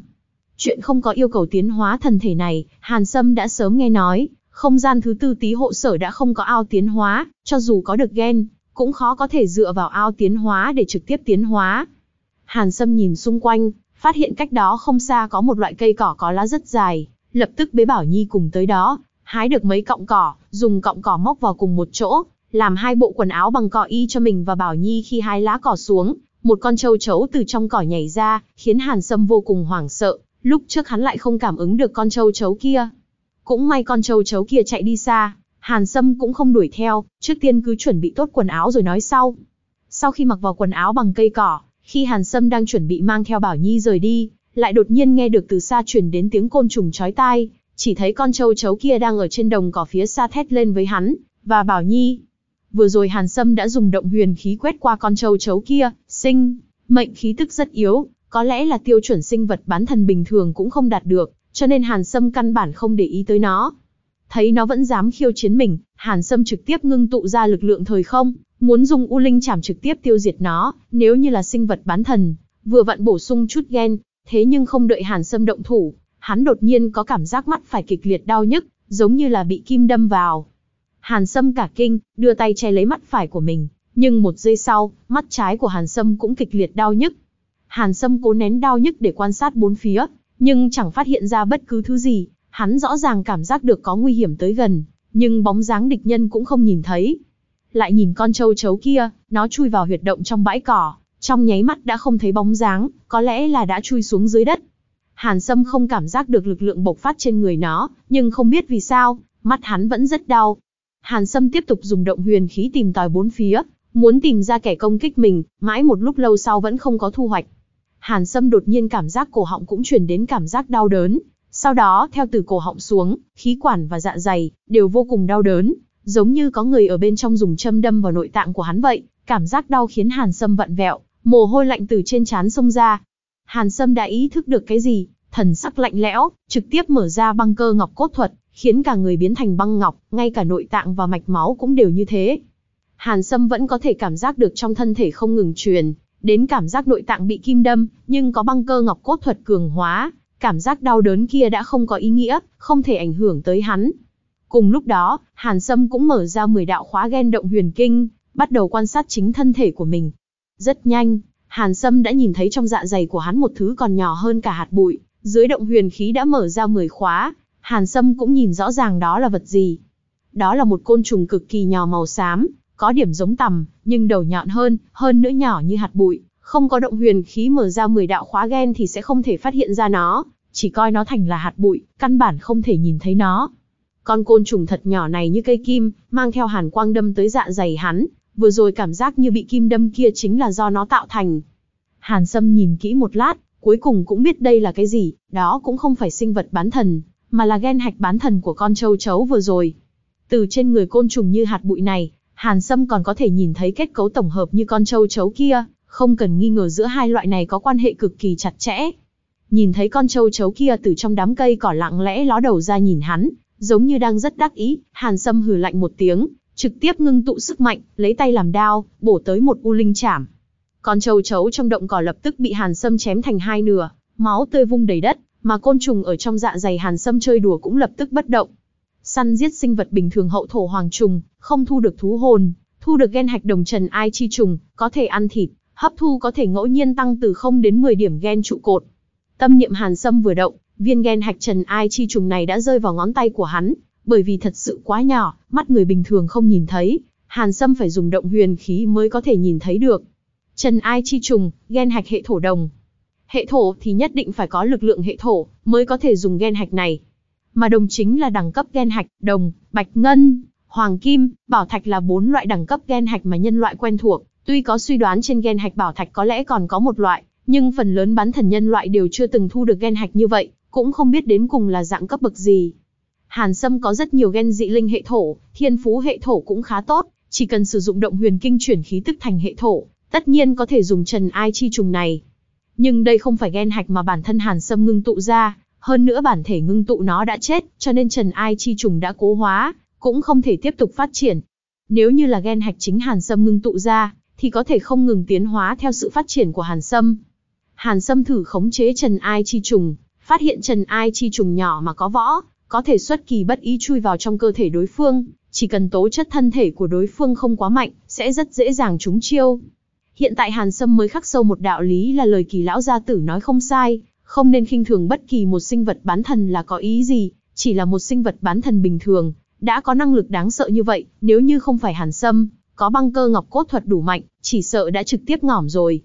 Chuyện không có yêu cầu tiến hóa thần thể này, Hàn Sâm đã sớm nghe nói, không gian thứ tư tí hộ sở đã không có ao tiến hóa, cho dù có được gen, cũng khó có thể dựa vào ao tiến hóa để trực tiếp tiến hóa. Hàn Sâm nhìn xung quanh, phát hiện cách đó không xa có một loại cây cỏ có lá rất dài, lập tức bế Bảo Nhi cùng tới đó, hái được mấy cọng cỏ, dùng cọng cỏ móc vào cùng một chỗ, làm hai bộ quần áo bằng cỏ y cho mình và Bảo Nhi khi hái lá cỏ xuống, một con trâu chấu từ trong cỏ nhảy ra, khiến Hàn Sâm vô cùng hoảng sợ, lúc trước hắn lại không cảm ứng được con trâu chấu kia. Cũng may con trâu chấu kia chạy đi xa, Hàn Sâm cũng không đuổi theo, trước tiên cứ chuẩn bị tốt quần áo rồi nói sau. Sau khi mặc vào quần áo bằng cây cỏ, khi Hàn Sâm đang chuẩn bị mang theo Bảo Nhi rời đi, lại đột nhiên nghe được từ xa truyền đến tiếng côn trùng chói tai, chỉ thấy con trâu chấu kia đang ở trên đồng cỏ phía xa thét lên với hắn, và Bảo Nhi. Vừa rồi Hàn Sâm đã dùng động huyền khí quét qua con trâu chấu kia, sinh, mệnh khí tức rất yếu, có lẽ là tiêu chuẩn sinh vật bán thần bình thường cũng không đạt được, cho nên Hàn Sâm căn bản không để ý tới nó. Thấy nó vẫn dám khiêu chiến mình, Hàn Sâm trực tiếp ngưng tụ ra lực lượng thời không, muốn dùng U Linh chảm trực tiếp tiêu diệt nó, nếu như là sinh vật bán thần, vừa vặn bổ sung chút gen, thế nhưng không đợi Hàn Sâm động thủ, hắn đột nhiên có cảm giác mắt phải kịch liệt đau nhức, giống như là bị kim đâm vào. Hàn Sâm cả kinh, đưa tay che lấy mắt phải của mình, nhưng một giây sau, mắt trái của Hàn Sâm cũng kịch liệt đau nhức. Hàn Sâm cố nén đau nhức để quan sát bốn phía, nhưng chẳng phát hiện ra bất cứ thứ gì, hắn rõ ràng cảm giác được có nguy hiểm tới gần, nhưng bóng dáng địch nhân cũng không nhìn thấy. Lại nhìn con trâu chấu kia, nó chui vào huyệt động trong bãi cỏ, trong nháy mắt đã không thấy bóng dáng, có lẽ là đã chui xuống dưới đất. Hàn Sâm không cảm giác được lực lượng bộc phát trên người nó, nhưng không biết vì sao, mắt hắn vẫn rất đau. Hàn Sâm tiếp tục dùng động huyền khí tìm tòi bốn phía, muốn tìm ra kẻ công kích mình, mãi một lúc lâu sau vẫn không có thu hoạch. Hàn Sâm đột nhiên cảm giác cổ họng cũng chuyển đến cảm giác đau đớn, sau đó theo từ cổ họng xuống, khí quản và dạ dày đều vô cùng đau đớn, giống như có người ở bên trong dùng châm đâm vào nội tạng của hắn vậy, cảm giác đau khiến Hàn Sâm vặn vẹo, mồ hôi lạnh từ trên trán xông ra. Hàn Sâm đã ý thức được cái gì, thần sắc lạnh lẽo, trực tiếp mở ra băng cơ ngọc cốt thuật, khiến cả người biến thành băng ngọc, ngay cả nội tạng và mạch máu cũng đều như thế. Hàn Sâm vẫn có thể cảm giác được trong thân thể không ngừng truyền, đến cảm giác nội tạng bị kim đâm, nhưng có băng cơ ngọc cốt thuật cường hóa, cảm giác đau đớn kia đã không có ý nghĩa, không thể ảnh hưởng tới hắn. Cùng lúc đó, Hàn Sâm cũng mở ra 10 đạo khóa gen động huyền kinh, bắt đầu quan sát chính thân thể của mình. Rất nhanh, Hàn Sâm đã nhìn thấy trong dạ dày của hắn một thứ còn nhỏ hơn cả hạt bụi, dưới động huyền khí đã mở ra 10 khóa, Hàn Sâm cũng nhìn rõ ràng đó là vật gì. Đó là một côn trùng cực kỳ nhỏ màu xám, có điểm giống tằm, nhưng đầu nhọn hơn, hơn nữa nhỏ như hạt bụi, không có động huyền khí mở ra 10 đạo khóa gen thì sẽ không thể phát hiện ra nó, chỉ coi nó thành là hạt bụi, căn bản không thể nhìn thấy nó. Con côn trùng thật nhỏ này như cây kim, mang theo hàn quang đâm tới dạ dày hắn, vừa rồi cảm giác như bị kim đâm kia chính là do nó tạo thành. Hàn Sâm nhìn kỹ một lát, cuối cùng cũng biết đây là cái gì, đó cũng không phải sinh vật bán thần, mà là gen hạch bán thần của con châu chấu vừa rồi. Từ trên người côn trùng như hạt bụi này, Hàn Sâm còn có thể nhìn thấy kết cấu tổng hợp như con châu chấu kia, không cần nghi ngờ giữa hai loại này có quan hệ cực kỳ chặt chẽ. Nhìn thấy con châu chấu kia từ trong đám cây cỏ lặng lẽ ló đầu ra nhìn hắn, giống như đang rất đắc ý, Hàn Sâm hừ lạnh một tiếng, trực tiếp ngưng tụ sức mạnh, lấy tay làm đao, bổ tới một u linh chảm. Con châu chấu trong động cỏ lập tức bị Hàn Sâm chém thành hai nửa, máu tươi vung đầy đất, mà côn trùng ở trong dạ dày Hàn Sâm chơi đùa cũng lập tức bất động. Săn giết sinh vật bình thường hậu thổ hoàng trùng, không thu được thú hồn, thu được gen hạch đồng trần ai chi trùng, có thể ăn thịt, hấp thu có thể ngẫu nhiên tăng từ 0 đến 10 điểm gen trụ cột. Tâm niệm Hàn Sâm vừa động, viên gen hạch trần ai chi trùng này đã rơi vào ngón tay của hắn, bởi vì thật sự quá nhỏ, mắt người bình thường không nhìn thấy, Hàn Sâm phải dùng động huyền khí mới có thể nhìn thấy được. Trần ai chi trùng, gen hạch hệ thổ đồng. Hệ thổ thì nhất định phải có lực lượng hệ thổ, mới có thể dùng gen hạch này. Mà đồng chính là đẳng cấp gen hạch, đồng, bạch ngân, hoàng kim, bảo thạch là bốn loại đẳng cấp gen hạch mà nhân loại quen thuộc. Tuy có suy đoán trên gen hạch bảo thạch có lẽ còn có một loại, nhưng phần lớn bán thần nhân loại đều chưa từng thu được gen hạch như vậy, cũng không biết đến cùng là dạng cấp bậc gì. Hàn Sâm có rất nhiều gen dị linh hệ thổ, thiên phú hệ thổ cũng khá tốt, chỉ cần sử dụng động huyền kinh chuyển khí tức thành hệ thổ, tất nhiên có thể dùng trần ai chi trùng này. Nhưng đây không phải gen hạch mà bản thân Hàn Sâm ngưng tụ ra, hơn nữa bản thể ngưng tụ nó đã chết, cho nên trần ai chi trùng đã cố hóa, cũng không thể tiếp tục phát triển. Nếu như là gen hạch chính Hàn Sâm ngưng tụ ra, thì có thể không ngừng tiến hóa theo sự phát triển của Hàn Sâm. Hàn Sâm thử khống chế Trần Ai Chi Trùng, phát hiện Trần Ai Chi Trùng nhỏ mà có võ, có thể xuất kỳ bất ý chui vào trong cơ thể đối phương, chỉ cần tố chất thân thể của đối phương không quá mạnh, sẽ rất dễ dàng trúng chiêu. Hiện tại Hàn Sâm mới khắc sâu một đạo lý là lời kỳ lão gia tử nói không sai, không nên khinh thường bất kỳ một sinh vật bán thần là có ý gì, chỉ là một sinh vật bán thần bình thường, đã có năng lực đáng sợ như vậy, nếu như không phải Hàn Sâm, có băng cơ ngọc cốt thuật đủ mạnh, chỉ sợ đã trực tiếp ngỏm rồi.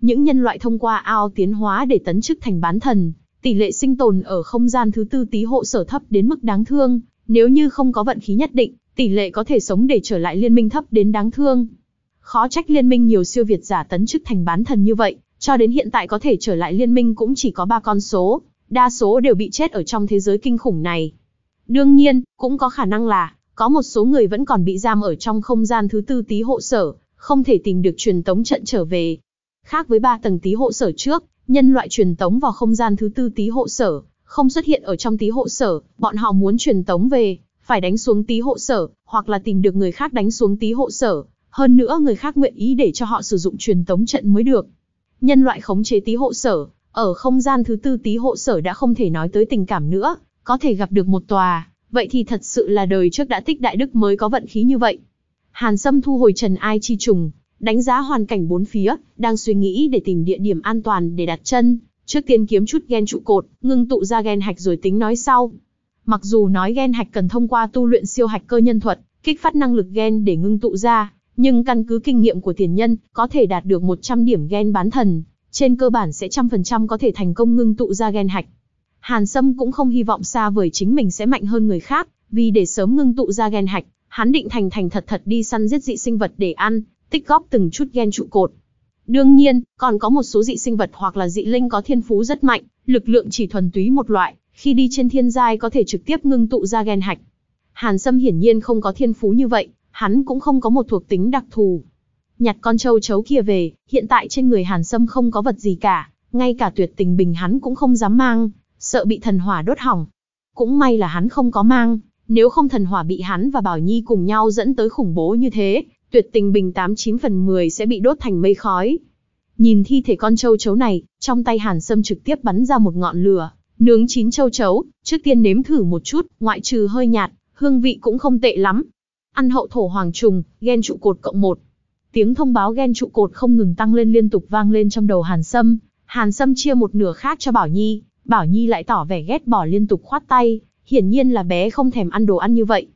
Những nhân loại thông qua ao tiến hóa để tấn chức thành bán thần, tỷ lệ sinh tồn ở không gian thứ tư tí hộ sở thấp đến mức đáng thương, nếu như không có vận khí nhất định, tỷ lệ có thể sống để trở lại liên minh thấp đến đáng thương. Khó trách liên minh nhiều siêu việt giả tấn chức thành bán thần như vậy, cho đến hiện tại có thể trở lại liên minh cũng chỉ có ba con số, đa số đều bị chết ở trong thế giới kinh khủng này. Đương nhiên, cũng có khả năng là, có một số người vẫn còn bị giam ở trong không gian thứ tư tí hộ sở, không thể tìm được truyền tống trận trở về. Khác với ba tầng tí hộ sở trước, nhân loại truyền tống vào không gian thứ tư tí hộ sở, không xuất hiện ở trong tí hộ sở, bọn họ muốn truyền tống về, phải đánh xuống tí hộ sở, hoặc là tìm được người khác đánh xuống tí hộ sở, hơn nữa người khác nguyện ý để cho họ sử dụng truyền tống trận mới được. Nhân loại khống chế tí hộ sở, ở không gian thứ tư tí hộ sở đã không thể nói tới tình cảm nữa, có thể gặp được một tòa, vậy thì thật sự là đời trước đã tích đại đức mới có vận khí như vậy. Hàn Sâm thu hồi Trần Ai Chi Trùng, đánh giá hoàn cảnh bốn phía, đang suy nghĩ để tìm địa điểm an toàn để đặt chân, trước tiên kiếm chút gen trụ cột, ngưng tụ ra gen hạch rồi tính nói sau. Mặc dù nói gen hạch cần thông qua tu luyện siêu hạch cơ nhân thuật, kích phát năng lực gen để ngưng tụ ra, nhưng căn cứ kinh nghiệm của tiền nhân, có thể đạt được 100 điểm gen bán thần, trên cơ bản sẽ trăm phần trăm có thể thành công ngưng tụ ra gen hạch. Hàn Sâm cũng không hy vọng xa vời chính mình sẽ mạnh hơn người khác, vì để sớm ngưng tụ ra gen hạch, hắn định thành thành thật thật đi săn giết dị sinh vật để ăn, tích góp từng chút gen trụ cột. Đương nhiên, còn có một số dị sinh vật hoặc là dị linh có thiên phú rất mạnh, lực lượng chỉ thuần túy một loại, khi đi trên thiên giai có thể trực tiếp ngưng tụ ra gen hạch. Hàn Sâm hiển nhiên không có thiên phú như vậy, hắn cũng không có một thuộc tính đặc thù. Nhặt con châu chấu kia về, hiện tại trên người Hàn Sâm không có vật gì cả, ngay cả tuyệt tình bình hắn cũng không dám mang, sợ bị thần hỏa đốt hỏng. Cũng may là hắn không có mang, nếu không thần hỏa bị hắn và Bảo Nhi cùng nhau dẫn tới khủng bố như thế, tuyệt tình bình 89 phần 10 sẽ bị đốt thành mây khói. Nhìn thi thể con châu chấu này, trong tay Hàn Sâm trực tiếp bắn ra một ngọn lửa, nướng chín châu chấu, trước tiên nếm thử một chút, ngoại trừ hơi nhạt, hương vị cũng không tệ lắm. Ăn hậu thổ hoàng trùng, ghen trụ cột cộng một. Tiếng thông báo ghen trụ cột không ngừng tăng lên liên tục vang lên trong đầu Hàn Sâm. Hàn Sâm chia một nửa khác cho Bảo Nhi, Bảo Nhi lại tỏ vẻ ghét bỏ liên tục khoát tay, hiển nhiên là bé không thèm ăn đồ ăn như vậy.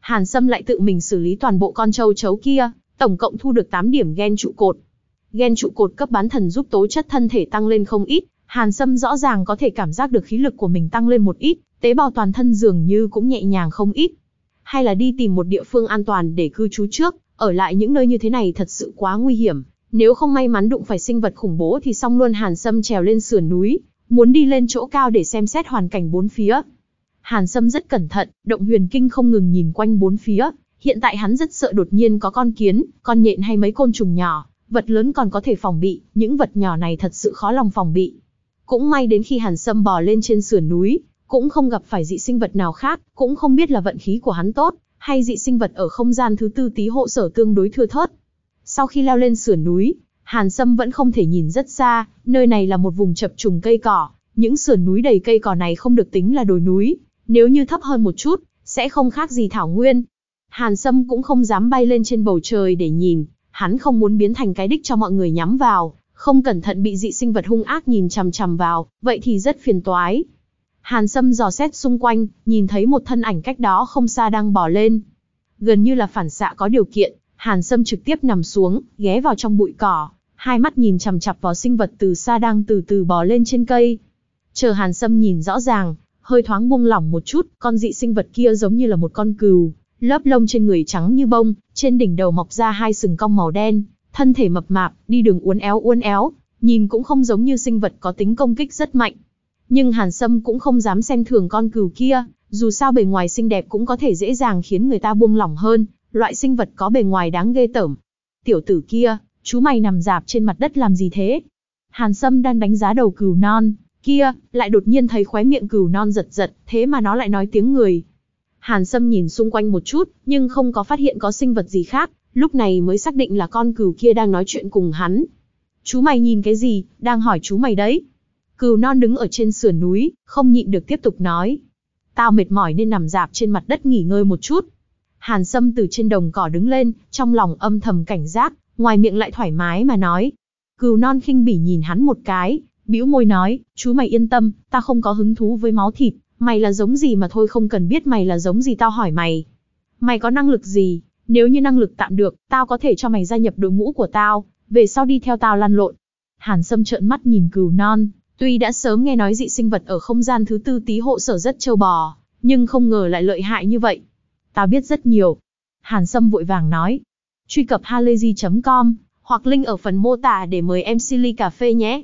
Hàn Sâm lại tự mình xử lý toàn bộ con trâu chấu kia, tổng cộng thu được 8 điểm gen trụ cột. Gen trụ cột cấp bán thần giúp tố chất thân thể tăng lên không ít, Hàn Sâm rõ ràng có thể cảm giác được khí lực của mình tăng lên một ít, tế bào toàn thân dường như cũng nhẹ nhàng không ít. Hay là đi tìm một địa phương an toàn để cư trú trước, ở lại những nơi như thế này thật sự quá nguy hiểm. Nếu không may mắn đụng phải sinh vật khủng bố thì xong luôn Hàn Sâm trèo lên sườn núi, muốn đi lên chỗ cao để xem xét hoàn cảnh bốn phía. Hàn Sâm rất cẩn thận, động huyền kinh không ngừng nhìn quanh bốn phía, hiện tại hắn rất sợ đột nhiên có con kiến, con nhện hay mấy côn trùng nhỏ, vật lớn còn có thể phòng bị, những vật nhỏ này thật sự khó lòng phòng bị. Cũng may đến khi Hàn Sâm bò lên trên sườn núi, cũng không gặp phải dị sinh vật nào khác, cũng không biết là vận khí của hắn tốt, hay dị sinh vật ở không gian thứ tư tí hộ sở tương đối thưa thớt. Sau khi leo lên sườn núi, Hàn Sâm vẫn không thể nhìn rất xa, nơi này là một vùng chập trùng cây cỏ, những sườn núi đầy cây cỏ này không được tính là đồi núi, nếu như thấp hơn một chút, sẽ không khác gì thảo nguyên. Hàn Sâm cũng không dám bay lên trên bầu trời để nhìn, hắn không muốn biến thành cái đích cho mọi người nhắm vào, không cẩn thận bị dị sinh vật hung ác nhìn chằm chằm vào, vậy thì rất phiền toái. Hàn Sâm dò xét xung quanh, nhìn thấy một thân ảnh cách đó không xa đang bò lên. Gần như là phản xạ có điều kiện, Hàn Sâm trực tiếp nằm xuống, ghé vào trong bụi cỏ, hai mắt nhìn chằm chặp vào sinh vật từ xa đang từ từ bò lên trên cây. Chờ Hàn Sâm nhìn rõ ràng, hơi thoáng buông lỏng một chút, con dị sinh vật kia giống như là một con cừu, lớp lông trên người trắng như bông, trên đỉnh đầu mọc ra hai sừng cong màu đen, thân thể mập mạp, đi đường uốn éo uốn éo, nhìn cũng không giống như sinh vật có tính công kích rất mạnh. Nhưng Hàn Sâm cũng không dám xem thường con cừu kia, dù sao bề ngoài xinh đẹp cũng có thể dễ dàng khiến người ta buông lỏng hơn, loại sinh vật có bề ngoài đáng ghê tởm. Tiểu tử kia, chú mày nằm dạp trên mặt đất làm gì thế? Hàn Sâm đang đánh giá đầu cừu non, kia, lại đột nhiên thấy khóe miệng cừu non giật giật, thế mà nó lại nói tiếng người. Hàn Sâm nhìn xung quanh một chút, nhưng không có phát hiện có sinh vật gì khác, lúc này mới xác định là con cừu kia đang nói chuyện cùng hắn. Chú mày nhìn cái gì, đang hỏi chú mày đấy. Cừu non đứng ở trên sườn núi, không nhịn được tiếp tục nói. Tao mệt mỏi nên nằm dạp trên mặt đất nghỉ ngơi một chút. Hàn Sâm từ trên đồng cỏ đứng lên, trong lòng âm thầm cảnh giác, ngoài miệng lại thoải mái mà nói. Cừu non khinh bỉ nhìn hắn một cái, bĩu môi nói, chú mày yên tâm, ta không có hứng thú với máu thịt, mày là giống gì mà thôi không cần biết mày là giống gì tao hỏi mày. Mày có năng lực gì, nếu như năng lực tạm được, tao có thể cho mày gia nhập đội ngũ của tao, về sau đi theo tao lăn lộn. Hàn Sâm trợn mắt nhìn cừu non, tuy đã sớm nghe nói dị sinh vật ở không gian thứ tư tí hộ sở rất trâu bò, nhưng không ngờ lại lợi hại như vậy. Tao biết rất nhiều. Hàn Sâm vội vàng nói. Truy cập halayzi.com, hoặc link ở phần mô tả để mời MC ly cà phê nhé.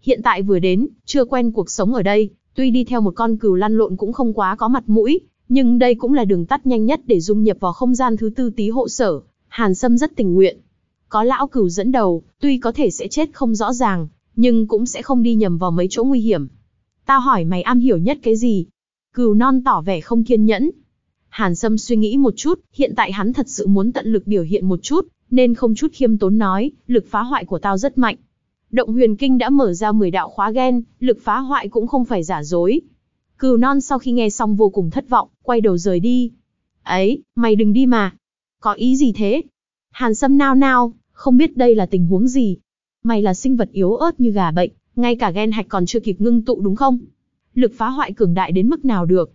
Hiện tại vừa đến, chưa quen cuộc sống ở đây, tuy đi theo một con cừu lăn lộn cũng không quá có mặt mũi, nhưng đây cũng là đường tắt nhanh nhất để dung nhập vào không gian thứ tư tí hộ sở. Hàn Sâm rất tình nguyện. Có lão cừu dẫn đầu, tuy có thể sẽ chết không rõ ràng, nhưng cũng sẽ không đi nhầm vào mấy chỗ nguy hiểm. Tao hỏi mày am hiểu nhất cái gì? Cừu non tỏ vẻ không kiên nhẫn. Hàn Sâm suy nghĩ một chút, hiện tại hắn thật sự muốn tận lực biểu hiện một chút, nên không chút khiêm tốn nói, lực phá hoại của tao rất mạnh. Động huyền kinh đã mở ra 10 đạo khóa gen, lực phá hoại cũng không phải giả dối. Cừu non sau khi nghe xong vô cùng thất vọng, quay đầu rời đi. Ấy, mày đừng đi mà. Có ý gì thế? Hàn Sâm nao nao, không biết đây là tình huống gì. Mày là sinh vật yếu ớt như gà bệnh, ngay cả gen hạch còn chưa kịp ngưng tụ đúng không? Lực phá hoại cường đại đến mức nào được?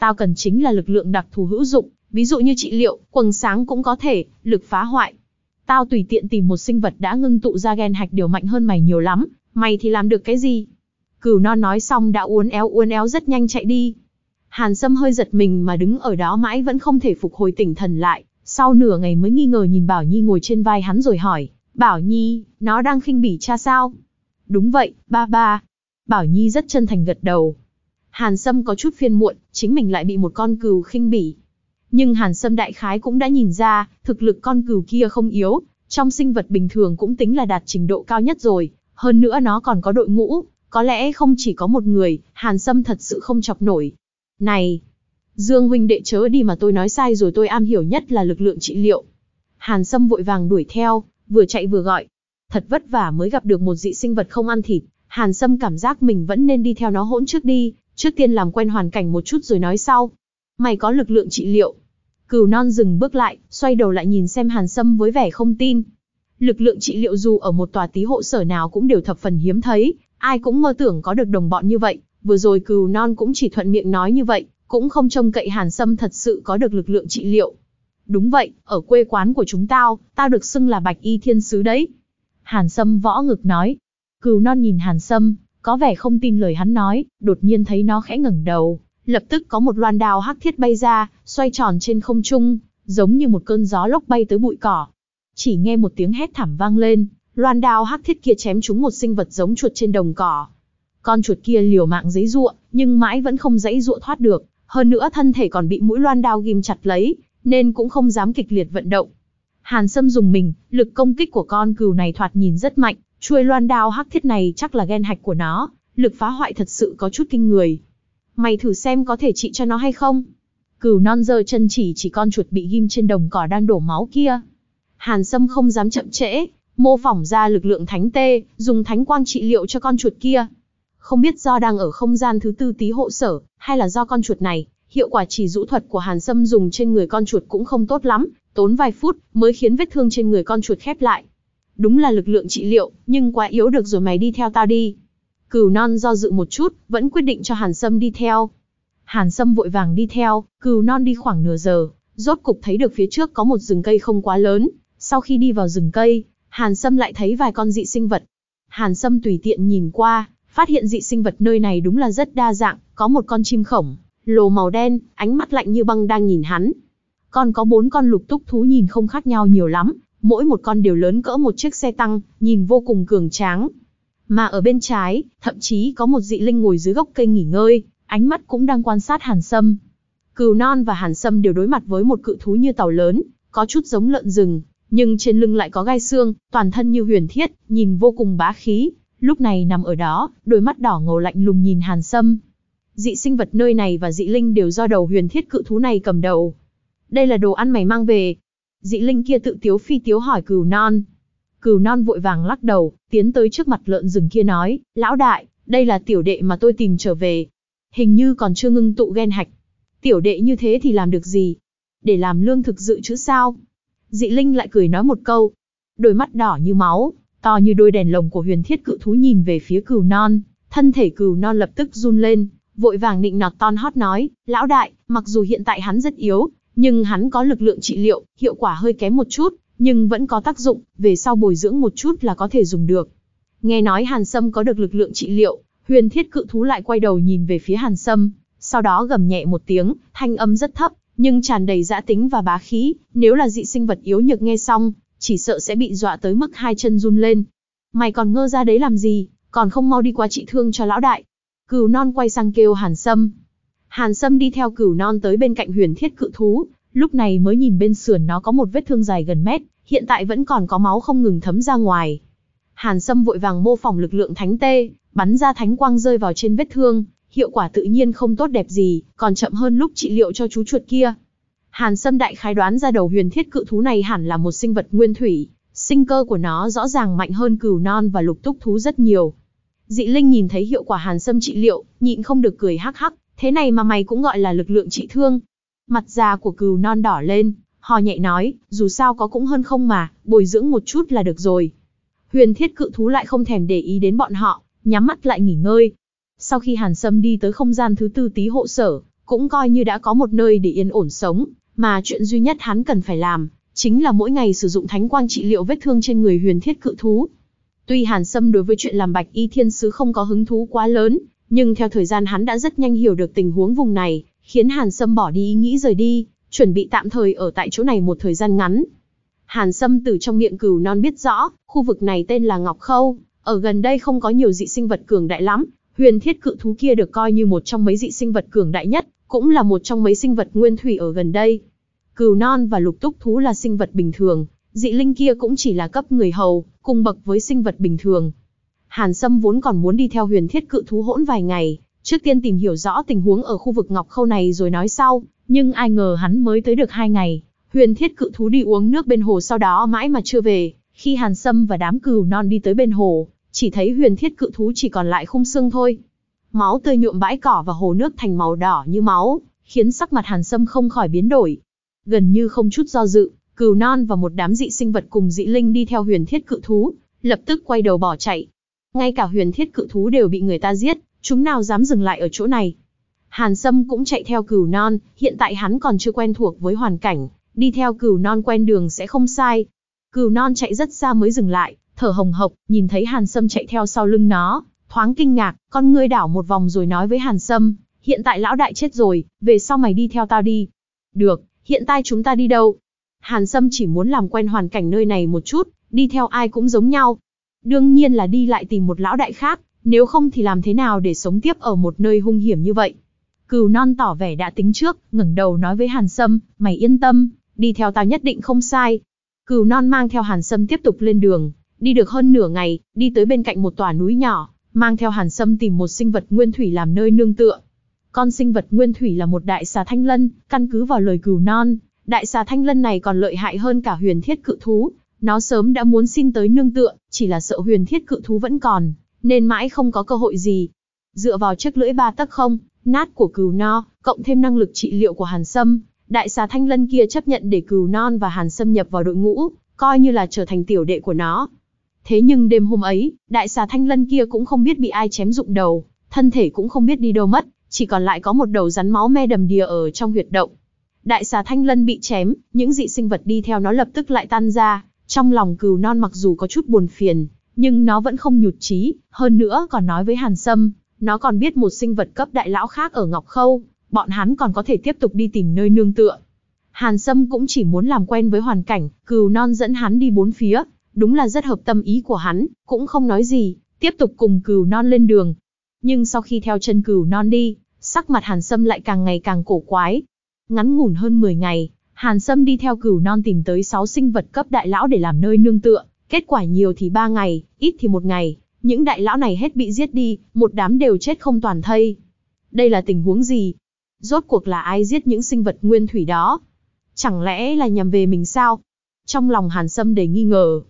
Tao cần chính là lực lượng đặc thù hữu dụng, ví dụ như trị liệu, quầng sáng cũng có thể, lực phá hoại. Tao tùy tiện tìm một sinh vật đã ngưng tụ ra gen hạch điều mạnh hơn mày nhiều lắm, mày thì làm được cái gì? Cửu non nói xong đã uốn éo uốn éo rất nhanh chạy đi. Hàn Sâm hơi giật mình mà đứng ở đó mãi vẫn không thể phục hồi tỉnh thần lại, sau nửa ngày mới nghi ngờ nhìn Bảo Nhi ngồi trên vai hắn rồi hỏi, Bảo Nhi, nó đang khinh bỉ cha sao? Đúng vậy, ba ba. Bảo Nhi rất chân thành gật đầu. Hàn Sâm có chút phiền muộn, chính mình lại bị một con cừu khinh bỉ. Nhưng Hàn Sâm đại khái cũng đã nhìn ra, thực lực con cừu kia không yếu, trong sinh vật bình thường cũng tính là đạt trình độ cao nhất rồi, hơn nữa nó còn có đội ngũ, có lẽ không chỉ có một người, Hàn Sâm thật sự không chọc nổi. Này, Dương huynh đệ chớ đi mà tôi nói sai rồi tôi am hiểu nhất là lực lượng trị liệu. Hàn Sâm vội vàng đuổi theo, vừa chạy vừa gọi. Thật vất vả mới gặp được một dị sinh vật không ăn thịt, Hàn Sâm cảm giác mình vẫn nên đi theo nó hỗn trước đi, trước tiên làm quen hoàn cảnh một chút rồi nói sau. Mày có lực lượng trị liệu. Cừu non dừng bước lại, xoay đầu lại nhìn xem Hàn Sâm với vẻ không tin. Lực lượng trị liệu dù ở một tòa tí hộ sở nào cũng đều thập phần hiếm thấy, ai cũng mơ tưởng có được đồng bọn như vậy, vừa rồi cừu non cũng chỉ thuận miệng nói như vậy, cũng không trông cậy Hàn Sâm thật sự có được lực lượng trị liệu. Đúng vậy, ở quê quán của chúng tao, tao được xưng là bạch y thiên sứ đấy. Hàn Sâm võ ngực nói. Cừu non nhìn Hàn Sâm, có vẻ không tin lời hắn nói, đột nhiên thấy nó khẽ ngẩng đầu, lập tức có một loan đao hắc thiết bay ra, xoay tròn trên không trung, giống như một cơn gió lốc bay tới bụi cỏ. Chỉ nghe một tiếng hét thảm vang lên, loan đao hắc thiết kia chém trúng một sinh vật giống chuột trên đồng cỏ. Con chuột kia liều mạng giấy ruộng, nhưng mãi vẫn không dãy ruộng thoát được, hơn nữa thân thể còn bị mũi loan đao ghim chặt lấy, nên cũng không dám kịch liệt vận động. Hàn Sâm dùng mình, lực công kích của con cừu này thoạt nhìn rất mạnh, chuôi loan đao hắc thiết này chắc là gen hạch của nó, lực phá hoại thật sự có chút kinh người. Mày thử xem có thể trị cho nó hay không? cửu non giơ chân chỉ chỉ con chuột bị ghim trên đồng cỏ đang đổ máu kia. Hàn Sâm không dám chậm trễ, mô phỏng ra lực lượng thánh tê, dùng thánh quang trị liệu cho con chuột kia. Không biết do đang ở không gian thứ tư tí hộ sở, hay là do con chuột này, hiệu quả chỉ rũ thuật của Hàn Sâm dùng trên người con chuột cũng không tốt lắm, tốn vài phút mới khiến vết thương trên người con chuột khép lại. Đúng là lực lượng trị liệu, nhưng quá yếu được rồi mày đi theo tao đi. Cửu non do dự một chút, vẫn quyết định cho Hàn Sâm đi theo. Hàn Sâm vội vàng đi theo, cừu non đi khoảng nửa giờ, rốt cục thấy được phía trước có một rừng cây không quá lớn. Sau khi đi vào rừng cây, Hàn Sâm lại thấy vài con dị sinh vật. Hàn Sâm tùy tiện nhìn qua, phát hiện dị sinh vật nơi này đúng là rất đa dạng, có một con chim khổng, lồ màu đen, ánh mắt lạnh như băng đang nhìn hắn. Còn có bốn con lục túc thú nhìn không khác nhau nhiều lắm, mỗi một con đều lớn cỡ một chiếc xe tăng, nhìn vô cùng cường tráng. Mà ở bên trái, thậm chí có một dị linh ngồi dưới gốc cây nghỉ ngơi, ánh mắt cũng đang quan sát Hàn Sâm. Cừu non và Hàn Sâm đều đối mặt với một cự thú như tàu lớn, có chút giống lợn rừng, nhưng trên lưng lại có gai xương, toàn thân như huyền thiết, nhìn vô cùng bá khí. Lúc này nằm ở đó, đôi mắt đỏ ngầu lạnh lùng nhìn Hàn Sâm. Dị sinh vật nơi này và dị linh đều do đầu huyền thiết cự thú này cầm đầu. Đây là đồ ăn mày mang về. Dị linh kia tự tiếu phi tiếu hỏi cừu non. Cừu non vội vàng lắc đầu, tiến tới trước mặt lợn rừng kia nói, lão đại, đây là tiểu đệ mà tôi tìm trở về. Hình như còn chưa ngưng tụ ghen hạch. Tiểu đệ như thế thì làm được gì? Để làm lương thực dự chứ sao? Dị Linh lại cười nói một câu. Đôi mắt đỏ như máu, to như đôi đèn lồng của huyền thiết cự thú nhìn về phía cừu non. Thân thể cừu non lập tức run lên, vội vàng nịnh nọt ton hót nói, lão đại, mặc dù hiện tại hắn rất yếu, nhưng hắn có lực lượng trị liệu, hiệu quả hơi kém một chút, nhưng vẫn có tác dụng, về sau bồi dưỡng một chút là có thể dùng được. Nghe nói Hàn Sâm có được lực lượng trị liệu, huyền thiết cự thú lại quay đầu nhìn về phía Hàn Sâm, sau đó gầm nhẹ một tiếng, thanh âm rất thấp, nhưng tràn đầy dã tính và bá khí, nếu là dị sinh vật yếu nhược nghe xong, chỉ sợ sẽ bị dọa tới mức hai chân run lên. Mày còn ngơ ra đấy làm gì, còn không mau đi qua trị thương cho lão đại. Cửu non quay sang kêu Hàn Sâm. Hàn Sâm đi theo cửu non tới bên cạnh huyền thiết cự thú, lúc này mới nhìn bên sườn nó có một vết thương dài gần mét, hiện tại vẫn còn có máu không ngừng thấm ra ngoài. Hàn Sâm vội vàng mô phỏng lực lượng thánh tê, bắn ra thánh quang rơi vào trên vết thương, hiệu quả tự nhiên không tốt đẹp gì, còn chậm hơn lúc trị liệu cho chú chuột kia. Hàn Sâm đại khái đoán ra đầu huyền thiết cự thú này hẳn là một sinh vật nguyên thủy, sinh cơ của nó rõ ràng mạnh hơn cừu non và lục túc thú rất nhiều. Dị Linh nhìn thấy hiệu quả Hàn Sâm trị liệu, nhịn không được cười hắc hắc, thế này mà mày cũng gọi là lực lượng trị thương. Mặt già của cừu non đỏ lên, hò nhẹ nói, dù sao có cũng hơn không mà, bồi dưỡng một chút là được rồi. Huyền thiết cự thú lại không thèm để ý đến bọn họ, nhắm mắt lại nghỉ ngơi, sau khi Hàn Sâm đi tới không gian thứ tư tí hộ sở, cũng coi như đã có một nơi để yên ổn sống, mà chuyện duy nhất hắn cần phải làm, chính là mỗi ngày sử dụng thánh quang trị liệu vết thương trên người huyền thiết cự thú. Tuy Hàn Sâm đối với chuyện làm bạch y thiên sứ không có hứng thú quá lớn, nhưng theo thời gian hắn đã rất nhanh hiểu được tình huống vùng này, khiến Hàn Sâm bỏ đi ý nghĩ rời đi, chuẩn bị tạm thời ở tại chỗ này một thời gian ngắn. Hàn Sâm từ trong miệng cừu non biết rõ, khu vực này tên là Ngọc Khâu, ở gần đây không có nhiều dị sinh vật cường đại lắm, Huyền thiết cự thú kia được coi như một trong mấy dị sinh vật cường đại nhất, cũng là một trong mấy sinh vật nguyên thủy ở gần đây. Cừu non và lục túc thú là sinh vật bình thường, dị linh kia cũng chỉ là cấp người hầu, cùng bậc với sinh vật bình thường. Hàn Sâm vốn còn muốn đi theo huyền thiết cự thú hỗn vài ngày, trước tiên tìm hiểu rõ tình huống ở khu vực Ngọc Khâu này rồi nói sau, nhưng ai ngờ hắn mới tới được hai ngày. Huyền thiết cự thú đi uống nước bên hồ sau đó mãi mà chưa về, khi Hàn Sâm và đám cừu non đi tới bên hồ, chỉ thấy huyền thiết cự thú chỉ còn lại khung xương thôi. Máu tươi nhuộm bãi cỏ và hồ nước thành màu đỏ như máu, khiến sắc mặt Hàn Sâm không khỏi biến đổi. Gần như không chút do dự, cừu non và một đám dị sinh vật cùng dị linh đi theo huyền thiết cự thú, lập tức quay đầu bỏ chạy. Ngay cả huyền thiết cự thú đều bị người ta giết, chúng nào dám dừng lại ở chỗ này. Hàn Sâm cũng chạy theo cừu non, hiện tại hắn còn chưa quen thuộc với hoàn cảnh, đi theo cừu non quen đường sẽ không sai. Cừu non chạy rất xa mới dừng lại, thở hồng hộc, nhìn thấy Hàn Sâm chạy theo sau lưng nó, thoáng kinh ngạc, con ngươi đảo một vòng rồi nói với Hàn Sâm, hiện tại lão đại chết rồi, về sau mày đi theo tao đi. Được, hiện tại chúng ta đi đâu? Hàn Sâm chỉ muốn làm quen hoàn cảnh nơi này một chút, đi theo ai cũng giống nhau. Đương nhiên là đi lại tìm một lão đại khác, nếu không thì làm thế nào để sống tiếp ở một nơi hung hiểm như vậy. Cừu non tỏ vẻ đã tính trước, ngẩng đầu nói với Hàn Sâm, mày yên tâm, đi theo tao nhất định không sai. Cừu non mang theo Hàn Sâm tiếp tục lên đường, Đi được hơn nửa ngày, đi tới bên cạnh một tòa núi nhỏ, mang theo hàn sâm tìm một sinh vật nguyên thủy làm nơi nương tựa. Con sinh vật nguyên thủy là một đại xà thanh lân, căn cứ vào lời cừu non, đại xà thanh lân này còn lợi hại hơn cả huyền thiết cự thú, Nó sớm đã muốn xin tới nương tựa, chỉ là sợ huyền thiết cự thú vẫn còn, nên mãi không có cơ hội gì. Dựa vào chiếc lưỡi ba tấc không, nát của cừu no, cộng thêm năng lực trị liệu của Hàn Sâm, đại xà thanh lân kia chấp nhận để cừu non và Hàn Sâm nhập vào đội ngũ, coi như là trở thành tiểu đệ của nó. Thế nhưng đêm hôm ấy, đại xà thanh lân kia cũng không biết bị ai chém rụng đầu, thân thể cũng không biết đi đâu mất, chỉ còn lại có một đầu rắn máu me đầm đìa ở trong huyệt động. Đại xà thanh lân bị chém, những dị sinh vật đi theo nó lập tức lại tan ra, trong lòng cừu non mặc dù có chút buồn phiền, nhưng nó vẫn không nhụt chí, hơn nữa còn nói với Hàn Sâm, nó còn biết một sinh vật cấp đại lão khác ở Ngọc Khâu, bọn hắn còn có thể tiếp tục đi tìm nơi nương tựa. Hàn Sâm cũng chỉ muốn làm quen với hoàn cảnh, cừu non dẫn hắn đi bốn phía, đúng là rất hợp tâm ý của hắn, cũng không nói gì, tiếp tục cùng cừu non lên đường. Nhưng sau khi theo chân cừu non đi, sắc mặt Hàn Sâm lại càng ngày càng cổ quái. Ngắn ngủn hơn 10 ngày, Hàn Sâm đi theo cửu non tìm tới 6 sinh vật cấp đại lão để làm nơi nương tựa, kết quả nhiều thì 3 ngày, ít thì một ngày, những đại lão này hết bị giết đi, một đám đều chết không toàn thây. Đây là tình huống gì? Rốt cuộc là ai giết những sinh vật nguyên thủy đó? Chẳng lẽ là nhằm về mình sao? Trong lòng Hàn Sâm đầy nghi ngờ.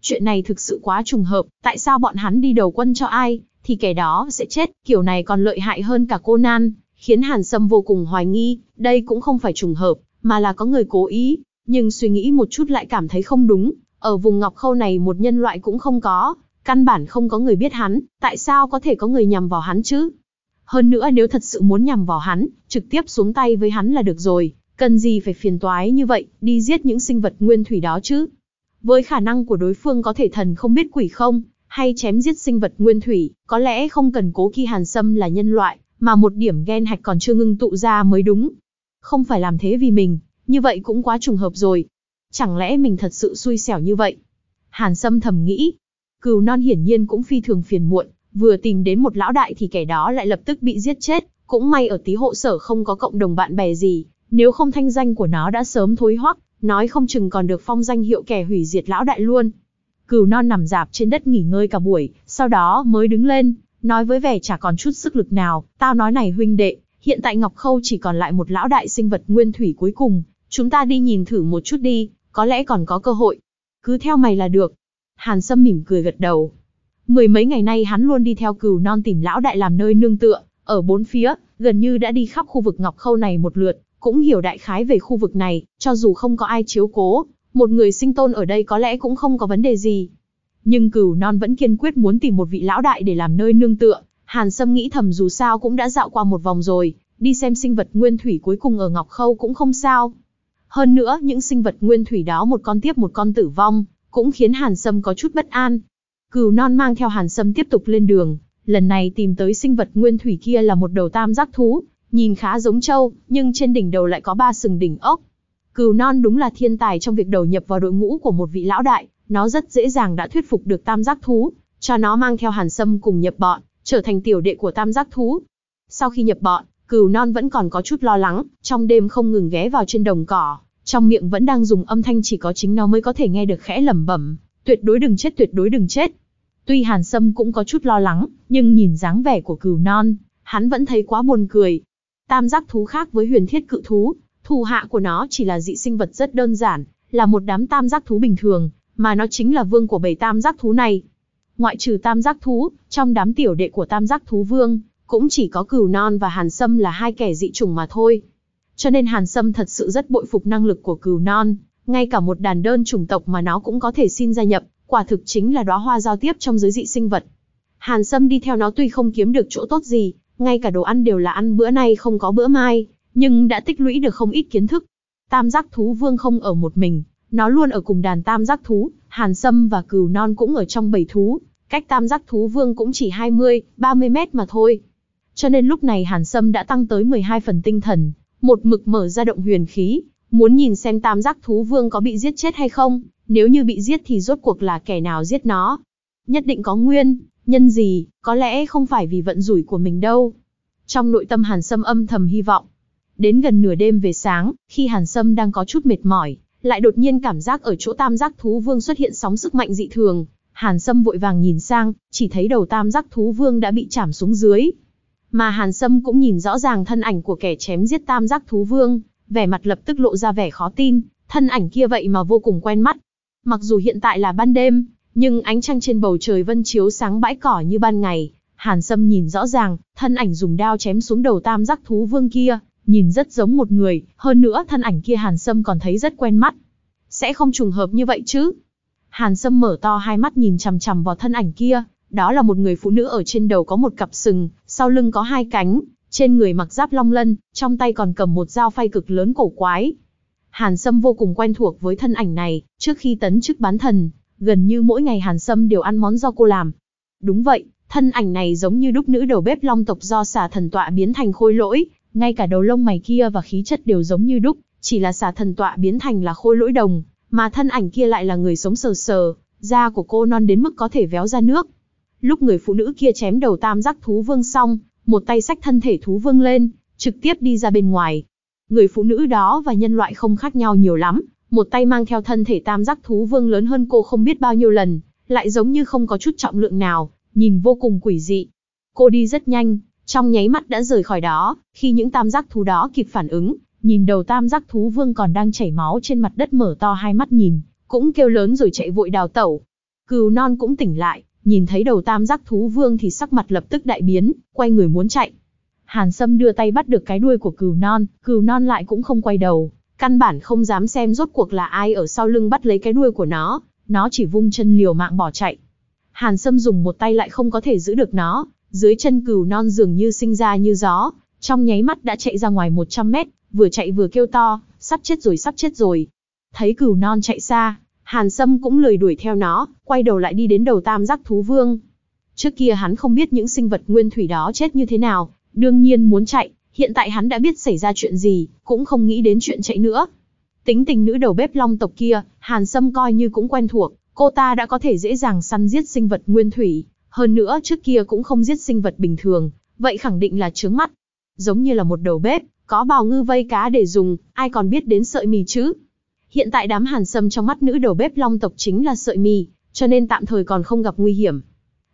Chuyện này thực sự quá trùng hợp, tại sao bọn hắn đi đầu quân cho ai, thì kẻ đó sẽ chết, kiểu này còn lợi hại hơn cả cô Nan, khiến Hàn Sâm vô cùng hoài nghi, đây cũng không phải trùng hợp, mà là có người cố ý, nhưng suy nghĩ một chút lại cảm thấy không đúng, ở vùng Ngọc Khâu này một nhân loại cũng không có, căn bản không có người biết hắn, tại sao có thể có người nhằm vào hắn chứ? Hơn nữa nếu thật sự muốn nhằm vào hắn, trực tiếp xuống tay với hắn là được rồi, cần gì phải phiền toái như vậy, đi giết những sinh vật nguyên thủy đó chứ? Với khả năng của đối phương có thể thần không biết quỷ không, hay chém giết sinh vật nguyên thủy, có lẽ không cần cố kỳ hàn sâm là nhân loại, mà một điểm ghen hạch còn chưa ngưng tụ ra mới đúng. Không phải làm thế vì mình, như vậy cũng quá trùng hợp rồi. Chẳng lẽ mình thật sự xui xẻo như vậy? Hàn Sâm thầm nghĩ. Cừu non hiển nhiên cũng phi thường phiền muộn, vừa tìm đến một lão đại thì kẻ đó lại lập tức bị giết chết, cũng may ở tí hộ sở không có cộng đồng bạn bè gì, nếu không thanh danh của nó đã sớm thối hoắc, nói không chừng còn được phong danh hiệu kẻ hủy diệt lão đại luôn. Cừu non nằm dạp trên đất nghỉ ngơi cả buổi, sau đó mới đứng lên, nói với vẻ chả còn chút sức lực nào, tao nói này huynh đệ, hiện tại Ngọc Khâu chỉ còn lại một lão đại sinh vật nguyên thủy cuối cùng, chúng ta đi nhìn thử một chút đi, có lẽ còn có cơ hội. Cứ theo mày là được. Hàn Sâm mỉm cười gật đầu. Mười mấy ngày nay hắn luôn đi theo cừu non tìm lão đại làm nơi nương tựa, ở bốn phía, gần như đã đi khắp khu vực Ngọc Khâu này một lượt, cũng hiểu đại khái về khu vực này, cho dù không có ai chiếu cố, một người sinh tôn ở đây có lẽ cũng không có vấn đề gì. Nhưng cửu non vẫn kiên quyết muốn tìm một vị lão đại để làm nơi nương tựa. Hàn Sâm nghĩ thầm dù sao cũng đã dạo qua một vòng rồi, đi xem sinh vật nguyên thủy cuối cùng ở Ngọc Khâu cũng không sao. Hơn nữa, những sinh vật nguyên thủy đó một con tiếp một con tử vong, cũng khiến Hàn Sâm có chút bất an. Cừu non mang theo Hàn Sâm tiếp tục lên đường, lần này tìm tới sinh vật nguyên thủy kia là một đầu tam giác thú, nhìn khá giống trâu, nhưng trên đỉnh đầu lại có ba sừng đỉnh ốc. Cừu non đúng là thiên tài trong việc đầu nhập vào đội ngũ của một vị lão đại, nó rất dễ dàng đã thuyết phục được tam giác thú, cho nó mang theo hàn sâm cùng nhập bọn, trở thành tiểu đệ của tam giác thú. Sau khi nhập bọn, cừu non vẫn còn có chút lo lắng, trong đêm không ngừng ghé vào trên đồng cỏ, trong miệng vẫn đang dùng âm thanh chỉ có chính nó mới có thể nghe được khẽ lẩm bẩm, tuyệt đối đừng chết tuyệt đối đừng chết. Tuy hàn sâm cũng có chút lo lắng, nhưng nhìn dáng vẻ của cừu non, hắn vẫn thấy quá buồn cười. Tam giác thú khác với huyền thiết cự thú, thù hạ của nó chỉ là dị sinh vật rất đơn giản, là một đám tam giác thú bình thường, mà nó chính là vương của bầy tam giác thú này. Ngoại trừ tam giác thú, trong đám tiểu đệ của tam giác thú vương, cũng chỉ có cửu non và hàn sâm là hai kẻ dị chủng mà thôi. Cho nên hàn sâm thật sự rất bội phục năng lực của cửu non, ngay cả một đàn đơn chủng tộc mà nó cũng có thể xin gia nhập, quả thực chính là đóa hoa giao tiếp trong giới dị sinh vật. Hàn Sâm đi theo nó tuy không kiếm được chỗ tốt gì, ngay cả đồ ăn đều là ăn bữa nay không có bữa mai, nhưng đã tích lũy được không ít kiến thức. Tam giác thú vương không ở một mình, nó luôn ở cùng đàn tam giác thú, Hàn Sâm và Cừu Non cũng ở trong bầy thú, cách tam giác thú vương cũng chỉ 20, 30 mét mà thôi. Cho nên lúc này Hàn Sâm đã tăng tới 12 phần tinh thần, một mực mở ra động huyền khí, muốn nhìn xem tam giác thú vương có bị giết chết hay không, nếu như bị giết thì rốt cuộc là kẻ nào giết nó. Nhất định có nguyên, nhân gì, có lẽ không phải vì vận rủi của mình đâu. Trong nội tâm Hàn Sâm âm thầm hy vọng. Đến gần nửa đêm về sáng, khi Hàn Sâm đang có chút mệt mỏi, lại đột nhiên cảm giác ở chỗ tam giác thú vương xuất hiện sóng sức mạnh dị thường. Hàn Sâm vội vàng nhìn sang, chỉ thấy đầu tam giác thú vương đã bị chạm xuống dưới. Mà Hàn Sâm cũng nhìn rõ ràng thân ảnh của kẻ chém giết tam giác thú vương, vẻ mặt lập tức lộ ra vẻ khó tin, thân ảnh kia vậy mà vô cùng quen mắt. Mặc dù hiện tại là ban đêm, nhưng ánh trăng trên bầu trời vân chiếu sáng bãi cỏ như ban ngày. Hàn Sâm nhìn rõ ràng, thân ảnh dùng đao chém xuống đầu tam giác thú vương kia, nhìn rất giống một người, hơn nữa thân ảnh kia Hàn Sâm còn thấy rất quen mắt. Sẽ không trùng hợp như vậy chứ? Hàn Sâm mở to hai mắt nhìn chằm chằm vào thân ảnh kia, đó là một người phụ nữ ở trên đầu có một cặp sừng, sau lưng có hai cánh, trên người mặc giáp long lân, trong tay còn cầm một dao phay cực lớn cổ quái. Hàn Sâm vô cùng quen thuộc với thân ảnh này, trước khi tấn chức bán thần, gần như mỗi ngày Hàn Sâm đều ăn món do cô làm. Đúng vậy, thân ảnh này giống như đúc nữ đầu bếp long tộc do xà thần tọa biến thành khôi lỗi, ngay cả đầu lông mày kia và khí chất đều giống như đúc, chỉ là xà thần tọa biến thành là khôi lỗi đồng, mà thân ảnh kia lại là người sống sờ sờ, da của cô non đến mức có thể véo ra nước. Lúc người phụ nữ kia chém đầu tam giác thú vương xong, một tay xách thân thể thú vương lên, trực tiếp đi ra bên ngoài. Người phụ nữ đó và nhân loại không khác nhau nhiều lắm, một tay mang theo thân thể tam giác thú vương lớn hơn cô không biết bao nhiêu lần, lại giống như không có chút trọng lượng nào, nhìn vô cùng quỷ dị. Cô đi rất nhanh, trong nháy mắt đã rời khỏi đó, khi những tam giác thú đó kịp phản ứng, nhìn đầu tam giác thú vương còn đang chảy máu trên mặt đất mở to hai mắt nhìn, cũng kêu lớn rồi chạy vội đào tẩu. Cừu non cũng tỉnh lại, nhìn thấy đầu tam giác thú vương thì sắc mặt lập tức đại biến, quay người muốn chạy. Hàn Sâm đưa tay bắt được cái đuôi của cừu non, cừu non lại cũng không quay đầu, căn bản không dám xem rốt cuộc là ai ở sau lưng bắt lấy cái đuôi của nó, nó chỉ vung chân liều mạng bỏ chạy. Hàn Sâm dùng một tay lại không có thể giữ được nó, dưới chân cừu non dường như sinh ra như gió, trong nháy mắt đã chạy ra ngoài 100 mét, vừa chạy vừa kêu to, sắp chết rồi sắp chết rồi. Thấy cừu non chạy xa, Hàn Sâm cũng lười đuổi theo nó, quay đầu lại đi đến đầu tam giác thú vương. Trước kia hắn không biết những sinh vật nguyên thủy đó chết như thế nào, đương nhiên muốn chạy, hiện tại hắn đã biết xảy ra chuyện gì, cũng không nghĩ đến chuyện chạy nữa. Tính tình nữ đầu bếp long tộc kia, Hàn Sâm coi như cũng quen thuộc, cô ta đã có thể dễ dàng săn giết sinh vật nguyên thủy, hơn nữa trước kia cũng không giết sinh vật bình thường, vậy khẳng định là trướng mắt. Giống như là một đầu bếp, có bào ngư vây cá để dùng, ai còn biết đến sợi mì chứ? Hiện tại đám hàn sâm trong mắt nữ đầu bếp long tộc chính là sợi mì, cho nên tạm thời còn không gặp nguy hiểm.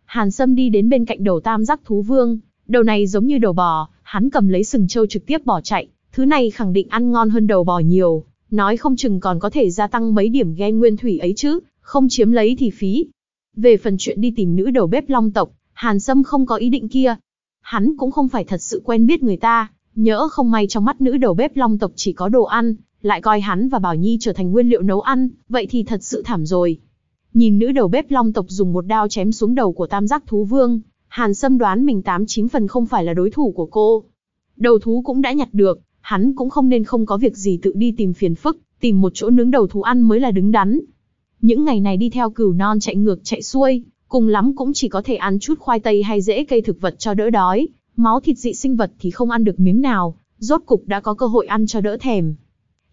Hàn sâm đi đến bên cạnh đầu tam giác thú vương, đầu này giống như đầu bò, hắn cầm lấy sừng trâu trực tiếp bỏ chạy, thứ này khẳng định ăn ngon hơn đầu bò nhiều, nói không chừng còn có thể gia tăng mấy điểm ghen nguyên thủy ấy chứ, không chiếm lấy thì phí. Về phần chuyện đi tìm nữ đầu bếp long tộc, Hàn Sâm không có ý định kia. Hắn cũng không phải thật sự quen biết người ta, nhỡ không may trong mắt nữ đầu bếp long tộc chỉ có đồ ăn, lại coi hắn và Bảo Nhi trở thành nguyên liệu nấu ăn, vậy thì thật sự thảm rồi. Nhìn nữ đầu bếp long tộc dùng một đao chém xuống đầu của tam giác thú vương, Hàn Sâm đoán mình tám chín phần không phải là đối thủ của cô. Đầu thú cũng đã nhặt được, hắn cũng không nên không có việc gì tự đi tìm phiền phức, tìm một chỗ nướng đầu thú ăn mới là đứng đắn. Những ngày này đi theo cừu non chạy ngược chạy xuôi, cùng lắm cũng chỉ có thể ăn chút khoai tây hay rễ cây thực vật cho đỡ đói, máu thịt dị sinh vật thì không ăn được miếng nào, rốt cục đã có cơ hội ăn cho đỡ thèm.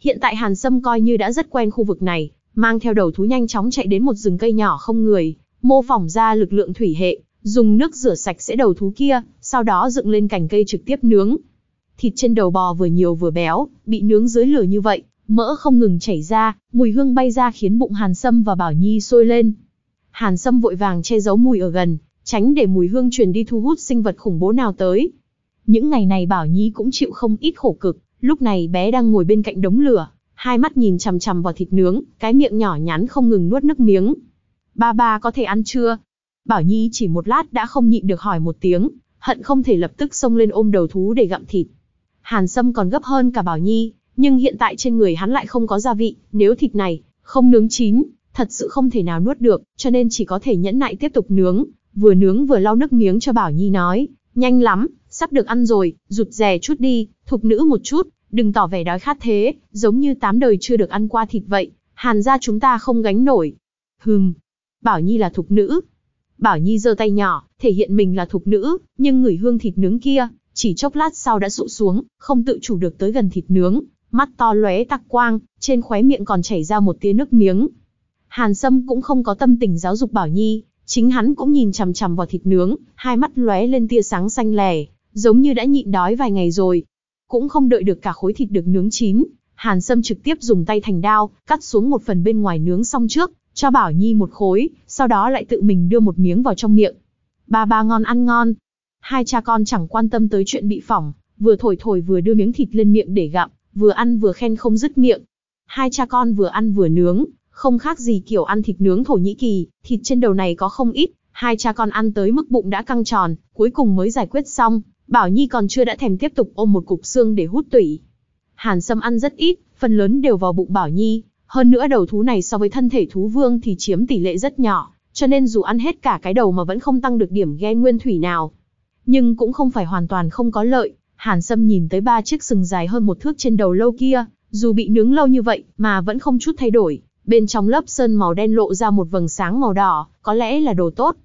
Hiện tại Hàn Sâm coi như đã rất quen khu vực này, mang theo đầu thú nhanh chóng chạy đến một rừng cây nhỏ không người, mô phỏng ra lực lượng thủy hệ, dùng nước rửa sạch sẽ đầu thú kia, sau đó dựng lên cành cây trực tiếp nướng. Thịt trên đầu bò vừa nhiều vừa béo, bị nướng dưới lửa như vậy, mỡ không ngừng chảy ra, mùi hương bay ra khiến bụng Hàn Sâm và Bảo Nhi sôi lên. Hàn Sâm vội vàng che giấu mùi ở gần, tránh để mùi hương truyền đi thu hút sinh vật khủng bố nào tới. Những ngày này Bảo Nhi cũng chịu không ít khổ cực, lúc này bé đang ngồi bên cạnh đống lửa, hai mắt nhìn chằm chằm vào thịt nướng, cái miệng nhỏ nhắn không ngừng nuốt nước miếng. Ba ba có thể ăn chưa? Bảo Nhi chỉ một lát đã không nhịn được hỏi một tiếng, hận không thể lập tức xông lên ôm đầu thú để gặm thịt. Hàn Sâm còn gấp hơn cả Bảo Nhi, nhưng hiện tại trên người hắn lại không có gia vị, nếu thịt này không nướng chín, thật sự không thể nào nuốt được, cho nên chỉ có thể nhẫn nại tiếp tục nướng, vừa nướng vừa lau nước miếng cho Bảo Nhi nói, nhanh lắm, sắp được ăn rồi, rụt rè chút đi, thục nữ một chút, đừng tỏ vẻ đói khát thế, giống như tám đời chưa được ăn qua thịt vậy, hàn ra chúng ta không gánh nổi. Hừm, Bảo Nhi là thục nữ. Bảo Nhi giơ tay nhỏ, thể hiện mình là thục nữ, nhưng người hương thịt nướng kia, chỉ chốc lát sau đã sụ xuống, không tự chủ được tới gần thịt nướng, mắt to lóe tạc quang, trên khóe miệng còn chảy ra một tia nước miếng. Hàn Sâm cũng không có tâm tình giáo dục Bảo Nhi, chính hắn cũng nhìn chằm chằm vào thịt nướng, hai mắt lóe lên tia sáng xanh lè, giống như đã nhịn đói vài ngày rồi. Cũng không đợi được cả khối thịt được nướng chín, Hàn Sâm trực tiếp dùng tay thành đao, cắt xuống một phần bên ngoài nướng xong trước, cho Bảo Nhi một khối, sau đó lại tự mình đưa một miếng vào trong miệng. Ba ba ngon ăn ngon. Hai cha con chẳng quan tâm tới chuyện bị phỏng, vừa thổi thổi vừa đưa miếng thịt lên miệng để gặm, vừa ăn vừa khen không dứt miệng. Hai cha con vừa ăn vừa nướng, không khác gì kiểu ăn thịt nướng Thổ Nhĩ Kỳ, thịt trên đầu này có không ít, hai cha con ăn tới mức bụng đã căng tròn, cuối cùng mới giải quyết xong, Bảo Nhi còn chưa đã thèm tiếp tục ôm một cục xương để hút tủy. Hàn Sâm ăn rất ít, phần lớn đều vào bụng Bảo Nhi, hơn nữa đầu thú này so với thân thể thú vương thì chiếm tỷ lệ rất nhỏ, cho nên dù ăn hết cả cái đầu mà vẫn không tăng được điểm ghen nguyên thủy nào. Nhưng cũng không phải hoàn toàn không có lợi, Hàn Sâm nhìn tới ba chiếc sừng dài hơn một thước trên đầu lâu kia, dù bị nướng lâu như vậy mà vẫn không chút thay đổi, bên trong lớp sơn màu đen lộ ra một vầng sáng màu đỏ, có lẽ là đồ tốt.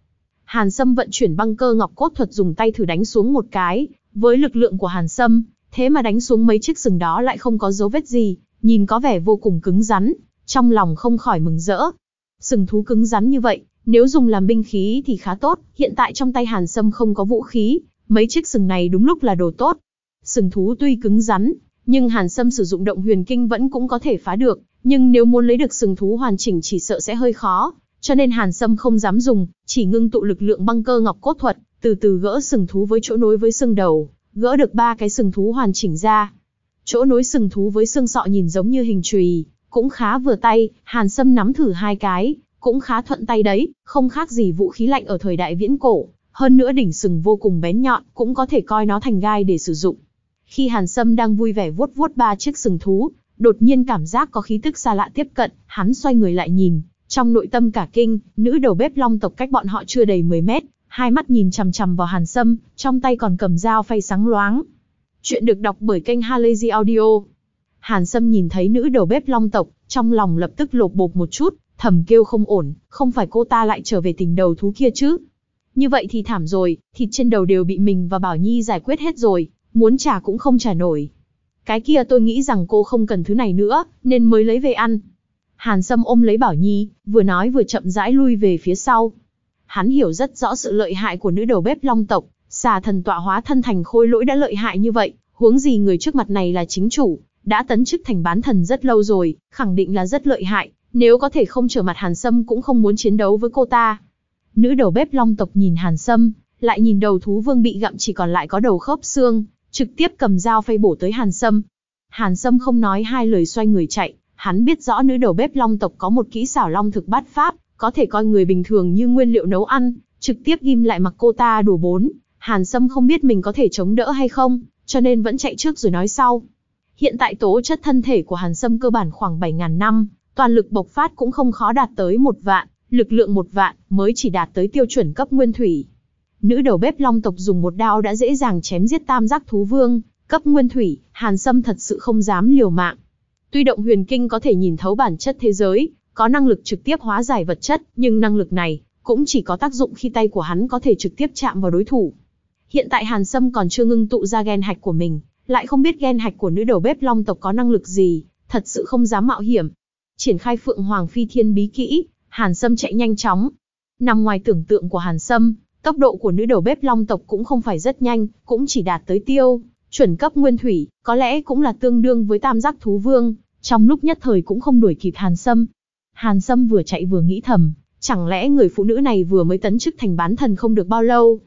Hàn Sâm vận chuyển băng cơ ngọc cốt thuật dùng tay thử đánh xuống một cái, với lực lượng của Hàn Sâm, thế mà đánh xuống mấy chiếc sừng đó lại không có dấu vết gì, nhìn có vẻ vô cùng cứng rắn, trong lòng không khỏi mừng rỡ. Sừng thú cứng rắn như vậy, nếu dùng làm binh khí thì khá tốt, hiện tại trong tay Hàn Sâm không có vũ khí, mấy chiếc sừng này đúng lúc là đồ tốt. Sừng thú tuy cứng rắn, nhưng Hàn Sâm sử dụng động huyền kinh vẫn cũng có thể phá được, nhưng nếu muốn lấy được sừng thú hoàn chỉnh chỉ sợ sẽ hơi khó, cho nên Hàn Sâm không dám dùng, chỉ ngưng tụ lực lượng băng cơ ngọc cốt thuật, từ từ gỡ sừng thú với chỗ nối với xương đầu, gỡ được ba cái sừng thú hoàn chỉnh ra. Chỗ nối sừng thú với xương sọ nhìn giống như hình chùy, cũng khá vừa tay, Hàn Sâm nắm thử hai cái, cũng khá thuận tay đấy, không khác gì vũ khí lạnh ở thời đại viễn cổ, hơn nữa đỉnh sừng vô cùng bén nhọn, cũng có thể coi nó thành gai để sử dụng. Khi Hàn Sâm đang vui vẻ vuốt vuốt ba chiếc sừng thú, đột nhiên cảm giác có khí tức xa lạ tiếp cận, hắn xoay người lại nhìn, trong nội tâm cả kinh, nữ đầu bếp long tộc cách bọn họ chưa đầy 10 mét, hai mắt nhìn chằm chằm vào Hàn Sâm, trong tay còn cầm dao phay sáng loáng. Chuyện được đọc bởi kênh Halazy Audio. Hàn Sâm nhìn thấy nữ đầu bếp long tộc, trong lòng lập tức lột bột một chút, thầm kêu không ổn, không phải cô ta lại trở về tình đầu thú kia chứ. Như vậy thì thảm rồi, thịt trên đầu đều bị mình và Bảo Nhi giải quyết hết rồi, muốn trả cũng không trả nổi. Cái kia tôi nghĩ rằng cô không cần thứ này nữa, nên mới lấy về ăn. Hàn Sâm ôm lấy Bảo Nhi, vừa nói vừa chậm rãi lui về phía sau. Hắn hiểu rất rõ sự lợi hại của nữ đầu bếp long tộc, xà thần tọa hóa thân thành khôi lỗi đã lợi hại như vậy, huống gì người trước mặt này là chính chủ, đã tấn chức thành bán thần rất lâu rồi, khẳng định là rất lợi hại, nếu có thể không trở mặt Hàn Sâm cũng không muốn chiến đấu với cô ta. Nữ đầu bếp long tộc nhìn Hàn Sâm, lại nhìn đầu thú vương bị gặm chỉ còn lại có đầu khớp xương, trực tiếp cầm dao phay bổ tới Hàn Sâm. Hàn Sâm không nói hai lời xoay người chạy, hắn biết rõ nữ đầu bếp long tộc có một kỹ xảo long thực bát pháp, có thể coi người bình thường như nguyên liệu nấu ăn, trực tiếp ghim lại mặc cô ta đùa bốn. Hàn Sâm không biết mình có thể chống đỡ hay không, cho nên vẫn chạy trước rồi nói sau. Hiện tại tố chất thân thể của Hàn Sâm cơ bản khoảng 7.000 năm, toàn lực bộc phát cũng không khó đạt tới một vạn, lực lượng một vạn mới chỉ đạt tới tiêu chuẩn cấp nguyên thủy. Nữ đầu bếp long tộc dùng một đao đã dễ dàng chém giết tam giác thú vương, cấp nguyên thủy, Hàn Sâm thật sự không dám liều mạng. Tuy động huyền kinh có thể nhìn thấu bản chất thế giới, có năng lực trực tiếp hóa giải vật chất, nhưng năng lực này cũng chỉ có tác dụng khi tay của hắn có thể trực tiếp chạm vào đối thủ. Hiện tại Hàn Sâm còn chưa ngưng tụ ra gen hạch của mình, lại không biết gen hạch của nữ đầu bếp long tộc có năng lực gì, thật sự không dám mạo hiểm. Triển khai Phượng Hoàng Phi Thiên bí kỹ, Hàn Sâm chạy nhanh chóng. Nằm ngoài tưởng tượng của Hàn Sâm, tốc độ của nữ đầu bếp long tộc cũng không phải rất nhanh, cũng chỉ đạt tới tiêu, chuẩn cấp nguyên thủy, có lẽ cũng là tương đương với tam giác thú vương, trong lúc nhất thời cũng không đuổi kịp Hàn Sâm. Hàn Sâm vừa chạy vừa nghĩ thầm, chẳng lẽ người phụ nữ này vừa mới tấn chức thành bán thần không được bao lâu?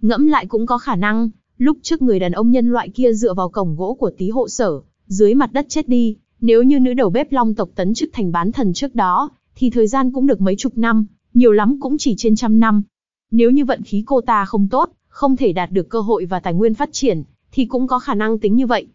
Ngẫm lại cũng có khả năng, lúc trước người đàn ông nhân loại kia dựa vào cổng gỗ của tí hộ sở, dưới mặt đất chết đi, nếu như nữ đầu bếp long tộc tấn chức thành bán thần trước đó, thì thời gian cũng được mấy chục năm, nhiều lắm cũng chỉ trên trăm năm. Nếu như vận khí cô ta không tốt, không thể đạt được cơ hội và tài nguyên phát triển, thì cũng có khả năng tính như vậy.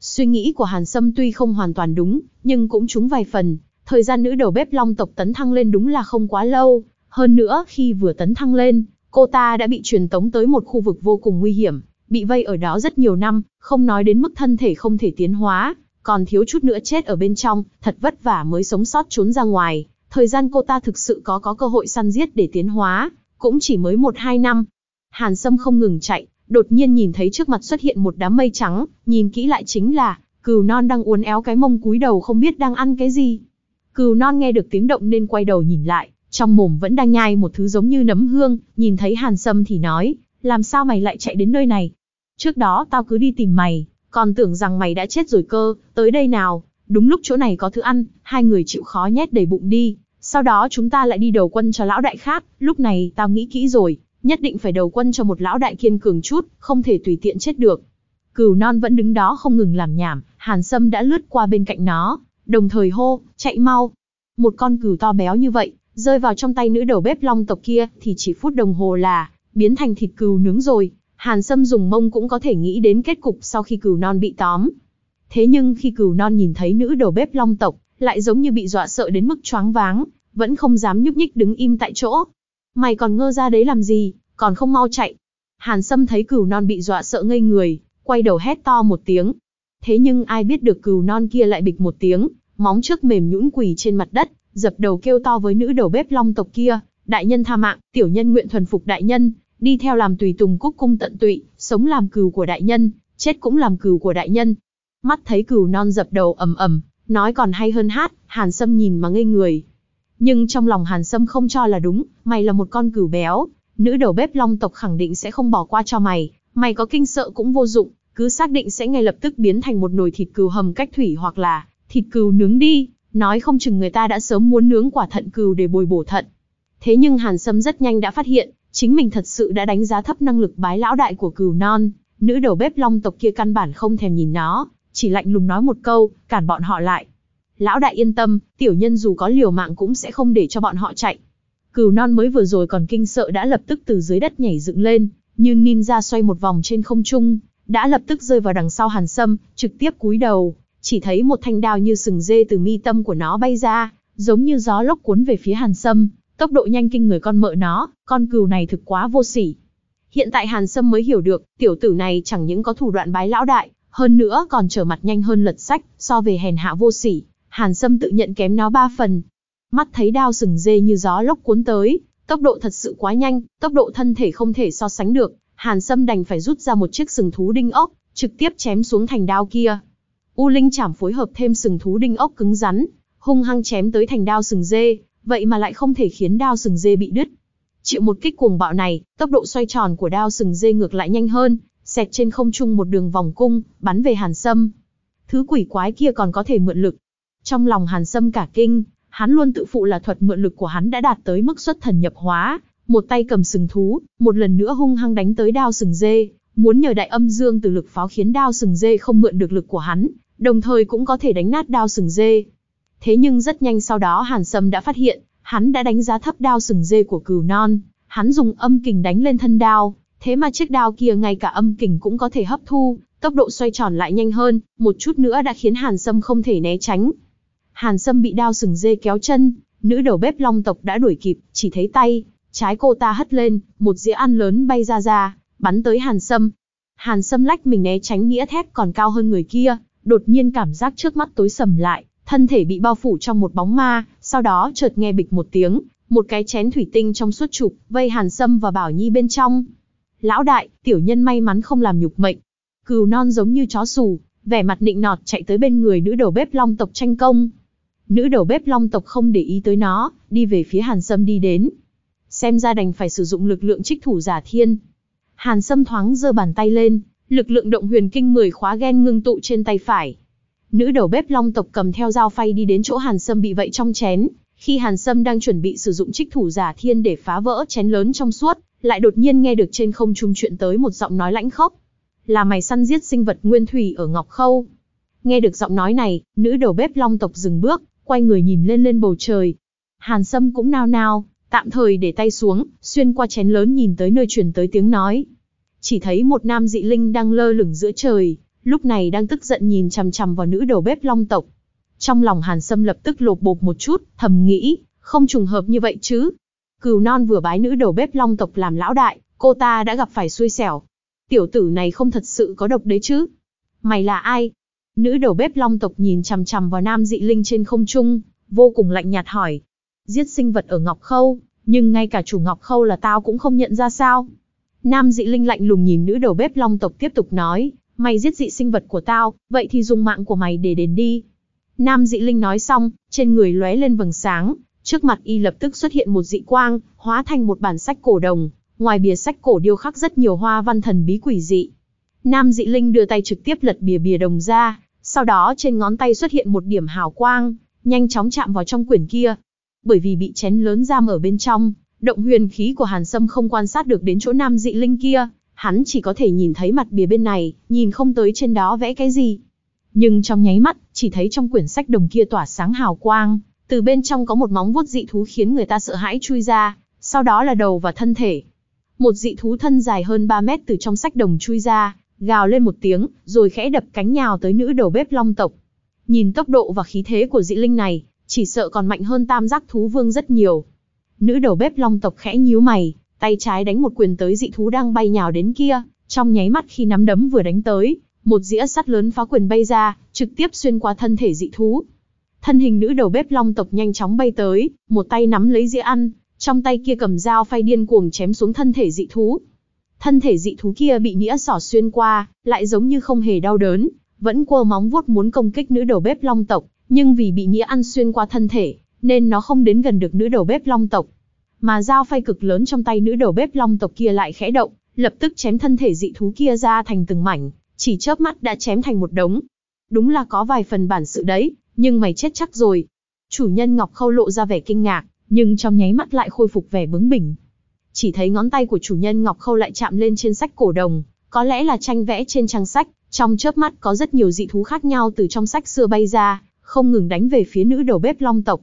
Suy nghĩ của Hàn Sâm tuy không hoàn toàn đúng, nhưng cũng trúng vài phần. Thời gian nữ đầu bếp long tộc tấn thăng lên đúng là không quá lâu. Hơn nữa, khi vừa tấn thăng lên, cô ta đã bị truyền tống tới một khu vực vô cùng nguy hiểm, bị vây ở đó rất nhiều năm, không nói đến mức thân thể không thể tiến hóa, còn thiếu chút nữa chết ở bên trong, thật vất vả mới sống sót trốn ra ngoài. Thời gian cô ta thực sự có có cơ hội săn giết để tiến hóa, cũng chỉ mới một hai năm. Hàn Sâm không ngừng chạy, đột nhiên nhìn thấy trước mặt xuất hiện một đám mây trắng, nhìn kỹ lại chính là, cừu non đang uốn éo cái mông cúi đầu không biết đang ăn cái gì. Cừu non nghe được tiếng động nên quay đầu nhìn lại, trong mồm vẫn đang nhai một thứ giống như nấm hương, nhìn thấy Hàn Sâm thì nói, làm sao mày lại chạy đến nơi này? Trước đó tao cứ đi tìm mày, còn tưởng rằng mày đã chết rồi cơ, tới đây nào, đúng lúc chỗ này có thứ ăn, hai người chịu khó nhét đầy bụng đi, sau đó chúng ta lại đi đầu quân cho lão đại khác, lúc này tao nghĩ kỹ rồi, nhất định phải đầu quân cho một lão đại kiên cường chút, không thể tùy tiện chết được. Cừu non vẫn đứng đó không ngừng làm nhảm, Hàn Sâm đã lướt qua bên cạnh nó, đồng thời hô, chạy mau. Một con cừu to béo như vậy, rơi vào trong tay nữ đầu bếp long tộc kia thì chỉ phút đồng hồ là biến thành thịt cừu nướng rồi. Hàn Sâm dùng mông cũng có thể nghĩ đến kết cục sau khi cừu non bị tóm. Thế nhưng khi cừu non nhìn thấy nữ đầu bếp long tộc, lại giống như bị dọa sợ đến mức choáng váng, vẫn không dám nhúc nhích đứng im tại chỗ. Mày còn ngơ ra đấy làm gì, còn không mau chạy. Hàn Sâm thấy cừu non bị dọa sợ ngây người, quay đầu hét to một tiếng. Thế nhưng ai biết được cừu non kia lại bịch một tiếng, móng trước mềm nhũn quỳ trên mặt đất, dập đầu kêu to với nữ đầu bếp long tộc kia, đại nhân tha mạng, tiểu nhân nguyện thuần phục đại nhân, đi theo làm tùy tùng cúc cung tận tụy, sống làm cừu của đại nhân, chết cũng làm cừu của đại nhân. Mắt thấy cừu non dập đầu ầm ầm, nói còn hay hơn hát, Hàn Sâm nhìn mà ngây người. Nhưng trong lòng Hàn Sâm không cho là đúng, mày là một con cừu béo, nữ đầu bếp long tộc khẳng định sẽ không bỏ qua cho mày, mày có kinh sợ cũng vô dụng, cứ xác định sẽ ngay lập tức biến thành một nồi thịt cừu hầm cách thủy hoặc là thịt cừu nướng đi, nói không chừng người ta đã sớm muốn nướng quả thận cừu để bồi bổ thận. Thế nhưng Hàn Sâm rất nhanh đã phát hiện, chính mình thật sự đã đánh giá thấp năng lực bái lão đại của cừu non, nữ đầu bếp long tộc kia căn bản không thèm nhìn nó, chỉ lạnh lùng nói một câu, cản bọn họ lại. Lão đại yên tâm, tiểu nhân dù có liều mạng cũng sẽ không để cho bọn họ chạy. Cừu non mới vừa rồi còn kinh sợ đã lập tức từ dưới đất nhảy dựng lên, như ninja xoay một vòng trên không trung, đã lập tức rơi vào đằng sau Hàn Sâm, trực tiếp cúi đầu, chỉ thấy một thanh đao như sừng dê từ mi tâm của nó bay ra, giống như gió lốc cuốn về phía Hàn Sâm, tốc độ nhanh kinh người con mợ nó, con cừu này thực quá vô sỉ. Hiện tại Hàn Sâm mới hiểu được, tiểu tử này chẳng những có thủ đoạn bái lão đại, hơn nữa còn trở mặt nhanh hơn lật sách, so về hèn hạ vô sỉ, Hàn Sâm tự nhận kém nó ba phần. Mắt thấy đao sừng dê như gió lốc cuốn tới, tốc độ thật sự quá nhanh, tốc độ thân thể không thể so sánh được, Hàn Sâm đành phải rút ra một chiếc sừng thú đinh ốc, trực tiếp chém xuống thành đao kia. U Linh chảm phối hợp thêm sừng thú đinh ốc cứng rắn, hung hăng chém tới thành đao sừng dê, vậy mà lại không thể khiến đao sừng dê bị đứt. Chịu một kích cuồng bạo này, tốc độ xoay tròn của đao sừng dê ngược lại nhanh hơn, xẹt trên không trung một đường vòng cung, bắn về Hàn Sâm. Thứ quỷ quái kia còn có thể mượn lực. Trong lòng Hàn Sâm cả kinh, hắn luôn tự phụ là thuật mượn lực của hắn đã đạt tới mức xuất thần nhập hóa, một tay cầm sừng thú, một lần nữa hung hăng đánh tới đao sừng dê, muốn nhờ đại âm dương từ lực pháo khiến đao sừng dê không mượn được lực của hắn, đồng thời cũng có thể đánh nát đao sừng dê. Thế nhưng rất nhanh sau đó Hàn Sâm đã phát hiện, hắn đã đánh giá thấp đao sừng dê của cừu non, hắn dùng âm kình đánh lên thân đao, thế mà chiếc đao kia ngay cả âm kình cũng có thể hấp thu, tốc độ xoay tròn lại nhanh hơn, một chút nữa đã khiến Hàn Sâm không thể né tránh. Hàn Sâm bị đao sừng dê kéo chân, nữ đầu bếp long tộc đã đuổi kịp, chỉ thấy tay, trái cô ta hất lên, một dĩa ăn lớn bay ra ra, bắn tới Hàn Sâm. Hàn Sâm lách mình né tránh nghĩa thép còn cao hơn người kia, đột nhiên cảm giác trước mắt tối sầm lại, thân thể bị bao phủ trong một bóng ma, sau đó chợt nghe bịch một tiếng, một cái chén thủy tinh trong suốt chụp, vây Hàn Sâm và Bảo Nhi bên trong. Lão đại, tiểu nhân may mắn không làm nhục mệnh. Cừu non giống như chó sù, vẻ mặt nịnh nọt chạy tới bên người nữ đầu bếp long tộc tranh công. Nữ đầu bếp long tộc không để ý tới nó, đi về phía Hàn Sâm đi đến. Xem ra đành phải sử dụng lực lượng trích thủ giả thiên. Hàn Sâm thoáng giơ bàn tay lên, lực lượng động huyền kinh 10 khóa gen ngưng tụ trên tay phải. Nữ đầu bếp long tộc cầm theo dao phay đi đến chỗ Hàn Sâm bị vậy trong chén. Khi Hàn Sâm đang chuẩn bị sử dụng trích thủ giả thiên để phá vỡ chén lớn trong suốt, lại đột nhiên nghe được trên không trung chuyện tới một giọng nói lãnh khốc. Là mày săn giết sinh vật nguyên thủy ở Ngọc Khâu. Nghe được giọng nói này, nữ đầu bếp long tộc dừng bước, quay người nhìn lên lên bầu trời. Hàn Sâm cũng nao nao, tạm thời để tay xuống, xuyên qua chén lớn nhìn tới nơi truyền tới tiếng nói. Chỉ thấy một nam dị linh đang lơ lửng giữa trời, lúc này đang tức giận nhìn chằm chằm vào nữ đầu bếp long tộc. Trong lòng Hàn Sâm lập tức lột bột một chút, thầm nghĩ, không trùng hợp như vậy chứ. Cừu non vừa bái nữ đầu bếp long tộc làm lão đại, cô ta đã gặp phải xui xẻo. Tiểu tử này không thật sự có độc đấy chứ. Mày là ai? Nữ đầu bếp long tộc nhìn chằm chằm vào nam dị linh trên không trung, vô cùng lạnh nhạt hỏi. Giết sinh vật ở Ngọc Khâu, nhưng ngay cả chủ Ngọc Khâu là tao cũng không nhận ra sao. Nam dị linh lạnh lùng nhìn nữ đầu bếp long tộc tiếp tục nói, mày giết dị sinh vật của tao, vậy thì dùng mạng của mày để đền đi. Nam dị linh nói xong, trên người lóe lên vầng sáng, trước mặt y lập tức xuất hiện một dị quang, hóa thành một bản sách cổ đồng, ngoài bìa sách cổ điêu khắc rất nhiều hoa văn thần bí quỷ dị. Nam dị linh đưa tay trực tiếp lật bìa bìa đồng ra, sau đó trên ngón tay xuất hiện một điểm hào quang, nhanh chóng chạm vào trong quyển kia. Bởi vì bị chén lớn giam ở bên trong, động huyền khí của Hàn Sâm không quan sát được đến chỗ nam dị linh kia, hắn chỉ có thể nhìn thấy mặt bìa bên này, nhìn không tới trên đó vẽ cái gì. Nhưng trong nháy mắt, chỉ thấy trong quyển sách đồng kia tỏa sáng hào quang, Từ bên trong có một móng vuốt dị thú khiến người ta sợ hãi chui ra, sau đó là đầu và thân thể. Một dị thú thân dài hơn 3 mét từ trong sách đồng chui ra, gào lên một tiếng, rồi khẽ đập cánh nhào tới nữ đầu bếp long tộc. Nhìn tốc độ và khí thế của dị linh này, chỉ sợ còn mạnh hơn tam giác thú vương rất nhiều. Nữ đầu bếp long tộc khẽ nhíu mày, tay trái đánh một quyền tới dị thú đang bay nhào đến kia, trong nháy mắt khi nắm đấm vừa đánh tới, một dĩa sắt lớn phá quyền bay ra, trực tiếp xuyên qua thân thể dị thú. Thân hình nữ đầu bếp long tộc nhanh chóng bay tới, một tay nắm lấy dĩa ăn, trong tay kia cầm dao phay điên cuồng chém xuống thân thể dị thú. Thân thể dị thú kia bị nghĩa sỏ xuyên qua, lại giống như không hề đau đớn, vẫn quơ móng vuốt muốn công kích nữ đầu bếp long tộc, nhưng vì bị nghĩa ăn xuyên qua thân thể, nên nó không đến gần được nữ đầu bếp long tộc. Mà dao phay cực lớn trong tay nữ đầu bếp long tộc kia lại khẽ động, lập tức chém thân thể dị thú kia ra thành từng mảnh, chỉ chớp mắt đã chém thành một đống. Đúng là có vài phần bản sự đấy, nhưng mày chết chắc rồi. Chủ nhân Ngọc Khâu lộ ra vẻ kinh ngạc, nhưng trong nháy mắt lại khôi phục vẻ bướng bỉnh. Chỉ thấy ngón tay của chủ nhân Ngọc Khâu lại chạm lên trên sách cổ đồng, có lẽ là tranh vẽ trên trang sách, trong chớp mắt có rất nhiều dị thú khác nhau từ trong sách xưa bay ra, không ngừng đánh về phía nữ đầu bếp long tộc.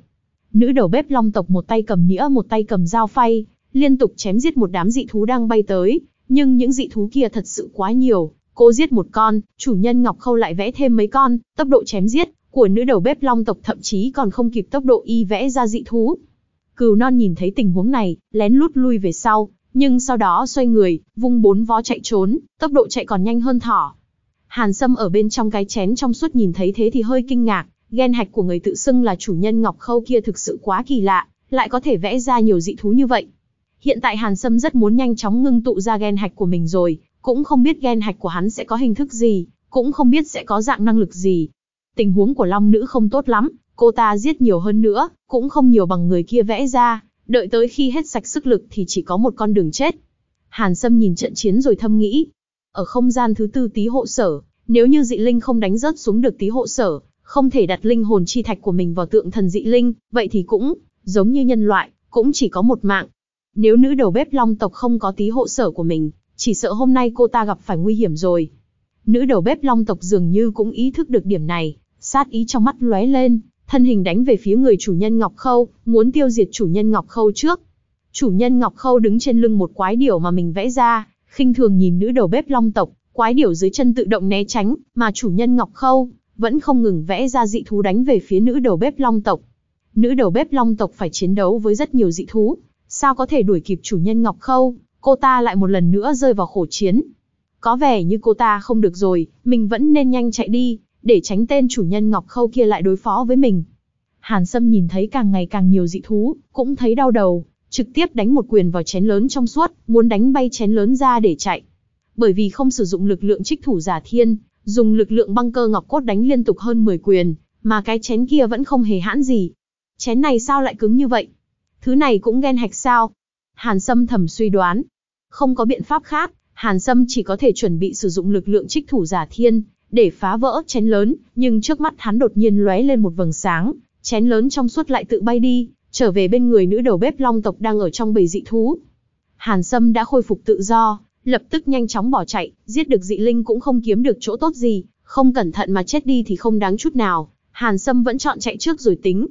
Nữ đầu bếp long tộc một tay cầm nĩa một tay cầm dao phay, liên tục chém giết một đám dị thú đang bay tới, nhưng những dị thú kia thật sự quá nhiều, cô giết một con, chủ nhân Ngọc Khâu lại vẽ thêm mấy con, tốc độ chém giết của nữ đầu bếp long tộc thậm chí còn không kịp tốc độ y vẽ ra dị thú. Cừu non nhìn thấy tình huống này, lén lút lui về sau, nhưng sau đó xoay người, vung bốn vó chạy trốn, tốc độ chạy còn nhanh hơn thỏ. Hàn Sâm ở bên trong cái chén trong suốt nhìn thấy thế thì hơi kinh ngạc, ghen hạch của người tự xưng là chủ nhân Ngọc Khâu kia thực sự quá kỳ lạ, lại có thể vẽ ra nhiều dị thú như vậy. Hiện tại Hàn Sâm rất muốn nhanh chóng ngưng tụ ra ghen hạch của mình rồi, cũng không biết ghen hạch của hắn sẽ có hình thức gì, cũng không biết sẽ có dạng năng lực gì. Tình huống của Long Nữ không tốt lắm, cô ta giết nhiều hơn nữa, cũng không nhiều bằng người kia vẽ ra, đợi tới khi hết sạch sức lực thì chỉ có một con đường chết. Hàn Sâm nhìn trận chiến rồi thâm nghĩ. Ở không gian thứ tư tí hộ sở, nếu như dị linh không đánh rớt xuống được tí hộ sở, không thể đặt linh hồn chi thạch của mình vào tượng thần dị linh, vậy thì cũng, giống như nhân loại, cũng chỉ có một mạng. Nếu nữ đầu bếp long tộc không có tí hộ sở của mình, chỉ sợ hôm nay cô ta gặp phải nguy hiểm rồi. Nữ đầu bếp long tộc dường như cũng ý thức được điểm này, sát ý trong mắt lóe lên, thân hình đánh về phía người chủ nhân Ngọc Khâu, muốn tiêu diệt chủ nhân Ngọc Khâu trước. Chủ nhân Ngọc Khâu đứng trên lưng một quái điểu mà mình vẽ ra, khinh thường nhìn nữ đầu bếp long tộc, quái điểu dưới chân tự động né tránh, mà chủ nhân Ngọc Khâu vẫn không ngừng vẽ ra dị thú đánh về phía nữ đầu bếp long tộc. Nữ đầu bếp long tộc phải chiến đấu với rất nhiều dị thú, sao có thể đuổi kịp chủ nhân Ngọc Khâu, cô ta lại một lần nữa rơi vào khổ chiến. Có vẻ như cô ta không được rồi, mình vẫn nên nhanh chạy đi, để tránh tên chủ nhân Ngọc Khâu kia lại đối phó với mình. Hàn Sâm nhìn thấy càng ngày càng nhiều dị thú, cũng thấy đau đầu, trực tiếp đánh một quyền vào chén lớn trong suốt, muốn đánh bay chén lớn ra để chạy. Bởi vì không sử dụng lực lượng trích thủ giả thiên, dùng lực lượng băng cơ ngọc cốt đánh liên tục hơn 10 quyền, mà cái chén kia vẫn không hề hãn gì. Chén này sao lại cứng như vậy? Thứ này cũng ghen hạch sao? Hàn Sâm thầm suy đoán. Không có biện pháp khác, Hàn Sâm chỉ có thể chuẩn bị sử dụng lực lượng trích thủ giả thiên, để phá vỡ chén lớn, nhưng trước mắt hắn đột nhiên lóe lên một vầng sáng, chén lớn trong suốt lại tự bay đi, trở về bên người nữ đầu bếp long tộc đang ở trong bầy dị thú. Hàn Sâm đã khôi phục tự do, lập tức nhanh chóng bỏ chạy, giết được dị linh cũng không kiếm được chỗ tốt gì, không cẩn thận mà chết đi thì không đáng chút nào. Hàn Sâm vẫn chọn chạy trước rồi tính.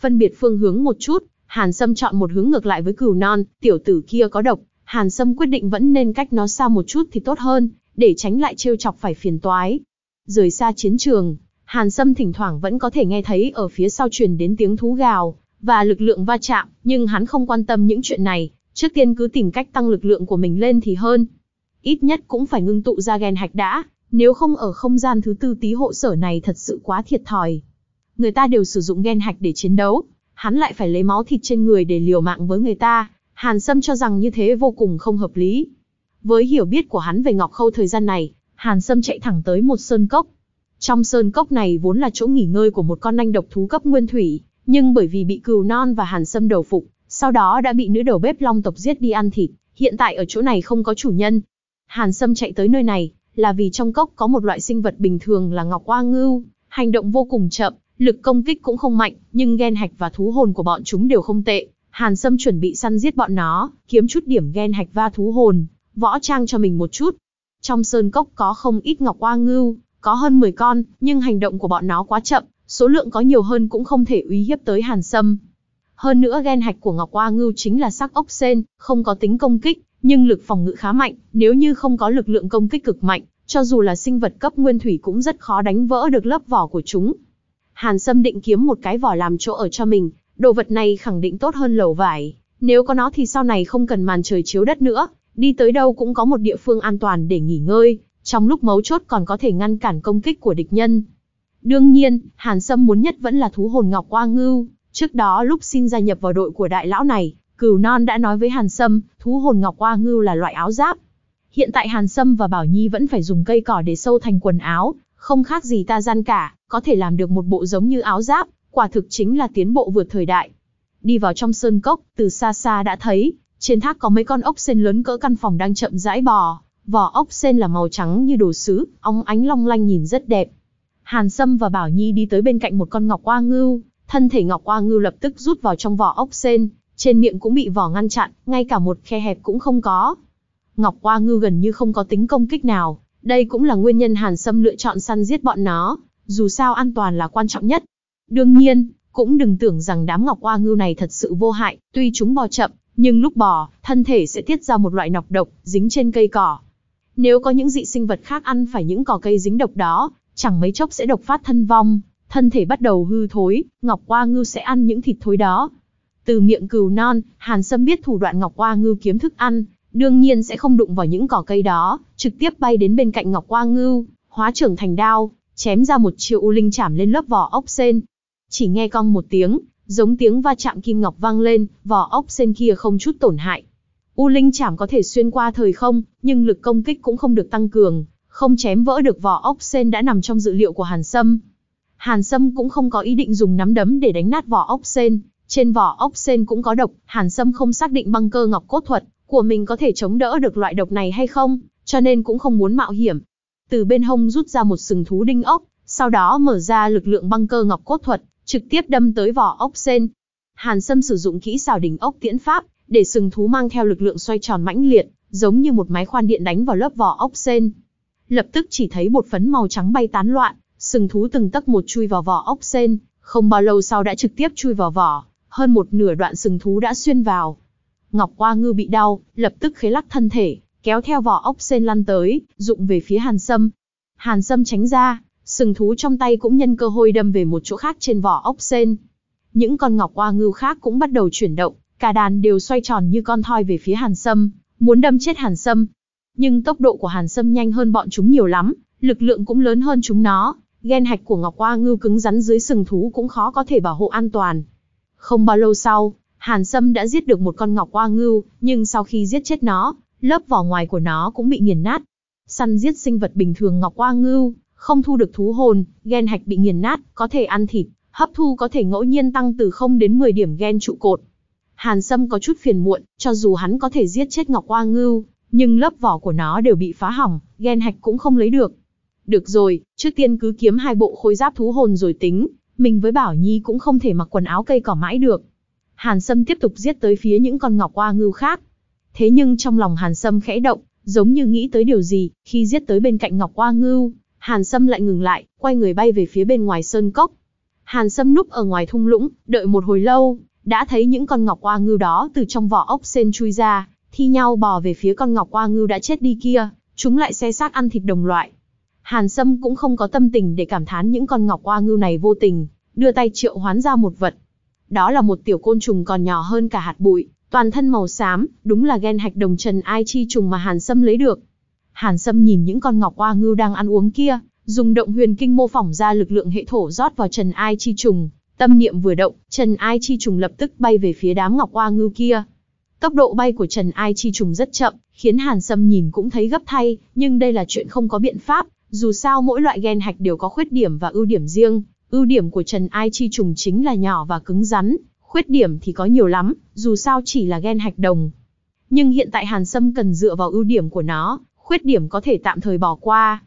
Phân biệt phương hướng một chút, Hàn Sâm chọn một hướng ngược lại với cừu non, tiểu tử kia có độc, Hàn Sâm quyết định vẫn nên cách nó xa một chút thì tốt hơn, để tránh lại trêu chọc phải phiền toái. Rời xa chiến trường, Hàn Sâm thỉnh thoảng vẫn có thể nghe thấy ở phía sau truyền đến tiếng thú gào, và lực lượng va chạm, nhưng hắn không quan tâm những chuyện này, trước tiên cứ tìm cách tăng lực lượng của mình lên thì hơn. Ít nhất cũng phải ngưng tụ ra gen hạch đã, nếu không ở không gian thứ tư tí hộ sở này thật sự quá thiệt thòi. Người ta đều sử dụng gen hạch để chiến đấu, hắn lại phải lấy máu thịt trên người để liều mạng với người ta, Hàn Sâm cho rằng như thế vô cùng không hợp lý. Với hiểu biết của hắn về Ngọc Khâu thời gian này, Hàn Sâm chạy thẳng tới một sơn cốc. Trong sơn cốc này vốn là chỗ nghỉ ngơi của một con nanh độc thú cấp nguyên thủy, nhưng bởi vì bị cừu non và Hàn Sâm đầu phục, sau đó đã bị nữ đầu bếp long tộc giết đi ăn thịt, hiện tại ở chỗ này không có chủ nhân. Hàn Sâm chạy tới nơi này, là vì trong cốc có một loại sinh vật bình thường là ngọc oa ngưu, hành động vô cùng chậm, lực công kích cũng không mạnh, nhưng ghen hạch và thú hồn của bọn chúng đều không tệ. Hàn Sâm chuẩn bị săn giết bọn nó, kiếm chút điểm ghen hạch và thú hồn, võ trang cho mình một chút. Trong sơn cốc có không ít ngọc oa ngưu, có hơn 10 con, nhưng hành động của bọn nó quá chậm, số lượng có nhiều hơn cũng không thể uy hiếp tới Hàn Sâm. Hơn nữa gen hạch của Ngọc Hoa Ngưu chính là sắc ốc sen, không có tính công kích, nhưng lực phòng ngự khá mạnh, nếu như không có lực lượng công kích cực mạnh, cho dù là sinh vật cấp nguyên thủy cũng rất khó đánh vỡ được lớp vỏ của chúng. Hàn Sâm định kiếm một cái vỏ làm chỗ ở cho mình, đồ vật này khẳng định tốt hơn lầu vải, nếu có nó thì sau này không cần màn trời chiếu đất nữa, đi tới đâu cũng có một địa phương an toàn để nghỉ ngơi, trong lúc mấu chốt còn có thể ngăn cản công kích của địch nhân. Đương nhiên, Hàn Sâm muốn nhất vẫn là thú hồn Ngọc Hoa Ngưu, trước đó lúc xin gia nhập vào đội của đại lão này, Cửu Non đã nói với Hàn Sâm, thú hồn Ngọc Hoa Ngưu là loại áo giáp. Hiện tại Hàn Sâm và Bảo Nhi vẫn phải dùng cây cỏ để sâu thành quần áo, không khác gì ta gian cả, có thể làm được một bộ giống như áo giáp, quả thực chính là tiến bộ vượt thời đại. Đi vào trong sơn cốc, từ xa xa đã thấy, trên thác có mấy con ốc sen lớn cỡ căn phòng đang chậm rãi bò, vỏ ốc sen là màu trắng như đồ sứ, óng ánh long lanh nhìn rất đẹp. Hàn Sâm và Bảo Nhi đi tới bên cạnh một con ngọc hoa ngưu, thân thể ngọc hoa ngưu lập tức rút vào trong vỏ ốc sen, trên miệng cũng bị vỏ ngăn chặn, ngay cả một khe hẹp cũng không có. Ngọc hoa ngưu gần như không có tính công kích nào, đây cũng là nguyên nhân Hàn Sâm lựa chọn săn giết bọn nó, dù sao an toàn là quan trọng nhất. Đương nhiên, cũng đừng tưởng rằng đám ngọc hoa ngưu này thật sự vô hại, tuy chúng bò chậm, nhưng lúc bò, thân thể sẽ tiết ra một loại nọc độc, dính trên cây cỏ. Nếu có những dị sinh vật khác ăn phải những cỏ cây dính độc đó, chẳng mấy chốc sẽ độc phát thân vong, thân thể bắt đầu hư thối, Ngọc Hoa Ngưu sẽ ăn những thịt thối đó. Từ miệng cừu non, Hàn Sâm biết thủ đoạn Ngọc Hoa Ngưu kiếm thức ăn, đương nhiên sẽ không đụng vào những cỏ cây đó, trực tiếp bay đến bên cạnh Ngọc Hoa Ngưu, hóa trưởng thành đao, chém ra một chiêu u linh chảm lên lớp vỏ ốc sen. Chỉ nghe cong một tiếng, giống tiếng va chạm kim ngọc vang lên, vỏ ốc sen kia không chút tổn hại. U linh chảm có thể xuyên qua thời không, nhưng lực công kích cũng không được tăng cường, không chém vỡ được vỏ ốc sen đã nằm trong dự liệu của Hàn Sâm. Hàn Sâm cũng không có ý định dùng nắm đấm để đánh nát vỏ ốc sen, trên vỏ ốc sen cũng có độc, Hàn Sâm không xác định băng cơ ngọc cốt thuật của mình có thể chống đỡ được loại độc này hay không, cho nên cũng không muốn mạo hiểm. Từ bên hông rút ra một sừng thú đinh ốc, sau đó mở ra lực lượng băng cơ ngọc cốt thuật, trực tiếp đâm tới vỏ ốc sen. Hàn Sâm sử dụng kỹ xảo đỉnh ốc tiễn pháp, để sừng thú mang theo lực lượng xoay tròn mãnh liệt, giống như một máy khoan điện đánh vào lớp vỏ ốc sen. Lập tức chỉ thấy bột phấn màu trắng bay tán loạn, sừng thú từng tấc một chui vào vỏ ốc sen, không bao lâu sau đã trực tiếp chui vào vỏ, hơn một nửa đoạn sừng thú đã xuyên vào. Ngọc Hoa Ngư bị đau, lập tức khế lắc thân thể, kéo theo vỏ ốc sen lăn tới, dụng về phía Hàn Sâm. Hàn Sâm tránh ra, sừng thú trong tay cũng nhân cơ hội đâm về một chỗ khác trên vỏ ốc sen. Những con ngọc qua ngưu khác cũng bắt đầu chuyển động, cả đàn đều xoay tròn như con thoi về phía Hàn Sâm, muốn đâm chết Hàn Sâm. Nhưng tốc độ của Hàn Sâm nhanh hơn bọn chúng nhiều lắm, lực lượng cũng lớn hơn chúng nó, Ghen hạch của Ngọc qua Ngưu cứng rắn dưới sừng thú cũng khó có thể bảo hộ an toàn. Không bao lâu sau, Hàn Sâm đã giết được một con Ngọc qua Ngưu, nhưng sau khi giết chết nó, lớp vỏ ngoài của nó cũng bị nghiền nát. Săn giết sinh vật bình thường Ngọc qua Ngưu, không thu được thú hồn, gen hạch bị nghiền nát, có thể ăn thịt, hấp thu có thể ngẫu nhiên tăng từ 0 đến 10 điểm gen trụ cột. Hàn Sâm có chút phiền muộn, cho dù hắn có thể giết chết Ngọc Hoa Ngưu, nhưng lớp vỏ của nó đều bị phá hỏng, gen hạch cũng không lấy được. Được rồi, trước tiên cứ kiếm hai bộ khôi giáp thú hồn rồi tính, mình với Bảo Nhi cũng không thể mặc quần áo cây cỏ mãi được. Hàn Sâm tiếp tục giết tới phía những con Ngọc Hoa Ngưu khác. Thế nhưng trong lòng Hàn Sâm khẽ động, giống như nghĩ tới điều gì, khi giết tới bên cạnh Ngọc Hoa Ngưu, Hàn Sâm lại ngừng lại, quay người bay về phía bên ngoài sơn cốc. Hàn Sâm núp ở ngoài thung lũng, đợi một hồi lâu, đã thấy những con ngọc oa ngưu đó từ trong vỏ ốc sen chui ra, thi nhau bò về phía con ngọc oa ngưu đã chết đi kia, chúng lại xe xác ăn thịt đồng loại. Hàn Sâm cũng không có tâm tình để cảm thán những con ngọc oa ngưu này vô tình, đưa tay triệu hoán ra một vật. Đó là một tiểu côn trùng còn nhỏ hơn cả hạt bụi, toàn thân màu xám, đúng là gen hạch đồng trần ai chi trùng mà Hàn Sâm lấy được. Hàn Sâm nhìn những con ngọc hoa ngưu đang ăn uống kia, dùng động huyền kinh mô phỏng ra lực lượng hệ thổ rót vào Trần Ai Chi Trùng. Tâm niệm vừa động, Trần Ai Chi Trùng lập tức bay về phía đám ngọc hoa ngưu kia. Tốc độ bay của Trần Ai Chi Trùng rất chậm, khiến Hàn Sâm nhìn cũng thấy gấp thay, nhưng đây là chuyện không có biện pháp, dù sao mỗi loại gen hạch đều có khuyết điểm và ưu điểm riêng. Ưu điểm của Trần Ai Chi Trùng chính là nhỏ và cứng rắn, khuyết điểm thì có nhiều lắm, dù sao chỉ là gen hạch đồng. Nhưng hiện tại Hàn Sâm cần dựa vào ưu điểm của nó, khuyết điểm có thể tạm thời bỏ qua.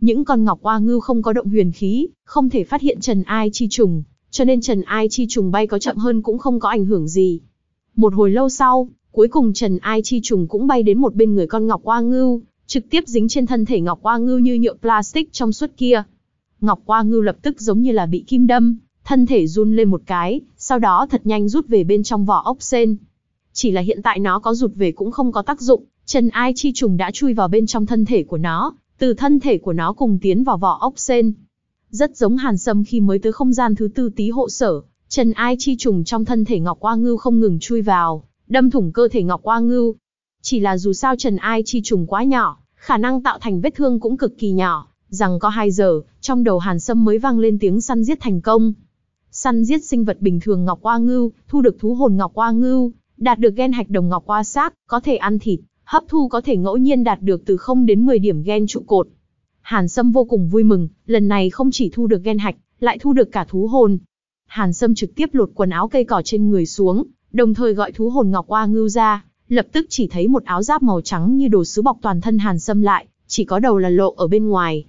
Những con ngọc hoa ngưu không có động huyền khí, không thể phát hiện Trần Ai Chi trùng, cho nên Trần Ai Chi trùng bay có chậm hơn cũng không có ảnh hưởng gì. Một hồi lâu sau, cuối cùng Trần Ai Chi trùng cũng bay đến một bên người con ngọc hoa ngưu, trực tiếp dính trên thân thể ngọc hoa ngưu như nhựa plastic trong suốt kia. Ngọc Qua Ngưu lập tức giống như là bị kim đâm, thân thể run lên một cái, sau đó thật nhanh rút về bên trong vỏ ốc sen. Chỉ là hiện tại nó có rụt về cũng không có tác dụng, Trần Ai Chi trùng đã chui vào bên trong thân thể của nó, từ thân thể của nó cùng tiến vào vỏ ốc sen. Rất giống Hàn Sâm khi mới tới không gian thứ tư tí hộ sở, Trần Ai Chi trùng trong thân thể Ngọc Qua Ngưu không ngừng chui vào, đâm thủng cơ thể Ngọc Qua Ngưu. Chỉ là dù sao Trần Ai Chi trùng quá nhỏ, khả năng tạo thành vết thương cũng cực kỳ nhỏ, rằng có 2 giờ, trong đầu Hàn Sâm mới vang lên tiếng săn giết thành công. Săn giết sinh vật bình thường Ngọc Qua Ngưu, thu được thú hồn Ngọc Qua Ngưu, đạt được gen hạch đồng Ngọc Qua xác, có thể ăn thịt, hấp thu có thể ngẫu nhiên đạt được từ 0 đến 10 điểm gen trụ cột. Hàn Sâm vô cùng vui mừng, lần này không chỉ thu được gen hạch, lại thu được cả thú hồn. Hàn Sâm trực tiếp lột quần áo cây cỏ trên người xuống, đồng thời gọi thú hồn Ngọc Qua Ngưu ra, lập tức chỉ thấy một áo giáp màu trắng như đồ sứ bọc toàn thân Hàn Sâm lại, chỉ có đầu là lộ ở bên ngoài.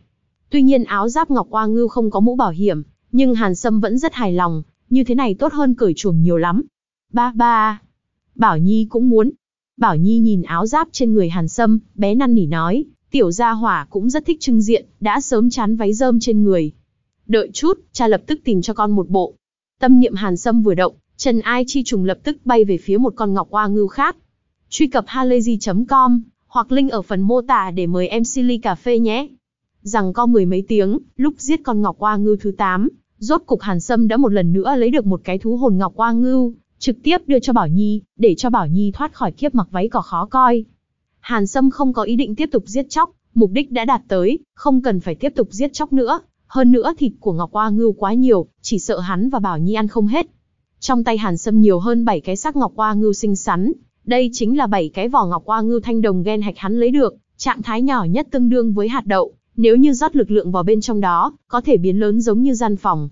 Tuy nhiên áo giáp Ngọc Qua Ngưu không có mũ bảo hiểm, nhưng Hàn Sâm vẫn rất hài lòng, như thế này tốt hơn cởi chuồng nhiều lắm. Ba ba. Bảo Nhi cũng muốn. Bảo Nhi nhìn áo giáp trên người Hàn Sâm, bé năn nỉ nói, tiểu gia hỏa cũng rất thích trưng diện, đã sớm chán váy rơm trên người. Đợi chút, cha lập tức tìm cho con một bộ. Tâm niệm Hàn Sâm vừa động, Trần Ai Chi trùng lập tức bay về phía một con ngọc hoa ngưu khác. Truy cập halayzi.com hoặc link ở phần mô tả để mời em Silly cà phê nhé. Rằng có mười mấy tiếng, lúc giết con ngọc hoa ngưu thứ 8, rốt cục Hàn Sâm đã một lần nữa lấy được một cái thú hồn ngọc hoa ngưu, trực tiếp đưa cho Bảo Nhi, để cho Bảo Nhi thoát khỏi kiếp mặc váy cỏ khó coi. Hàn Sâm không có ý định tiếp tục giết chóc, mục đích đã đạt tới, không cần phải tiếp tục giết chóc nữa. Hơn nữa thịt của Ngọc Hoa Ngưu quá nhiều, chỉ sợ hắn và Bảo Nhi ăn không hết. Trong tay Hàn Sâm nhiều hơn 7 cái xác Ngọc Hoa Ngưu xinh xắn, đây chính là 7 cái vỏ Ngọc Hoa Ngưu thanh đồng gen hạch hắn lấy được, trạng thái nhỏ nhất tương đương với hạt đậu, nếu như rót lực lượng vào bên trong đó, có thể biến lớn giống như gian phòng.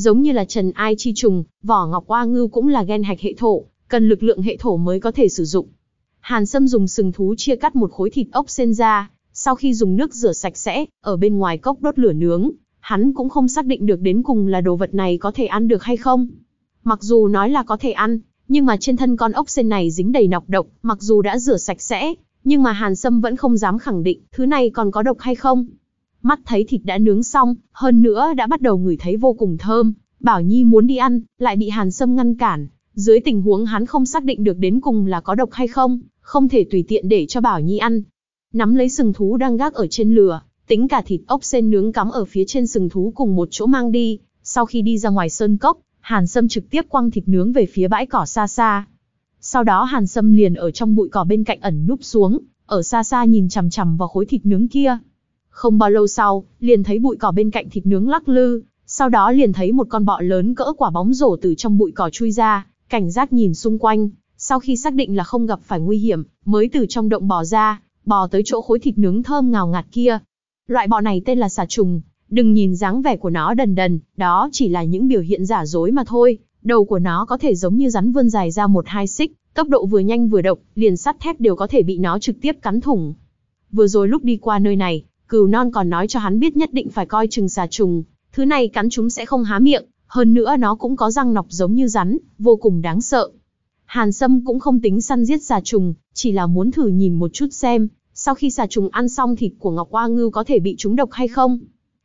Giống như là Trần Ai Chi trùng, vỏ Ngọc oa Ngưu cũng là gen hạch hệ thổ, cần lực lượng hệ thổ mới có thể sử dụng. Hàn Sâm dùng sừng thú chia cắt một khối thịt ốc sen ra, sau khi dùng nước rửa sạch sẽ, ở bên ngoài cốc đốt lửa nướng, hắn cũng không xác định được đến cùng là đồ vật này có thể ăn được hay không. Mặc dù nói là có thể ăn, nhưng mà trên thân con ốc sen này dính đầy nọc độc, mặc dù đã rửa sạch sẽ, nhưng mà Hàn Sâm vẫn không dám khẳng định thứ này còn có độc hay không. Mắt thấy thịt đã nướng xong, hơn nữa đã bắt đầu ngửi thấy vô cùng thơm, Bảo Nhi muốn đi ăn, lại bị Hàn Sâm ngăn cản. Dưới tình huống hắn không xác định được đến cùng là có độc hay không, không thể tùy tiện để cho Bảo Nhi ăn. Nắm lấy sừng thú đang gác ở trên lửa, tính cả thịt ốc sen nướng cắm ở phía trên sừng thú cùng một chỗ mang đi. Sau khi đi ra ngoài sơn cốc, Hàn Sâm trực tiếp quăng thịt nướng về phía bãi cỏ xa xa. Sau đó Hàn Sâm liền ở trong bụi cỏ bên cạnh ẩn núp xuống, ở xa xa nhìn chằm chằm vào khối thịt nướng kia. Không bao lâu sau, liền thấy bụi cỏ bên cạnh thịt nướng lắc lư, sau đó liền thấy một con bọ lớn cỡ quả bóng rổ từ trong bụi cỏ chui ra, cảnh giác nhìn xung quanh, sau khi xác định là không gặp phải nguy hiểm, mới từ trong động bò ra, bò tới chỗ khối thịt nướng thơm ngào ngạt kia. Loại bọ này tên là xà trùng, đừng nhìn dáng vẻ của nó đần đần, đó chỉ là những biểu hiện giả dối mà thôi, đầu của nó có thể giống như rắn vươn dài ra một hai xích, tốc độ vừa nhanh vừa độc, liền sắt thép đều có thể bị nó trực tiếp cắn thủng. Vừa rồi lúc đi qua nơi này, cừu non còn nói cho hắn biết nhất định phải coi chừng xà trùng, thứ này cắn chúng sẽ không há miệng, hơn nữa nó cũng có răng nọc giống như rắn, vô cùng đáng sợ. Hàn Sâm cũng không tính săn giết xà trùng, chỉ là muốn thử nhìn một chút xem, sau khi xà trùng ăn xong thịt của Ngọc Hoa Ngư có thể bị trúng độc hay không.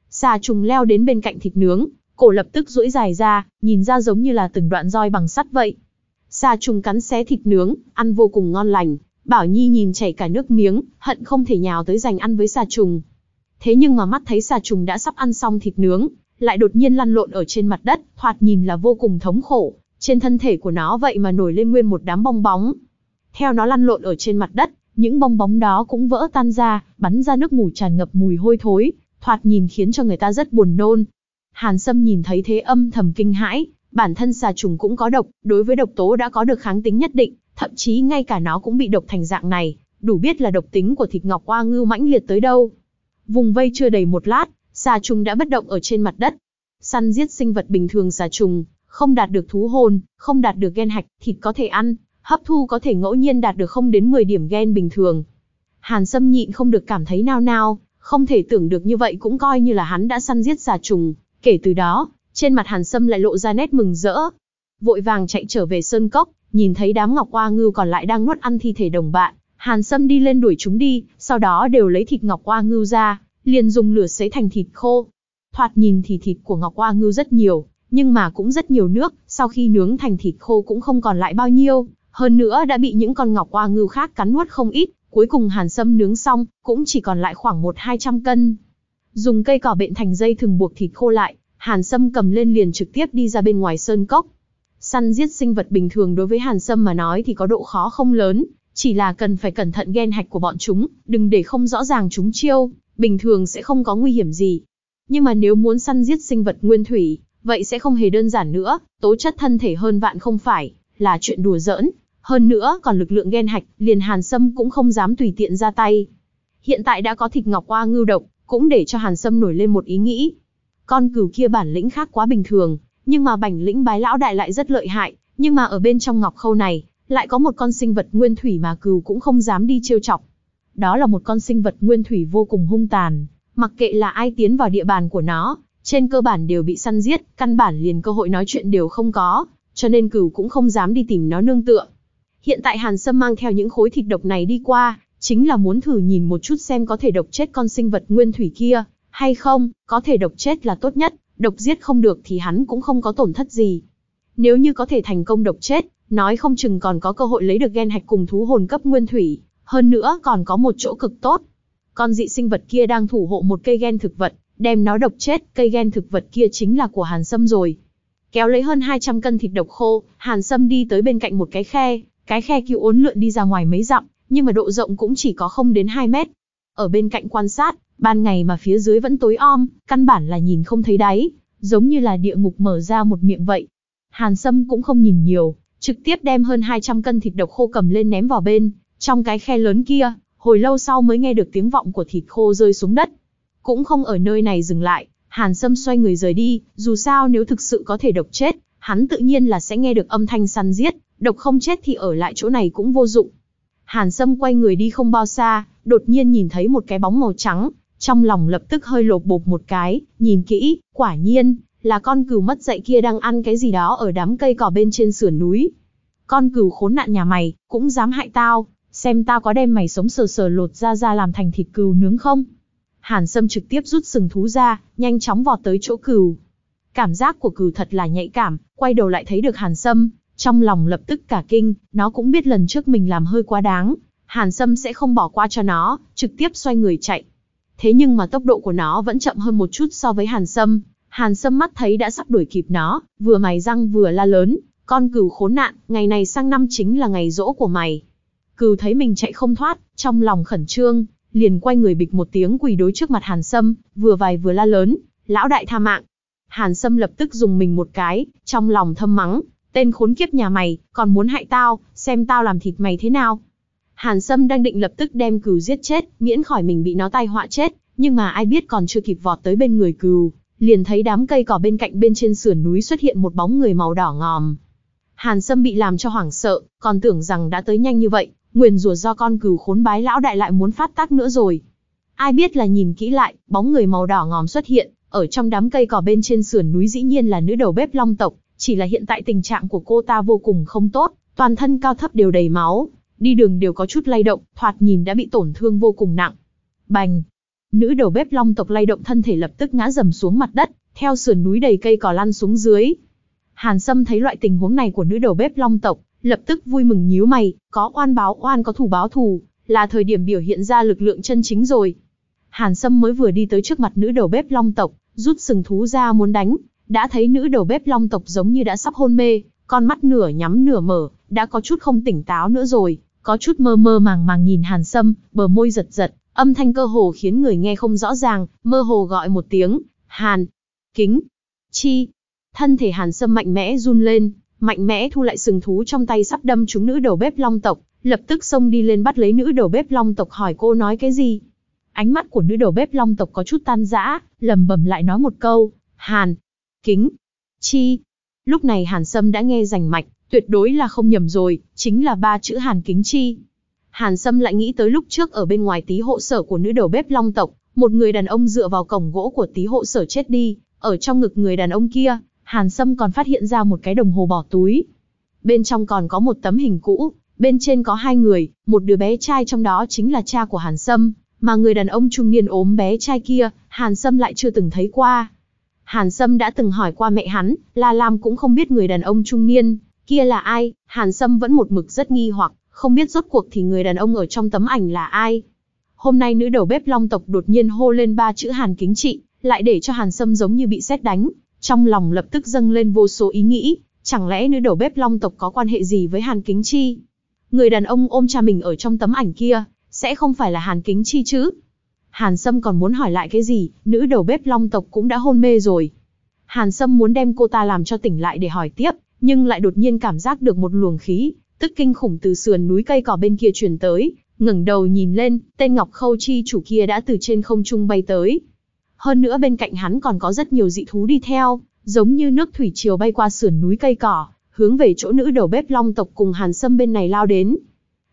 Xà trùng leo đến bên cạnh thịt nướng, cổ lập tức duỗi dài ra, nhìn ra giống như là từng đoạn roi bằng sắt vậy. Xà trùng cắn xé thịt nướng, ăn vô cùng ngon lành. Bảo Nhi nhìn chảy cả nước miếng, hận không thể nhào tới giành ăn với xà trùng. Thế nhưng mà mắt thấy xà trùng đã sắp ăn xong thịt nướng, lại đột nhiên lăn lộn ở trên mặt đất, thoạt nhìn là vô cùng thống khổ. Trên thân thể của nó vậy mà nổi lên nguyên một đám bong bóng. Theo nó lăn lộn ở trên mặt đất, những bong bóng đó cũng vỡ tan ra, bắn ra nước mù tràn ngập mùi hôi thối, thoạt nhìn khiến cho người ta rất buồn nôn. Hàn Sâm nhìn thấy thế âm thầm kinh hãi, bản thân xà trùng cũng có độc, đối với độc tố đã có được kháng tính nhất định, thậm chí ngay cả nó cũng bị độc thành dạng này, đủ biết là độc tính của thịt ngọc hoa ngưu mãnh liệt tới đâu. Vùng vây chưa đầy một lát, xà trùng đã bất động ở trên mặt đất. Săn giết sinh vật bình thường xà trùng, không đạt được thú hồn, không đạt được gen hạch, thịt có thể ăn, hấp thu có thể ngẫu nhiên đạt được không đến 10 điểm gen bình thường. Hàn Sâm nhịn không được cảm thấy nao nao, không thể tưởng được như vậy cũng coi như là hắn đã săn giết xà trùng. Kể từ đó, trên mặt Hàn Sâm lại lộ ra nét mừng rỡ. Vội vàng chạy trở về sơn cốc, nhìn thấy đám ngọc hoa ngưu còn lại đang nuốt ăn thi thể đồng bạn. Hàn Sâm đi lên đuổi chúng đi, sau đó đều lấy thịt ngọc qua ngưu ra, liền dùng lửa sấy thành thịt khô. thoạt nhìn thì thịt của Ngọc qua Ngưu rất nhiều, nhưng mà cũng rất nhiều nước, sau khi nướng thành thịt khô cũng không còn lại bao nhiêu, hơn nữa đã bị những con Ngọc qua Ngưu khác cắn nuốt không ít, cuối cùng Hàn Sâm nướng xong, cũng chỉ còn lại khoảng 1-200 cân. Dùng cây cỏ bện thành dây thường buộc thịt khô lại, Hàn Sâm cầm lên liền trực tiếp đi ra bên ngoài sơn cốc. Săn giết sinh vật bình thường đối với Hàn Sâm mà nói thì có độ khó không lớn, chỉ là cần phải cẩn thận ghen hạch của bọn chúng, đừng để không rõ ràng chúng chiêu, bình thường sẽ không có nguy hiểm gì. Nhưng mà nếu muốn săn giết sinh vật nguyên thủy, vậy sẽ không hề đơn giản nữa, tố chất thân thể hơn vạn không phải, là chuyện đùa giỡn. Hơn nữa, còn lực lượng ghen hạch, liền Hàn Sâm cũng không dám tùy tiện ra tay. Hiện tại đã có thịt ngọc hoa ngưu độc, cũng để cho Hàn Sâm nổi lên một ý nghĩ. Con cừu kia bản lĩnh khác quá bình thường, nhưng mà bảnh lĩnh bái lão đại lại rất lợi hại, nhưng mà ở bên trong ngọc khâu này, lại có một con sinh vật nguyên thủy mà cừu cũng không dám đi trêu chọc. Đó là một con sinh vật nguyên thủy vô cùng hung tàn, mặc kệ là ai tiến vào địa bàn của nó, trên cơ bản đều bị săn giết, căn bản liền cơ hội nói chuyện đều không có, cho nên cừu cũng không dám đi tìm nó nương tựa. Hiện tại Hàn Sâm mang theo những khối thịt độc này đi qua, chính là muốn thử nhìn một chút xem có thể độc chết con sinh vật nguyên thủy kia, hay không, có thể độc chết là tốt nhất, độc giết không được thì hắn cũng không có tổn thất gì. Nếu như có thể thành công độc chết, nói không chừng còn có cơ hội lấy được gen hạch cùng thú hồn cấp nguyên thủy, hơn nữa còn có một chỗ cực tốt. Con dị sinh vật kia đang thủ hộ một cây gen thực vật, đem nó độc chết, cây gen thực vật kia chính là của Hàn Sâm rồi. Kéo lấy hơn 200 cân thịt độc khô, Hàn Sâm đi tới bên cạnh một cái khe, cái khe cứu uốn lượn đi ra ngoài mấy dặm, nhưng mà độ rộng cũng chỉ có không đến 2 mét. Ở bên cạnh quan sát, ban ngày mà phía dưới vẫn tối om, căn bản là nhìn không thấy đáy, giống như là địa ngục mở ra một miệng vậy. Hàn Sâm cũng không nhìn nhiều, trực tiếp đem hơn 200 cân thịt độc khô cầm lên ném vào bên, trong cái khe lớn kia, hồi lâu sau mới nghe được tiếng vọng của thịt khô rơi xuống đất. Cũng không ở nơi này dừng lại, Hàn Sâm xoay người rời đi, dù sao nếu thực sự có thể độc chết, hắn tự nhiên là sẽ nghe được âm thanh săn giết, độc không chết thì ở lại chỗ này cũng vô dụng. Hàn Sâm quay người đi không bao xa, đột nhiên nhìn thấy một cái bóng màu trắng, trong lòng lập tức hơi lột bột một cái, nhìn kỹ, quả nhiên, là con cừu mất dạy kia đang ăn cái gì đó ở đám cây cỏ bên trên sườn núi. Con cừu khốn nạn nhà mày, cũng dám hại tao, xem tao có đem mày sống sờ sờ lột ra ra làm thành thịt cừu nướng không. Hàn Sâm trực tiếp rút sừng thú ra, nhanh chóng vọt tới chỗ cừu. Cảm giác của cừu thật là nhạy cảm, quay đầu lại thấy được Hàn Sâm, trong lòng lập tức cả kinh, nó cũng biết lần trước mình làm hơi quá đáng, Hàn Sâm sẽ không bỏ qua cho nó, trực tiếp xoay người chạy. Thế nhưng mà tốc độ của nó vẫn chậm hơn một chút so với Hàn Sâm, Hàn Sâm mắt thấy đã sắp đuổi kịp nó, vừa mày răng vừa la lớn, con cừu khốn nạn, ngày này sang năm chính là ngày rỗ của mày. Cừu thấy mình chạy không thoát, trong lòng khẩn trương, liền quay người bịch một tiếng quỳ đối trước mặt Hàn Sâm, vừa vài vừa la lớn, lão đại tha mạng. Hàn Sâm lập tức dùng mình một cái, trong lòng thâm mắng, tên khốn kiếp nhà mày, còn muốn hại tao, xem tao làm thịt mày thế nào. Hàn Sâm đang định lập tức đem cừu giết chết, miễn khỏi mình bị nó tai họa chết, nhưng mà ai biết còn chưa kịp vọt tới bên người cừu, liền thấy đám cây cỏ bên cạnh bên trên sườn núi xuất hiện một bóng người màu đỏ ngòm. Hàn Sâm bị làm cho hoảng sợ, còn tưởng rằng đã tới nhanh như vậy, nguyền rủa do con cừu khốn bái lão đại lại muốn phát tác nữa rồi. Ai biết là nhìn kỹ lại, bóng người màu đỏ ngòm xuất hiện, ở trong đám cây cỏ bên trên sườn núi dĩ nhiên là nữ đầu bếp long tộc, chỉ là hiện tại tình trạng của cô ta vô cùng không tốt, toàn thân cao thấp đều đầy máu, đi đường đều có chút lay động, thoạt nhìn đã bị tổn thương vô cùng nặng. Bành! Nữ đầu bếp long tộc lay động thân thể lập tức ngã dầm xuống mặt đất, theo sườn núi đầy cây cỏ lăn xuống dưới. Hàn Sâm thấy loại tình huống này của nữ đầu bếp long tộc, lập tức vui mừng nhíu mày, có oan báo oan có thù báo thù, là thời điểm biểu hiện ra lực lượng chân chính rồi. Hàn Sâm mới vừa đi tới trước mặt nữ đầu bếp long tộc, rút sừng thú ra muốn đánh, đã thấy nữ đầu bếp long tộc giống như đã sắp hôn mê, con mắt nửa nhắm nửa mở, đã có chút không tỉnh táo nữa rồi, có chút mơ mơ màng màng nhìn Hàn Sâm, bờ môi giật giật, âm thanh cơ hồ khiến người nghe không rõ ràng, mơ hồ gọi một tiếng, Hàn, kính, chi. Thân thể Hàn Sâm mạnh mẽ run lên, mạnh mẽ thu lại sừng thú trong tay sắp đâm trúng nữ đầu bếp long tộc, lập tức xông đi lên bắt lấy nữ đầu bếp long tộc hỏi cô nói cái gì. Ánh mắt của nữ đầu bếp long tộc có chút tan rã, lầm bầm lại nói một câu, Hàn, kính, chi. Lúc này Hàn Sâm đã nghe rành mạch, tuyệt đối là không nhầm rồi, chính là ba chữ Hàn kính chi. Hàn Sâm lại nghĩ tới lúc trước ở bên ngoài tí hộ sở của nữ đầu bếp long tộc, một người đàn ông dựa vào cổng gỗ của tí hộ sở chết đi, ở trong ngực người đàn ông kia, Hàn Sâm còn phát hiện ra một cái đồng hồ bỏ túi. Bên trong còn có một tấm hình cũ, bên trên có hai người, một đứa bé trai trong đó chính là cha của Hàn Sâm, mà người đàn ông trung niên ốm bé trai kia, Hàn Sâm lại chưa từng thấy qua. Hàn Sâm đã từng hỏi qua mẹ hắn, La Lam cũng không biết người đàn ông trung niên, kia là ai, Hàn Sâm vẫn một mực rất nghi hoặc, không biết rốt cuộc thì người đàn ông ở trong tấm ảnh là ai. Hôm nay nữ đầu bếp long tộc đột nhiên hô lên ba chữ Hàn kính trị, lại để cho Hàn Sâm giống như bị sét đánh, trong lòng lập tức dâng lên vô số ý nghĩ, chẳng lẽ nữ đầu bếp long tộc có quan hệ gì với Hàn Kính Chi? Người đàn ông ôm cha mình ở trong tấm ảnh kia, sẽ không phải là Hàn Kính Chi chứ? Hàn Sâm còn muốn hỏi lại cái gì, nữ đầu bếp long tộc cũng đã hôn mê rồi. Hàn Sâm muốn đem cô ta làm cho tỉnh lại để hỏi tiếp, nhưng lại đột nhiên cảm giác được một luồng khí, tức kinh khủng từ sườn núi cây cỏ bên kia truyền tới, ngẩng đầu nhìn lên, tên Ngọc Khâu Chi chủ kia đã từ trên không trung bay tới. Hơn nữa bên cạnh hắn còn có rất nhiều dị thú đi theo, giống như nước thủy triều bay qua sườn núi cây cỏ, hướng về chỗ nữ đầu bếp long tộc cùng Hàn Sâm bên này lao đến.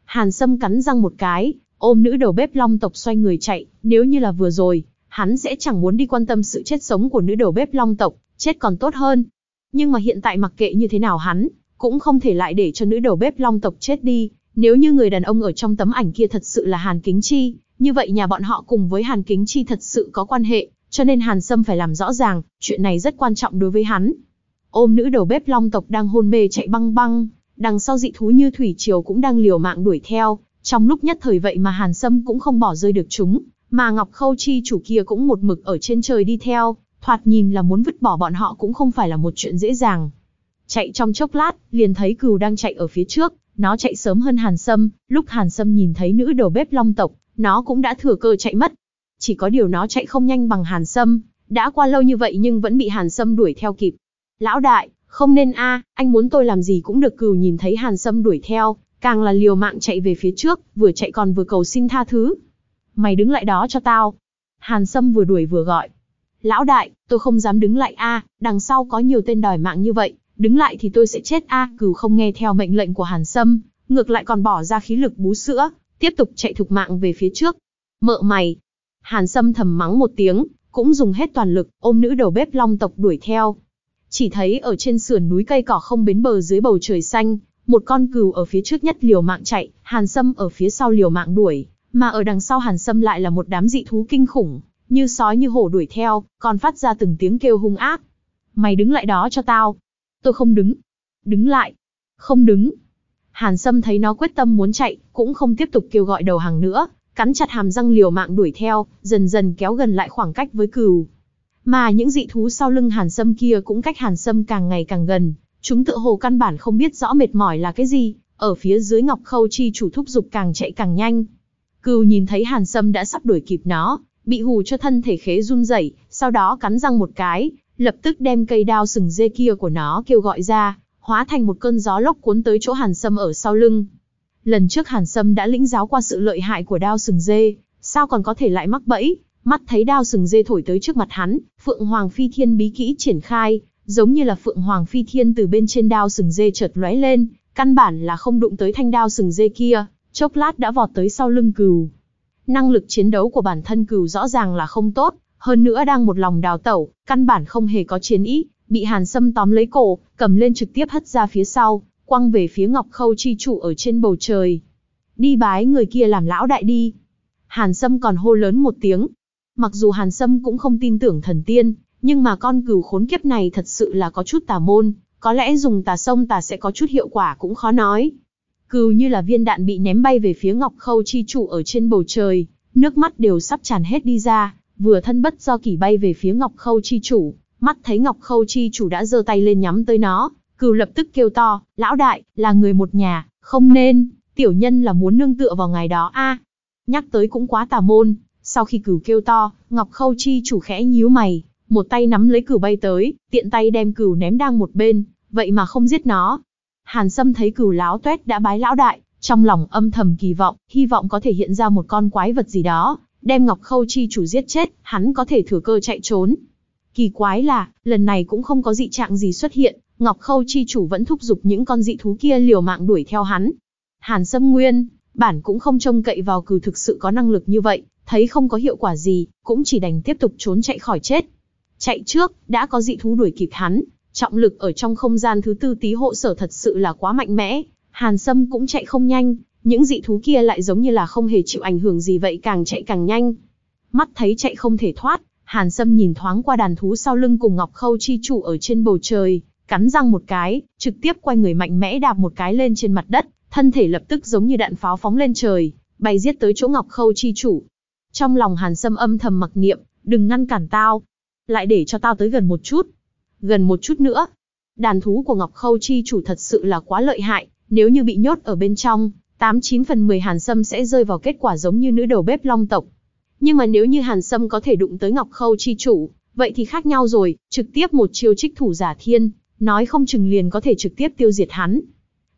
Hàn Sâm cắn răng một cái, ôm nữ đầu bếp long tộc xoay người chạy, nếu như là vừa rồi, hắn sẽ chẳng muốn đi quan tâm sự chết sống của nữ đầu bếp long tộc, chết còn tốt hơn. Nhưng mà hiện tại mặc kệ như thế nào hắn, cũng không thể lại để cho nữ đầu bếp long tộc chết đi, nếu như người đàn ông ở trong tấm ảnh kia thật sự là Hàn Kính Chi, như vậy nhà bọn họ cùng với Hàn Kính Chi thật sự có quan hệ, cho nên Hàn Sâm phải làm rõ ràng, chuyện này rất quan trọng đối với hắn. Ôm nữ đầu bếp long tộc đang hôn mê chạy băng băng, đằng sau dị thú như thủy triều cũng đang liều mạng đuổi theo, trong lúc nhất thời vậy mà Hàn Sâm cũng không bỏ rơi được chúng, mà Ngọc Khâu Chi chủ kia cũng một mực ở trên trời đi theo, thoạt nhìn là muốn vứt bỏ bọn họ cũng không phải là một chuyện dễ dàng. Chạy trong chốc lát, liền thấy cừu đang chạy ở phía trước, nó chạy sớm hơn Hàn Sâm, lúc Hàn Sâm nhìn thấy nữ đầu bếp long tộc, nó cũng đã thừa cơ chạy mất. Chỉ có điều nó chạy không nhanh bằng Hàn Sâm, đã qua lâu như vậy nhưng vẫn bị Hàn Sâm đuổi theo kịp. Lão đại, không nên a, anh muốn tôi làm gì cũng được cừu nhìn thấy Hàn Sâm đuổi theo, càng là liều mạng chạy về phía trước, vừa chạy còn vừa cầu xin tha thứ. Mày đứng lại đó cho tao. Hàn Sâm vừa đuổi vừa gọi. Lão đại, tôi không dám đứng lại a, đằng sau có nhiều tên đòi mạng như vậy, đứng lại thì tôi sẽ chết a. Cừu không nghe theo mệnh lệnh của Hàn Sâm, ngược lại còn bỏ ra khí lực bú sữa, tiếp tục chạy thục mạng về phía trước. Mợ mày, Hàn Sâm thầm mắng một tiếng, cũng dùng hết toàn lực, ôm nữ đầu bếp long tộc đuổi theo. Chỉ thấy ở trên sườn núi cây cỏ không bến bờ dưới bầu trời xanh, một con cừu ở phía trước nhất liều mạng chạy, Hàn Sâm ở phía sau liều mạng đuổi, mà ở đằng sau Hàn Sâm lại là một đám dị thú kinh khủng, như sói như hổ đuổi theo, còn phát ra từng tiếng kêu hung ác. Mày đứng lại đó cho tao. Tôi không đứng. Đứng lại. Không đứng. Hàn Sâm thấy nó quyết tâm muốn chạy, cũng không tiếp tục kêu gọi đầu hàng nữa, cắn chặt hàm răng liều mạng đuổi theo, dần dần kéo gần lại khoảng cách với cừu. Mà những dị thú sau lưng Hàn Sâm kia cũng cách Hàn Sâm càng ngày càng gần, chúng tựa hồ căn bản không biết rõ mệt mỏi là cái gì, ở phía dưới Ngọc Khâu chi chủ thúc dục càng chạy càng nhanh. Cừu nhìn thấy Hàn Sâm đã sắp đuổi kịp nó, bị hù cho thân thể khế run rẩy, sau đó cắn răng một cái, lập tức đem cây đao sừng dê kia của nó kêu gọi ra, hóa thành một cơn gió lốc cuốn tới chỗ Hàn Sâm ở sau lưng. Lần trước Hàn Sâm đã lĩnh giáo qua sự lợi hại của đao sừng dê, sao còn có thể lại mắc bẫy? Mắt thấy đao sừng dê thổi tới trước mặt hắn, Phượng Hoàng Phi Thiên bí kỹ triển khai, giống như là Phượng Hoàng Phi Thiên từ bên trên đao sừng dê chợt lóe lên, căn bản là không đụng tới thanh đao sừng dê kia, chốc lát đã vọt tới sau lưng cừu. Năng lực chiến đấu của bản thân cừu rõ ràng là không tốt, hơn nữa đang một lòng đào tẩu, căn bản không hề có chiến ý, bị Hàn Sâm tóm lấy cổ, cầm lên trực tiếp hất ra phía sau, quăng về phía Ngọc Khâu chi chủ ở trên bầu trời. Đi bái người kia làm lão đại đi. Hàn Sâm còn hô lớn một tiếng. Mặc dù Hàn Sâm cũng không tin tưởng thần tiên, nhưng mà con cừu khốn kiếp này thật sự là có chút tà môn, có lẽ dùng tà sông tà sẽ có chút hiệu quả cũng khó nói. Cừu như là viên đạn bị ném bay về phía Ngọc Khâu chi chủ ở trên bầu trời, nước mắt đều sắp tràn hết đi ra, vừa thân bất do kỷ bay về phía Ngọc Khâu chi chủ, mắt thấy Ngọc Khâu chi chủ đã giơ tay lên nhắm tới nó, Cừu lập tức kêu to, lão đại, là người một nhà, không nên, tiểu nhân là muốn nương tựa vào ngày đó a. Nhắc tới cũng quá tà môn, sau khi cừu kêu to, Ngọc Khâu Chi chủ khẽ nhíu mày, một tay nắm lấy cừu bay tới, tiện tay đem cừu ném đang một bên, vậy mà không giết nó. Hàn Sâm thấy cừu láo tuét đã bái lão đại, trong lòng âm thầm kỳ vọng, hy vọng có thể hiện ra một con quái vật gì đó, đem Ngọc Khâu Chi chủ giết chết, hắn có thể thừa cơ chạy trốn. Kỳ quái là, lần này cũng không có dị trạng gì xuất hiện, Ngọc Khâu chi chủ vẫn thúc giục những con dị thú kia liều mạng đuổi theo hắn. Hàn Sâm Nguyên, bản cũng không trông cậy vào cử thực sự có năng lực như vậy, thấy không có hiệu quả gì, cũng chỉ đành tiếp tục trốn chạy khỏi chết. Chạy trước, đã có dị thú đuổi kịp hắn, trọng lực ở trong không gian thứ tư tí hộ sở thật sự là quá mạnh mẽ, Hàn Sâm cũng chạy không nhanh, những dị thú kia lại giống như là không hề chịu ảnh hưởng gì vậy càng chạy càng nhanh. Mắt thấy chạy không thể thoát, Hàn Sâm nhìn thoáng qua đàn thú sau lưng cùng Ngọc Khâu chi chủ ở trên bầu trời, cắn răng một cái, trực tiếp quay người mạnh mẽ đạp một cái lên trên mặt đất, thân thể lập tức giống như đạn pháo phóng lên trời, bay giết tới chỗ Ngọc Khâu chi chủ. Trong lòng Hàn Sâm âm thầm mặc niệm, đừng ngăn cản tao, lại để cho tao tới gần một chút. Gần một chút nữa. Đàn thú của Ngọc Khâu chi chủ thật sự là quá lợi hại, nếu như bị nhốt ở bên trong, 89 phần 10 Hàn Sâm sẽ rơi vào kết quả giống như nữ đầu bếp long tộc. Nhưng mà nếu như Hàn Sâm có thể đụng tới Ngọc Khâu chi chủ, vậy thì khác nhau rồi, trực tiếp một chiêu trích thủ giả thiên, nói không chừng liền có thể trực tiếp tiêu diệt hắn.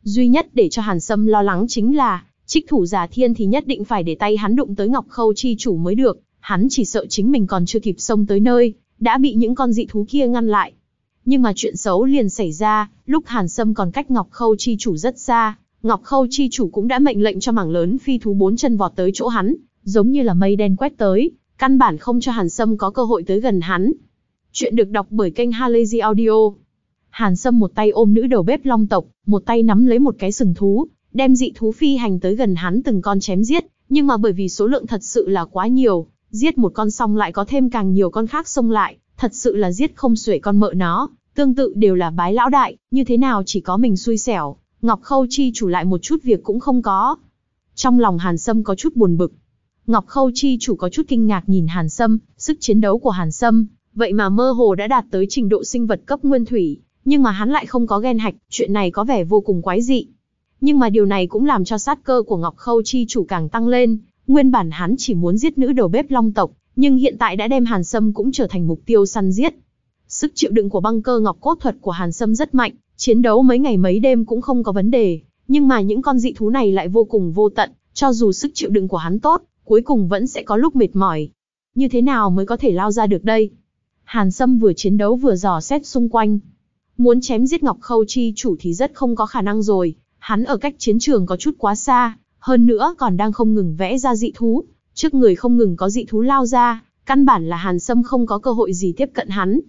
Duy nhất để cho Hàn Sâm lo lắng chính là, trích thủ giả thiên thì nhất định phải để tay hắn đụng tới Ngọc Khâu chi chủ mới được, hắn chỉ sợ chính mình còn chưa kịp xông tới nơi, đã bị những con dị thú kia ngăn lại. Nhưng mà chuyện xấu liền xảy ra, lúc Hàn Sâm còn cách Ngọc Khâu chi chủ rất xa, Ngọc Khâu chi chủ cũng đã mệnh lệnh cho mảng lớn phi thú bốn chân vọt tới chỗ hắn, giống như là mây đen quét tới, căn bản không cho Hàn Sâm có cơ hội tới gần hắn. Chuyện được đọc bởi kênh Halazy Audio. Hàn Sâm một tay ôm nữ đầu bếp long tộc, một tay nắm lấy một cái sừng thú, đem dị thú phi hành tới gần hắn từng con chém giết, nhưng mà bởi vì số lượng thật sự là quá nhiều, giết một con xong lại có thêm càng nhiều con khác xông lại, thật sự là giết không xuể con mợ nó, tương tự đều là bái lão đại, như thế nào chỉ có mình xui xẻo, Ngọc Khâu chi chủ lại một chút việc cũng không có. Trong lòng Hàn Sâm có chút buồn bực. Ngọc Khâu chi chủ có chút kinh ngạc nhìn Hàn Sâm, sức chiến đấu của Hàn Sâm, vậy mà mơ hồ đã đạt tới trình độ sinh vật cấp nguyên thủy, nhưng mà hắn lại không có ghen hạch, chuyện này có vẻ vô cùng quái dị. Nhưng mà điều này cũng làm cho sát cơ của Ngọc Khâu chi chủ càng tăng lên, nguyên bản hắn chỉ muốn giết nữ đầu bếp long tộc, nhưng hiện tại đã đem Hàn Sâm cũng trở thành mục tiêu săn giết. Sức chịu đựng của băng cơ ngọc cốt thuật của Hàn Sâm rất mạnh, chiến đấu mấy ngày mấy đêm cũng không có vấn đề, nhưng mà những con dị thú này lại vô cùng vô tận, cho dù sức chịu đựng của hắn tốt, cuối cùng vẫn sẽ có lúc mệt mỏi. Như thế nào mới có thể lao ra được đây? Hàn Sâm vừa chiến đấu vừa dò xét xung quanh. Muốn chém giết Ngọc Khâu chi chủ thì rất không có khả năng rồi, hắn ở cách chiến trường có chút quá xa, hơn nữa còn đang không ngừng vẽ ra dị thú, trước người không ngừng có dị thú lao ra, căn bản là Hàn Sâm không có cơ hội gì tiếp cận hắn.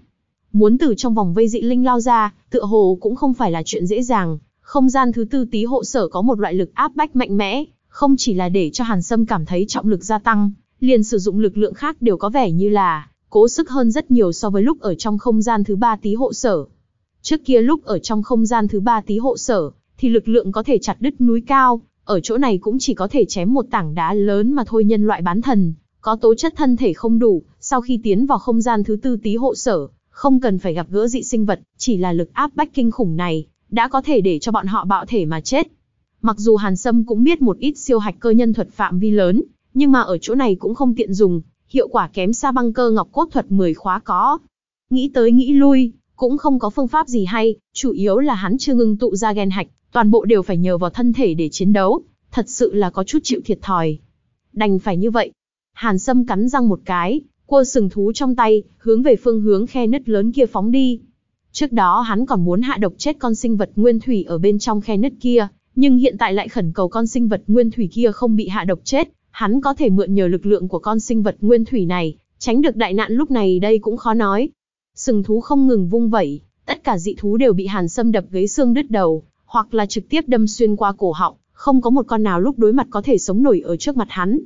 Muốn từ trong vòng vây dị linh lao ra, tựa hồ cũng không phải là chuyện dễ dàng, không gian thứ tư tí hộ sở có một loại lực áp bách mạnh mẽ, không chỉ là để cho Hàn Sâm cảm thấy trọng lực gia tăng, liền sử dụng lực lượng khác đều có vẻ như là cố sức hơn rất nhiều so với lúc ở trong không gian thứ ba tí hộ sở. Trước kia lúc ở trong không gian thứ ba tí hộ sở, thì lực lượng có thể chặt đứt núi cao, ở chỗ này cũng chỉ có thể chém một tảng đá lớn mà thôi nhân loại bán thần, có tố chất thân thể không đủ, sau khi tiến vào không gian thứ tư tí hộ sở, không cần phải gặp gỡ dị sinh vật, chỉ là lực áp bách kinh khủng này, đã có thể để cho bọn họ bạo thể mà chết. Mặc dù Hàn Sâm cũng biết một ít siêu hạch cơ nhân thuật phạm vi lớn, nhưng mà ở chỗ này cũng không tiện dùng, hiệu quả kém xa băng cơ ngọc cốt thuật 10 khóa có. Nghĩ tới nghĩ lui, cũng không có phương pháp gì hay, chủ yếu là hắn chưa ngưng tụ ra gen hạch, toàn bộ đều phải nhờ vào thân thể để chiến đấu, thật sự là có chút chịu thiệt thòi. Đành phải như vậy. Hàn Sâm cắn răng một cái, cua sừng thú trong tay, hướng về phương hướng khe nứt lớn kia phóng đi. Trước đó hắn còn muốn hạ độc chết con sinh vật nguyên thủy ở bên trong khe nứt kia, nhưng hiện tại lại khẩn cầu con sinh vật nguyên thủy kia không bị hạ độc chết, hắn có thể mượn nhờ lực lượng của con sinh vật nguyên thủy này, tránh được đại nạn lúc này đây cũng khó nói. Sừng thú không ngừng vung vẩy, tất cả dị thú đều bị Hàn Sâm đập gấy xương đứt đầu, hoặc là trực tiếp đâm xuyên qua cổ họng, không có một con nào lúc đối mặt có thể sống nổi ở trước mặt hắn.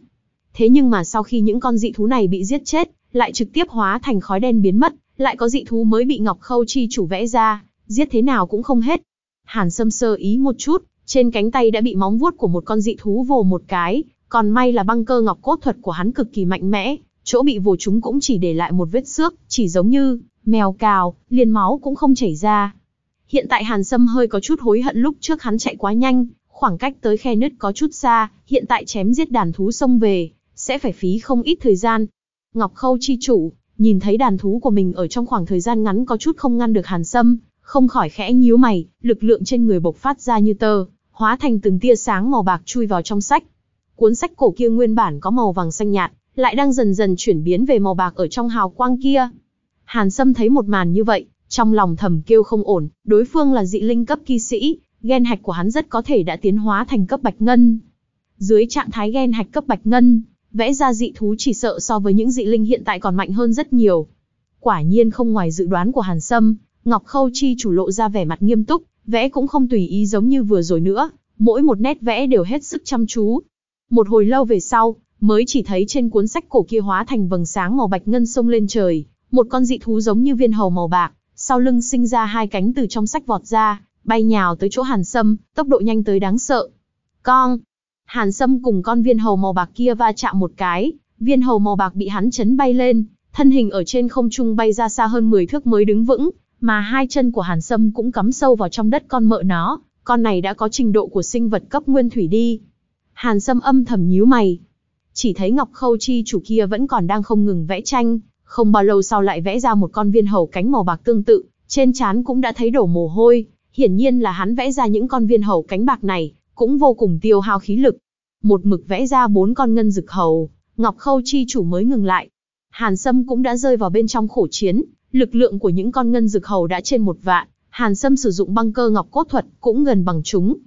Thế nhưng mà sau khi những con dị thú này bị giết chết, lại trực tiếp hóa thành khói đen biến mất, lại có dị thú mới bị Ngọc Khâu chi chủ vẽ ra, giết thế nào cũng không hết. Hàn Sâm sơ ý một chút, trên cánh tay đã bị móng vuốt của một con dị thú vồ một cái, còn may là băng cơ ngọc cốt thuật của hắn cực kỳ mạnh mẽ, chỗ bị vồ chúng cũng chỉ để lại một vết xước, chỉ giống như mèo cào, liền máu cũng không chảy ra. Hiện tại Hàn Sâm hơi có chút hối hận lúc trước hắn chạy quá nhanh, khoảng cách tới khe nứt có chút xa, hiện tại chém giết đàn thú xông về, sẽ phải phí không ít thời gian. Ngọc Khâu chi chủ, nhìn thấy đàn thú của mình ở trong khoảng thời gian ngắn có chút không ngăn được Hàn Sâm, không khỏi khẽ nhíu mày, lực lượng trên người bộc phát ra như tơ, hóa thành từng tia sáng màu bạc chui vào trong sách. Cuốn sách cổ kia nguyên bản có màu vàng xanh nhạt, lại đang dần dần chuyển biến về màu bạc ở trong hào quang kia. Hàn Sâm thấy một màn như vậy, trong lòng thầm kêu không ổn, đối phương là dị linh cấp kỳ sĩ, gen hạch của hắn rất có thể đã tiến hóa thành cấp bạch ngân. Dưới trạng thái gen hạch cấp bạch ngân, vẽ ra dị thú chỉ sợ so với những dị linh hiện tại còn mạnh hơn rất nhiều. Quả nhiên không ngoài dự đoán của Hàn Sâm, Ngọc Khâu Chi chủ lộ ra vẻ mặt nghiêm túc, vẽ cũng không tùy ý giống như vừa rồi nữa, mỗi một nét vẽ đều hết sức chăm chú. Một hồi lâu về sau, mới chỉ thấy trên cuốn sách cổ kia hóa thành vầng sáng màu bạch ngân sông lên trời, một con dị thú giống như viên hầu màu bạc, sau lưng sinh ra hai cánh từ trong sách vọt ra, bay nhào tới chỗ Hàn Sâm, tốc độ nhanh tới đáng sợ. Con! Hàn Sâm cùng con viên hầu màu bạc kia va chạm một cái, viên hầu màu bạc bị hắn chấn bay lên, thân hình ở trên không trung bay ra xa hơn 10 thước mới đứng vững, mà hai chân của Hàn Sâm cũng cắm sâu vào trong đất con mợ nó, con này đã có trình độ của sinh vật cấp nguyên thủy đi. Hàn Sâm âm thầm nhíu mày. Chỉ thấy Ngọc Khâu chi chủ kia vẫn còn đang không ngừng vẽ tranh, không bao lâu sau lại vẽ ra một con viên hầu cánh màu bạc tương tự, trên trán cũng đã thấy đổ mồ hôi, hiển nhiên là hắn vẽ ra những con viên hầu cánh bạc này, cũng vô cùng tiêu hao khí lực. Một mực vẽ ra bốn con ngân dực hầu, Ngọc Khâu chi chủ mới ngừng lại. Hàn Sâm cũng đã rơi vào bên trong khổ chiến, lực lượng của những con ngân dực hầu đã trên một vạn, Hàn Sâm sử dụng băng cơ ngọc cốt thuật cũng gần bằng chúng.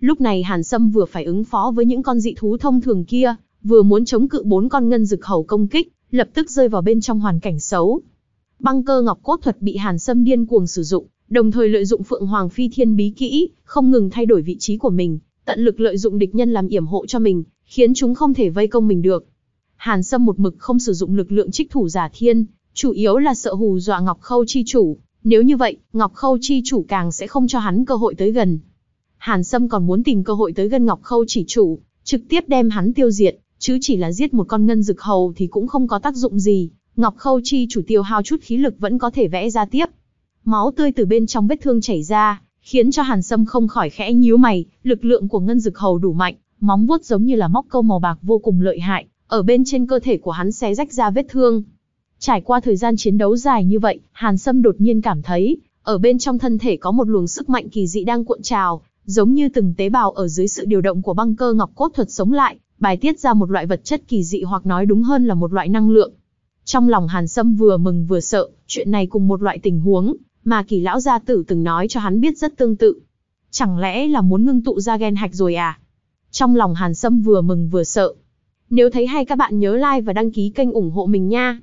Lúc này Hàn Sâm vừa phải ứng phó với những con dị thú thông thường kia, vừa muốn chống cự bốn con ngân dực hầu công kích, lập tức rơi vào bên trong hoàn cảnh xấu. Băng cơ ngọc cốt thuật bị Hàn Sâm điên cuồng sử dụng, đồng thời lợi dụng Phượng Hoàng Phi Thiên bí kỹ, không ngừng thay đổi vị trí của mình, tận lực lợi dụng địch nhân làm yểm hộ cho mình, khiến chúng không thể vây công mình được. Hàn Sâm một mực không sử dụng lực lượng trích thủ giả thiên, chủ yếu là sợ hù dọa Ngọc Khâu chi chủ, nếu như vậy, Ngọc Khâu chi chủ càng sẽ không cho hắn cơ hội tới gần. Hàn Sâm còn muốn tìm cơ hội tới gần Ngọc Khâu chỉ chủ, trực tiếp đem hắn tiêu diệt, chứ chỉ là giết một con ngân dực hầu thì cũng không có tác dụng gì. Ngọc Khâu chi chủ tiêu hao chút khí lực vẫn có thể vẽ ra tiếp. Máu tươi từ bên trong vết thương chảy ra, khiến cho Hàn Sâm không khỏi khẽ nhíu mày, lực lượng của ngân dực hầu đủ mạnh, móng vuốt giống như là móc câu màu bạc vô cùng lợi hại, ở bên trên cơ thể của hắn xé rách ra vết thương. Trải qua thời gian chiến đấu dài như vậy, Hàn Sâm đột nhiên cảm thấy, ở bên trong thân thể có một luồng sức mạnh kỳ dị đang cuộn trào, giống như từng tế bào ở dưới sự điều động của băng cơ ngọc cốt thuật sống lại, bài tiết ra một loại vật chất kỳ dị hoặc nói đúng hơn là một loại năng lượng. Trong lòng Hàn Sâm vừa mừng vừa sợ, chuyện này cùng một loại tình huống, mà kỳ lão gia tử từng nói cho hắn biết rất tương tự. Chẳng lẽ là muốn ngưng tụ ra gen hạch rồi à? Trong lòng Hàn Sâm vừa mừng vừa sợ. Nếu thấy hay các bạn nhớ like và đăng ký kênh ủng hộ mình nha.